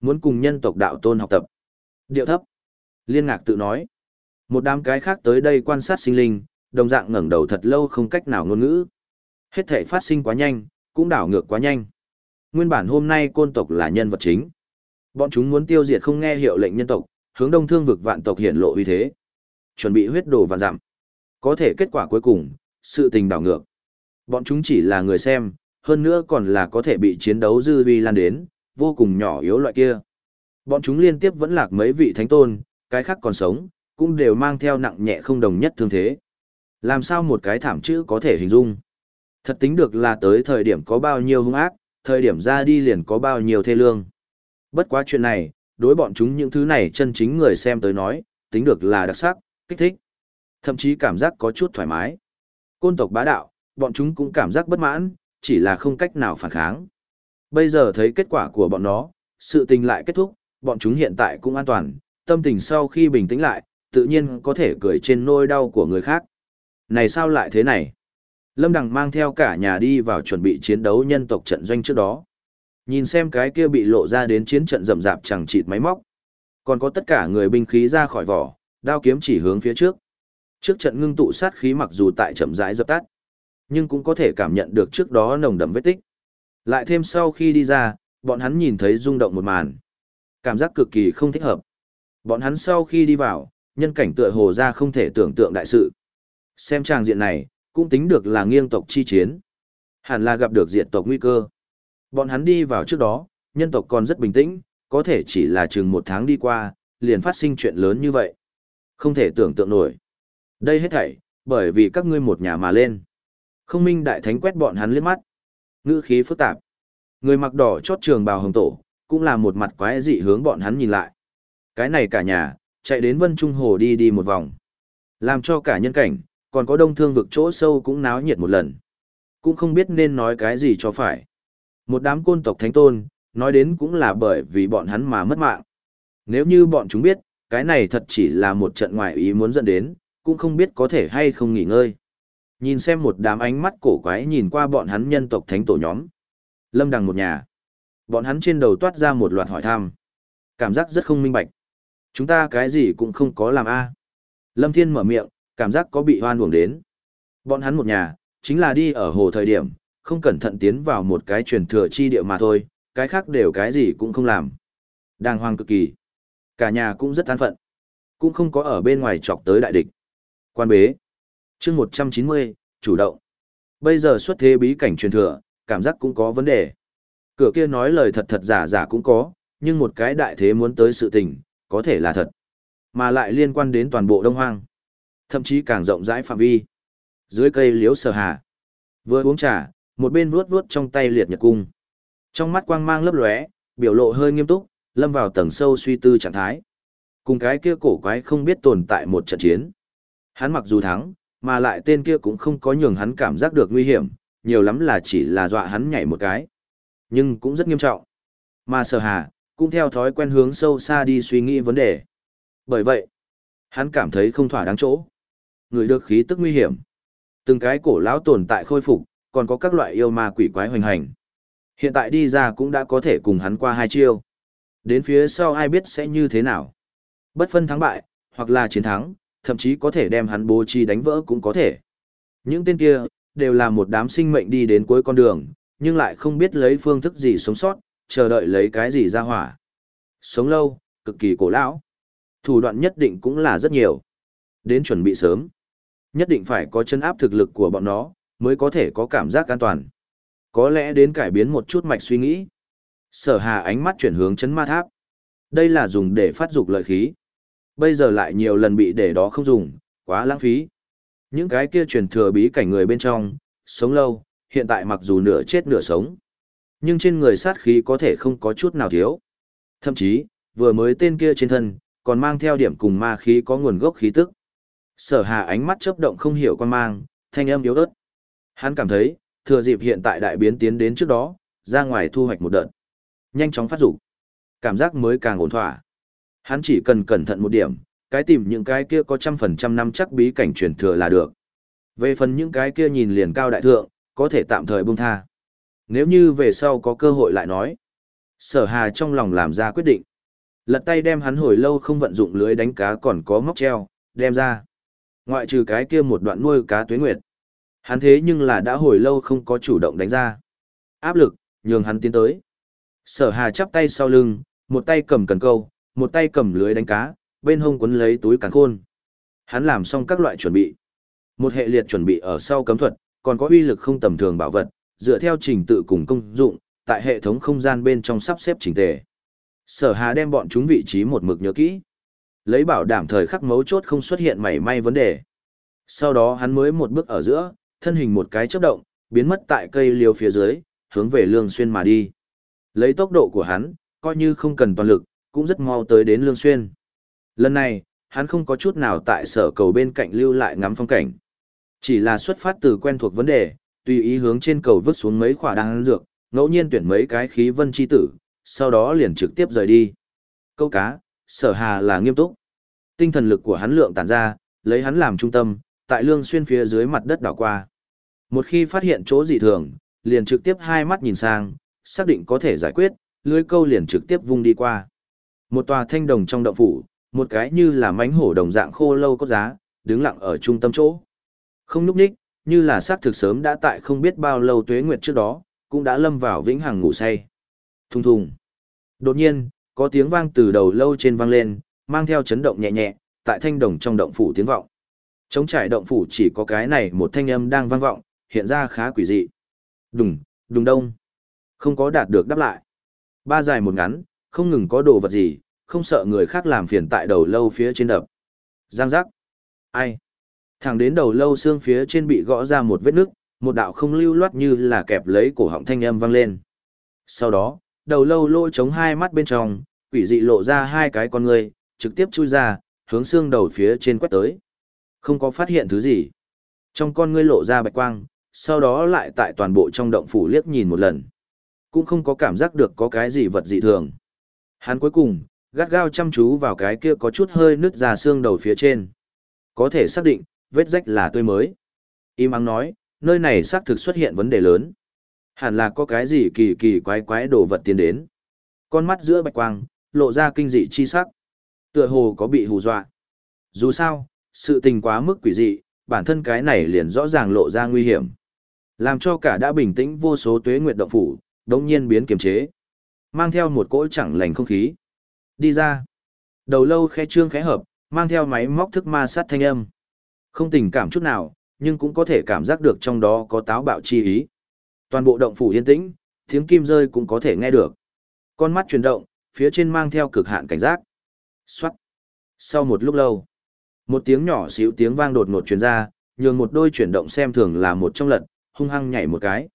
Muốn cùng nhân tộc đạo tôn học tập. Điệu thấp. Liên ngạc tự nói. Một đám cái khác tới đây quan sát sinh linh, đồng dạng ngẩng đầu thật lâu không cách nào ngôn ngữ. Hết thể phát sinh quá nhanh, cũng đảo ngược quá nhanh. Nguyên bản hôm nay côn tộc là nhân vật chính. Bọn chúng muốn tiêu diệt không nghe hiệu lệnh nhân tộc, hướng đông thương vực vạn tộc hiển lộ uy thế. Chuẩn bị huyết đồ vạn dặm. Có thể kết quả cuối cùng, sự tình đảo ngược. Bọn chúng chỉ là người xem, hơn nữa còn là có thể bị chiến đấu dư vi lan đến, vô cùng nhỏ yếu loại kia. Bọn chúng liên tiếp vẫn lạc mấy vị thánh tôn, cái khác còn sống, cũng đều mang theo nặng nhẹ không đồng nhất thương thế. Làm sao một cái thảm chữ có thể hình dung? Thật tính được là tới thời điểm có bao nhiêu hung ác, thời điểm ra đi liền có bao nhiêu thê lương. Bất quá chuyện này, đối bọn chúng những thứ này chân chính người xem tới nói, tính được là đặc sắc, kích thích. Thậm chí cảm giác có chút thoải mái. Côn tộc bá đạo, bọn chúng cũng cảm giác bất mãn, chỉ là không cách nào phản kháng. Bây giờ thấy kết quả của bọn nó, sự tình lại kết thúc, bọn chúng hiện tại cũng an toàn, tâm tình sau khi bình tĩnh lại, tự nhiên có thể cười trên nôi đau của người khác. Này sao lại thế này? Lâm Đằng mang theo cả nhà đi vào chuẩn bị chiến đấu nhân tộc trận doanh trước đó. Nhìn xem cái kia bị lộ ra đến chiến trận rậm rạp chẳng chịt máy móc. Còn có tất cả người binh khí ra khỏi vỏ, đao kiếm chỉ hướng phía trước. Trước trận ngưng tụ sát khí mặc dù tại chậm rãi dập tắt, nhưng cũng có thể cảm nhận được trước đó nồng đậm vết tích. Lại thêm sau khi đi ra, bọn hắn nhìn thấy rung động một màn. Cảm giác cực kỳ không thích hợp. Bọn hắn sau khi đi vào, nhân cảnh tựa hồ ra không thể tưởng tượng đại sự. Xem trang diện này, cũng tính được là nghiêng tộc chi chiến. Hẳn là gặp được diệt tộc nguy cơ. Bọn hắn đi vào trước đó, nhân tộc còn rất bình tĩnh, có thể chỉ là chừng một tháng đi qua, liền phát sinh chuyện lớn như vậy. Không thể tưởng tượng nổi. Đây hết thảy, bởi vì các ngươi một nhà mà lên. Không minh đại thánh quét bọn hắn liếc mắt. Ngữ khí phức tạp. Người mặc đỏ chót trường bào hồng tổ, cũng là một mặt quái dị hướng bọn hắn nhìn lại. Cái này cả nhà, chạy đến Vân Trung Hồ đi đi một vòng. Làm cho cả nhân cảnh, còn có đông thương vực chỗ sâu cũng náo nhiệt một lần. Cũng không biết nên nói cái gì cho phải. Một đám côn tộc thánh tôn, nói đến cũng là bởi vì bọn hắn mà mất mạng. Nếu như bọn chúng biết, cái này thật chỉ là một trận ngoại ý muốn dẫn đến, cũng không biết có thể hay không nghỉ ngơi. Nhìn xem một đám ánh mắt cổ quái nhìn qua bọn hắn nhân tộc thánh tổ nhóm. Lâm đằng một nhà. Bọn hắn trên đầu toát ra một loạt hỏi thăm. Cảm giác rất không minh bạch. Chúng ta cái gì cũng không có làm a. Lâm Thiên mở miệng, cảm giác có bị hoan uổng đến. Bọn hắn một nhà, chính là đi ở hồ thời điểm, không cẩn thận tiến vào một cái truyền thừa chi địa mà thôi, cái khác đều cái gì cũng không làm. Đàng hoàng cực kỳ. Cả nhà cũng rất an phận. Cũng không có ở bên ngoài chọc tới đại địch. Quan bế. chương 190, chủ động. Bây giờ xuất thế bí cảnh truyền thừa, cảm giác cũng có vấn đề. Cửa kia nói lời thật thật giả giả cũng có, nhưng một cái đại thế muốn tới sự tình, có thể là thật. Mà lại liên quan đến toàn bộ Đông Hoang. Thậm chí càng rộng rãi phạm vi. Dưới cây liễu sở hà. Vừa uống trà, một bên vuốt vuốt trong tay liệt nhật cung. Trong mắt quang mang lấp lóe, biểu lộ hơi nghiêm túc, lâm vào tầng sâu suy tư trạng thái. Cùng cái kia cổ quái không biết tồn tại một trận chiến. Hắn mặc dù thắng, mà lại tên kia cũng không có nhường hắn cảm giác được nguy hiểm, nhiều lắm là chỉ là dọa hắn nhảy một cái. Nhưng cũng rất nghiêm trọng. Mà sở hà, cũng theo thói quen hướng sâu xa đi suy nghĩ vấn đề. Bởi vậy, hắn cảm thấy không thỏa đáng chỗ. Người được khí tức nguy hiểm. Từng cái cổ lão tồn tại khôi phục, còn có các loại yêu ma quỷ quái hoành hành. Hiện tại đi ra cũng đã có thể cùng hắn qua hai chiêu. Đến phía sau ai biết sẽ như thế nào. Bất phân thắng bại, hoặc là chiến thắng, thậm chí có thể đem hắn bố trí đánh vỡ cũng có thể. Những tên kia, đều là một đám sinh mệnh đi đến cuối con đường, nhưng lại không biết lấy phương thức gì sống sót, chờ đợi lấy cái gì ra hỏa. Sống lâu, cực kỳ cổ lão. Thủ đoạn nhất định cũng là rất nhiều. Đến chuẩn bị sớm. Nhất định phải có chân áp thực lực của bọn nó, mới có thể có cảm giác an toàn. Có lẽ đến cải biến một chút mạch suy nghĩ. Sở hà ánh mắt chuyển hướng chấn ma tháp. Đây là dùng để phát dục lợi khí. Bây giờ lại nhiều lần bị để đó không dùng, quá lãng phí. Những cái kia truyền thừa bí cảnh người bên trong, sống lâu, hiện tại mặc dù nửa chết nửa sống. Nhưng trên người sát khí có thể không có chút nào thiếu. Thậm chí, vừa mới tên kia trên thân, còn mang theo điểm cùng ma khí có nguồn gốc khí tức. Sở hà ánh mắt chớp động không hiểu quan mang, thanh âm yếu ớt. Hắn cảm thấy, thừa dịp hiện tại đại biến tiến đến trước đó, ra ngoài thu hoạch một đợt. Nhanh chóng phát dục Cảm giác mới càng ổn thỏa. Hắn chỉ cần cẩn thận một điểm, cái tìm những cái kia có trăm phần trăm năm chắc bí cảnh truyền thừa là được. Về phần những cái kia nhìn liền cao đại thượng, có thể tạm thời buông tha. Nếu như về sau có cơ hội lại nói. Sở hà trong lòng làm ra quyết định. Lật tay đem hắn hồi lâu không vận dụng lưới đánh cá còn có móc treo, đem ra. Ngoại trừ cái kia một đoạn nuôi cá tuế nguyệt. Hắn thế nhưng là đã hồi lâu không có chủ động đánh ra. Áp lực, nhường hắn tiến tới. Sở hà chắp tay sau lưng, một tay cầm cần câu, một tay cầm lưới đánh cá, bên hông quấn lấy túi càn khôn. Hắn làm xong các loại chuẩn bị. Một hệ liệt chuẩn bị ở sau cấm thuật, còn có uy lực không tầm thường bảo vật, dựa theo trình tự cùng công dụng, tại hệ thống không gian bên trong sắp xếp chỉnh tề. Sở Hà đem bọn chúng vị trí một mực nhớ kỹ. Lấy bảo đảm thời khắc mấu chốt không xuất hiện mảy may vấn đề. Sau đó hắn mới một bước ở giữa, thân hình một cái chớp động, biến mất tại cây liều phía dưới, hướng về Lương Xuyên mà đi. Lấy tốc độ của hắn, coi như không cần toàn lực, cũng rất mau tới đến Lương Xuyên. Lần này, hắn không có chút nào tại sở cầu bên cạnh lưu lại ngắm phong cảnh. Chỉ là xuất phát từ quen thuộc vấn đề, tùy ý hướng trên cầu vứt xuống mấy khỏa đan dược, ngẫu nhiên tuyển mấy cái khí vân chi tử, sau đó liền trực tiếp rời đi. Câu cá, sở hà là nghiêm túc. Tinh thần lực của hắn lượng tản ra, lấy hắn làm trung tâm, tại lương xuyên phía dưới mặt đất đảo qua. Một khi phát hiện chỗ dị thường, liền trực tiếp hai mắt nhìn sang, xác định có thể giải quyết, lưới câu liền trực tiếp vung đi qua. Một tòa thanh đồng trong động phủ, một cái như là mánh hổ đồng dạng khô lâu có giá, đứng lặng ở trung tâm chỗ. Không núp ních, như là xác thực sớm đã tại không biết bao lâu tuế nguyệt trước đó, cũng đã lâm vào vĩnh hằng ngủ say. Thùng thùng. Đột nhiên, có tiếng vang từ đầu lâu trên vang lên, mang theo chấn động nhẹ nhẹ, tại thanh đồng trong động phủ tiếng vọng. Trống trải động phủ chỉ có cái này một thanh âm đang vang vọng, hiện ra khá quỷ dị. Đùng, đùng đông. Không có đạt được đáp lại. Ba dài một ngắn, không ngừng có đồ vật gì, không sợ người khác làm phiền tại đầu lâu phía trên đập. Giang giác. Ai? Thẳng đến đầu lâu xương phía trên bị gõ ra một vết nước, một đạo không lưu loát như là kẹp lấy cổ họng thanh âm vang lên. Sau đó, đầu lâu lỗ chống hai mắt bên trong, quỷ dị lộ ra hai cái con người, trực tiếp chui ra, hướng xương đầu phía trên quét tới. Không có phát hiện thứ gì. Trong con ngươi lộ ra bạch quang, sau đó lại tại toàn bộ trong động phủ liếc nhìn một lần. Cũng không có cảm giác được có cái gì vật dị thường. Hắn cuối cùng, gắt gao chăm chú vào cái kia có chút hơi nứt ra xương đầu phía trên. Có thể xác định, vết rách là tươi mới. Im ắng nói, nơi này xác thực xuất hiện vấn đề lớn. Hẳn là có cái gì kỳ kỳ quái quái đồ vật tiến đến. Con mắt giữa bạch quang, lộ ra kinh dị chi sắc. Tựa hồ có bị hù dọa. Dù sao, sự tình quá mức quỷ dị, bản thân cái này liền rõ ràng lộ ra nguy hiểm. Làm cho cả đã bình tĩnh vô số tuế nguyệt động phủ, đống nhiên biến kiềm chế. Mang theo một cỗ chẳng lành không khí. Đi ra. Đầu lâu khẽ trương khẽ hợp, mang theo máy móc thức ma sát thanh âm. Không tình cảm chút nào, nhưng cũng có thể cảm giác được trong đó có táo bạo chi ý. Toàn bộ động phủ yên tĩnh, tiếng kim rơi cũng có thể nghe được. Con mắt chuyển động, phía trên mang theo cực hạn cảnh giác. Xoát. Sau một lúc lâu, một tiếng nhỏ xíu tiếng vang đột ngột truyền ra, nhường một đôi chuyển động xem thường là một trong lật, hung hăng nhảy một cái.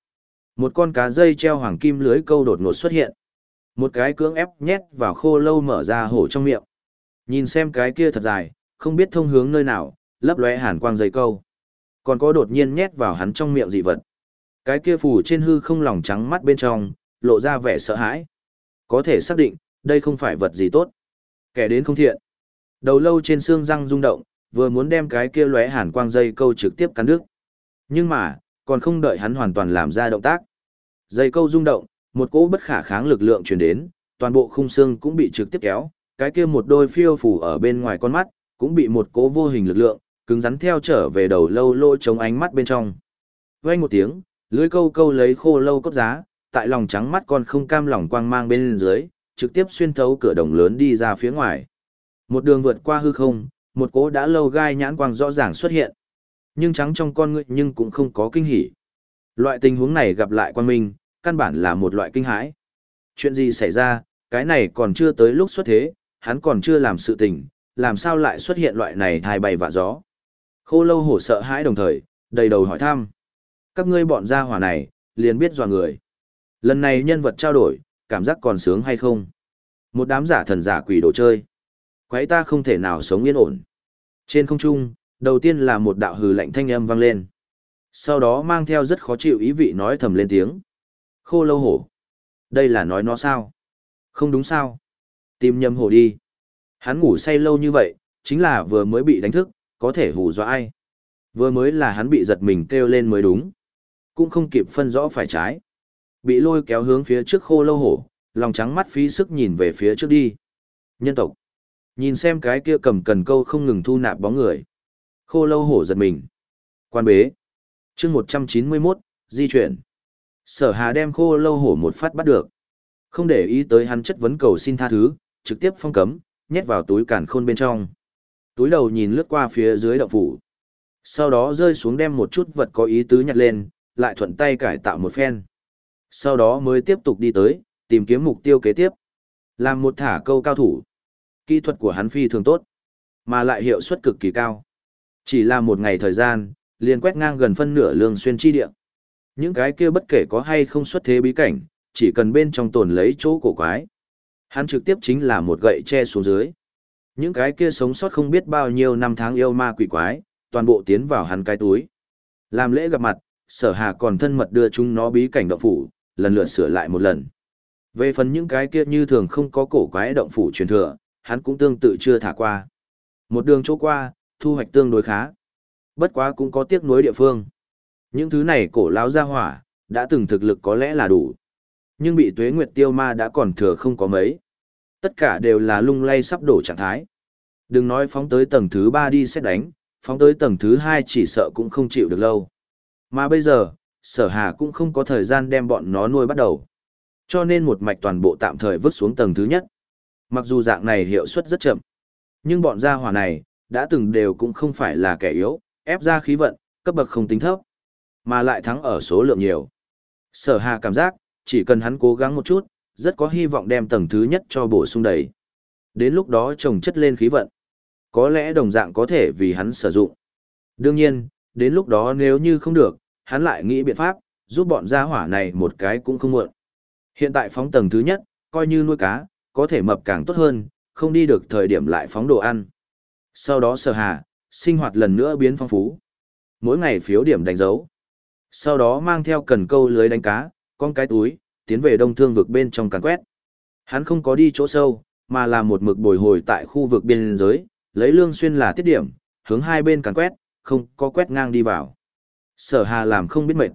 Một con cá dây treo hoàng kim lưới câu đột ngột xuất hiện. Một cái cưỡng ép nhét vào khô lâu mở ra hổ trong miệng. Nhìn xem cái kia thật dài, không biết thông hướng nơi nào, lấp lóe hàn quang dây câu. Còn có đột nhiên nhét vào hắn trong miệng dị vật. Cái kia phủ trên hư không lòng trắng mắt bên trong, lộ ra vẻ sợ hãi. Có thể xác định, đây không phải vật gì tốt. Kẻ đến không thiện. Đầu lâu trên xương răng rung động, vừa muốn đem cái kia lóe hàn quang dây câu trực tiếp cắn đứt. Nhưng mà, còn không đợi hắn hoàn toàn làm ra động tác. Dây câu rung động, một cỗ bất khả kháng lực lượng truyền đến, toàn bộ khung xương cũng bị trực tiếp kéo, cái kia một đôi phiêu phủ ở bên ngoài con mắt, cũng bị một cỗ vô hình lực lượng, cứng rắn theo trở về đầu lâu lôi chống ánh mắt bên trong. Vang một tiếng, lưới câu câu lấy khô lâu cốt giá, tại lòng trắng mắt con không cam lòng quang mang bên dưới, trực tiếp xuyên thấu cửa đồng lớn đi ra phía ngoài. Một đường vượt qua hư không, một cỗ đã lâu gai nhãn quang rõ ràng xuất hiện. Nhưng trắng trong con ngươi nhưng cũng không có kinh hỉ. Loại tình huống này gặp lại quan minh, căn bản là một loại kinh hãi. Chuyện gì xảy ra, cái này còn chưa tới lúc xuất thế, hắn còn chưa làm sự tình, làm sao lại xuất hiện loại này thai bay vạ gió. Khô lâu hổ sợ hãi đồng thời, đầy đầu hỏi thăm. Các ngươi bọn gia hỏa này, liền biết dò người. Lần này nhân vật trao đổi, cảm giác còn sướng hay không? Một đám giả thần giả quỷ đồ chơi. quấy ta không thể nào sống yên ổn. Trên không trung, đầu tiên là một đạo hừ lạnh thanh âm vang lên. Sau đó mang theo rất khó chịu ý vị nói thầm lên tiếng. Khô lâu hổ. Đây là nói nó sao? Không đúng sao? Tìm nhầm hổ đi. Hắn ngủ say lâu như vậy, chính là vừa mới bị đánh thức, có thể hù dọa ai. Vừa mới là hắn bị giật mình kêu lên mới đúng. Cũng không kịp phân rõ phải trái. Bị lôi kéo hướng phía trước khô lâu hổ, lòng trắng mắt phí sức nhìn về phía trước đi. Nhân tộc. Nhìn xem cái kia cầm cần câu không ngừng thu nạp bóng người. Khô lâu hổ giật mình. Quan bế. chương 191, di chuyển. Sở hà đem khô lâu hổ một phát bắt được. Không để ý tới hắn chất vấn cầu xin tha thứ, trực tiếp phong cấm, nhét vào túi cản khôn bên trong. Túi đầu nhìn lướt qua phía dưới động phủ. Sau đó rơi xuống đem một chút vật có ý tứ nhặt lên, lại thuận tay cải tạo một phen. Sau đó mới tiếp tục đi tới, tìm kiếm mục tiêu kế tiếp. Làm một thả câu cao thủ. Kỹ thuật của hắn phi thường tốt, mà lại hiệu suất cực kỳ cao. Chỉ là một ngày thời gian, liền quét ngang gần phân nửa lương xuyên chi địa. Những cái kia bất kể có hay không xuất thế bí cảnh, chỉ cần bên trong tồn lấy chỗ cổ quái. Hắn trực tiếp chính là một gậy che xuống dưới. Những cái kia sống sót không biết bao nhiêu năm tháng yêu ma quỷ quái, toàn bộ tiến vào hắn cái túi. Làm lễ gặp mặt, sở hà còn thân mật đưa chúng nó bí cảnh động phủ, lần lượt sửa lại một lần. Về phần những cái kia như thường không có cổ quái động phủ truyền thừa, hắn cũng tương tự chưa thả qua. Một đường chỗ qua, thu hoạch tương đối khá. Bất quá cũng có tiếc nuối địa phương. Những thứ này cổ lão ra hỏa, đã từng thực lực có lẽ là đủ. Nhưng bị tuế nguyệt tiêu ma đã còn thừa không có mấy. Tất cả đều là lung lay sắp đổ trạng thái. Đừng nói phóng tới tầng thứ 3 đi xét đánh, phóng tới tầng thứ 2 chỉ sợ cũng không chịu được lâu. Mà bây giờ, sở hà cũng không có thời gian đem bọn nó nuôi bắt đầu. Cho nên một mạch toàn bộ tạm thời vứt xuống tầng thứ nhất. Mặc dù dạng này hiệu suất rất chậm, nhưng bọn gia hỏa này, đã từng đều cũng không phải là kẻ yếu, ép ra khí vận, cấp bậc không tính thấp, mà lại thắng ở số lượng nhiều. Sở hà cảm giác, chỉ cần hắn cố gắng một chút, rất có hy vọng đem tầng thứ nhất cho bổ sung đầy. Đến lúc đó trồng chất lên khí vận. Có lẽ đồng dạng có thể vì hắn sử dụng. Đương nhiên, đến lúc đó nếu như không được, hắn lại nghĩ biện pháp, giúp bọn gia hỏa này một cái cũng không muộn. Hiện tại phóng tầng thứ nhất, coi như nuôi cá, có thể mập càng tốt hơn, không đi được thời điểm lại phóng đồ ăn. Sau đó sở hà, sinh hoạt lần nữa biến phong phú. Mỗi ngày phiếu điểm đánh dấu. Sau đó mang theo cần câu lưới đánh cá, con cái túi, tiến về đông thương vực bên trong càn quét. Hắn không có đi chỗ sâu, mà là một mực bồi hồi tại khu vực biên giới, lấy lương xuyên là tiết điểm, hướng hai bên càn quét, không có quét ngang đi vào. Sở hà làm không biết mệt.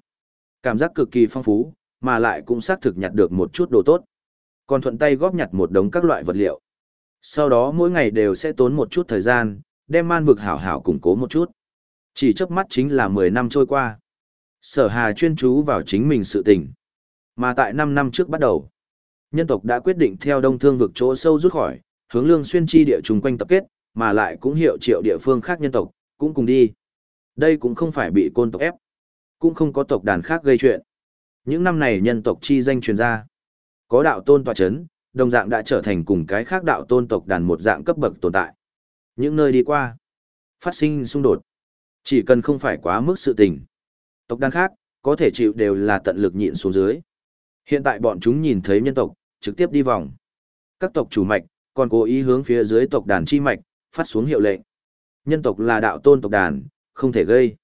Cảm giác cực kỳ phong phú, mà lại cũng xác thực nhặt được một chút đồ tốt. Còn thuận tay góp nhặt một đống các loại vật liệu. Sau đó mỗi ngày đều sẽ tốn một chút thời gian, đem man vực hảo hảo củng cố một chút. Chỉ chớp mắt chính là 10 năm trôi qua. Sở Hà chuyên chú vào chính mình sự tình. Mà tại 5 năm trước bắt đầu, nhân tộc đã quyết định theo đông thương vực chỗ sâu rút khỏi, hướng lương xuyên chi địa chung quanh tập kết, mà lại cũng hiệu triệu địa phương khác nhân tộc, cũng cùng đi. Đây cũng không phải bị côn tộc ép, cũng không có tộc đàn khác gây chuyện. Những năm này nhân tộc chi danh truyền ra, có đạo tôn tọa chấn, đồng dạng đã trở thành cùng cái khác đạo tôn tộc đàn một dạng cấp bậc tồn tại. Những nơi đi qua, phát sinh xung đột, chỉ cần không phải quá mức sự tình. Tộc đàn khác, có thể chịu đều là tận lực nhịn xuống dưới. Hiện tại bọn chúng nhìn thấy nhân tộc, trực tiếp đi vòng. Các tộc chủ mạch, còn cố ý hướng phía dưới tộc đàn chi mạch, phát xuống hiệu lệnh. Nhân tộc là đạo tôn tộc đàn, không thể gây.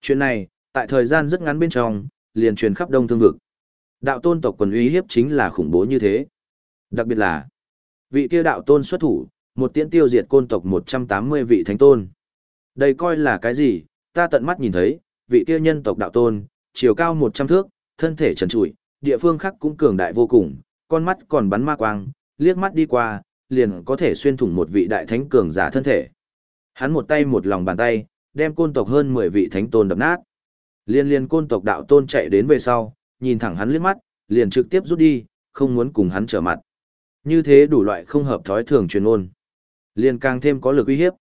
Chuyện này, tại thời gian rất ngắn bên trong, liền truyền khắp đông thương vực. Đạo tôn tộc quần uy hiếp chính là khủng bố như thế. Đặc biệt là, vị kia đạo tôn xuất thủ, một tiễn tiêu diệt côn tộc 180 vị thánh tôn. Đây coi là cái gì, ta tận mắt nhìn thấy, vị kia nhân tộc đạo tôn, chiều cao 100 thước, thân thể trần trụi, địa phương khác cũng cường đại vô cùng, con mắt còn bắn ma quang, liếc mắt đi qua, liền có thể xuyên thủng một vị đại thánh cường giả thân thể. Hắn một tay một lòng bàn tay, đem côn tộc hơn 10 vị thánh tôn đập nát. Liên liên côn tộc đạo tôn chạy đến về sau, nhìn thẳng hắn liếc mắt, liền trực tiếp rút đi, không muốn cùng hắn trở mặt. Như thế đủ loại không hợp thói thường truyền ôn. Liên càng thêm có lực uy hiếp.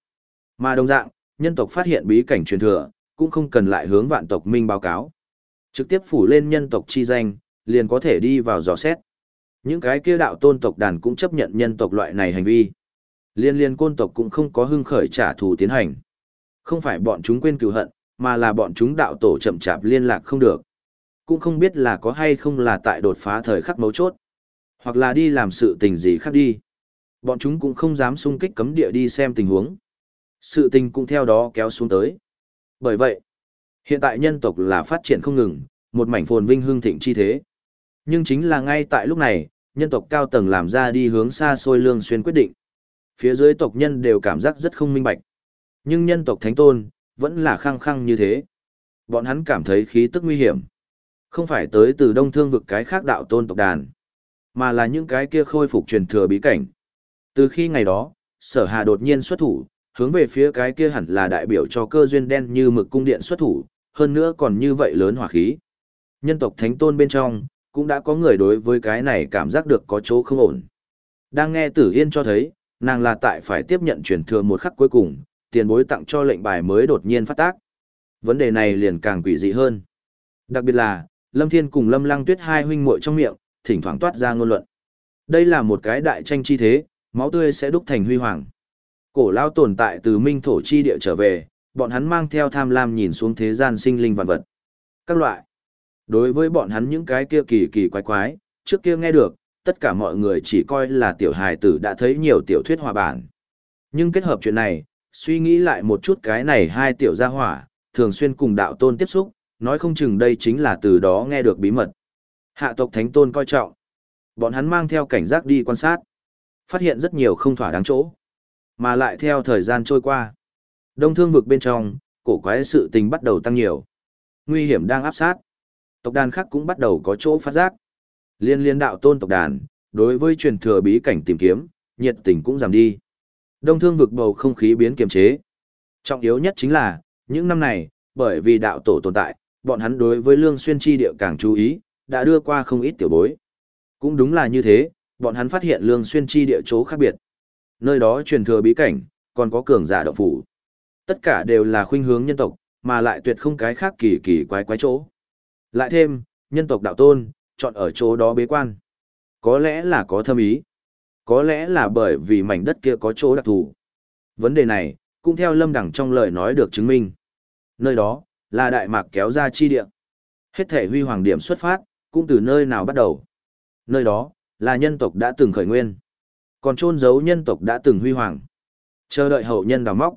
Mà đồng dạng, nhân tộc phát hiện bí cảnh truyền thừa, cũng không cần lại hướng vạn tộc minh báo cáo. Trực tiếp phủ lên nhân tộc chi danh, liền có thể đi vào dò xét. Những cái kia đạo tôn tộc đàn cũng chấp nhận nhân tộc loại này hành vi. Liên liên côn tộc cũng không có hưng khởi trả thù tiến hành. Không phải bọn chúng quên cựu hận, mà là bọn chúng đạo tổ chậm chạp liên lạc không được. Cũng không biết là có hay không là tại đột phá thời khắc mấu chốt. Hoặc là đi làm sự tình gì khác đi. Bọn chúng cũng không dám xung kích cấm địa đi xem tình huống. Sự tình cũng theo đó kéo xuống tới. Bởi vậy, hiện tại nhân tộc là phát triển không ngừng, một mảnh phồn vinh hương thịnh chi thế. Nhưng chính là ngay tại lúc này, nhân tộc cao tầng làm ra đi hướng xa xôi lương xuyên quyết định. Phía dưới tộc nhân đều cảm giác rất không minh bạch. Nhưng nhân tộc thánh tôn, vẫn là khăng khăng như thế. Bọn hắn cảm thấy khí tức nguy hiểm. Không phải tới từ đông thương vực cái khác đạo tôn tộc đàn, mà là những cái kia khôi phục truyền thừa bí cảnh. Từ khi ngày đó, sở hà đột nhiên xuất thủ, Hướng về phía cái kia hẳn là đại biểu cho cơ duyên đen như mực cung điện xuất thủ, hơn nữa còn như vậy lớn hỏa khí. Nhân tộc thánh tôn bên trong, cũng đã có người đối với cái này cảm giác được có chỗ không ổn. Đang nghe Tử Yên cho thấy, nàng là tại phải tiếp nhận truyền thừa một khắc cuối cùng, tiền bối tặng cho lệnh bài mới đột nhiên phát tác. Vấn đề này liền càng quỷ dị hơn. Đặc biệt là, Lâm Thiên cùng Lâm Lăng Tuyết hai huynh muội trong miệng, thỉnh thoảng toát ra ngôn luận. Đây là một cái đại tranh chi thế, máu tươi sẽ đúc thành huy hoàng. Cổ lao tồn tại từ minh thổ chi địa trở về, bọn hắn mang theo tham lam nhìn xuống thế gian sinh linh vạn vật. Các loại. Đối với bọn hắn những cái kia kỳ kỳ quái quái, trước kia nghe được, tất cả mọi người chỉ coi là tiểu hài tử đã thấy nhiều tiểu thuyết hòa bản. Nhưng kết hợp chuyện này, suy nghĩ lại một chút cái này hai tiểu gia hỏa, thường xuyên cùng đạo tôn tiếp xúc, nói không chừng đây chính là từ đó nghe được bí mật. Hạ tộc thánh tôn coi trọng. Bọn hắn mang theo cảnh giác đi quan sát. Phát hiện rất nhiều không thỏa đáng chỗ. Mà lại theo thời gian trôi qua. Đông thương vực bên trong, cổ quái sự tình bắt đầu tăng nhiều. Nguy hiểm đang áp sát. Tộc đàn khác cũng bắt đầu có chỗ phát giác. Liên liên đạo tôn tộc đàn, đối với truyền thừa bí cảnh tìm kiếm, nhiệt tình cũng giảm đi. Đông thương vực bầu không khí biến kiềm chế. Trọng yếu nhất chính là, những năm này, bởi vì đạo tổ tồn tại, bọn hắn đối với lương xuyên chi địa càng chú ý, đã đưa qua không ít tiểu bối. Cũng đúng là như thế, bọn hắn phát hiện lương xuyên chi địa chỗ khác biệt. Nơi đó truyền thừa bí cảnh, còn có cường giả động phủ. Tất cả đều là khuynh hướng nhân tộc, mà lại tuyệt không cái khác kỳ kỳ quái quái chỗ. Lại thêm, nhân tộc đạo tôn, chọn ở chỗ đó bế quan. Có lẽ là có thâm ý. Có lẽ là bởi vì mảnh đất kia có chỗ đặc thù. Vấn đề này, cũng theo lâm đẳng trong lời nói được chứng minh. Nơi đó, là đại mạc kéo ra chi địa. Hết thể huy hoàng điểm xuất phát, cũng từ nơi nào bắt đầu. Nơi đó, là nhân tộc đã từng khởi nguyên. Còn trôn giấu nhân tộc đã từng huy hoàng. Chờ đợi hậu nhân đào móc.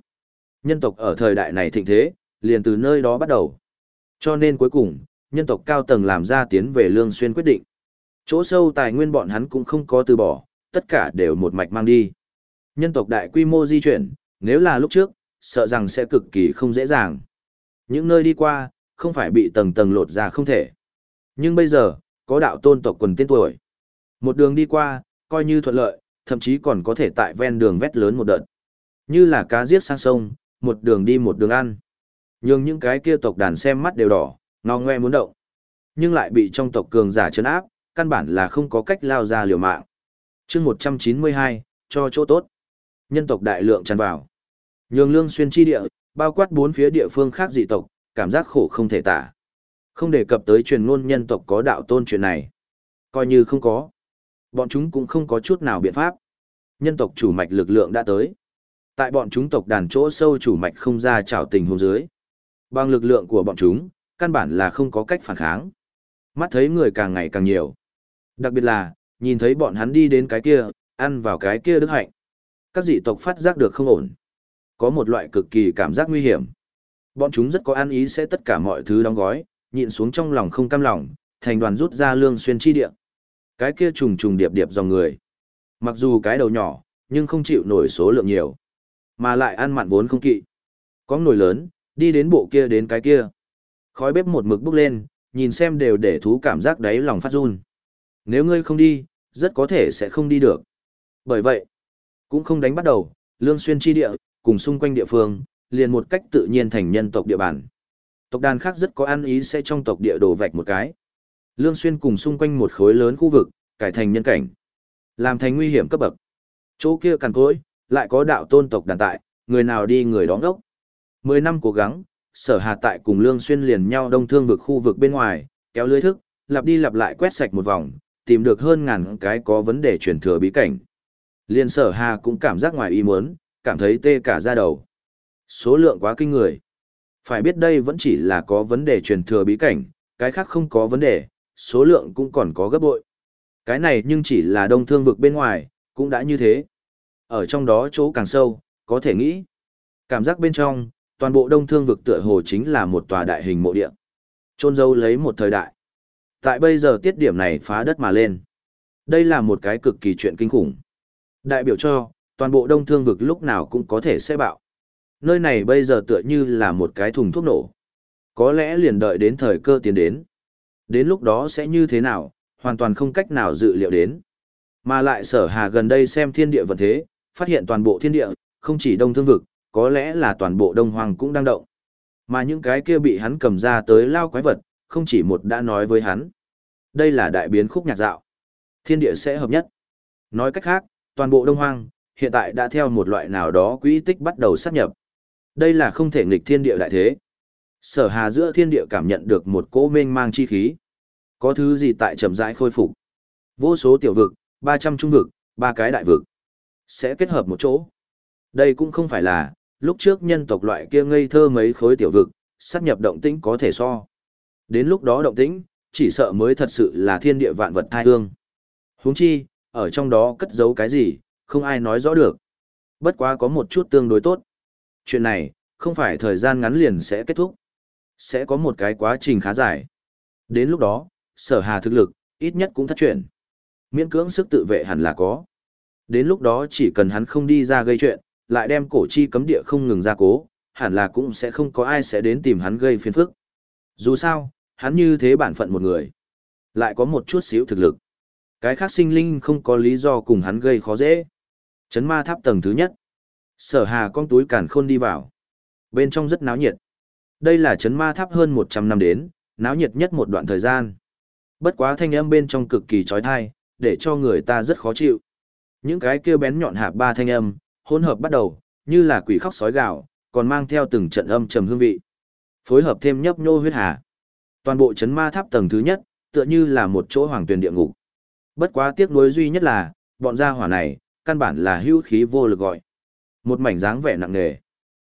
Nhân tộc ở thời đại này thịnh thế, liền từ nơi đó bắt đầu. Cho nên cuối cùng, nhân tộc cao tầng làm ra tiến về lương xuyên quyết định. Chỗ sâu tài nguyên bọn hắn cũng không có từ bỏ, tất cả đều một mạch mang đi. Nhân tộc đại quy mô di chuyển, nếu là lúc trước, sợ rằng sẽ cực kỳ không dễ dàng. Những nơi đi qua, không phải bị tầng tầng lột ra không thể. Nhưng bây giờ, có đạo tôn tộc quần tiên tuổi. Một đường đi qua, coi như thuận lợi, thậm chí còn có thể tại ven đường vét lớn một đợt. Như là cá giết sang sông, một đường đi một đường ăn. Nhưng những cái kia tộc đàn xem mắt đều đỏ, ngao ngoe muốn động. Nhưng lại bị trong tộc cường giả chấn áp, căn bản là không có cách lao ra liều mạng. chương 192, cho chỗ tốt. Nhân tộc đại lượng tràn vào. Nhường lương xuyên chi địa, bao quát bốn phía địa phương khác dị tộc, cảm giác khổ không thể tả. Không đề cập tới truyền ngôn nhân tộc có đạo tôn chuyện này. Coi như không có. Bọn chúng cũng không có chút nào biện pháp. Nhân tộc chủ mạch lực lượng đã tới. Tại bọn chúng tộc đàn chỗ sâu chủ mạch không ra trào tình hôn dưới. Bằng lực lượng của bọn chúng, căn bản là không có cách phản kháng. Mắt thấy người càng ngày càng nhiều. Đặc biệt là, nhìn thấy bọn hắn đi đến cái kia, ăn vào cái kia đức hạnh. Các dị tộc phát giác được không ổn. Có một loại cực kỳ cảm giác nguy hiểm. Bọn chúng rất có ăn ý sẽ tất cả mọi thứ đóng gói, nhịn xuống trong lòng không cam lòng, thành đoàn rút ra lương xuyên chi địa. Cái kia trùng trùng điệp điệp dòng người. Mặc dù cái đầu nhỏ, nhưng không chịu nổi số lượng nhiều. Mà lại ăn mặn vốn không kỵ. Có nồi lớn, đi đến bộ kia đến cái kia. Khói bếp một mực bốc lên, nhìn xem đều để thú cảm giác đáy lòng phát run. Nếu ngươi không đi, rất có thể sẽ không đi được. Bởi vậy, cũng không đánh bắt đầu, lương xuyên chi địa, cùng xung quanh địa phương, liền một cách tự nhiên thành nhân tộc địa bàn. Tộc đàn khác rất có ăn ý sẽ trong tộc địa đồ vạch một cái. Lương xuyên cùng xung quanh một khối lớn khu vực, cải thành nhân cảnh. Làm thành nguy hiểm cấp bậc. Chỗ kia cằn cối, lại có đạo tôn tộc đàn tại, người nào đi người đó đốc. Mười năm cố gắng, sở hà tại cùng lương xuyên liền nhau đông thương vực khu vực bên ngoài, kéo lưới thức, lặp đi lặp lại quét sạch một vòng, tìm được hơn ngàn cái có vấn đề truyền thừa bí cảnh. Liên sở hà cũng cảm giác ngoài ý muốn, cảm thấy tê cả da đầu. Số lượng quá kinh người. Phải biết đây vẫn chỉ là có vấn đề truyền thừa bí cảnh, cái khác không có vấn đề, số lượng cũng còn có gấp bội. Cái này nhưng chỉ là đông thương vực bên ngoài, cũng đã như thế. Ở trong đó chỗ càng sâu, có thể nghĩ. Cảm giác bên trong, toàn bộ đông thương vực tựa hồ chính là một tòa đại hình mộ địa. Trôn dâu lấy một thời đại. Tại bây giờ tiết điểm này phá đất mà lên. Đây là một cái cực kỳ chuyện kinh khủng. Đại biểu cho, toàn bộ đông thương vực lúc nào cũng có thể sẽ bạo. Nơi này bây giờ tựa như là một cái thùng thuốc nổ. Có lẽ liền đợi đến thời cơ tiến đến. Đến lúc đó sẽ như thế nào, hoàn toàn không cách nào dự liệu đến. Mà lại sở hà gần đây xem thiên địa vận thế, phát hiện toàn bộ thiên địa, không chỉ đông thương vực, có lẽ là toàn bộ đông hoàng cũng đang động. Mà những cái kia bị hắn cầm ra tới lao quái vật, không chỉ một đã nói với hắn. Đây là đại biến khúc nhạc dạo. Thiên địa sẽ hợp nhất. Nói cách khác, toàn bộ đông hoang, hiện tại đã theo một loại nào đó quỹ tích bắt đầu sát nhập. Đây là không thể nghịch thiên địa đại thế. Sở hà giữa thiên địa cảm nhận được một cỗ mênh mang chi khí. Có thứ gì tại trầm rãi khôi phục. Vô số tiểu vực, 300 trung vực, ba cái đại vực. Sẽ kết hợp một chỗ. Đây cũng không phải là, lúc trước nhân tộc loại kia ngây thơ mấy khối tiểu vực, sát nhập động tĩnh có thể so. Đến lúc đó động tĩnh, chỉ sợ mới thật sự là thiên địa vạn vật thai hương. Huống chi, ở trong đó cất giấu cái gì, không ai nói rõ được. Bất quá có một chút tương đối tốt. Chuyện này, không phải thời gian ngắn liền sẽ kết thúc. Sẽ có một cái quá trình khá dài. Đến lúc đó, sở hà thực lực, ít nhất cũng thất chuyện. Miễn cưỡng sức tự vệ hẳn là có. Đến lúc đó chỉ cần hắn không đi ra gây chuyện, lại đem cổ chi cấm địa không ngừng ra cố, hẳn là cũng sẽ không có ai sẽ đến tìm hắn gây phiền phức. Dù sao, hắn như thế bản phận một người. Lại có một chút xíu thực lực. Cái khác sinh linh không có lý do cùng hắn gây khó dễ. Chấn ma tháp tầng thứ nhất. Sở hà con túi càn khôn đi vào. Bên trong rất náo nhiệt. Đây là chấn ma tháp hơn 100 năm đến, náo nhiệt nhất một đoạn thời gian. Bất quá thanh âm bên trong cực kỳ trói thai, để cho người ta rất khó chịu. Những cái kia bén nhọn hạp ba thanh âm, hỗn hợp bắt đầu, như là quỷ khóc sói gạo, còn mang theo từng trận âm trầm hương vị. Phối hợp thêm nhấp nhô huyết hà. Toàn bộ chấn ma tháp tầng thứ nhất, tựa như là một chỗ hoàng tuyển địa ngục. Bất quá tiếc nuối duy nhất là, bọn gia hỏa này, căn bản là hữu khí vô lực gọi. Một mảnh dáng vẻ nặng nề.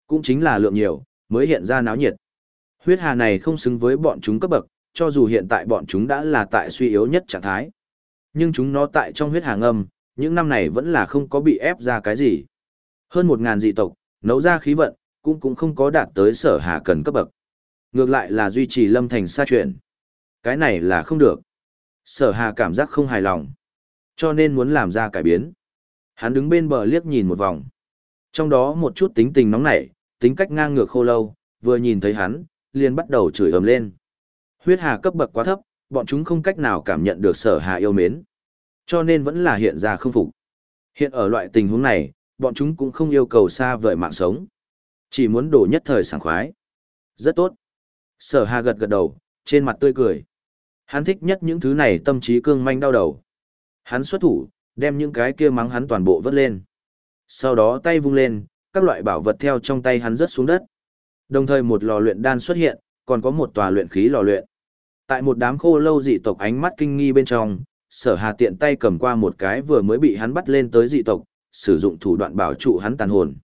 Cũng chính là lượng nhiều, mới hiện ra náo nhiệt. Huyết hà này không xứng với bọn chúng cấp bậc, cho dù hiện tại bọn chúng đã là tại suy yếu nhất trạng thái. Nhưng chúng nó tại trong huyết hà ngâm, những năm này vẫn là không có bị ép ra cái gì. Hơn một ngàn dị tộc, nấu ra khí vận, cũng cũng không có đạt tới sở hà cần cấp bậc. Ngược lại là duy trì lâm thành xa chuyển. Cái này là không được. Sở hà cảm giác không hài lòng. Cho nên muốn làm ra cải biến. Hắn đứng bên bờ liếc nhìn một vòng. Trong đó một chút tính tình nóng nảy, tính cách ngang ngược khô lâu, vừa nhìn thấy hắn, liền bắt đầu chửi ầm lên. Huyết hà cấp bậc quá thấp, bọn chúng không cách nào cảm nhận được sở hà yêu mến. Cho nên vẫn là hiện ra không phục. Hiện ở loại tình huống này, bọn chúng cũng không yêu cầu xa vời mạng sống. Chỉ muốn đổ nhất thời sảng khoái. Rất tốt. Sở hà gật gật đầu, trên mặt tươi cười. Hắn thích nhất những thứ này tâm trí cương manh đau đầu. Hắn xuất thủ, đem những cái kia mắng hắn toàn bộ vớt lên. Sau đó tay vung lên, các loại bảo vật theo trong tay hắn rớt xuống đất. Đồng thời một lò luyện đan xuất hiện, còn có một tòa luyện khí lò luyện. Tại một đám khô lâu dị tộc ánh mắt kinh nghi bên trong, sở hà tiện tay cầm qua một cái vừa mới bị hắn bắt lên tới dị tộc, sử dụng thủ đoạn bảo trụ hắn tàn hồn.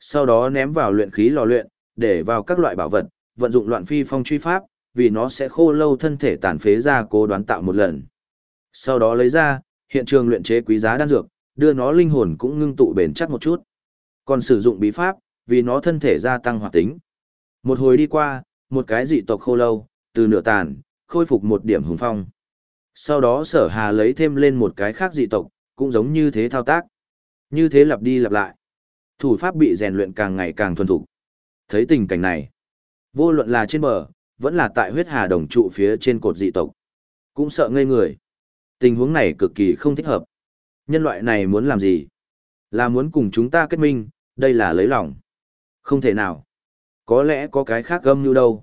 Sau đó ném vào luyện khí lò luyện, để vào các loại bảo vật, vận dụng loạn phi phong truy pháp, vì nó sẽ khô lâu thân thể tàn phế ra cố đoán tạo một lần. Sau đó lấy ra, hiện trường luyện chế quý giá đan dược, đưa nó linh hồn cũng ngưng tụ bền chắc một chút. Còn sử dụng bí pháp, vì nó thân thể gia tăng hoạt tính. Một hồi đi qua, một cái dị tộc khô lâu, từ nửa tàn, khôi phục một điểm hùng phong. Sau đó sở hà lấy thêm lên một cái khác dị tộc, cũng giống như thế thao tác. Như thế lặp đi lặp lại. Thủ pháp bị rèn luyện càng ngày càng thuần thục. Thấy tình cảnh này, vô luận là trên bờ, vẫn là tại huyết hà đồng trụ phía trên cột dị tộc. Cũng sợ ngây người. Tình huống này cực kỳ không thích hợp. Nhân loại này muốn làm gì? Là muốn cùng chúng ta kết minh, đây là lấy lòng. Không thể nào. Có lẽ có cái khác gâm như đâu.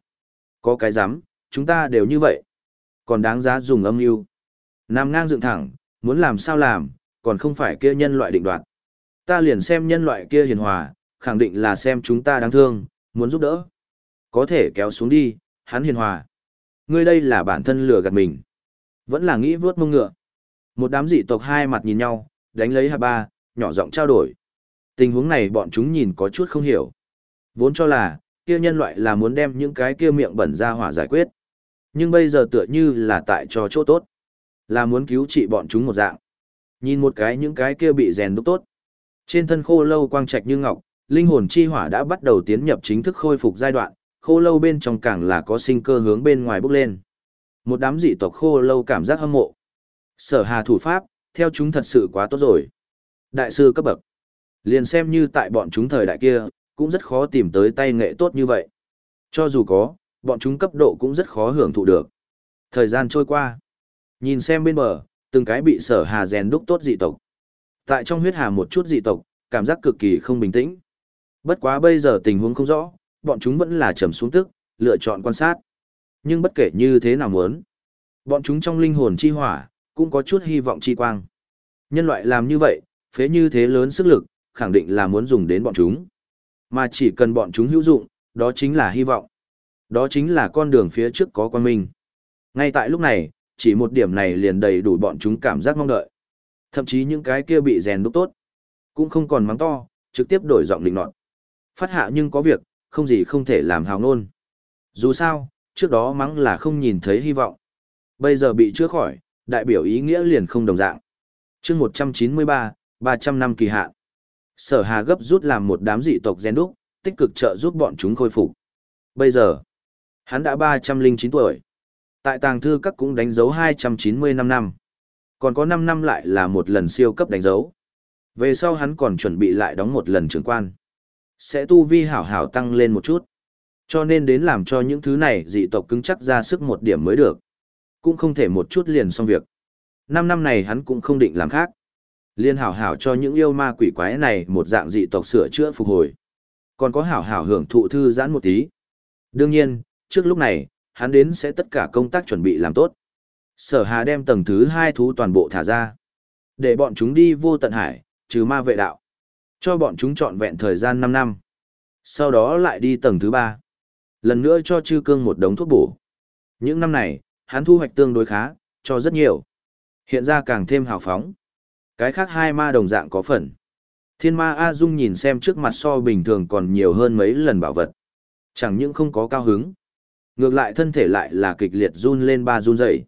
Có cái dám, chúng ta đều như vậy. Còn đáng giá dùng âm mưu Nam ngang dựng thẳng, muốn làm sao làm, còn không phải kia nhân loại định đoạt. Ta liền xem nhân loại kia hiền hòa, khẳng định là xem chúng ta đáng thương, muốn giúp đỡ. Có thể kéo xuống đi, hắn hiền hòa. Ngươi đây là bản thân lừa gạt mình. Vẫn là nghĩ vớt mông ngựa. Một đám dị tộc hai mặt nhìn nhau, đánh lấy hạ ba, nhỏ giọng trao đổi. Tình huống này bọn chúng nhìn có chút không hiểu. Vốn cho là, kia nhân loại là muốn đem những cái kia miệng bẩn ra hỏa giải quyết. Nhưng bây giờ tựa như là tại cho chỗ tốt. Là muốn cứu trị bọn chúng một dạng. Nhìn một cái những cái kia bị rèn đúc tốt. Trên thân khô lâu quang trạch như ngọc, linh hồn chi hỏa đã bắt đầu tiến nhập chính thức khôi phục giai đoạn, khô lâu bên trong càng là có sinh cơ hướng bên ngoài bốc lên. Một đám dị tộc khô lâu cảm giác hâm mộ. Sở hà thủ pháp, theo chúng thật sự quá tốt rồi. Đại sư cấp bậc. Liền xem như tại bọn chúng thời đại kia, cũng rất khó tìm tới tay nghệ tốt như vậy. Cho dù có, bọn chúng cấp độ cũng rất khó hưởng thụ được. Thời gian trôi qua. Nhìn xem bên bờ, từng cái bị sở hà rèn đúc tốt dị tộc. Tại trong huyết hà một chút dị tộc, cảm giác cực kỳ không bình tĩnh. Bất quá bây giờ tình huống không rõ, bọn chúng vẫn là trầm xuống tức, lựa chọn quan sát. Nhưng bất kể như thế nào muốn, bọn chúng trong linh hồn chi hỏa, cũng có chút hy vọng chi quang. Nhân loại làm như vậy, phế như thế lớn sức lực, khẳng định là muốn dùng đến bọn chúng. Mà chỉ cần bọn chúng hữu dụng, đó chính là hy vọng. Đó chính là con đường phía trước có quan minh. Ngay tại lúc này, chỉ một điểm này liền đầy đủ bọn chúng cảm giác mong đợi. Thậm chí những cái kia bị rèn đúc tốt, cũng không còn mắng to, trực tiếp đổi giọng định nọt. Phát hạ nhưng có việc, không gì không thể làm hào nôn. Dù sao, trước đó mắng là không nhìn thấy hy vọng. Bây giờ bị chữa khỏi, đại biểu ý nghĩa liền không đồng dạng. chương 193, 300 năm kỳ hạn. Sở Hà gấp rút làm một đám dị tộc gen đúc, tích cực trợ giúp bọn chúng khôi phục. Bây giờ, hắn đã 309 tuổi. Tại tàng thư các cũng đánh dấu 295 năm. Còn có 5 năm lại là một lần siêu cấp đánh dấu. Về sau hắn còn chuẩn bị lại đóng một lần trưởng quan. Sẽ tu vi hảo hảo tăng lên một chút. Cho nên đến làm cho những thứ này dị tộc cứng chắc ra sức một điểm mới được. Cũng không thể một chút liền xong việc. Năm năm này hắn cũng không định làm khác. Liên hảo hảo cho những yêu ma quỷ quái này một dạng dị tộc sửa chữa phục hồi. Còn có hảo hảo hưởng thụ thư giãn một tí. Đương nhiên, trước lúc này, hắn đến sẽ tất cả công tác chuẩn bị làm tốt. Sở Hà đem tầng thứ hai thú toàn bộ thả ra. Để bọn chúng đi vô tận hải, trừ ma vệ đạo. Cho bọn chúng chọn vẹn thời gian 5 năm. Sau đó lại đi tầng thứ ba. Lần nữa cho chư cương một đống thuốc bổ. Những năm này, hắn thu hoạch tương đối khá, cho rất nhiều. Hiện ra càng thêm hào phóng. Cái khác hai ma đồng dạng có phần. Thiên ma A Dung nhìn xem trước mặt so bình thường còn nhiều hơn mấy lần bảo vật. Chẳng những không có cao hứng. Ngược lại thân thể lại là kịch liệt run lên ba run dậy.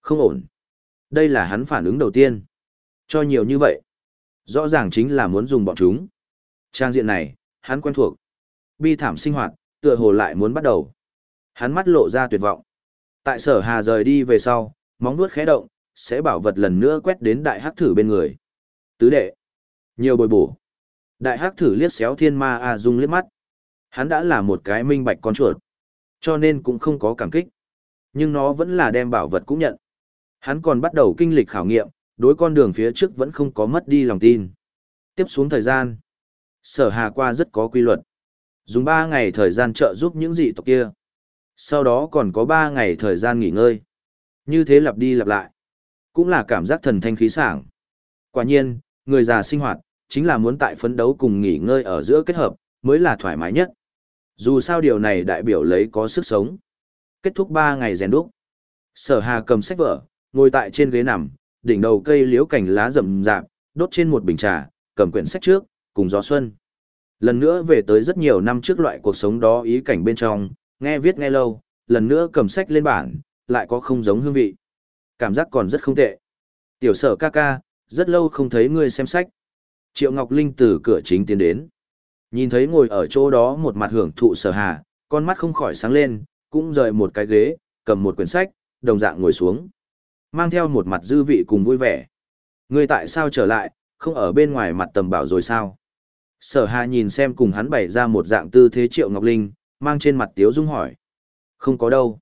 Không ổn. Đây là hắn phản ứng đầu tiên. Cho nhiều như vậy. Rõ ràng chính là muốn dùng bọn chúng. Trang diện này, hắn quen thuộc. Bi thảm sinh hoạt, tựa hồ lại muốn bắt đầu. Hắn mắt lộ ra tuyệt vọng. Tại sở hà rời đi về sau, móng nuốt khẽ động, sẽ bảo vật lần nữa quét đến đại hắc thử bên người. Tứ đệ. Nhiều bồi bổ. Đại hắc thử liếc xéo thiên ma A Dung liếc mắt. Hắn đã là một cái minh bạch con chuột. Cho nên cũng không có cảm kích. Nhưng nó vẫn là đem bảo vật cũng nhận. Hắn còn bắt đầu kinh lịch khảo nghiệm, đối con đường phía trước vẫn không có mất đi lòng tin. Tiếp xuống thời gian. Sở hà qua rất có quy luật. Dùng 3 ngày thời gian trợ giúp những dị tộc kia. Sau đó còn có 3 ngày thời gian nghỉ ngơi. Như thế lặp đi lặp lại. Cũng là cảm giác thần thanh khí sảng. Quả nhiên, người già sinh hoạt, chính là muốn tại phấn đấu cùng nghỉ ngơi ở giữa kết hợp, mới là thoải mái nhất. Dù sao điều này đại biểu lấy có sức sống. Kết thúc 3 ngày rèn đúc. Sở Hà cầm sách vở, ngồi tại trên ghế nằm, đỉnh đầu cây liễu cành lá rậm rạp, đốt trên một bình trà, cầm quyển sách trước, cùng gió xuân. Lần nữa về tới rất nhiều năm trước loại cuộc sống đó ý cảnh bên trong, nghe viết nghe lâu, lần nữa cầm sách lên bản, lại có không giống hương vị. Cảm giác còn rất không tệ. Tiểu sở ca ca, rất lâu không thấy ngươi xem sách. Triệu Ngọc Linh từ cửa chính tiến đến. Nhìn thấy ngồi ở chỗ đó một mặt hưởng thụ sở hà, con mắt không khỏi sáng lên, cũng rời một cái ghế, cầm một quyển sách, đồng dạng ngồi xuống. Mang theo một mặt dư vị cùng vui vẻ. Ngươi tại sao trở lại, không ở bên ngoài mặt tầm bảo rồi sao? Sở hà nhìn xem cùng hắn bày ra một dạng tư thế Triệu Ngọc Linh, mang trên mặt tiếu dung hỏi. Không có đâu.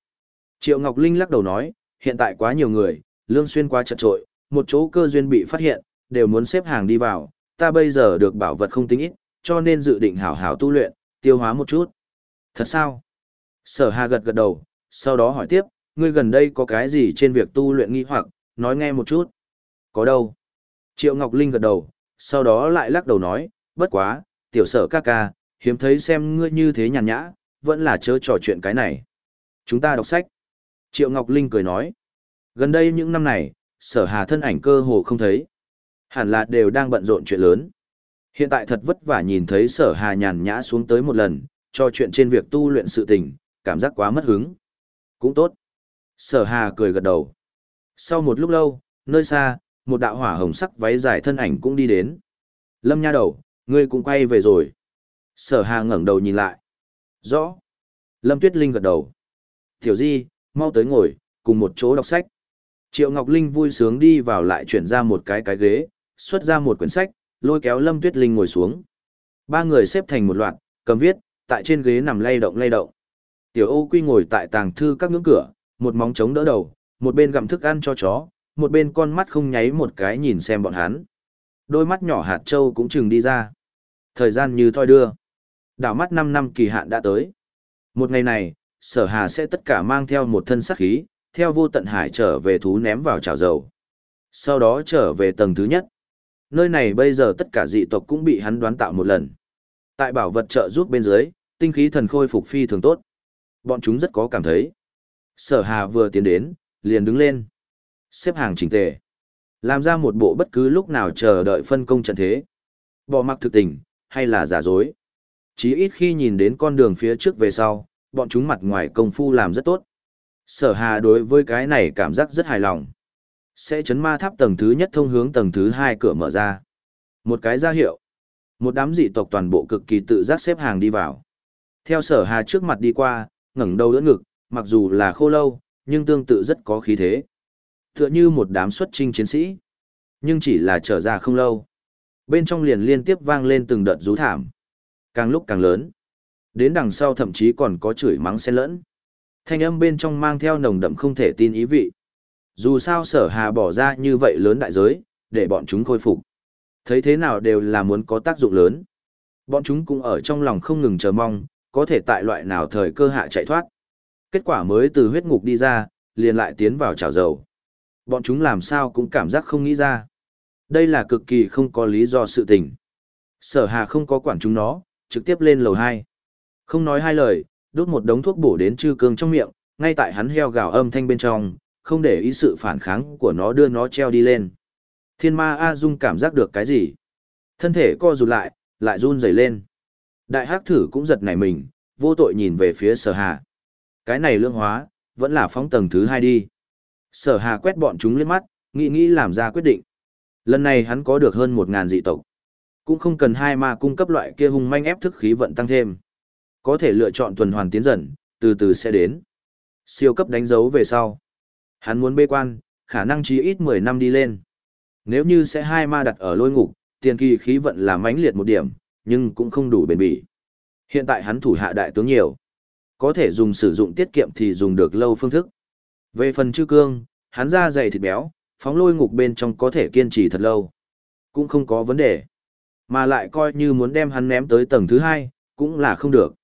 Triệu Ngọc Linh lắc đầu nói, hiện tại quá nhiều người, lương xuyên quá chật trội, một chỗ cơ duyên bị phát hiện, đều muốn xếp hàng đi vào, ta bây giờ được bảo vật không tính ít, cho nên dự định hảo hảo tu luyện, tiêu hóa một chút. Thật sao? Sở Hà gật gật đầu, sau đó hỏi tiếp, ngươi gần đây có cái gì trên việc tu luyện nghi hoặc, nói nghe một chút. Có đâu? Triệu Ngọc Linh gật đầu, sau đó lại lắc đầu nói, bất quá, tiểu sở ca ca, hiếm thấy xem ngươi như thế nhàn nhã, vẫn là chớ trò chuyện cái này. Chúng ta đọc sách. Triệu Ngọc Linh cười nói, gần đây những năm này, sở hà thân ảnh cơ hồ không thấy. Hẳn là đều đang bận rộn chuyện lớn. Hiện tại thật vất vả nhìn thấy sở hà nhàn nhã xuống tới một lần, cho chuyện trên việc tu luyện sự tình, cảm giác quá mất hứng. Cũng tốt. Sở hà cười gật đầu. Sau một lúc lâu, nơi xa, một đạo hỏa hồng sắc váy dài thân ảnh cũng đi đến. Lâm nha đầu, ngươi cũng quay về rồi. Sở hà ngẩng đầu nhìn lại. Rõ. Lâm Tuyết Linh gật đầu. Tiểu Di, mau tới ngồi, cùng một chỗ đọc sách. Triệu Ngọc Linh vui sướng đi vào lại chuyển ra một cái cái ghế, xuất ra một quyển sách, lôi kéo Lâm Tuyết Linh ngồi xuống. Ba người xếp thành một loạt, cầm viết, tại trên ghế nằm lay động lay động. Tiểu Ô Quy ngồi tại tàng thư các ngưỡng cửa, một móng chống đỡ đầu, một bên gặm thức ăn cho chó, một bên con mắt không nháy một cái nhìn xem bọn hắn. Đôi mắt nhỏ hạt trâu cũng chừng đi ra. Thời gian như thoi đưa. Đảo mắt 5 năm kỳ hạn đã tới. Một ngày này, sở hà sẽ tất cả mang theo một thân sát khí, theo vô tận hải trở về thú ném vào chảo dầu. Sau đó trở về tầng thứ nhất. Nơi này bây giờ tất cả dị tộc cũng bị hắn đoán tạo một lần. Tại bảo vật trợ giúp bên dưới, tinh khí thần khôi phục phi thường tốt. Bọn chúng rất có cảm thấy. Sở hà vừa tiến đến, liền đứng lên. Xếp hàng chỉnh tề. Làm ra một bộ bất cứ lúc nào chờ đợi phân công trận thế. Bỏ mặc thực tình, hay là giả dối. Chí ít khi nhìn đến con đường phía trước về sau, bọn chúng mặt ngoài công phu làm rất tốt. Sở hà đối với cái này cảm giác rất hài lòng. Sẽ chấn ma tháp tầng thứ nhất thông hướng tầng thứ hai cửa mở ra. Một cái ra hiệu. Một đám dị tộc toàn bộ cực kỳ tự giác xếp hàng đi vào. Theo sở hà trước mặt đi qua, ngẩng đầu đỡ ngực, mặc dù là khô lâu, nhưng tương tự rất có khí thế. Tựa như một đám xuất trinh chiến sĩ. Nhưng chỉ là trở ra không lâu. Bên trong liền liên tiếp vang lên từng đợt rú thảm. Càng lúc càng lớn. Đến đằng sau thậm chí còn có chửi mắng xen lẫn. Thanh âm bên trong mang theo nồng đậm không thể tin ý vị. Dù sao sở hà bỏ ra như vậy lớn đại giới, để bọn chúng khôi phục. Thấy thế nào đều là muốn có tác dụng lớn. Bọn chúng cũng ở trong lòng không ngừng chờ mong, có thể tại loại nào thời cơ hạ chạy thoát. Kết quả mới từ huyết ngục đi ra, liền lại tiến vào chảo dầu. Bọn chúng làm sao cũng cảm giác không nghĩ ra. Đây là cực kỳ không có lý do sự tình. Sở hà không có quản chúng nó, trực tiếp lên lầu 2. Không nói hai lời, đốt một đống thuốc bổ đến chư cương trong miệng, ngay tại hắn heo gào âm thanh bên trong, không để ý sự phản kháng của nó đưa nó treo đi lên. Thiên ma A Dung cảm giác được cái gì? Thân thể co rụt lại, lại run rẩy lên. Đại hắc thử cũng giật nảy mình, vô tội nhìn về phía sở hà. Cái này lương hóa, vẫn là phóng tầng thứ hai đi. Sở hà quét bọn chúng lên mắt, nghĩ nghĩ làm ra quyết định. Lần này hắn có được hơn một ngàn dị tộc. Cũng không cần hai ma cung cấp loại kia hung manh ép thức khí vận tăng thêm. Có thể lựa chọn tuần hoàn tiến dần, từ từ sẽ đến. Siêu cấp đánh dấu về sau. Hắn muốn bê quan, khả năng chí ít 10 năm đi lên. Nếu như sẽ hai ma đặt ở lôi ngục, tiền kỳ khí vận là mãnh liệt một điểm, nhưng cũng không đủ bền bỉ. Hiện tại hắn thủ hạ đại tướng nhiều. Có thể dùng sử dụng tiết kiệm thì dùng được lâu phương thức. Về phần chư cương, hắn da dày thịt béo, phóng lôi ngục bên trong có thể kiên trì thật lâu. Cũng không có vấn đề. Mà lại coi như muốn đem hắn ném tới tầng thứ hai, cũng là không được.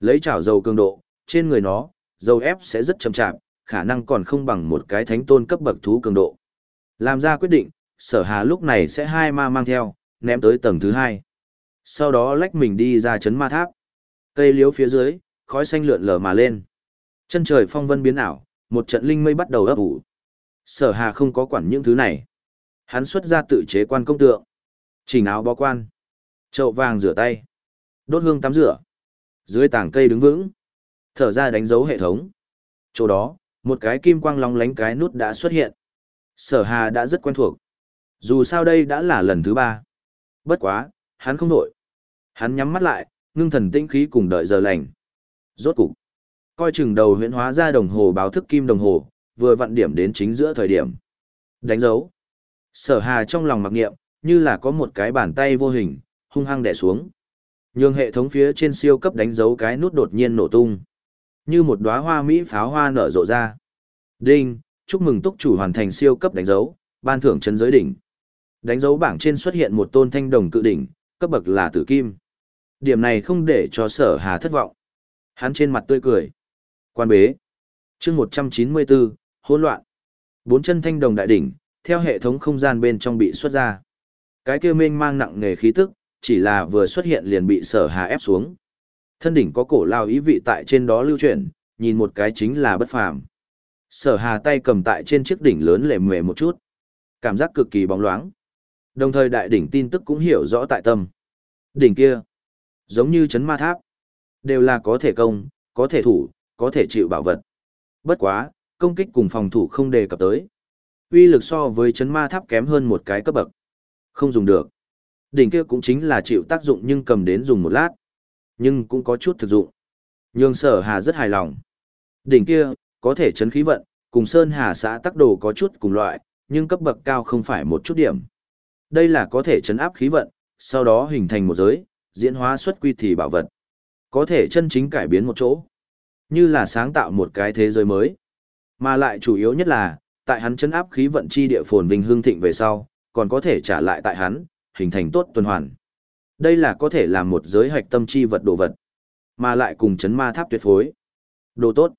Lấy chảo dầu cường độ, trên người nó, dầu ép sẽ rất chậm chạp, khả năng còn không bằng một cái thánh tôn cấp bậc thú cường độ. Làm ra quyết định, sở hà lúc này sẽ hai ma mang theo, ném tới tầng thứ hai. Sau đó lách mình đi ra chấn ma tháp. Cây liếu phía dưới, khói xanh lượn lờ mà lên. Chân trời phong vân biến ảo, một trận linh mây bắt đầu ấp ủ. Sở hà không có quản những thứ này. Hắn xuất ra tự chế quan công tượng. Chỉnh áo bó quan. Chậu vàng rửa tay. Đốt hương tắm rửa. Dưới tảng cây đứng vững. Thở ra đánh dấu hệ thống. Chỗ đó, một cái kim quang long lánh cái nút đã xuất hiện. Sở hà đã rất quen thuộc. Dù sao đây đã là lần thứ ba. Bất quá, hắn không nổi. Hắn nhắm mắt lại, ngưng thần tĩnh khí cùng đợi giờ lành. Rốt cục. Coi chừng đầu huyễn hóa ra đồng hồ báo thức kim đồng hồ, vừa vặn điểm đến chính giữa thời điểm. Đánh dấu. Sở hà trong lòng mặc niệm, như là có một cái bàn tay vô hình, hung hăng đè xuống. Nhường hệ thống phía trên siêu cấp đánh dấu cái nút đột nhiên nổ tung. Như một đóa hoa mỹ pháo hoa nở rộ ra. Đinh, chúc mừng túc chủ hoàn thành siêu cấp đánh dấu, ban thưởng chân giới đỉnh. Đánh dấu bảng trên xuất hiện một tôn thanh đồng cự đỉnh, cấp bậc là tử kim. Điểm này không để cho sở hà thất vọng. Hắn trên mặt tươi cười. Quan bế. chương 194, hỗn loạn. Bốn chân thanh đồng đại đỉnh, theo hệ thống không gian bên trong bị xuất ra. Cái kia mênh mang nặng nghề khí tức, chỉ là vừa xuất hiện liền bị sở hà ép xuống. Thân đỉnh có cổ lao ý vị tại trên đó lưu chuyển, nhìn một cái chính là bất phàm. Sở hà tay cầm tại trên chiếc đỉnh lớn lệ mề một chút. Cảm giác cực kỳ bóng loáng. Đồng thời đại đỉnh tin tức cũng hiểu rõ tại tâm. Đỉnh kia, giống như chấn ma tháp, đều là có thể công, có thể thủ, có thể chịu bảo vật. Bất quá, công kích cùng phòng thủ không đề cập tới. Uy lực so với chấn ma tháp kém hơn một cái cấp bậc. Không dùng được. Đỉnh kia cũng chính là chịu tác dụng nhưng cầm đến dùng một lát. Nhưng cũng có chút thực dụng. Nhưng sở hà rất hài lòng. Đỉnh kia, có thể chấn khí vận, cùng Sơn Hà xã tắc đồ có chút cùng loại, nhưng cấp bậc cao không phải một chút điểm. Đây là có thể chấn áp khí vận, sau đó hình thành một giới, diễn hóa xuất quy thì bảo vật. Có thể chân chính cải biến một chỗ. Như là sáng tạo một cái thế giới mới. Mà lại chủ yếu nhất là, tại hắn chấn áp khí vận chi địa phồn vinh hương thịnh về sau, còn có thể trả lại tại hắn, hình thành tốt tuần hoàn. Đây là có thể làm một giới hạch tâm chi vật đồ vật, mà lại cùng chấn ma tháp tuyệt phối. Đồ tốt.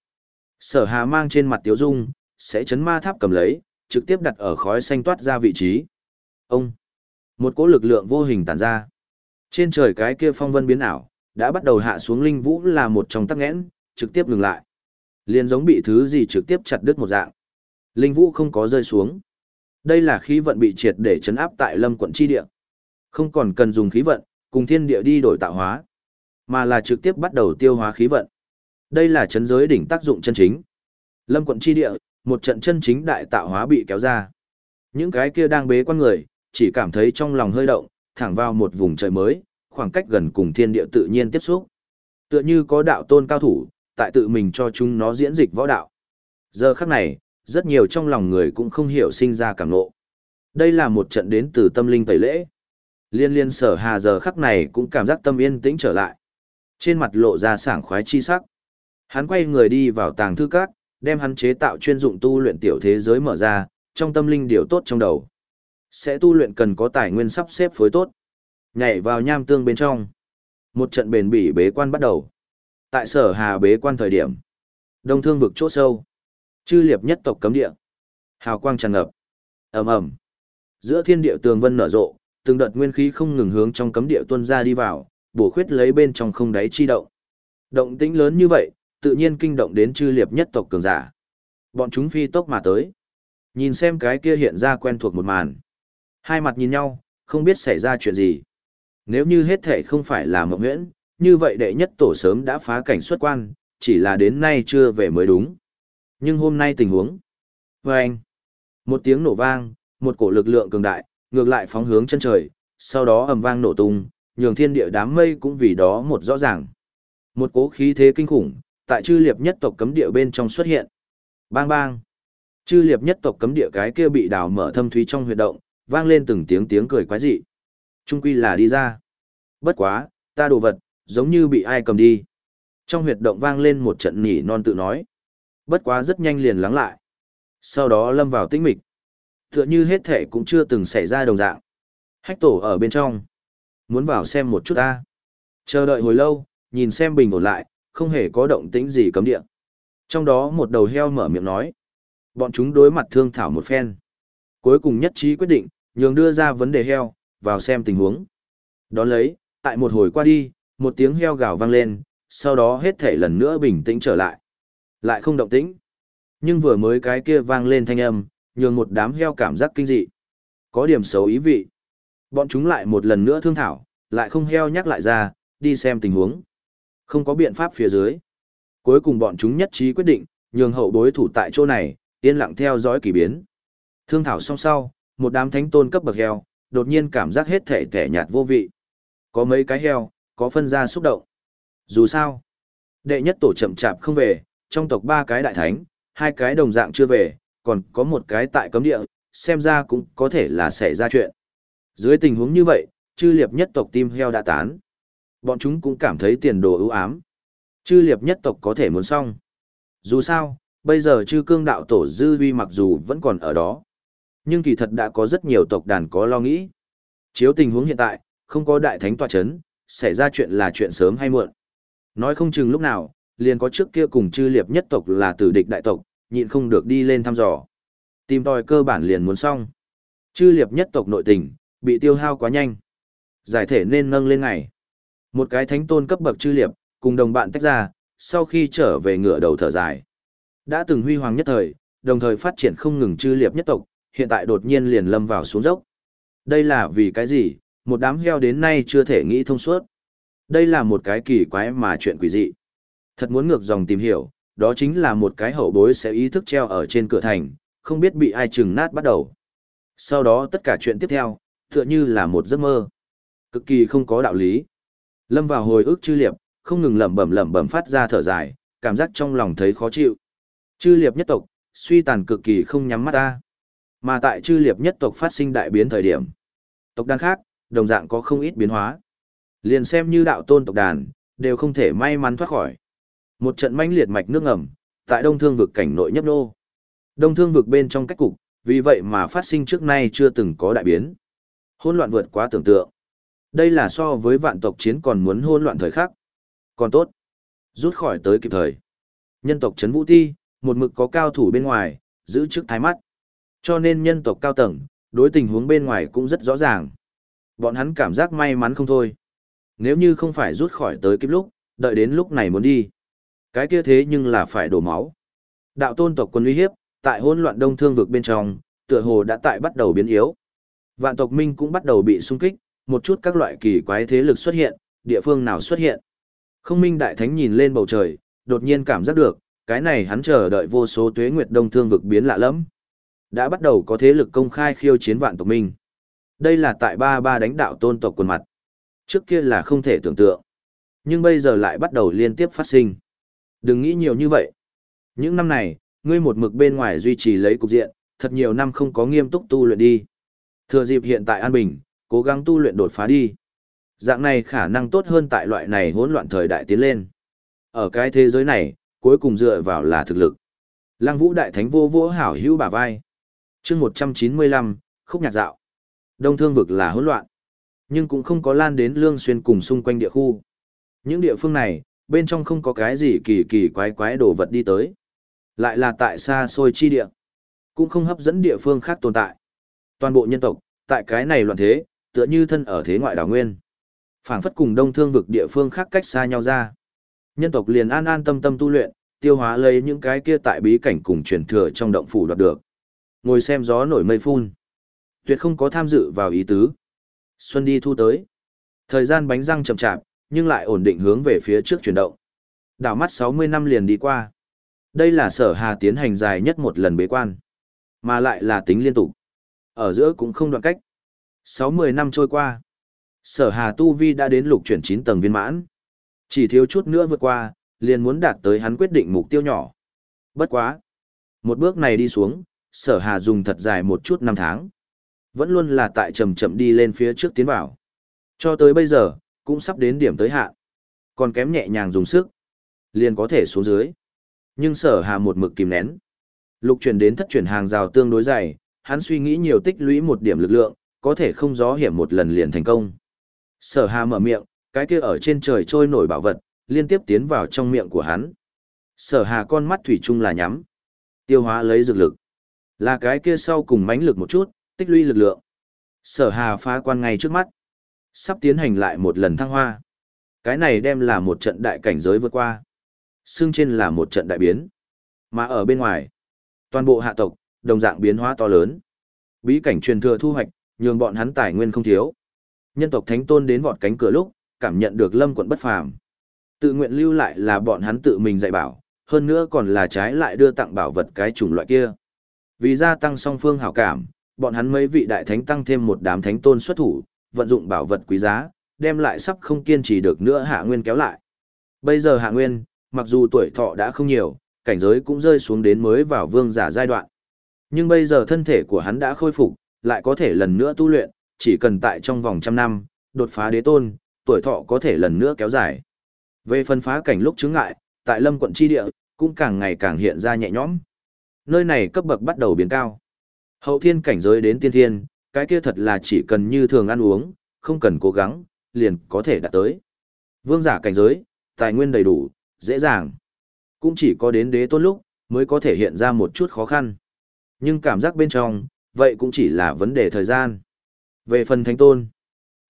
Sở Hà mang trên mặt Tiếu Dung, sẽ chấn ma tháp cầm lấy, trực tiếp đặt ở khói xanh toát ra vị trí. Ông. Một cỗ lực lượng vô hình tản ra. Trên trời cái kia phong vân biến ảo, đã bắt đầu hạ xuống linh vũ là một trong tắc nghẽn, trực tiếp ngừng lại. Liên giống bị thứ gì trực tiếp chặt đứt một dạng. Linh vũ không có rơi xuống. Đây là khí vận bị triệt để chấn áp tại lâm quận chi địa. Không còn cần dùng khí vận, cùng thiên địa đi đổi tạo hóa, mà là trực tiếp bắt đầu tiêu hóa khí vận. Đây là chấn giới đỉnh tác dụng chân chính. Lâm quận chi địa, một trận chân chính đại tạo hóa bị kéo ra. Những cái kia đang bế quan người, chỉ cảm thấy trong lòng hơi động, thẳng vào một vùng trời mới, khoảng cách gần cùng thiên địa tự nhiên tiếp xúc. Tựa như có đạo tôn cao thủ, tại tự mình cho chúng nó diễn dịch võ đạo. Giờ khắc này, rất nhiều trong lòng người cũng không hiểu sinh ra cảm nộ. Đây là một trận đến từ tâm linh tẩy lễ. Liên liên sở hà giờ khắc này cũng cảm giác tâm yên tĩnh trở lại. Trên mặt lộ ra sảng khoái chi sắc. Hắn quay người đi vào tàng thư các, đem hắn chế tạo chuyên dụng tu luyện tiểu thế giới mở ra, trong tâm linh điều tốt trong đầu. Sẽ tu luyện cần có tài nguyên sắp xếp phối tốt. Nhảy vào nham tương bên trong. Một trận bền bỉ bế quan bắt đầu. Tại sở hà bế quan thời điểm. Đông thương vực chỗ sâu. Chư liệp nhất tộc cấm địa. Hào quang tràn ngập. ầm ầm Giữa thiên địa tường vân nở rộ, từng đợt nguyên khí không ngừng hướng trong cấm địa tuôn ra đi vào, bổ khuyết lấy bên trong không đáy chi động. Động tĩnh lớn như vậy, tự nhiên kinh động đến chư liệp nhất tộc cường giả. Bọn chúng phi tốc mà tới. Nhìn xem cái kia hiện ra quen thuộc một màn. Hai mặt nhìn nhau, không biết xảy ra chuyện gì. Nếu như hết thể không phải là mộng huyễn, như vậy đệ nhất tổ sớm đã phá cảnh xuất quan, chỉ là đến nay chưa về mới đúng. Nhưng hôm nay tình huống. Vâng! Một tiếng nổ vang, một cổ lực lượng cường đại, ngược lại phóng hướng chân trời, sau đó ầm vang nổ tung, nhường thiên địa đám mây cũng vì đó một rõ ràng. Một cố khí thế kinh khủng, tại chư liệp nhất tộc cấm địa bên trong xuất hiện. Bang bang! Chư liệp nhất tộc cấm địa cái kia bị đào mở thâm thúy trong huyệt động, vang lên từng tiếng tiếng cười quái dị. Trung quy là đi ra. Bất quá, ta đồ vật, giống như bị ai cầm đi. Trong huyệt động vang lên một trận nỉ non tự nói. Bất quá rất nhanh liền lắng lại. Sau đó lâm vào tĩnh mịch. Tựa như hết thể cũng chưa từng xảy ra đồng dạng. Hách tổ ở bên trong. Muốn vào xem một chút ta. Chờ đợi hồi lâu, nhìn xem bình ổn lại, không hề có động tĩnh gì cấm địa. Trong đó một đầu heo mở miệng nói. Bọn chúng đối mặt thương thảo một phen. Cuối cùng nhất trí quyết định, nhường đưa ra vấn đề heo, vào xem tình huống. Đón lấy, tại một hồi qua đi, một tiếng heo gào vang lên, sau đó hết thể lần nữa bình tĩnh trở lại. Lại không động tĩnh. Nhưng vừa mới cái kia vang lên thanh âm, nhường một đám heo cảm giác kinh dị. Có điểm xấu ý vị. Bọn chúng lại một lần nữa thương thảo, lại không heo nhắc lại ra, đi xem tình huống. Không có biện pháp phía dưới. Cuối cùng bọn chúng nhất trí quyết định, nhường hậu bối thủ tại chỗ này, yên lặng theo dõi kỳ biến. Thương thảo xong sau, một đám thánh tôn cấp bậc heo, đột nhiên cảm giác hết thể tẻ nhạt vô vị. Có mấy cái heo, có phân ra xúc động. Dù sao, đệ nhất tổ chậm chạp không về, trong tộc ba cái đại thánh, hai cái đồng dạng chưa về, còn có một cái tại cấm địa, xem ra cũng có thể là xảy ra chuyện. Dưới tình huống như vậy, chư liệp nhất tộc tim heo đã tán. Bọn chúng cũng cảm thấy tiền đồ ưu ám. Chư liệp nhất tộc có thể muốn xong. Dù sao, bây giờ chư cương đạo tổ dư vi mặc dù vẫn còn ở đó. Nhưng kỳ thật đã có rất nhiều tộc đàn có lo nghĩ. Chiếu tình huống hiện tại, không có đại thánh tọa chấn, xảy ra chuyện là chuyện sớm hay muộn. Nói không chừng lúc nào, liền có trước kia cùng chư liệp nhất tộc là tử địch đại tộc, nhịn không được đi lên thăm dò. Tìm tòi cơ bản liền muốn xong. Chư liệp nhất tộc nội tình, bị tiêu hao quá nhanh. Giải thể nên nâng lên ngày. Một cái thánh tôn cấp bậc chư liệp, cùng đồng bạn tách ra, sau khi trở về ngựa đầu thở dài. Đã từng huy hoàng nhất thời, đồng thời phát triển không ngừng chư liệp nhất tộc, hiện tại đột nhiên liền lâm vào xuống dốc. Đây là vì cái gì, một đám heo đến nay chưa thể nghĩ thông suốt. Đây là một cái kỳ quái mà chuyện quỷ dị. Thật muốn ngược dòng tìm hiểu, đó chính là một cái hậu bối sẽ ý thức treo ở trên cửa thành, không biết bị ai chừng nát bắt đầu. Sau đó tất cả chuyện tiếp theo, tựa như là một giấc mơ. Cực kỳ không có đạo lý. Lâm vào hồi ức chư liệp, không ngừng lẩm bẩm lẩm bẩm phát ra thở dài, cảm giác trong lòng thấy khó chịu. Chư liệp nhất tộc, suy tàn cực kỳ không nhắm mắt ta. Mà tại chư liệp nhất tộc phát sinh đại biến thời điểm. Tộc đàn khác, đồng dạng có không ít biến hóa. Liền xem như đạo tôn tộc đàn, đều không thể may mắn thoát khỏi. Một trận manh liệt mạch nước ngầm, tại đông thương vực cảnh nội nhấp nô. Đông thương vực bên trong cách cục, vì vậy mà phát sinh trước nay chưa từng có đại biến. Hôn loạn vượt quá tưởng tượng. Đây là so với vạn tộc chiến còn muốn hôn loạn thời khắc. Còn tốt. Rút khỏi tới kịp thời. Nhân tộc Trấn Vũ Ti, một mực có cao thủ bên ngoài, giữ trước thái mắt. Cho nên nhân tộc cao tầng, đối tình huống bên ngoài cũng rất rõ ràng. Bọn hắn cảm giác may mắn không thôi. Nếu như không phải rút khỏi tới kịp lúc, đợi đến lúc này muốn đi. Cái kia thế nhưng là phải đổ máu. Đạo tôn tộc quân uy hiếp, tại hỗn loạn đông thương vực bên trong, tựa hồ đã tại bắt đầu biến yếu. Vạn tộc minh cũng bắt đầu bị xung kích, một chút các loại kỳ quái thế lực xuất hiện, địa phương nào xuất hiện. Không minh đại thánh nhìn lên bầu trời, đột nhiên cảm giác được, cái này hắn chờ đợi vô số tuế nguyệt đông thương vực biến lạ lắm. Đã bắt đầu có thế lực công khai khiêu chiến vạn tộc minh. Đây là tại ba ba đánh đạo tôn tộc quần mặt. Trước kia là không thể tưởng tượng. Nhưng bây giờ lại bắt đầu liên tiếp phát sinh. Đừng nghĩ nhiều như vậy. Những năm này, ngươi một mực bên ngoài duy trì lấy cục diện, thật nhiều năm không có nghiêm túc tu luyện đi. Thừa dịp hiện tại an bình, cố gắng tu luyện đột phá đi. Dạng này khả năng tốt hơn tại loại này hỗn loạn thời đại tiến lên. Ở cái thế giới này, cuối cùng dựa vào là thực lực. Lăng Vũ Đại Thánh vô vô hảo hữu bả vai chương 195, khúc nhạc dạo. Đông thương vực là hỗn loạn, nhưng cũng không có lan đến lương xuyên cùng xung quanh địa khu. Những địa phương này, bên trong không có cái gì kỳ kỳ quái quái đồ vật đi tới. Lại là tại xa xôi chi địa. Cũng không hấp dẫn địa phương khác tồn tại. Toàn bộ nhân tộc, tại cái này loạn thế, tựa như thân ở thế ngoại đảo nguyên. phảng phất cùng đông thương vực địa phương khác cách xa nhau ra. Nhân tộc liền an an tâm tâm tu luyện, tiêu hóa lấy những cái kia tại bí cảnh cùng truyền thừa trong động phủ đoạt được. Ngồi xem gió nổi mây phun. Tuyệt không có tham dự vào ý tứ. Xuân đi thu tới. Thời gian bánh răng chậm chạp, nhưng lại ổn định hướng về phía trước chuyển động. Đảo mắt 60 năm liền đi qua. Đây là sở hà tiến hành dài nhất một lần bế quan, mà lại là tính liên tục. Ở giữa cũng không đoạn cách. 60 năm trôi qua. Sở hà tu vi đã đến lục chuyển 9 tầng viên mãn. Chỉ thiếu chút nữa vượt qua, liền muốn đạt tới hắn quyết định mục tiêu nhỏ. Bất quá. Một bước này đi xuống, sở hà dùng thật dài một chút năm tháng. Vẫn luôn là tại chậm chậm đi lên phía trước tiến vào. Cho tới bây giờ, cũng sắp đến điểm tới hạn. Còn kém nhẹ nhàng dùng sức, liền có thể xuống dưới. Nhưng sở hà một mực kìm nén. Lục chuyển đến thất chuyển hàng rào tương đối dày, hắn suy nghĩ nhiều tích lũy một điểm lực lượng, có thể không gió hiểm một lần liền thành công. Sở hà mở miệng, cái kia ở trên trời trôi nổi bảo vật, liên tiếp tiến vào trong miệng của hắn. Sở hà con mắt thủy chung là nhắm. Tiêu hóa lấy dược lực. Là cái kia sau cùng mãnh lực một chút, tích lũy lực lượng. Sở hà phá quan ngay trước mắt. Sắp tiến hành lại một lần thăng hoa. Cái này đem là một trận đại cảnh giới vượt qua. Xương trên là một trận đại biến. Mà ở bên ngoài, toàn bộ hạ tộc, đồng dạng biến hóa to lớn. Bí cảnh truyền thừa thu hoạch, nhường bọn hắn tài nguyên không thiếu. Nhân tộc thánh tôn đến vọt cánh cửa lúc, cảm nhận được lâm quận bất phàm. Tự nguyện lưu lại là bọn hắn tự mình dạy bảo, hơn nữa còn là trái lại đưa tặng bảo vật cái chủng loại kia. Vì gia tăng song phương hảo cảm, bọn hắn mấy vị đại thánh tăng thêm một đám thánh tôn xuất thủ, vận dụng bảo vật quý giá, đem lại sắp không kiên trì được nữa hạ nguyên kéo lại. Bây giờ hạ nguyên, mặc dù tuổi thọ đã không nhiều, cảnh giới cũng rơi xuống đến mới vào vương giả giai đoạn. Nhưng bây giờ thân thể của hắn đã khôi phục, lại có thể lần nữa tu luyện, chỉ cần tại trong vòng trăm năm, đột phá đế tôn, tuổi thọ có thể lần nữa kéo dài. Về phân phá cảnh lúc chứng ngại, tại lâm quận chi địa, cũng càng ngày càng hiện ra nhẹ nhõm. Nơi này cấp bậc bắt đầu biến cao. Hậu thiên cảnh giới đến tiên thiên, cái kia thật là chỉ cần như thường ăn uống, không cần cố gắng, liền có thể đạt tới. Vương giả cảnh giới, tài nguyên đầy đủ, dễ dàng. Cũng chỉ có đến đế tôn lúc, mới có thể hiện ra một chút khó khăn. Nhưng cảm giác bên trong, vậy cũng chỉ là vấn đề thời gian. Về phần thánh tôn,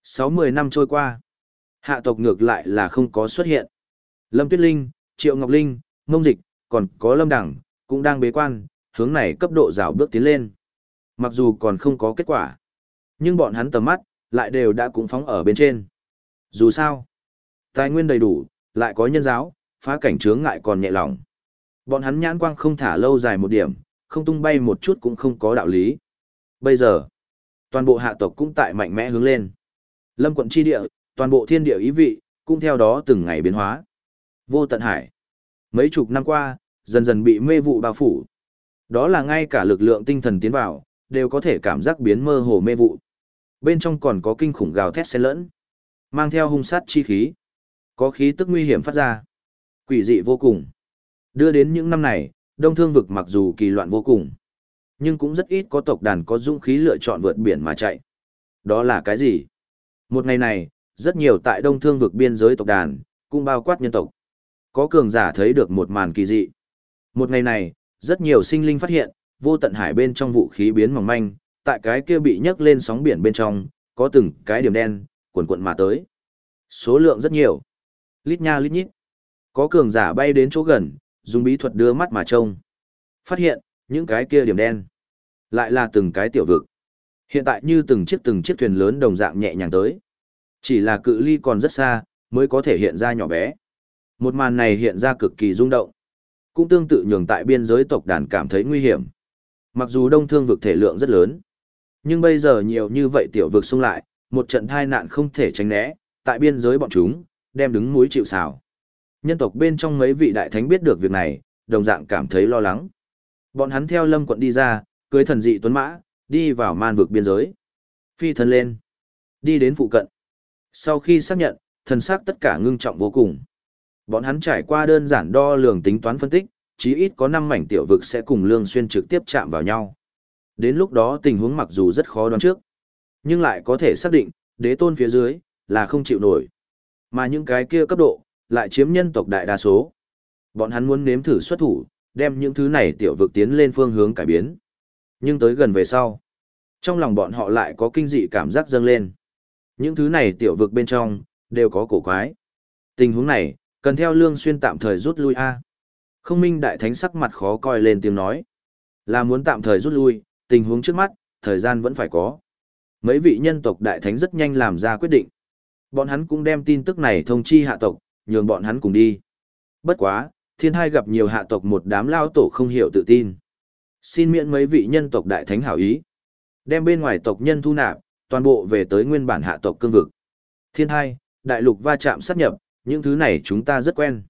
6-10 năm trôi qua, hạ tộc ngược lại là không có xuất hiện. Lâm Tuyết Linh, Triệu Ngọc Linh, ngông Dịch, còn có Lâm Đẳng, cũng đang bế quan, hướng này cấp độ rào bước tiến lên. Mặc dù còn không có kết quả, nhưng bọn hắn tầm mắt, lại đều đã cũng phóng ở bên trên. Dù sao, tài nguyên đầy đủ, lại có nhân giáo, phá cảnh chướng ngại còn nhẹ lòng. Bọn hắn nhãn quang không thả lâu dài một điểm, không tung bay một chút cũng không có đạo lý. Bây giờ, toàn bộ hạ tộc cũng tại mạnh mẽ hướng lên. Lâm quận chi địa, toàn bộ thiên địa ý vị, cũng theo đó từng ngày biến hóa. Vô tận hải. Mấy chục năm qua, dần dần bị mê vụ bao phủ. Đó là ngay cả lực lượng tinh thần tiến vào, đều có thể cảm giác biến mơ hồ mê vụ. Bên trong còn có kinh khủng gào thét xen lẫn, mang theo hung sát chi khí. Có khí tức nguy hiểm phát ra. Quỷ dị vô cùng. Đưa đến những năm này, đông thương vực mặc dù kỳ loạn vô cùng, nhưng cũng rất ít có tộc đàn có dũng khí lựa chọn vượt biển mà chạy. Đó là cái gì? Một ngày này, rất nhiều tại đông thương vực biên giới tộc đàn, cũng bao quát nhân tộc. Có cường giả thấy được một màn kỳ dị. Một ngày này, rất nhiều sinh linh phát hiện, vô tận hải bên trong vũ khí biến mỏng manh, tại cái kia bị nhấc lên sóng biển bên trong, có từng cái điểm đen, cuộn cuộn mà tới. Số lượng rất nhiều. Lít nha lít nhít. Có cường giả bay đến chỗ gần, dùng bí thuật đưa mắt mà trông. Phát hiện, những cái kia điểm đen. Lại là từng cái tiểu vực. Hiện tại như từng chiếc từng chiếc thuyền lớn đồng dạng nhẹ nhàng tới. Chỉ là cự ly còn rất xa, mới có thể hiện ra nhỏ bé. Một màn này hiện ra cực kỳ rung động. Cũng tương tự nhường tại biên giới tộc đàn cảm thấy nguy hiểm. Mặc dù đông thương vực thể lượng rất lớn, nhưng bây giờ nhiều như vậy tiểu vực xung lại, một trận thai nạn không thể tránh né, tại biên giới bọn chúng, đem đứng núi chịu xào. Nhân tộc bên trong mấy vị đại thánh biết được việc này, đồng dạng cảm thấy lo lắng. Bọn hắn theo lâm quận đi ra, cưới thần dị tuấn mã, đi vào man vực biên giới. Phi thần lên, đi đến phụ cận. Sau khi xác nhận, thần sắc tất cả ngưng trọng vô cùng. Bọn hắn trải qua đơn giản đo lường tính toán phân tích, chí ít có 5 mảnh tiểu vực sẽ cùng Lương Xuyên trực tiếp chạm vào nhau. Đến lúc đó tình huống mặc dù rất khó đoán trước, nhưng lại có thể xác định, đế tôn phía dưới, là không chịu nổi. Mà những cái kia cấp độ, lại chiếm nhân tộc đại đa số. Bọn hắn muốn nếm thử xuất thủ, đem những thứ này tiểu vực tiến lên phương hướng cải biến. Nhưng tới gần về sau, trong lòng bọn họ lại có kinh dị cảm giác dâng lên. Những thứ này tiểu vực bên trong, đều có cổ quái. Tình huống này, cần theo lương xuyên tạm thời rút lui a. Không minh đại thánh sắc mặt khó coi lên tiếng nói. Là muốn tạm thời rút lui, tình huống trước mắt, thời gian vẫn phải có. Mấy vị nhân tộc đại thánh rất nhanh làm ra quyết định. Bọn hắn cũng đem tin tức này thông chi hạ tộc, nhường bọn hắn cùng đi. Bất quá, thiên hai gặp nhiều hạ tộc một đám lao tổ không hiểu tự tin. Xin miễn mấy vị nhân tộc đại thánh hảo ý. Đem bên ngoài tộc nhân thu nạp, toàn bộ về tới nguyên bản hạ tộc cương vực. Thiên hai, đại lục va chạm sát nhập, những thứ này chúng ta rất quen.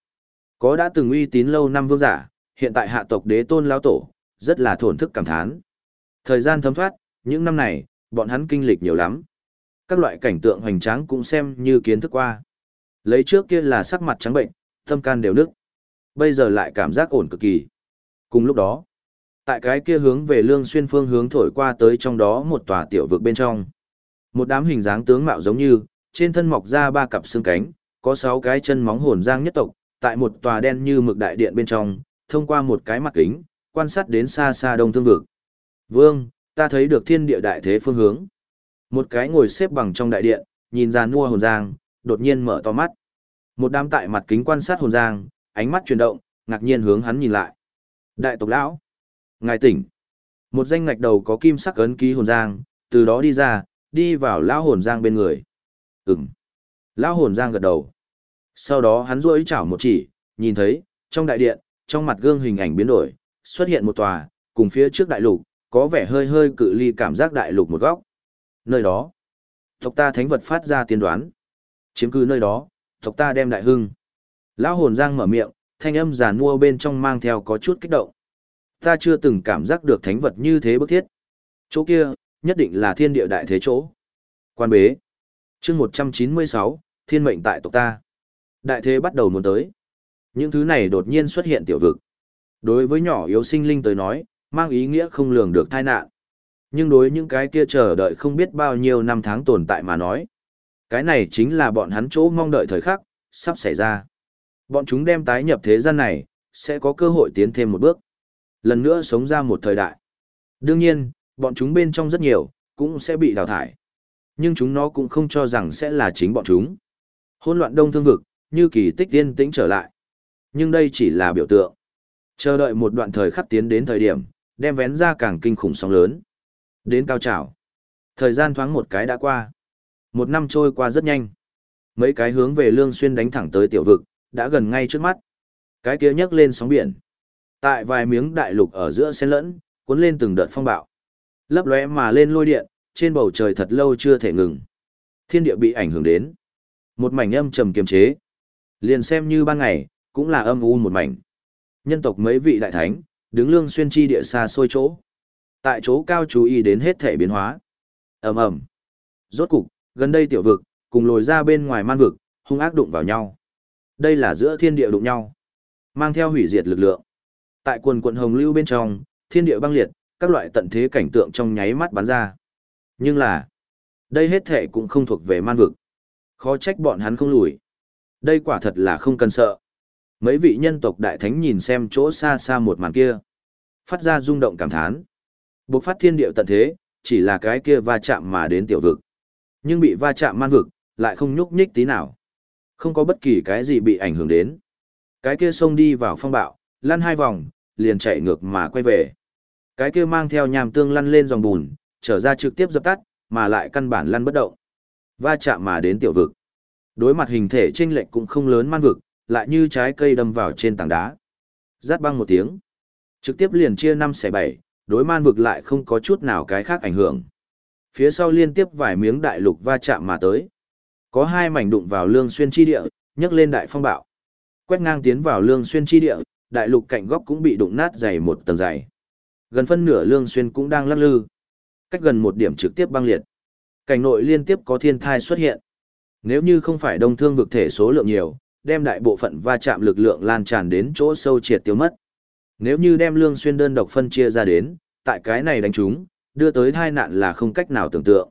Có đã từng uy tín lâu năm vương giả, hiện tại hạ tộc đế tôn lao tổ, rất là thổn thức cảm thán. Thời gian thấm thoát, những năm này, bọn hắn kinh lịch nhiều lắm. Các loại cảnh tượng hoành tráng cũng xem như kiến thức qua. Lấy trước kia là sắc mặt trắng bệnh, tâm can đều nức. Bây giờ lại cảm giác ổn cực kỳ. Cùng lúc đó, tại cái kia hướng về lương xuyên phương hướng thổi qua tới trong đó một tòa tiểu vực bên trong. Một đám hình dáng tướng mạo giống như, trên thân mọc ra ba cặp xương cánh, có sáu cái chân móng hồn giang nhất tộc, tại một tòa đen như mực đại điện bên trong, thông qua một cái mặt kính, quan sát đến xa xa đông thương vực. Vương, ta thấy được thiên địa đại thế phương hướng. Một cái ngồi xếp bằng trong đại điện, nhìn ra nua hồn giang, đột nhiên mở to mắt. Một đám tại mặt kính quan sát hồn giang, ánh mắt chuyển động, ngạc nhiên hướng hắn nhìn lại. Đại tộc lão, ngài tỉnh. Một danh ngạch đầu có kim sắc ấn ký hồn giang, từ đó đi ra, đi vào lão hồn giang bên người. Ừm. Lão hồn giang gật đầu. Sau đó hắn rũi chảo một chỉ, nhìn thấy, trong đại điện, trong mặt gương hình ảnh biến đổi, xuất hiện một tòa, cùng phía trước đại lục, có vẻ hơi hơi cự ly cảm giác đại lục một góc. Nơi đó, tộc ta thánh vật phát ra tiên đoán. Chiếm cứ nơi đó, tộc ta đem đại hưng. Lão hồn giang mở miệng, thanh âm giàn mua bên trong mang theo có chút kích động. Ta chưa từng cảm giác được thánh vật như thế bức thiết. Chỗ kia, nhất định là thiên địa đại thế chỗ. Quan bế chương 196, thiên mệnh tại tộc ta. Đại thế bắt đầu muốn tới. Những thứ này đột nhiên xuất hiện tiểu vực. Đối với nhỏ yếu sinh linh tới nói, mang ý nghĩa không lường được tai nạn. Nhưng đối những cái kia chờ đợi không biết bao nhiêu năm tháng tồn tại mà nói. Cái này chính là bọn hắn chỗ mong đợi thời khắc, sắp xảy ra. Bọn chúng đem tái nhập thế gian này, sẽ có cơ hội tiến thêm một bước. Lần nữa sống ra một thời đại. Đương nhiên, bọn chúng bên trong rất nhiều, cũng sẽ bị đào thải. Nhưng chúng nó cũng không cho rằng sẽ là chính bọn chúng. Hôn loạn đông thương vực, như kỳ tích tiên tĩnh trở lại. Nhưng đây chỉ là biểu tượng. Chờ đợi một đoạn thời khắc tiến đến thời điểm, đem vén ra càng kinh khủng sóng lớn. Đến cao trào. Thời gian thoáng một cái đã qua. Một năm trôi qua rất nhanh. Mấy cái hướng về lương xuyên đánh thẳng tới tiểu vực, đã gần ngay trước mắt. Cái kia nhấc lên sóng biển. Tại vài miếng đại lục ở giữa xen lẫn, cuốn lên từng đợt phong bạo. Lấp lóe mà lên lôi điện, trên bầu trời thật lâu chưa thể ngừng. Thiên địa bị ảnh hưởng đến. Một mảnh âm trầm kiềm chế. Liền xem như ban ngày, cũng là âm u một mảnh. Nhân tộc mấy vị đại thánh, đứng lương xuyên chi địa xa xôi chỗ. Tại chỗ cao chú ý đến hết thể biến hóa. ầm ầm Rốt cục, gần đây tiểu vực, cùng lồi ra bên ngoài man vực, hung ác đụng vào nhau. Đây là giữa thiên địa đụng nhau. Mang theo hủy diệt lực lượng. Tại quần quận hồng lưu bên trong, thiên địa băng liệt, các loại tận thế cảnh tượng trong nháy mắt bắn ra. Nhưng là, Đây hết thể cũng không thuộc về man vực. Khó trách bọn hắn không lùi. Đây quả thật là không cần sợ. Mấy vị nhân tộc đại thánh nhìn xem chỗ xa xa một màn kia. Phát ra rung động cảm thán. Bộc phát thiên điệu tận thế, chỉ là cái kia va chạm mà đến tiểu vực. Nhưng bị va chạm man vực, lại không nhúc nhích tí nào. Không có bất kỳ cái gì bị ảnh hưởng đến. Cái kia xông đi vào phong bạo, lăn hai vòng, liền chạy ngược mà quay về. Cái kia mang theo nhàm tương lăn lên dòng bùn, trở ra trực tiếp dập tắt, mà lại căn bản lăn bất động. Va chạm mà đến tiểu vực. Đối mặt hình thể chênh lệch cũng không lớn man vực, lại như trái cây đâm vào trên tảng đá. Rát băng một tiếng. Trực tiếp liền chia năm xẻ bảy, đối man vực lại không có chút nào cái khác ảnh hưởng. Phía sau liên tiếp vài miếng đại lục va chạm mà tới. Có hai mảnh đụng vào lương xuyên chi địa, nhấc lên đại phong bạo. Quét ngang tiến vào lương xuyên chi địa, đại lục cạnh góc cũng bị đụng nát dày một tầng dày. Gần phân nửa lương xuyên cũng đang lắc lư. Cách gần một điểm trực tiếp băng liệt. Cảnh nội liên tiếp có thiên thai xuất hiện. Nếu như không phải đông thương vực thể số lượng nhiều, đem đại bộ phận va chạm lực lượng lan tràn đến chỗ sâu triệt tiêu mất. Nếu như đem lương xuyên đơn độc phân chia ra đến, tại cái này đánh chúng, đưa tới tai nạn là không cách nào tưởng tượng.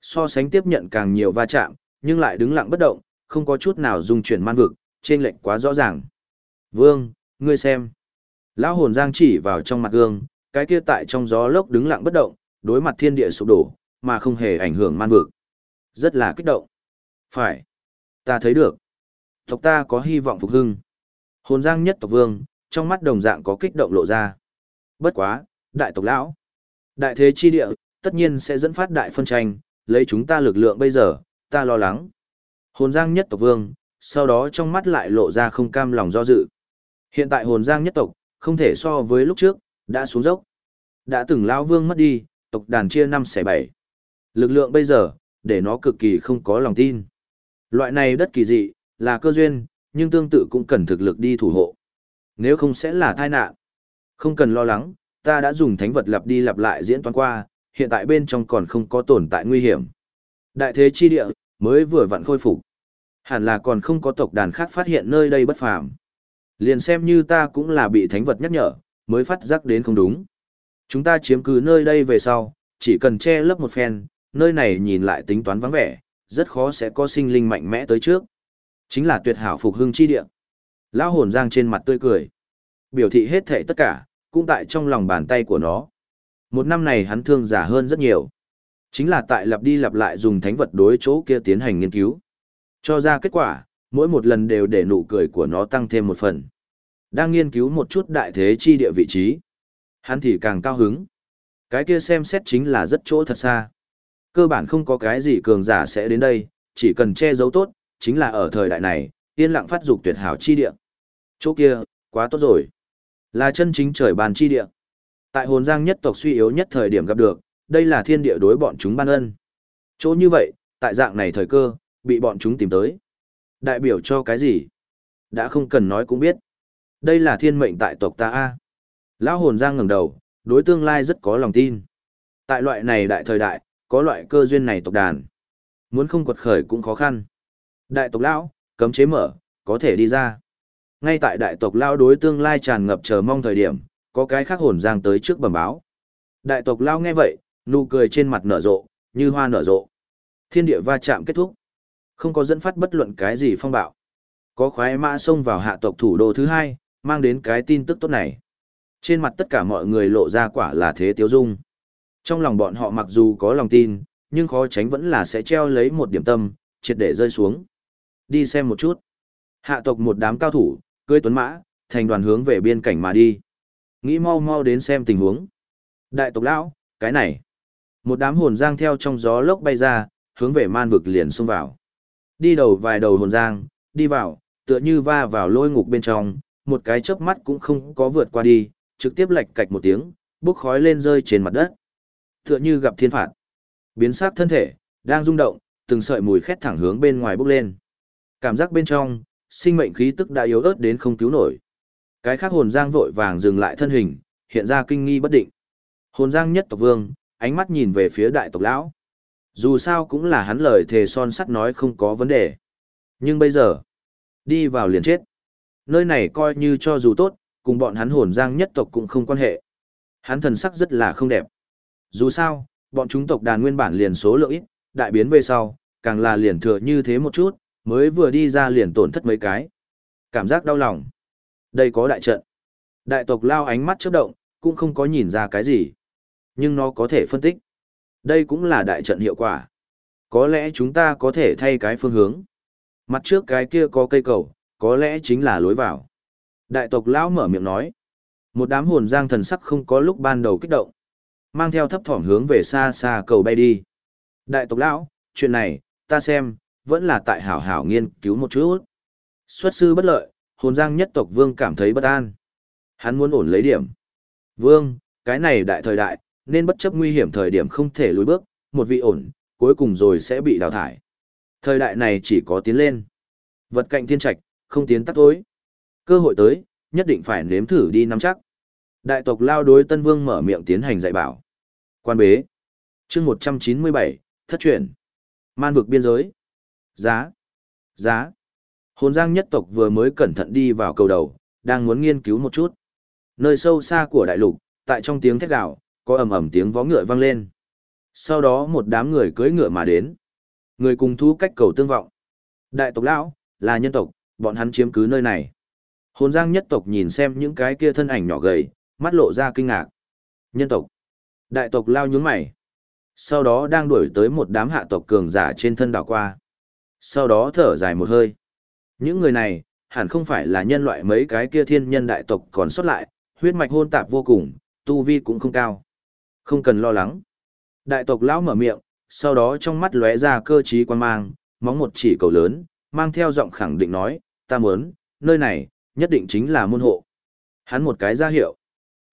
So sánh tiếp nhận càng nhiều va chạm, nhưng lại đứng lặng bất động, không có chút nào dung chuyển man vực, trên lệnh quá rõ ràng. Vương, ngươi xem. Lão hồn giang chỉ vào trong mặt gương, cái kia tại trong gió lốc đứng lặng bất động, đối mặt thiên địa sụp đổ, mà không hề ảnh hưởng man vực. Rất là kích động. Phải. Ta thấy được. Tộc ta có hy vọng phục hưng. Hồn giang nhất tộc vương, trong mắt đồng dạng có kích động lộ ra. Bất quá, đại tộc lão. Đại thế chi địa, tất nhiên sẽ dẫn phát đại phân tranh, lấy chúng ta lực lượng bây giờ, ta lo lắng. Hồn giang nhất tộc vương, sau đó trong mắt lại lộ ra không cam lòng do dự. Hiện tại hồn giang nhất tộc, không thể so với lúc trước, đã xuống dốc. Đã từng lão vương mất đi, tộc đàn chia năm xẻ bảy. Lực lượng bây giờ, để nó cực kỳ không có lòng tin. Loại này đất kỳ dị, là cơ duyên, nhưng tương tự cũng cần thực lực đi thủ hộ. Nếu không sẽ là tai nạn. Không cần lo lắng, ta đã dùng thánh vật lặp đi lặp lại diễn toán qua, hiện tại bên trong còn không có tồn tại nguy hiểm. Đại thế chi địa, mới vừa vặn khôi phục. Hẳn là còn không có tộc đàn khác phát hiện nơi đây bất phàm. Liền xem như ta cũng là bị thánh vật nhắc nhở, mới phát giác đến không đúng. Chúng ta chiếm cứ nơi đây về sau, chỉ cần che lấp một phen, nơi này nhìn lại tính toán vắng vẻ, rất khó sẽ có sinh linh mạnh mẽ tới trước. Chính là tuyệt hảo phục hưng chi địa. Lão hồn giang trên mặt tươi cười. Biểu thị hết thệ tất cả, cũng tại trong lòng bàn tay của nó. Một năm này hắn thương giả hơn rất nhiều. Chính là tại lặp đi lặp lại dùng thánh vật đối chỗ kia tiến hành nghiên cứu. Cho ra kết quả, mỗi một lần đều để nụ cười của nó tăng thêm một phần. Đang nghiên cứu một chút đại thế chi địa vị trí. Hắn thì càng cao hứng. Cái kia xem xét chính là rất chỗ thật xa. Cơ bản không có cái gì cường giả sẽ đến đây, chỉ cần che giấu tốt, chính là ở thời đại này, yên lặng phát dục tuyệt hảo chi địa. Chỗ kia, quá tốt rồi. Là chân chính trời bàn chi địa. Tại hồn giang nhất tộc suy yếu nhất thời điểm gặp được, đây là thiên địa đối bọn chúng ban ân. Chỗ như vậy, tại dạng này thời cơ, bị bọn chúng tìm tới. Đại biểu cho cái gì? Đã không cần nói cũng biết. Đây là thiên mệnh tại tộc ta A. Lão hồn giang ngẩng đầu, đối tương lai rất có lòng tin. Tại loại này đại thời đại, có loại cơ duyên này tộc đàn. Muốn không quật khởi cũng khó khăn. Đại tộc lão, cấm chế mở, có thể đi ra. Ngay tại đại tộc lão đối tương lai tràn ngập chờ mong thời điểm, có cái khác hồn giang tới trước bẩm báo. Đại tộc lão nghe vậy, nụ cười trên mặt nở rộ, như hoa nở rộ. Thiên địa va chạm kết thúc. Không có dẫn phát bất luận cái gì phong bạo. Có khoái mã xông vào hạ tộc thủ đô thứ hai, mang đến cái tin tức tốt này. Trên mặt tất cả mọi người lộ ra quả là thế tiêu dung. Trong lòng bọn họ mặc dù có lòng tin, nhưng khó tránh vẫn là sẽ treo lấy một điểm tâm, triệt để rơi xuống. Đi xem một chút. Hạ tộc một đám cao thủ, cưới tuấn mã, thành đoàn hướng về biên cảnh mà đi. Nghĩ mau mau đến xem tình huống. Đại tộc lão, cái này. Một đám hồn giang theo trong gió lốc bay ra, hướng về man vực liền xông vào. Đi đầu vài đầu hồn giang, đi vào, tựa như va vào lôi ngục bên trong, một cái chớp mắt cũng không có vượt qua đi, trực tiếp lệch cạch một tiếng, bốc khói lên rơi trên mặt đất. Tựa như gặp thiên phạt. Biến sắc thân thể, đang rung động, từng sợi mùi khét thẳng hướng bên ngoài bốc lên. Cảm giác bên trong, sinh mệnh khí tức đã yếu ớt đến không cứu nổi. Cái khác hồn giang vội vàng dừng lại thân hình, hiện ra kinh nghi bất định. Hồn giang nhất tộc vương, ánh mắt nhìn về phía đại tộc lão. Dù sao cũng là hắn lời thề son sắt nói không có vấn đề. Nhưng bây giờ, đi vào liền chết. Nơi này coi như cho dù tốt, cùng bọn hắn hồn giang nhất tộc cũng không quan hệ. Hắn thần sắc rất là không đẹp. Dù sao, bọn chúng tộc đàn nguyên bản liền số lượng ít, đại biến về sau, càng là liền thừa như thế một chút, mới vừa đi ra liền tổn thất mấy cái. Cảm giác đau lòng. Đây có đại trận. Đại tộc lao ánh mắt chớp động, cũng không có nhìn ra cái gì. Nhưng nó có thể phân tích. Đây cũng là đại trận hiệu quả. Có lẽ chúng ta có thể thay cái phương hướng. Mặt trước cái kia có cây cầu, có lẽ chính là lối vào. Đại tộc lão mở miệng nói. Một đám hồn giang thần sắc không có lúc ban đầu kích động. Mang theo thấp thỏm hướng về xa xa cầu bay đi. Đại tộc lão, chuyện này, ta xem, vẫn là tại hảo hảo nghiên cứu một chút. Xuất sư bất lợi, hồn giang nhất tộc vương cảm thấy bất an. Hắn muốn ổn lấy điểm. Vương, cái này đại thời đại, nên bất chấp nguy hiểm thời điểm không thể lùi bước, một vị ổn, cuối cùng rồi sẽ bị đào thải. Thời đại này chỉ có tiến lên. Vật cạnh thiên trạch, không tiến tắt tối. Cơ hội tới, nhất định phải nếm thử đi nắm chắc. Đại tộc lao đối Tân Vương mở miệng tiến hành dạy bảo. Quan bế. chương 197, thất truyền. Man vực biên giới. Giá. Giá. Hồn giang nhất tộc vừa mới cẩn thận đi vào cầu đầu, đang muốn nghiên cứu một chút. Nơi sâu xa của đại lục, tại trong tiếng thét gạo, có ầm ầm tiếng vó ngựa vang lên. Sau đó một đám người cưỡi ngựa mà đến. Người cùng thu cách cầu tương vọng. Đại tộc lão, là nhân tộc, bọn hắn chiếm cứ nơi này. Hồn giang nhất tộc nhìn xem những cái kia thân ảnh nhỏ gầy, mắt lộ ra kinh ngạc. Nhân tộc. Đại tộc lao nhướng mày. Sau đó đang đuổi tới một đám hạ tộc cường giả trên thân đảo qua. Sau đó thở dài một hơi. Những người này, hẳn không phải là nhân loại mấy cái kia thiên nhân đại tộc còn xuất lại, huyết mạch hôn tạp vô cùng, tu vi cũng không cao. Không cần lo lắng. Đại tộc lão mở miệng, sau đó trong mắt lóe ra cơ trí quan mang, móng một chỉ cầu lớn, mang theo giọng khẳng định nói, ta muốn, nơi này, nhất định chính là môn hộ. Hắn một cái ra hiệu,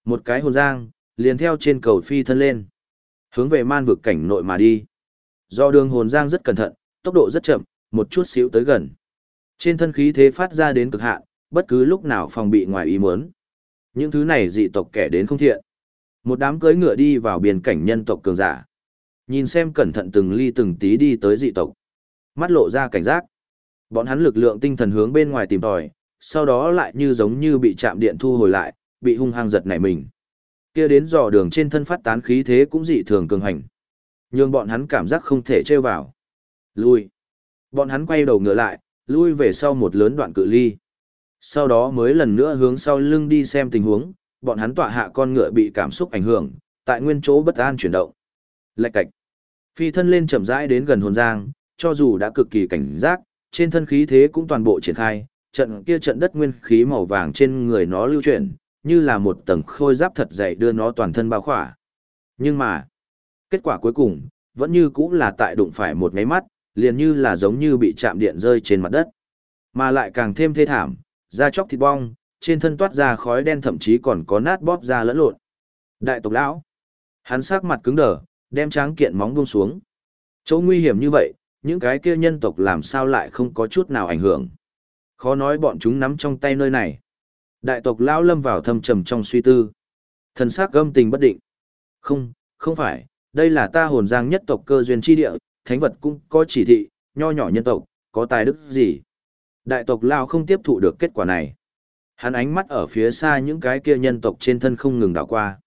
một cái hồn giang, liền theo trên cầu phi thân lên, hướng về man vực cảnh nội mà đi. Do đường hồn giang rất cẩn thận, tốc độ rất chậm, một chút xíu tới gần. Trên thân khí thế phát ra đến cực hạn, bất cứ lúc nào phòng bị ngoài ý muốn. Những thứ này dị tộc kẻ đến không thiện. Một đám cưỡi ngựa đi vào biên cảnh nhân tộc cường giả. Nhìn xem cẩn thận từng ly từng tí đi tới dị tộc. Mắt lộ ra cảnh giác. Bọn hắn lực lượng tinh thần hướng bên ngoài tìm tòi, sau đó lại như giống như bị chạm điện thu hồi lại, bị hung hăng giật nảy mình. Kia đến dò đường trên thân phát tán khí thế cũng dị thường cường hành. Nhưng bọn hắn cảm giác không thể trêu vào. Lui. Bọn hắn quay đầu ngựa lại, lui về sau một lớn đoạn cự ly. Sau đó mới lần nữa hướng sau lưng đi xem tình huống, bọn hắn tọa hạ con ngựa bị cảm xúc ảnh hưởng, tại nguyên chỗ bất an chuyển động. Lạch cạch. Phi thân lên chậm rãi đến gần hồn giang, cho dù đã cực kỳ cảnh giác, trên thân khí thế cũng toàn bộ triển khai, trận kia trận đất nguyên khí màu vàng trên người nó lưu chuyển, như là một tầng khôi giáp thật dày đưa nó toàn thân bao khỏa. Nhưng mà, kết quả cuối cùng, vẫn như cũng là tại đụng phải một ngáy mắt, liền như là giống như bị chạm điện rơi trên mặt đất. Mà lại càng thêm thê thảm, da chóc thịt bong, trên thân toát ra khói đen thậm chí còn có nát bóp ra lẫn lộn. Đại tộc lão, hắn sắc mặt cứng đờ, đem tráng kiện móng buông xuống. Chỗ nguy hiểm như vậy, những cái kia nhân tộc làm sao lại không có chút nào ảnh hưởng. Khó nói bọn chúng nắm trong tay nơi này. Đại tộc lão lâm vào thâm trầm trong suy tư. Thần sắc gâm tình bất định. Không, không phải, đây là ta hồn giang nhất tộc cơ duyên chi địa, thánh vật cũng có chỉ thị, nho nhỏ nhân tộc, có tài đức gì. Đại tộc lão không tiếp thụ được kết quả này. Hắn ánh mắt ở phía xa những cái kia nhân tộc trên thân không ngừng đảo qua.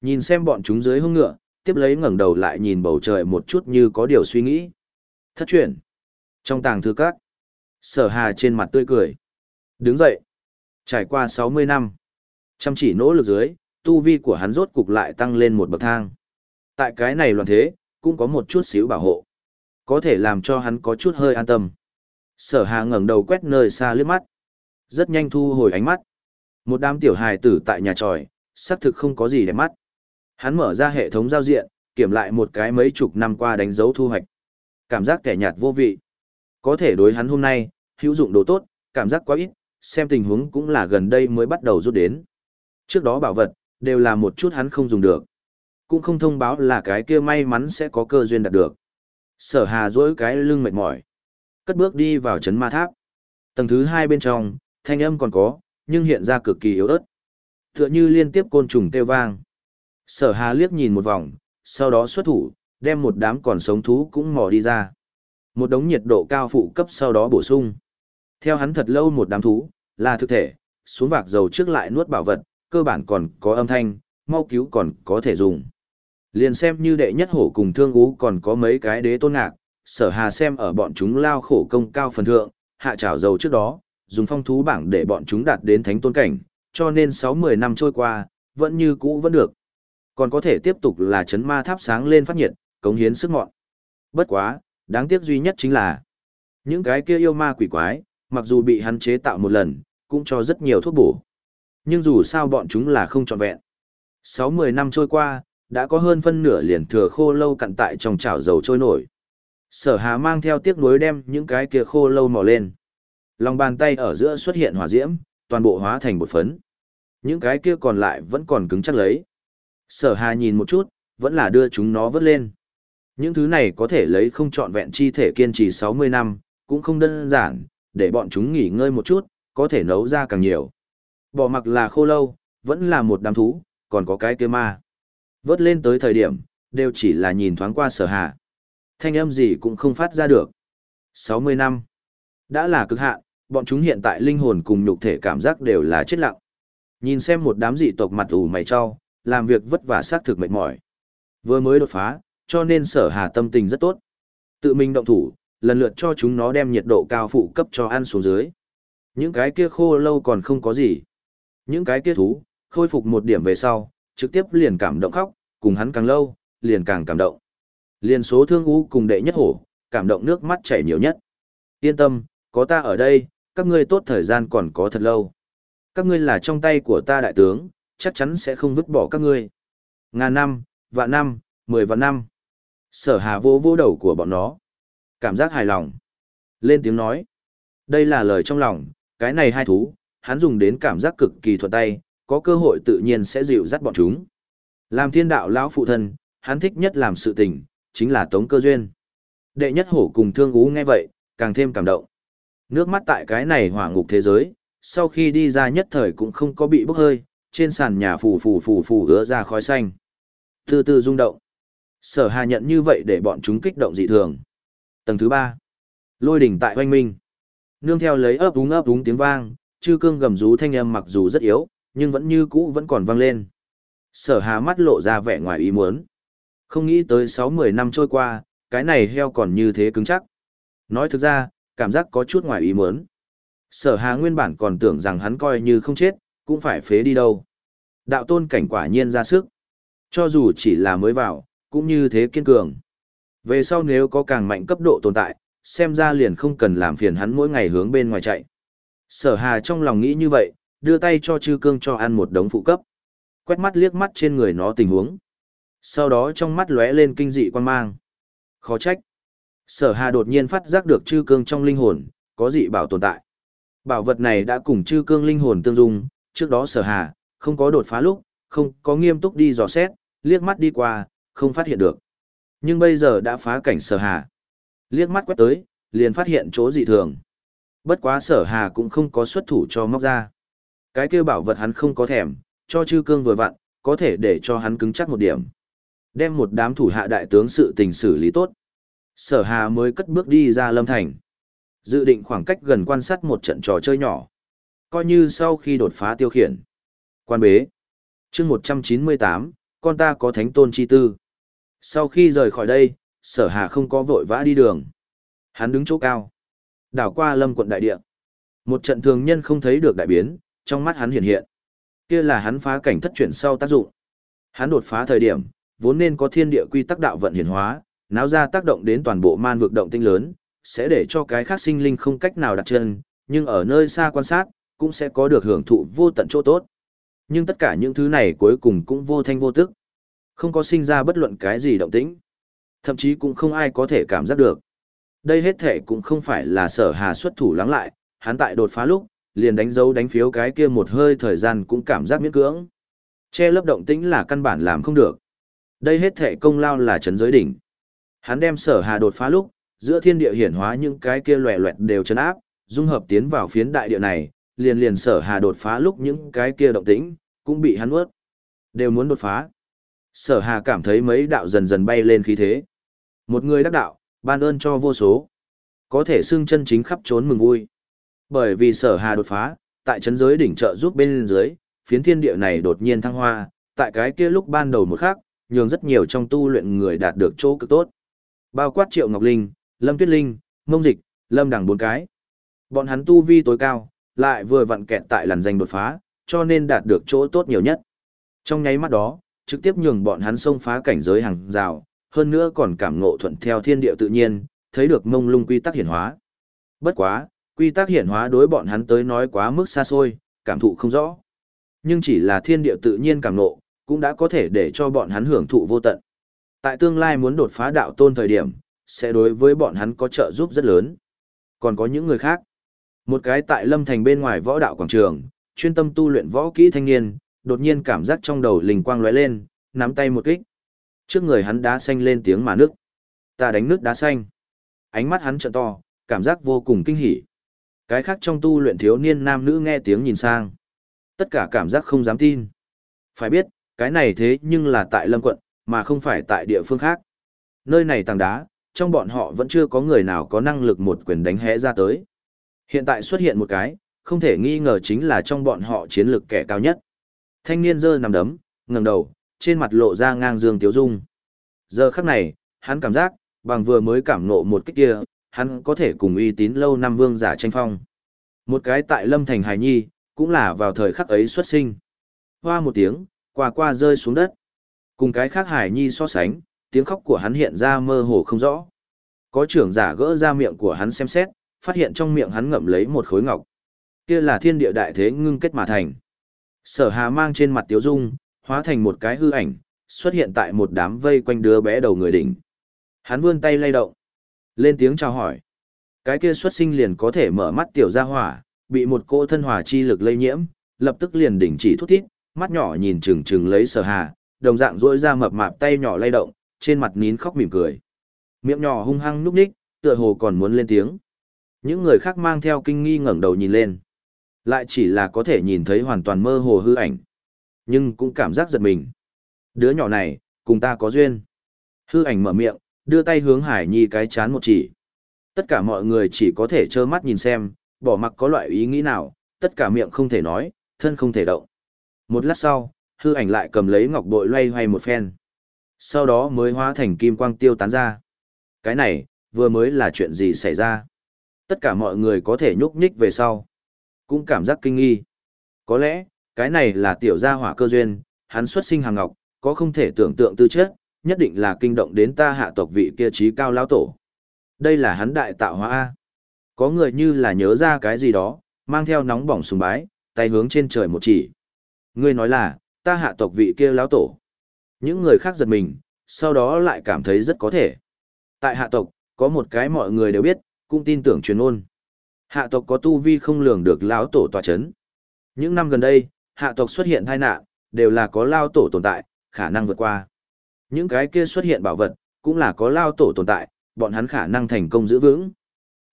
Nhìn xem bọn chúng dưới hông ngựa, tiếp lấy ngẩng đầu lại nhìn bầu trời một chút như có điều suy nghĩ. Thất chuyển. Trong tàng thư các, sở hà trên mặt tươi cười. Đứng dậy. Trải qua 60 năm. Chăm chỉ nỗ lực dưới, tu vi của hắn rốt cục lại tăng lên một bậc thang. Tại cái này loạn thế, cũng có một chút xíu bảo hộ. Có thể làm cho hắn có chút hơi an tâm. Sở hà ngẩng đầu quét nơi xa liếc mắt. Rất nhanh thu hồi ánh mắt. Một đám tiểu hài tử tại nhà tròi, xác thực không có gì để mắt. Hắn mở ra hệ thống giao diện, kiểm lại một cái mấy chục năm qua đánh dấu thu hoạch. Cảm giác kẻ nhạt vô vị. Có thể đối hắn hôm nay, hữu dụng đồ tốt, cảm giác quá ít, xem tình huống cũng là gần đây mới bắt đầu rút đến. Trước đó bảo vật, đều là một chút hắn không dùng được. Cũng không thông báo là cái kia may mắn sẽ có cơ duyên đạt được. Sở hà dỗi cái lưng mệt mỏi. Cất bước đi vào chấn ma tháp. Tầng thứ hai bên trong, thanh âm còn có, nhưng hiện ra cực kỳ yếu ớt. Tựa như liên tiếp côn trùng kêu vang. Sở hà liếc nhìn một vòng, sau đó xuất thủ, đem một đám còn sống thú cũng mò đi ra. Một đống nhiệt độ cao phụ cấp sau đó bổ sung. Theo hắn thật lâu một đám thú, là thực thể, xuống vạc dầu trước lại nuốt bảo vật, cơ bản còn có âm thanh, mau cứu còn có thể dùng. Liền xem như đệ nhất hổ cùng thương ú còn có mấy cái đế tôn ngạc, sở hà xem ở bọn chúng lao khổ công cao phần thượng, hạ trảo dầu trước đó, dùng phong thú bảng để bọn chúng đạt đến thánh tôn cảnh, cho nên 6-10 năm trôi qua, vẫn như cũ vẫn được. Còn có thể tiếp tục là chấn ma tháp sáng lên phát nhiệt, cống hiến sức mọn. Bất quá, đáng tiếc duy nhất chính là những cái kia yêu ma quỷ quái, mặc dù bị hắn chế tạo một lần, cũng cho rất nhiều thuốc bổ. Nhưng dù sao bọn chúng là không trọn vẹn. 6-10 năm trôi qua, đã có hơn phân nửa liền thừa khô lâu cặn tại trong chảo dầu trôi nổi. Sở hà mang theo tiếc nuối đem những cái kia khô lâu mò lên. Lòng bàn tay ở giữa xuất hiện hỏa diễm, toàn bộ hóa thành bột phấn. Những cái kia còn lại vẫn còn cứng chắc lấy. Sở hà nhìn một chút, vẫn là đưa chúng nó vớt lên. Những thứ này có thể lấy không trọn vẹn chi thể kiên trì 60 năm, cũng không đơn giản, để bọn chúng nghỉ ngơi một chút, có thể nấu ra càng nhiều. Bỏ mặc là khô lâu, vẫn là một đám thú, còn có cái kia ma. Vớt lên tới thời điểm, đều chỉ là nhìn thoáng qua sở hạ. Thanh âm gì cũng không phát ra được. 60 năm. Đã là cực hạn, bọn chúng hiện tại linh hồn cùng nhục thể cảm giác đều là chết lặng. Nhìn xem một đám dị tộc mặt ủ mày cho, làm việc vất vả xác thực mệt mỏi. Vừa mới đột phá, cho nên sở hà tâm tình rất tốt. Tự mình động thủ, lần lượt cho chúng nó đem nhiệt độ cao phụ cấp cho ăn xuống dưới. Những cái kia khô lâu còn không có gì. Những cái kia thú, khôi phục một điểm về sau, trực tiếp liền cảm động khóc, cùng hắn càng lâu, liền càng cảm động. Liền số thương u cùng đệ nhất hổ, cảm động nước mắt chảy nhiều nhất. Yên tâm, có ta ở đây, các ngươi tốt thời gian còn có thật lâu. Các ngươi là trong tay của ta đại tướng, chắc chắn sẽ không vứt bỏ các ngươi. Ngàn năm, vạn năm, mười vạn năm. Sở hà vô vô đầu của bọn nó. Cảm giác hài lòng. Lên tiếng nói. Đây là lời trong lòng, cái này hai thú, hắn dùng đến cảm giác cực kỳ thuận tay, có cơ hội tự nhiên sẽ dịu dắt bọn chúng. Làm thiên đạo lão phụ thân, hắn thích nhất làm sự tình, chính là tống cơ duyên. Đệ nhất hổ cùng thương ú nghe vậy, càng thêm cảm động. Nước mắt tại cái này hỏa ngục thế giới, sau khi đi ra nhất thời cũng không có bị bốc hơi, trên sàn nhà phù phù phù phù ứa ra khói xanh. Từ từ rung động. Sở hà nhận như vậy để bọn chúng kích động dị thường. Tầng thứ ba, Lôi đỉnh tại hoanh minh. Nương theo lấy ấp úng ấp úng tiếng vang, chư cương gầm rú thanh âm mặc dù rất yếu, nhưng vẫn như cũ vẫn còn vang lên. Sở hà mắt lộ ra vẻ ngoài ý muốn. Không nghĩ tới 6-10 năm trôi qua, cái này heo còn như thế cứng chắc. Nói thực ra, cảm giác có chút ngoài ý muốn. Sở hà nguyên bản còn tưởng rằng hắn coi như không chết, cũng phải phế đi đâu. Đạo tôn cảnh quả nhiên ra sức. Cho dù chỉ là mới vào, cũng như thế kiên cường. Về sau nếu có càng mạnh cấp độ tồn tại, xem ra liền không cần làm phiền hắn mỗi ngày hướng bên ngoài chạy. Sở hà trong lòng nghĩ như vậy, đưa tay cho chư cương cho ăn một đống phụ cấp. Quét mắt liếc mắt trên người nó tình huống. Sau đó trong mắt lóe lên kinh dị quan mang. Khó trách. Sở hà đột nhiên phát giác được chư cương trong linh hồn, có dị bảo tồn tại. Bảo vật này đã cùng chư cương linh hồn tương dung, trước đó sở hà, không có đột phá lúc, không có nghiêm túc đi dò xét, liếc mắt đi qua, không phát hiện được. Nhưng bây giờ đã phá cảnh sở hà. Liếc mắt quét tới, liền phát hiện chỗ dị thường. Bất quá sở hà cũng không có xuất thủ cho móc ra. Cái kêu bảo vật hắn không có thèm, cho chư cương vừa vặn, có thể để cho hắn cứng chắc một điểm. Đem một đám thủ hạ đại tướng sự tình xử lý tốt. Sở hà mới cất bước đi ra lâm thành. Dự định khoảng cách gần quan sát một trận trò chơi nhỏ. Coi như sau khi đột phá tiêu khiển. Quan bế. chương 198, con ta có thánh tôn chi tư. Sau khi rời khỏi đây, sở hà không có vội vã đi đường. Hắn đứng chỗ cao. Đảo qua lâm quận đại địa. Một trận thường nhân không thấy được đại biến, trong mắt hắn hiện hiện. Kia là hắn phá cảnh thất chuyển sau tác dụng. Hắn đột phá thời điểm, vốn nên có thiên địa quy tắc đạo vận hiển hóa, náo ra tác động đến toàn bộ man vực động tinh lớn, sẽ để cho cái khác sinh linh không cách nào đặt chân, nhưng ở nơi xa quan sát, cũng sẽ có được hưởng thụ vô tận chỗ tốt. Nhưng tất cả những thứ này cuối cùng cũng vô thanh vô tức. Không có sinh ra bất luận cái gì động tĩnh. Thậm chí cũng không ai có thể cảm giác được. Đây hết thể cũng không phải là sở hà xuất thủ lắng lại, hắn tại đột phá lúc, liền đánh dấu đánh phiếu cái kia một hơi thời gian cũng cảm giác miễn cưỡng. Che lấp động tĩnh là căn bản làm không được. Đây hết thể công lao là chấn giới đỉnh. Hắn đem sở hà đột phá lúc, giữa thiên địa hiển hóa những cái kia loẹ loẹt đều chấn áp, dung hợp tiến vào phiến đại địa này, liền liền sở hà đột phá lúc những cái kia động tĩnh, cũng bị hắn ướt. Đều muốn đột phá. Sở hà cảm thấy mấy đạo dần dần bay lên khí thế. Một người đắc đạo, ban ơn cho vô số. Có thể xưng chân chính khắp trốn mừng vui. Bởi vì sở hà đột phá, tại chấn giới đỉnh trợ giúp bên dưới, phiến thiên địa này đột nhiên thăng hoa, tại cái kia lúc ban đầu một khắc, nhường rất nhiều trong tu luyện người đạt được chỗ cực tốt. Bao quát Triệu Ngọc Linh, Lâm Tuyết Linh, Mông Dịch, Lâm Đằng bốn cái. Bọn hắn tu vi tối cao, lại vừa vặn kẹt tại làn danh đột phá, cho nên đạt được chỗ tốt nhiều nhất. Trong nháy mắt đó, trực tiếp nhường bọn hắn xông phá cảnh giới hàng rào, hơn nữa còn cảm ngộ thuận theo thiên địa tự nhiên, thấy được mông lung quy tắc hiển hóa. Bất quá, quy tắc hiển hóa đối bọn hắn tới nói quá mức xa xôi, cảm thụ không rõ. Nhưng chỉ là thiên địa tự nhiên cảm ngộ, cũng đã có thể để cho bọn hắn hưởng thụ vô tận. Tại tương lai muốn đột phá đạo tôn thời điểm, sẽ đối với bọn hắn có trợ giúp rất lớn. Còn có những người khác. Một cái tại lâm thành bên ngoài võ đạo quảng trường, chuyên tâm tu luyện võ kỹ thanh niên, đột nhiên cảm giác trong đầu linh quang lóe lên, nắm tay một kích. Trước người hắn đá xanh lên tiếng mà nước. Ta đánh nước đá xanh. Ánh mắt hắn trợ to, cảm giác vô cùng kinh hỉ. Cái khác trong tu luyện thiếu niên nam nữ nghe tiếng nhìn sang. Tất cả cảm giác không dám tin. Phải biết, cái này thế nhưng là tại lâm quận, mà không phải tại địa phương khác. Nơi này tàng đá, trong bọn họ vẫn chưa có người nào có năng lực một quyền đánh hẽ ra tới. Hiện tại xuất hiện một cái, không thể nghi ngờ chính là trong bọn họ chiến lược kẻ cao nhất. Thanh niên giơ nằm đấm, ngẩng đầu, trên mặt lộ ra ngang dương tiếu dung. Giờ khắc này, hắn cảm giác, bằng vừa mới cảm nộ một cách kia, hắn có thể cùng uy tín lâu năm vương giả tranh phong. Một cái tại Lâm Thành Hải Nhi, cũng là vào thời khắc ấy xuất sinh. Hoa một tiếng, qua qua rơi xuống đất. Cùng cái khác Hải Nhi so sánh, tiếng khóc của hắn hiện ra mơ hồ không rõ. Có trưởng giả gỡ ra miệng của hắn xem xét, phát hiện trong miệng hắn ngậm lấy một khối ngọc. Kia là thiên địa đại thế ngưng kết mà thành. Sở Hà mang trên mặt Tiếu Dung, hóa thành một cái hư ảnh, xuất hiện tại một đám vây quanh đứa bé đầu người đỉnh. Hắn vươn tay lay động, lên tiếng chào hỏi. Cái kia xuất sinh liền có thể mở mắt tiểu ra hỏa, bị một cô thân hỏa chi lực lây nhiễm, lập tức liền đỉnh chỉ thút thít, mắt nhỏ nhìn chừng chừng lấy Sở Hà, đồng dạng rỗi ra mập mạp tay nhỏ lay động, trên mặt nín khóc mỉm cười. Miệng nhỏ hung hăng núp ních, tựa hồ còn muốn lên tiếng. Những người khác mang theo kinh nghi ngẩng đầu nhìn lên. Lại chỉ là có thể nhìn thấy hoàn toàn mơ hồ hư ảnh. Nhưng cũng cảm giác giật mình. Đứa nhỏ này, cùng ta có duyên. Hư ảnh mở miệng, đưa tay hướng Hải Nhi cái chán một chỉ. Tất cả mọi người chỉ có thể trơ mắt nhìn xem, bỏ mặc có loại ý nghĩ nào, tất cả miệng không thể nói, thân không thể động. Một lát sau, hư ảnh lại cầm lấy ngọc bội loay hoay một phen. Sau đó mới hóa thành kim quang tiêu tán ra. Cái này, vừa mới là chuyện gì xảy ra? Tất cả mọi người có thể nhúc nhích về sau. Cũng cảm giác kinh nghi. Có lẽ, cái này là tiểu gia hỏa cơ duyên, hắn xuất sinh hàng ngọc, có không thể tưởng tượng tư chất, nhất định là kinh động đến ta hạ tộc vị kia trí cao lão tổ. Đây là hắn đại tạo hóa A. Có người như là nhớ ra cái gì đó, mang theo nóng bỏng sùng bái, tay hướng trên trời một chỉ. Ngươi nói là, ta hạ tộc vị kia lão tổ. Những người khác giật mình, sau đó lại cảm thấy rất có thể. Tại hạ tộc, có một cái mọi người đều biết, cũng tin tưởng truyền ôn. Hạ tộc có tu vi không lường được lão tổ tòa chấn. Những năm gần đây, hạ tộc xuất hiện tai nạn, đều là có lao tổ tồn tại, khả năng vượt qua. Những cái kia xuất hiện bảo vật, cũng là có lao tổ tồn tại, bọn hắn khả năng thành công giữ vững.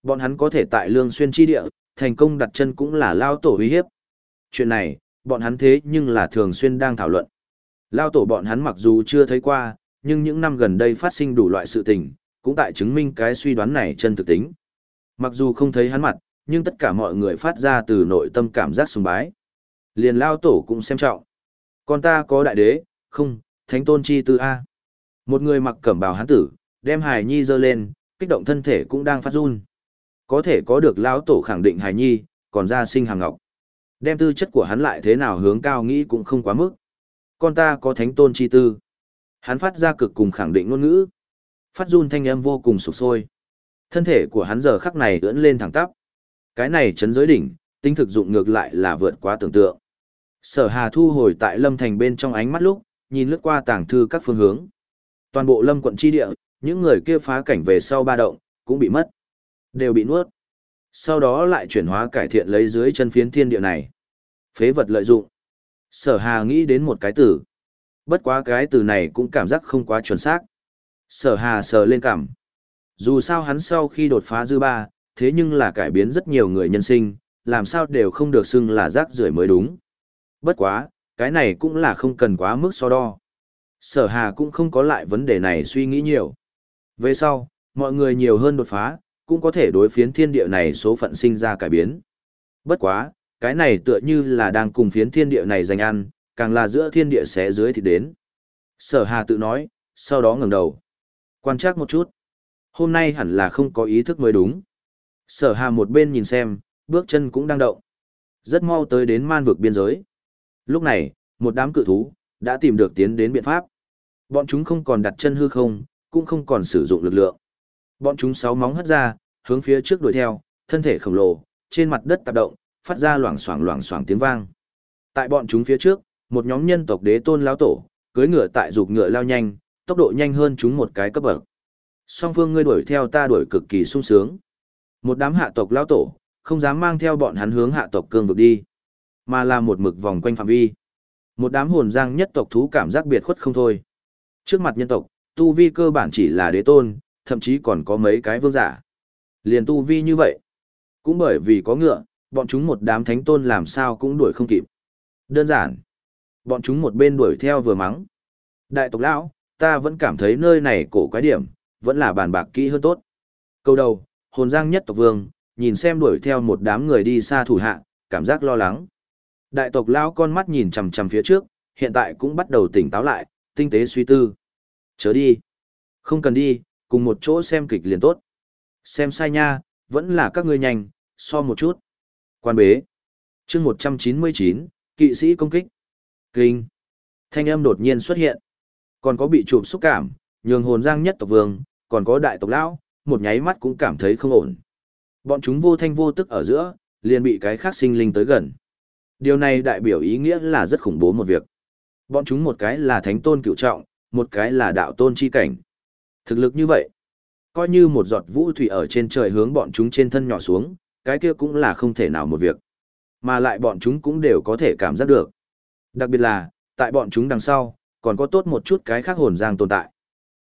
Bọn hắn có thể tại lương xuyên chi địa, thành công đặt chân cũng là lao tổ uy hiếp. Chuyện này, bọn hắn thế nhưng là thường xuyên đang thảo luận. Lao tổ bọn hắn mặc dù chưa thấy qua, nhưng những năm gần đây phát sinh đủ loại sự tình, cũng tại chứng minh cái suy đoán này chân thực tính. Mặc dù không thấy hắn mặt, nhưng tất cả mọi người phát ra từ nội tâm cảm giác sùng bái. Liền lao tổ cũng xem trọng. Con ta có đại đế, không, thánh tôn chi tư A. Một người mặc cẩm bào hán tử, đem hài nhi dơ lên, kích động thân thể cũng đang phát run. Có thể có được lão tổ khẳng định hài nhi, còn ra sinh hàng ngọc. Đem tư chất của hắn lại thế nào hướng cao nghĩ cũng không quá mức. Con ta có thánh tôn chi tư. Hắn phát ra cực cùng khẳng định ngôn ngữ. Phát run thanh âm vô cùng sụp sôi. Thân thể của hắn giờ khắc này ưỡn lên thẳng tắp. Cái này chấn giới đỉnh, tinh thực dụng ngược lại là vượt quá tưởng tượng. Sở Hà thu hồi tại Lâm Thành bên trong ánh mắt lúc, nhìn lướt qua tàng thư các phương hướng. Toàn bộ Lâm quận chi địa, những người kia phá cảnh về sau ba động, cũng bị mất. Đều bị nuốt. Sau đó lại chuyển hóa cải thiện lấy dưới chân phiến thiên địa này. Phế vật lợi dụng. Sở Hà nghĩ đến một cái từ. Bất quá cái từ này cũng cảm giác không quá chuẩn xác. Sở Hà sờ lên cảm. Dù sao hắn sau khi đột phá dư ba, thế nhưng là cải biến rất nhiều người nhân sinh, làm sao đều không được xưng là rác rưởi mới đúng. Bất quá, cái này cũng là không cần quá mức so đo. Sở Hà cũng không có lại vấn đề này suy nghĩ nhiều. Về sau, mọi người nhiều hơn đột phá, cũng có thể đối phiến thiên địa này số phận sinh ra cải biến. Bất quá, cái này tựa như là đang cùng phiến thiên địa này giành ăn, càng là giữa thiên địa xé dưới thì đến. Sở hà tự nói, sau đó ngẩng đầu. Quan trắc một chút. Hôm nay hẳn là không có ý thức mới đúng. Sở hà một bên nhìn xem, bước chân cũng đang động. Rất mau tới đến man vực biên giới. Lúc này, một đám cự thú, đã tìm được tiến đến biện pháp. Bọn chúng không còn đặt chân hư không, cũng không còn sử dụng lực lượng. Bọn chúng sáu móng hất ra, hướng phía trước đuổi theo, thân thể khổng lồ, trên mặt đất tạp động, phát ra loảng xoảng loảng xoảng tiếng vang. Tại bọn chúng phía trước, một nhóm nhân tộc đế tôn lão tổ, cưỡi ngựa tại dục ngựa lao nhanh, tốc độ nhanh hơn chúng một cái cấp bậc. Song phương ngươi đuổi theo ta đuổi cực kỳ sung sướng. Một đám hạ tộc lão tổ, không dám mang theo bọn hắn hướng hạ tộc cương vực đi, mà là một mực vòng quanh phạm vi. Một đám hồn giang nhất tộc thú cảm giác biệt khuất không thôi. Trước mặt nhân tộc, tu vi cơ bản chỉ là đế tôn, thậm chí còn có mấy cái vương giả. Liền tu vi như vậy. Cũng bởi vì có ngựa, bọn chúng một đám thánh tôn làm sao cũng đuổi không kịp. Đơn giản. Bọn chúng một bên đuổi theo vừa mắng. Đại tộc lão, ta vẫn cảm thấy nơi này cổ quái điểm, vẫn là bàn bạc kỹ hơn tốt. Câu đầu, hồn giang nhất tộc vương, nhìn xem đuổi theo một đám người đi xa thủ hạ, cảm giác lo lắng. Đại tộc lão con mắt nhìn chằm chằm phía trước, hiện tại cũng bắt đầu tỉnh táo lại, tinh tế suy tư. Chớ đi. Không cần đi, cùng một chỗ xem kịch liền tốt. Xem sai nha, vẫn là các ngươi nhanh, so một chút. Quan bế. chương 199, kỵ sĩ công kích. Kinh. Thanh âm đột nhiên xuất hiện. Còn có bị chụp xúc cảm, nhường hồn giang nhất tộc vương, còn có đại tộc lão, một nháy mắt cũng cảm thấy không ổn. Bọn chúng vô thanh vô tức ở giữa, liền bị cái khác sinh linh tới gần. Điều này đại biểu ý nghĩa là rất khủng bố một việc. Bọn chúng một cái là thánh tôn cựu trọng, một cái là đạo tôn chi cảnh. Thực lực như vậy, coi như một giọt vũ thủy ở trên trời hướng bọn chúng trên thân nhỏ xuống, cái kia cũng là không thể nào một việc. Mà lại bọn chúng cũng đều có thể cảm giác được. Đặc biệt là, tại bọn chúng đằng sau, còn có tốt một chút cái khác hồn giang tồn tại.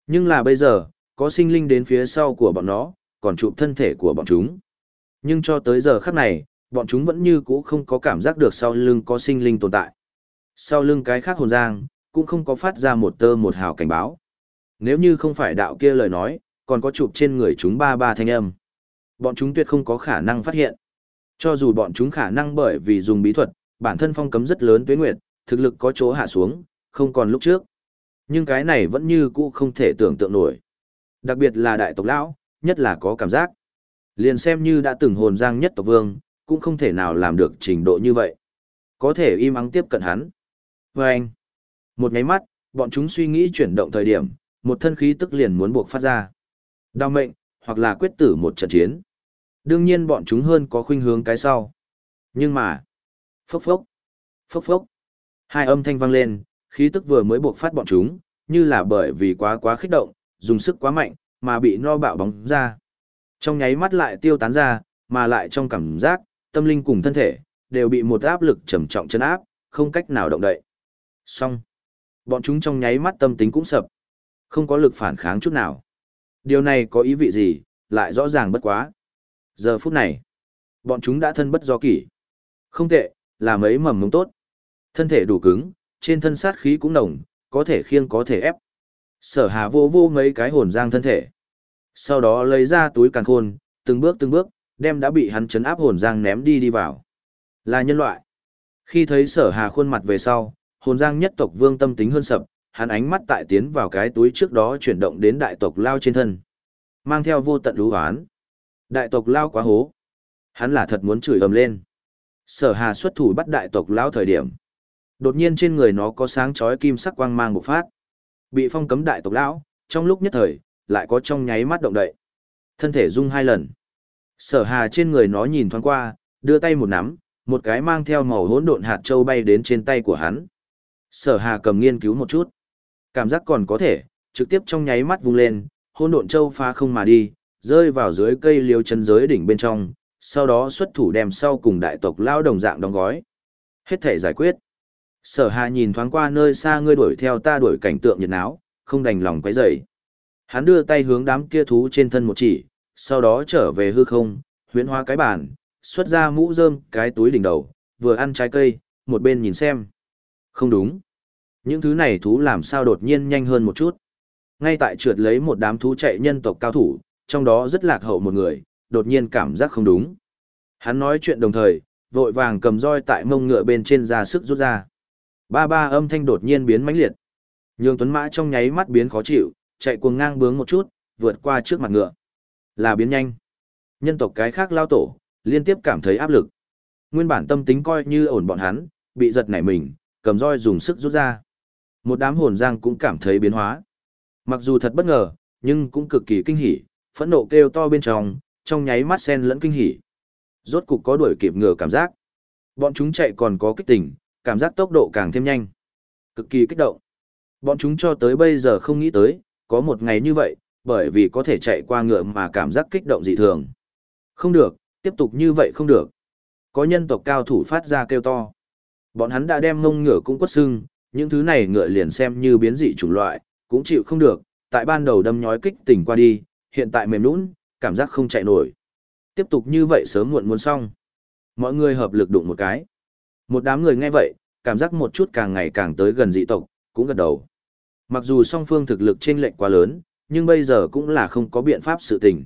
Nhưng là bây giờ, có sinh linh đến phía sau của bọn nó, còn chụp thân thể của bọn chúng. Nhưng cho tới giờ khắc này, bọn chúng vẫn như cũ không có cảm giác được sau lưng có sinh linh tồn tại. Sau lưng cái khác hồn giang, cũng không có phát ra một tơ một hào cảnh báo. Nếu như không phải đạo kia lời nói, còn có chụp trên người chúng ba ba thanh âm. Bọn chúng tuyệt không có khả năng phát hiện. Cho dù bọn chúng khả năng bởi vì dùng bí thuật, bản thân phong cấm rất lớn tuyến nguyệt, thực lực có chỗ hạ xuống, không còn lúc trước. Nhưng cái này vẫn như cũ không thể tưởng tượng nổi. Đặc biệt là đại tộc lão, nhất là có cảm giác. Liền xem như đã từng hồn giang nhất tộc vương, cũng không thể nào làm được trình độ như vậy. Có thể im ắng tiếp cận hắn. Và anh, một nháy mắt, bọn chúng suy nghĩ chuyển động thời điểm, một thân khí tức liền muốn buộc phát ra. Đao mệnh, hoặc là quyết tử một trận chiến. Đương nhiên bọn chúng hơn có khuynh hướng cái sau. Nhưng mà, phốc phốc, phốc phốc. Hai âm thanh vang lên, khí tức vừa mới buộc phát bọn chúng, như là bởi vì quá quá kích động, dùng sức quá mạnh, mà bị no bạo bóng ra. Trong nháy mắt lại tiêu tán ra, mà lại trong cảm giác, tâm linh cùng thân thể, đều bị một áp lực trầm trọng chấn áp, không cách nào động đậy. Xong. Bọn chúng trong nháy mắt tâm tính cũng sập. Không có lực phản kháng chút nào. Điều này có ý vị gì, lại rõ ràng bất quá. Giờ phút này, bọn chúng đã thân bất do kỷ. Không tệ, là mấy mầm mống tốt. Thân thể đủ cứng, trên thân sát khí cũng nồng, có thể khiêng có thể ép. Sở hà vô vô mấy cái hồn giang thân thể. Sau đó lấy ra túi càng khôn, từng bước từng bước, đem đã bị hắn chấn áp hồn giang ném đi đi vào. Là nhân loại. Khi thấy sở hà khuôn mặt về sau, hồn giang nhất tộc vương tâm tính hơn sập, hắn ánh mắt tại tiến vào cái túi trước đó chuyển động đến đại tộc lao trên thân. Mang theo vô tận lũ hoán. Đại tộc lao quá hố. Hắn là thật muốn chửi ầm lên. Sở hà xuất thủ bắt đại tộc lao thời điểm. Đột nhiên trên người nó có sáng chói kim sắc quang mang bộc phát. Bị phong cấm đại tộc lão, trong lúc nhất thời, lại có trong nháy mắt động đậy. Thân thể rung hai lần. Sở hà trên người nó nhìn thoáng qua, đưa tay một nắm, một cái mang theo màu hỗn độn hạt châu bay đến trên tay của hắn. Sở hà cầm nghiên cứu một chút. Cảm giác còn có thể, trực tiếp trong nháy mắt vung lên, hỗn độn châu phá không mà đi, rơi vào dưới cây liêu chân giới đỉnh bên trong, sau đó xuất thủ đem sau cùng đại tộc lao đồng dạng đóng gói. Hết thể giải quyết. Sở hà nhìn thoáng qua nơi xa ngươi đuổi theo ta đuổi cảnh tượng nhiệt náo, không đành lòng quấy rầy. Hắn đưa tay hướng đám kia thú trên thân một chỉ, sau đó trở về hư không, huyễn hóa cái bàn, xuất ra mũ rơm cái túi đỉnh đầu, vừa ăn trái cây, một bên nhìn xem. Không đúng. Những thứ này thú làm sao đột nhiên nhanh hơn một chút. Ngay tại trượt lấy một đám thú chạy nhân tộc cao thủ, trong đó rất lạc hậu một người, đột nhiên cảm giác không đúng. Hắn nói chuyện đồng thời, vội vàng cầm roi tại mông ngựa bên trên ra sức rút ra. Ba ba âm thanh đột nhiên biến mãnh liệt. Nhường tuấn mã trong nháy mắt biến khó chịu, chạy cuồng ngang bướng một chút, vượt qua trước mặt ngựa. Là biến nhanh. Nhân tộc cái khác lao tổ, liên tiếp cảm thấy áp lực. Nguyên bản tâm tính coi như ổn bọn hắn, bị giật nảy mình, cầm roi dùng sức rút ra. Một đám hồn giang cũng cảm thấy biến hóa. Mặc dù thật bất ngờ, nhưng cũng cực kỳ kinh hỉ, phẫn nộ kêu to bên trong, trong nháy mắt sen lẫn kinh hỉ. Rốt cục có đuổi kịp ngựa cảm giác. Bọn chúng chạy còn có kích tỉnh, cảm giác tốc độ càng thêm nhanh. Cực kỳ kích động. Bọn chúng cho tới bây giờ không nghĩ tới, có một ngày như vậy, bởi vì có thể chạy qua ngựa mà cảm giác kích động dị thường. Không được, tiếp tục như vậy không được. Có nhân tộc cao thủ phát ra kêu to. Bọn hắn đã đem ngông ngựa cũng quất xương, những thứ này ngựa liền xem như biến dị chủng loại, cũng chịu không được, tại ban đầu đâm nhói kích tỉnh qua đi, hiện tại mềm nũng, cảm giác không chạy nổi. Tiếp tục như vậy sớm muộn muốn xong. Mọi người hợp lực đụng một cái. Một đám người nghe vậy, cảm giác một chút càng ngày càng tới gần dị tộc, cũng gật đầu. Mặc dù song phương thực lực chênh lệch quá lớn, nhưng bây giờ cũng là không có biện pháp sự tình.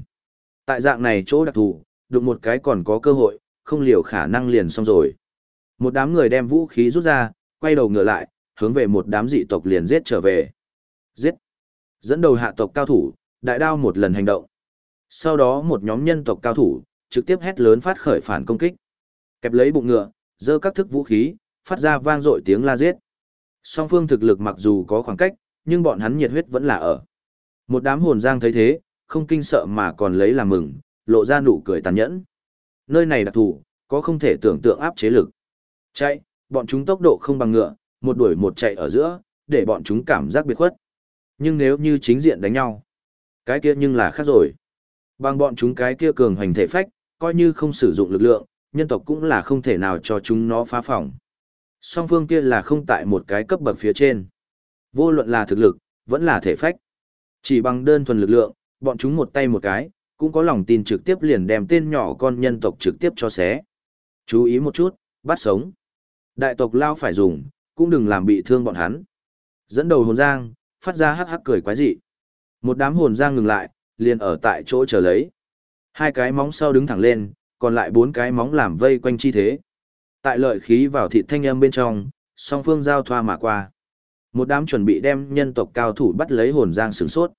Tại dạng này chỗ đặc thù, đụng một cái còn có cơ hội, không liều khả năng liền xong rồi. Một đám người đem vũ khí rút ra, quay đầu ngựa lại, hướng về một đám dị tộc liền giết trở về. Giết! Dẫn đầu hạ tộc cao thủ, đại đao một lần hành động. Sau đó một nhóm nhân tộc cao thủ, trực tiếp hét lớn phát khởi phản công kích. Kẹp lấy bụng ngựa, giơ các thức vũ khí, phát ra vang dội tiếng la giết. Song phương thực lực mặc dù có khoảng cách, nhưng bọn hắn nhiệt huyết vẫn là ở. Một đám hồn giang thấy thế, không kinh sợ mà còn lấy làm mừng, lộ ra nụ cười tàn nhẫn. Nơi này đặc thù, có không thể tưởng tượng áp chế lực. Chạy, bọn chúng tốc độ không bằng ngựa, một đuổi một chạy ở giữa, để bọn chúng cảm giác biệt khuất. Nhưng nếu như chính diện đánh nhau, cái kia nhưng là khác rồi. Bằng bọn chúng cái kia cường hành thể phách, coi như không sử dụng lực lượng, nhân tộc cũng là không thể nào cho chúng nó phá phỏng. Song phương kia là không tại một cái cấp bậc phía trên. Vô luận là thực lực, vẫn là thể phách. Chỉ bằng đơn thuần lực lượng, bọn chúng một tay một cái, cũng có lòng tin trực tiếp liền đem tên nhỏ con nhân tộc trực tiếp cho xé. Chú ý một chút, bắt sống. Đại tộc lao phải dùng, cũng đừng làm bị thương bọn hắn. Dẫn đầu hồn giang, phát ra hắc hắc cười quái dị. Một đám hồn giang ngừng lại, liền ở tại chỗ chờ lấy. Hai cái móng sau đứng thẳng lên, còn lại bốn cái móng làm vây quanh chi thế. Tại lợi khí vào thịt thanh âm bên trong, song phương giao thoa mà qua. Một đám chuẩn bị đem nhân tộc cao thủ bắt lấy hồn giang sửng sốt.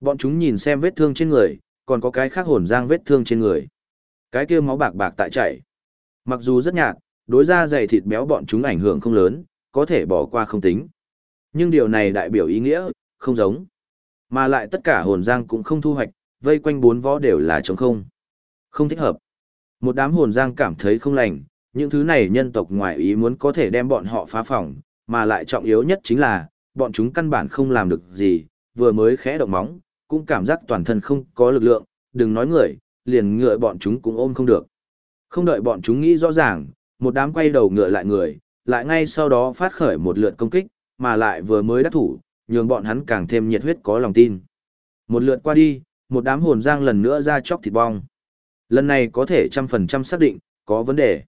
Bọn chúng nhìn xem vết thương trên người, còn có cái khác hồn giang vết thương trên người. Cái kia máu bạc bạc tại chảy. Mặc dù rất nhạt, đối ra dày thịt béo bọn chúng ảnh hưởng không lớn, có thể bỏ qua không tính. Nhưng điều này đại biểu ý nghĩa, không giống. Mà lại tất cả hồn giang cũng không thu hoạch, vây quanh bốn võ đều là trống không. Không thích hợp. Một đám hồn giang cảm thấy không lành, những thứ này nhân tộc ngoài ý muốn có thể đem bọn họ phá phỏng, mà lại trọng yếu nhất chính là, bọn chúng căn bản không làm được gì, vừa mới khẽ động móng, cũng cảm giác toàn thân không có lực lượng, đừng nói người, liền ngựa bọn chúng cũng ôm không được. Không đợi bọn chúng nghĩ rõ ràng, một đám quay đầu ngựa lại người, lại ngay sau đó phát khởi một lượt công kích, mà lại vừa mới đắc thủ, nhường bọn hắn càng thêm nhiệt huyết có lòng tin. Một lượt qua đi, một đám hồn giang lần nữa ra chóc thịt bong. Lần này có thể trăm phần trăm xác định, có vấn đề.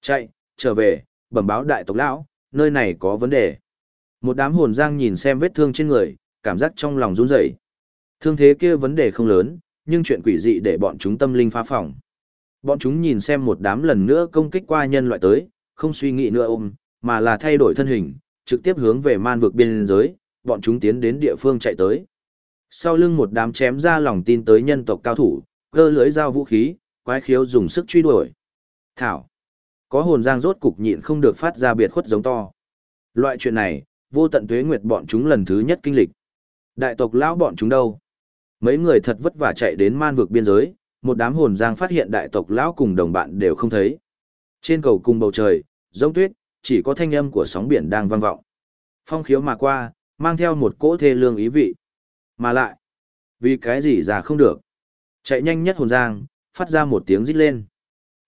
Chạy, trở về, bẩm báo đại tộc lão, nơi này có vấn đề. Một đám hồn giang nhìn xem vết thương trên người, cảm giác trong lòng run rẩy. Thương thế kia vấn đề không lớn, nhưng chuyện quỷ dị để bọn chúng tâm linh phá phỏng. Bọn chúng nhìn xem một đám lần nữa công kích qua nhân loại tới, không suy nghĩ nữa ôm, mà là thay đổi thân hình, trực tiếp hướng về man vực biên giới, bọn chúng tiến đến địa phương chạy tới. Sau lưng một đám chém ra lòng tin tới nhân tộc cao thủ, cơ lưới dao vũ khí, quái khiếu dùng sức truy đuổi. Thảo. Có hồn giang rốt cục nhịn không được phát ra biệt khuất giống to. Loại chuyện này, vô tận tuế nguyệt bọn chúng lần thứ nhất kinh lịch. Đại tộc lão bọn chúng đâu? Mấy người thật vất vả chạy đến man vực biên giới, một đám hồn giang phát hiện đại tộc lão cùng đồng bạn đều không thấy. Trên cầu cùng bầu trời, giống tuyết, chỉ có thanh âm của sóng biển đang vang vọng. Phong khiếu mà qua, mang theo một cỗ thê lương ý vị. Mà lại, vì cái gì già không được. Chạy nhanh nhất hồn giang, phát ra một tiếng rít lên.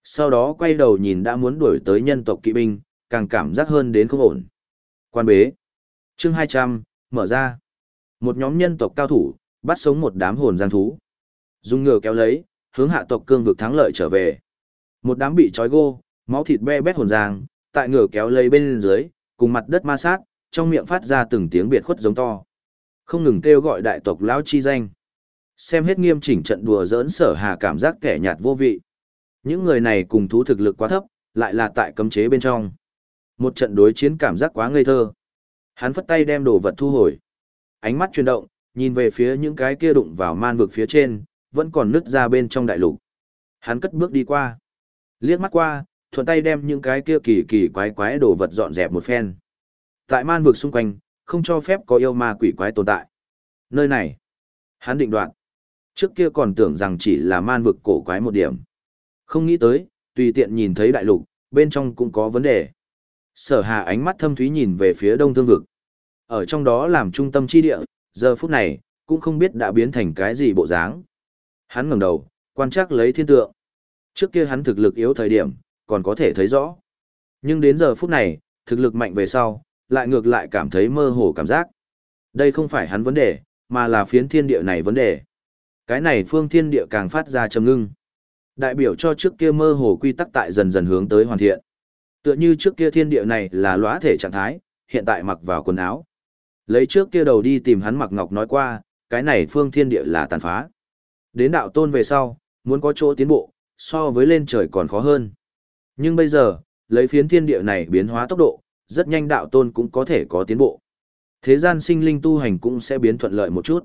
Sau đó quay đầu nhìn đã muốn đuổi tới nhân tộc kỵ binh, càng cảm giác hơn đến không ổn. Quan bế. chương 200, mở ra. Một nhóm nhân tộc cao thủ, bắt sống một đám hồn giang thú. Dùng ngựa kéo lấy, hướng hạ tộc cương vực thắng lợi trở về. Một đám bị trói gô, máu thịt be bét hồn giang, tại ngựa kéo lấy bên dưới, cùng mặt đất ma sát, trong miệng phát ra từng tiếng biệt khuất giống to. Không ngừng kêu gọi đại tộc lão chi danh. Xem hết nghiêm chỉnh trận đùa giỡn sở hà cảm giác kẻ nhạt vô vị. Những người này cùng thú thực lực quá thấp, lại là tại cấm chế bên trong. Một trận đối chiến cảm giác quá ngây thơ. Hắn phất tay đem đồ vật thu hồi. Ánh mắt chuyển động, nhìn về phía những cái kia đụng vào man vực phía trên, vẫn còn nứt ra bên trong đại lục. Hắn cất bước đi qua. Liếc mắt qua, thuận tay đem những cái kia kỳ kỳ quái quái đồ vật dọn dẹp một phen. Tại man vực xung quanh, không cho phép có yêu ma quỷ quái tồn tại. Nơi này, hắn định đoạn. Trước kia còn tưởng rằng chỉ là man vực cổ quái một điểm. Không nghĩ tới, tùy tiện nhìn thấy đại lục, bên trong cũng có vấn đề. Sở hà ánh mắt thâm thúy nhìn về phía đông thương vực. Ở trong đó làm trung tâm chi địa, giờ phút này, cũng không biết đã biến thành cái gì bộ dáng. Hắn ngẩng đầu, quan trắc lấy thiên tượng. Trước kia hắn thực lực yếu thời điểm, còn có thể thấy rõ. Nhưng đến giờ phút này, thực lực mạnh về sau, lại ngược lại cảm thấy mơ hồ cảm giác. Đây không phải hắn vấn đề, mà là phiến thiên địa này vấn đề. Cái này phương thiên địa càng phát ra trầm ngưng. Đại biểu cho trước kia mơ hồ quy tắc tại dần dần hướng tới hoàn thiện. Tựa như trước kia thiên địa này là lóa thể trạng thái, hiện tại mặc vào quần áo. Lấy trước kia đầu đi tìm hắn mặc ngọc nói qua, cái này phương thiên địa là tàn phá. Đến đạo tôn về sau, muốn có chỗ tiến bộ, so với lên trời còn khó hơn. Nhưng bây giờ, lấy phiến thiên địa này biến hóa tốc độ, rất nhanh đạo tôn cũng có thể có tiến bộ. Thế gian sinh linh tu hành cũng sẽ biến thuận lợi một chút.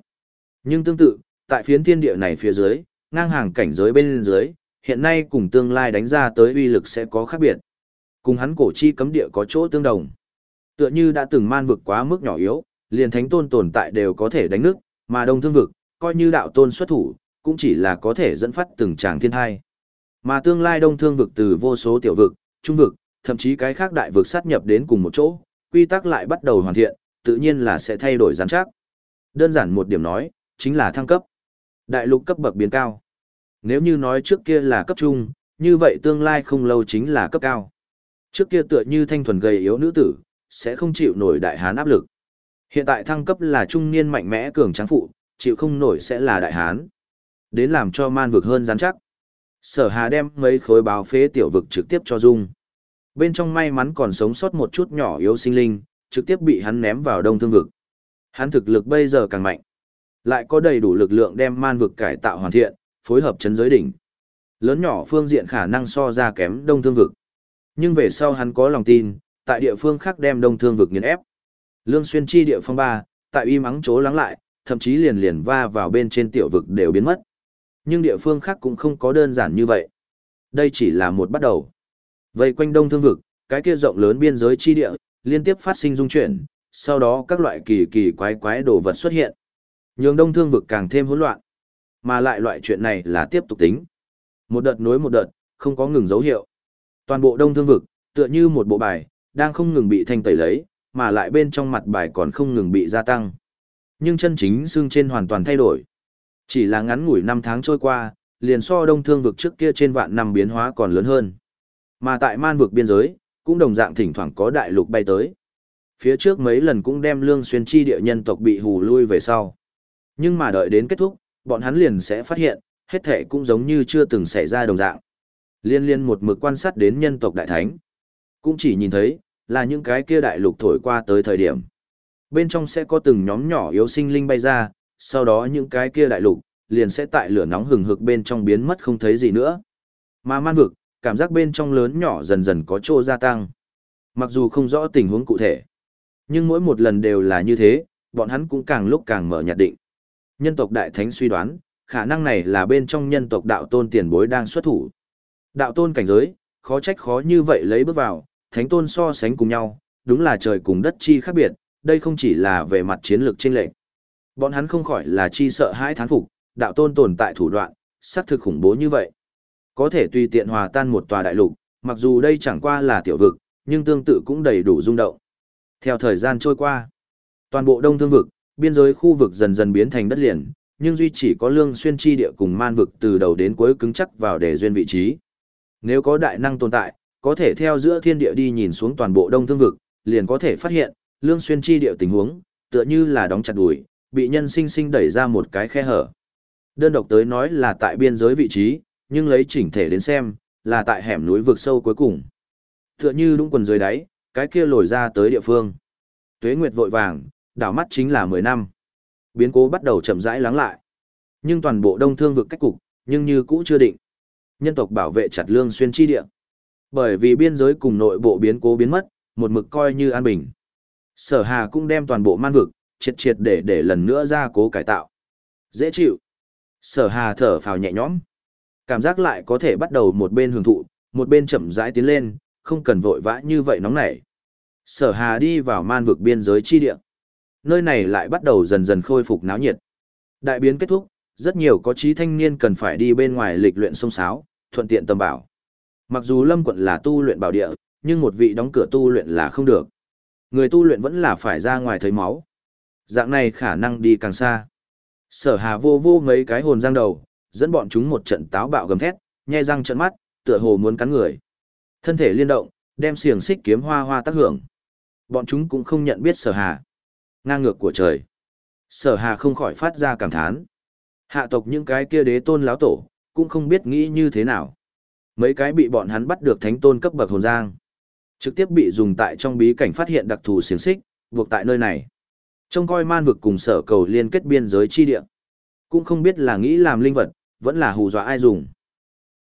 Nhưng tương tự, tại phiến thiên địa này phía dưới, ngang hàng cảnh giới bên dưới, hiện nay cùng tương lai đánh ra tới uy lực sẽ có khác biệt. Cùng hắn cổ chi cấm địa có chỗ tương đồng. Tựa như đã từng man vực quá mức nhỏ yếu, liền thánh tôn tồn tại đều có thể đánh nước, mà đông thương vực, coi như đạo tôn xuất thủ, cũng chỉ là có thể dẫn phát từng tràng thiên thai. Mà tương lai đông thương vực từ vô số tiểu vực, trung vực, thậm chí cái khác đại vực sát nhập đến cùng một chỗ, quy tắc lại bắt đầu hoàn thiện, tự nhiên là sẽ thay đổi gián chắc. Đơn giản một điểm nói, chính là thăng cấp. Đại lục cấp bậc biến cao. Nếu như nói trước kia là cấp trung, như vậy tương lai không lâu chính là cấp cao. Trước kia tựa như thanh thuần gầy yếu nữ tử, sẽ không chịu nổi đại hán áp lực. Hiện tại thăng cấp là trung niên mạnh mẽ cường tráng phụ, chịu không nổi sẽ là đại hán. Đến làm cho man vực hơn rắn chắc. Sở hà đem mấy khối báo phế tiểu vực trực tiếp cho Dung. Bên trong may mắn còn sống sót một chút nhỏ yếu sinh linh, trực tiếp bị hắn ném vào đông thương vực. Hắn thực lực bây giờ càng mạnh. Lại có đầy đủ lực lượng đem man vực cải tạo hoàn thiện, phối hợp chấn giới đỉnh. Lớn nhỏ phương diện khả năng so ra kém đông thương vực. Nhưng về sau hắn có lòng tin, tại địa phương khác đem đông thương vực nghiền ép. Lương xuyên chi địa phong ba, tại uy mắng chỗ lắng lại, thậm chí liền liền va vào bên trên tiểu vực đều biến mất. Nhưng địa phương khác cũng không có đơn giản như vậy. Đây chỉ là một bắt đầu. Vây quanh đông thương vực, cái kia rộng lớn biên giới chi địa, liên tiếp phát sinh dung chuyển, sau đó các loại kỳ kỳ quái quái đồ vật xuất hiện. Nhường đông thương vực càng thêm hỗn loạn. Mà lại loại chuyện này là tiếp tục tính. Một đợt nối một đợt, không có ngừng dấu hiệu. Toàn bộ đông thương vực, tựa như một bộ bài, đang không ngừng bị thanh tẩy lấy, mà lại bên trong mặt bài còn không ngừng bị gia tăng. Nhưng chân chính xương trên hoàn toàn thay đổi. Chỉ là ngắn ngủi năm tháng trôi qua, liền so đông thương vực trước kia trên vạn năm biến hóa còn lớn hơn. Mà tại man vực biên giới, cũng đồng dạng thỉnh thoảng có đại lục bay tới. Phía trước mấy lần cũng đem lương xuyên chi địa nhân tộc bị hù lui về sau. Nhưng mà đợi đến kết thúc, bọn hắn liền sẽ phát hiện, hết thể cũng giống như chưa từng xảy ra đồng dạng. Liên liên một mực quan sát đến nhân tộc đại thánh. Cũng chỉ nhìn thấy, là những cái kia đại lục thổi qua tới thời điểm. Bên trong sẽ có từng nhóm nhỏ yếu sinh linh bay ra, sau đó những cái kia đại lục, liền sẽ tại lửa nóng hừng hực bên trong biến mất không thấy gì nữa. Mà man vực, cảm giác bên trong lớn nhỏ dần dần có chỗ gia tăng. Mặc dù không rõ tình huống cụ thể, nhưng mỗi một lần đều là như thế, bọn hắn cũng càng lúc càng mở nhạt định. Nhân tộc đại thánh suy đoán, khả năng này là bên trong nhân tộc đạo tôn tiền bối đang xuất thủ. Đạo tôn cảnh giới, khó trách khó như vậy lấy bước vào, thánh tôn so sánh cùng nhau, đúng là trời cùng đất chi khác biệt, đây không chỉ là về mặt chiến lược chênh lệch. Bọn hắn không khỏi là chi sợ hãi thán phục, đạo tôn tồn tại thủ đoạn, sắc thực khủng bố như vậy. Có thể tùy tiện hòa tan một tòa đại lục, mặc dù đây chẳng qua là tiểu vực, nhưng tương tự cũng đầy đủ rung động. Theo thời gian trôi qua, toàn bộ đông thương vực, biên giới khu vực dần dần biến thành đất liền, nhưng duy chỉ có lương xuyên chi địa cùng man vực từ đầu đến cuối cứng chắc vào để duyên vị trí. Nếu có đại năng tồn tại, có thể theo giữa thiên địa đi nhìn xuống toàn bộ đông thương vực, liền có thể phát hiện, lương xuyên chi địa tình huống, tựa như là đóng chặt đùi, bị nhân sinh sinh đẩy ra một cái khe hở. Đơn độc tới nói là tại biên giới vị trí, nhưng lấy chỉnh thể đến xem, là tại hẻm núi vực sâu cuối cùng. Tựa như đúng quần dưới đáy, cái kia lồi ra tới địa phương. Tuế Nguyệt vội vàng, đảo mắt chính là 10 năm. Biến cố bắt đầu chậm rãi lắng lại. Nhưng toàn bộ đông thương vực cách cục, nhưng như cũ chưa định. Nhân tộc bảo vệ chặt lương xuyên chi địa. Bởi vì biên giới cùng nội bộ biến cố biến mất, một mực coi như an bình. Sở Hà cũng đem toàn bộ man vực, triệt triệt để để lần nữa ra cố cải tạo. Dễ chịu. Sở Hà thở phào nhẹ nhõm. Cảm giác lại có thể bắt đầu một bên hưởng thụ, một bên chậm rãi tiến lên, không cần vội vã như vậy nóng nảy. Sở Hà đi vào man vực biên giới chi địa. Nơi này lại bắt đầu dần dần khôi phục náo nhiệt. Đại biến kết thúc, rất nhiều có trí thanh niên cần phải đi bên ngoài lịch luyện sông sáo, thuận tiện tầm bảo. Mặc dù Lâm quận là tu luyện bảo địa, nhưng một vị đóng cửa tu luyện là không được. Người tu luyện vẫn là phải ra ngoài thấy máu. Dạng này khả năng đi càng xa. Sở Hà vô vô mấy cái hồn giang đầu, dẫn bọn chúng một trận táo bạo gầm thét, nhai răng trợn mắt, tựa hồ muốn cắn người. Thân thể liên động, đem xiềng xích kiếm hoa hoa tác hưởng. Bọn chúng cũng không nhận biết Sở Hà. Ngang ngược của trời. Sở Hà không khỏi phát ra cảm thán. Hạ tộc những cái kia đế tôn láo tổ, cũng không biết nghĩ như thế nào. Mấy cái bị bọn hắn bắt được thánh tôn cấp bậc hồn giang. Trực tiếp bị dùng tại trong bí cảnh phát hiện đặc thù xiềng xích, buộc tại nơi này. Trông coi man vực cùng sở cầu liên kết biên giới chi địa. Cũng không biết là nghĩ làm linh vật, vẫn là hù dọa ai dùng.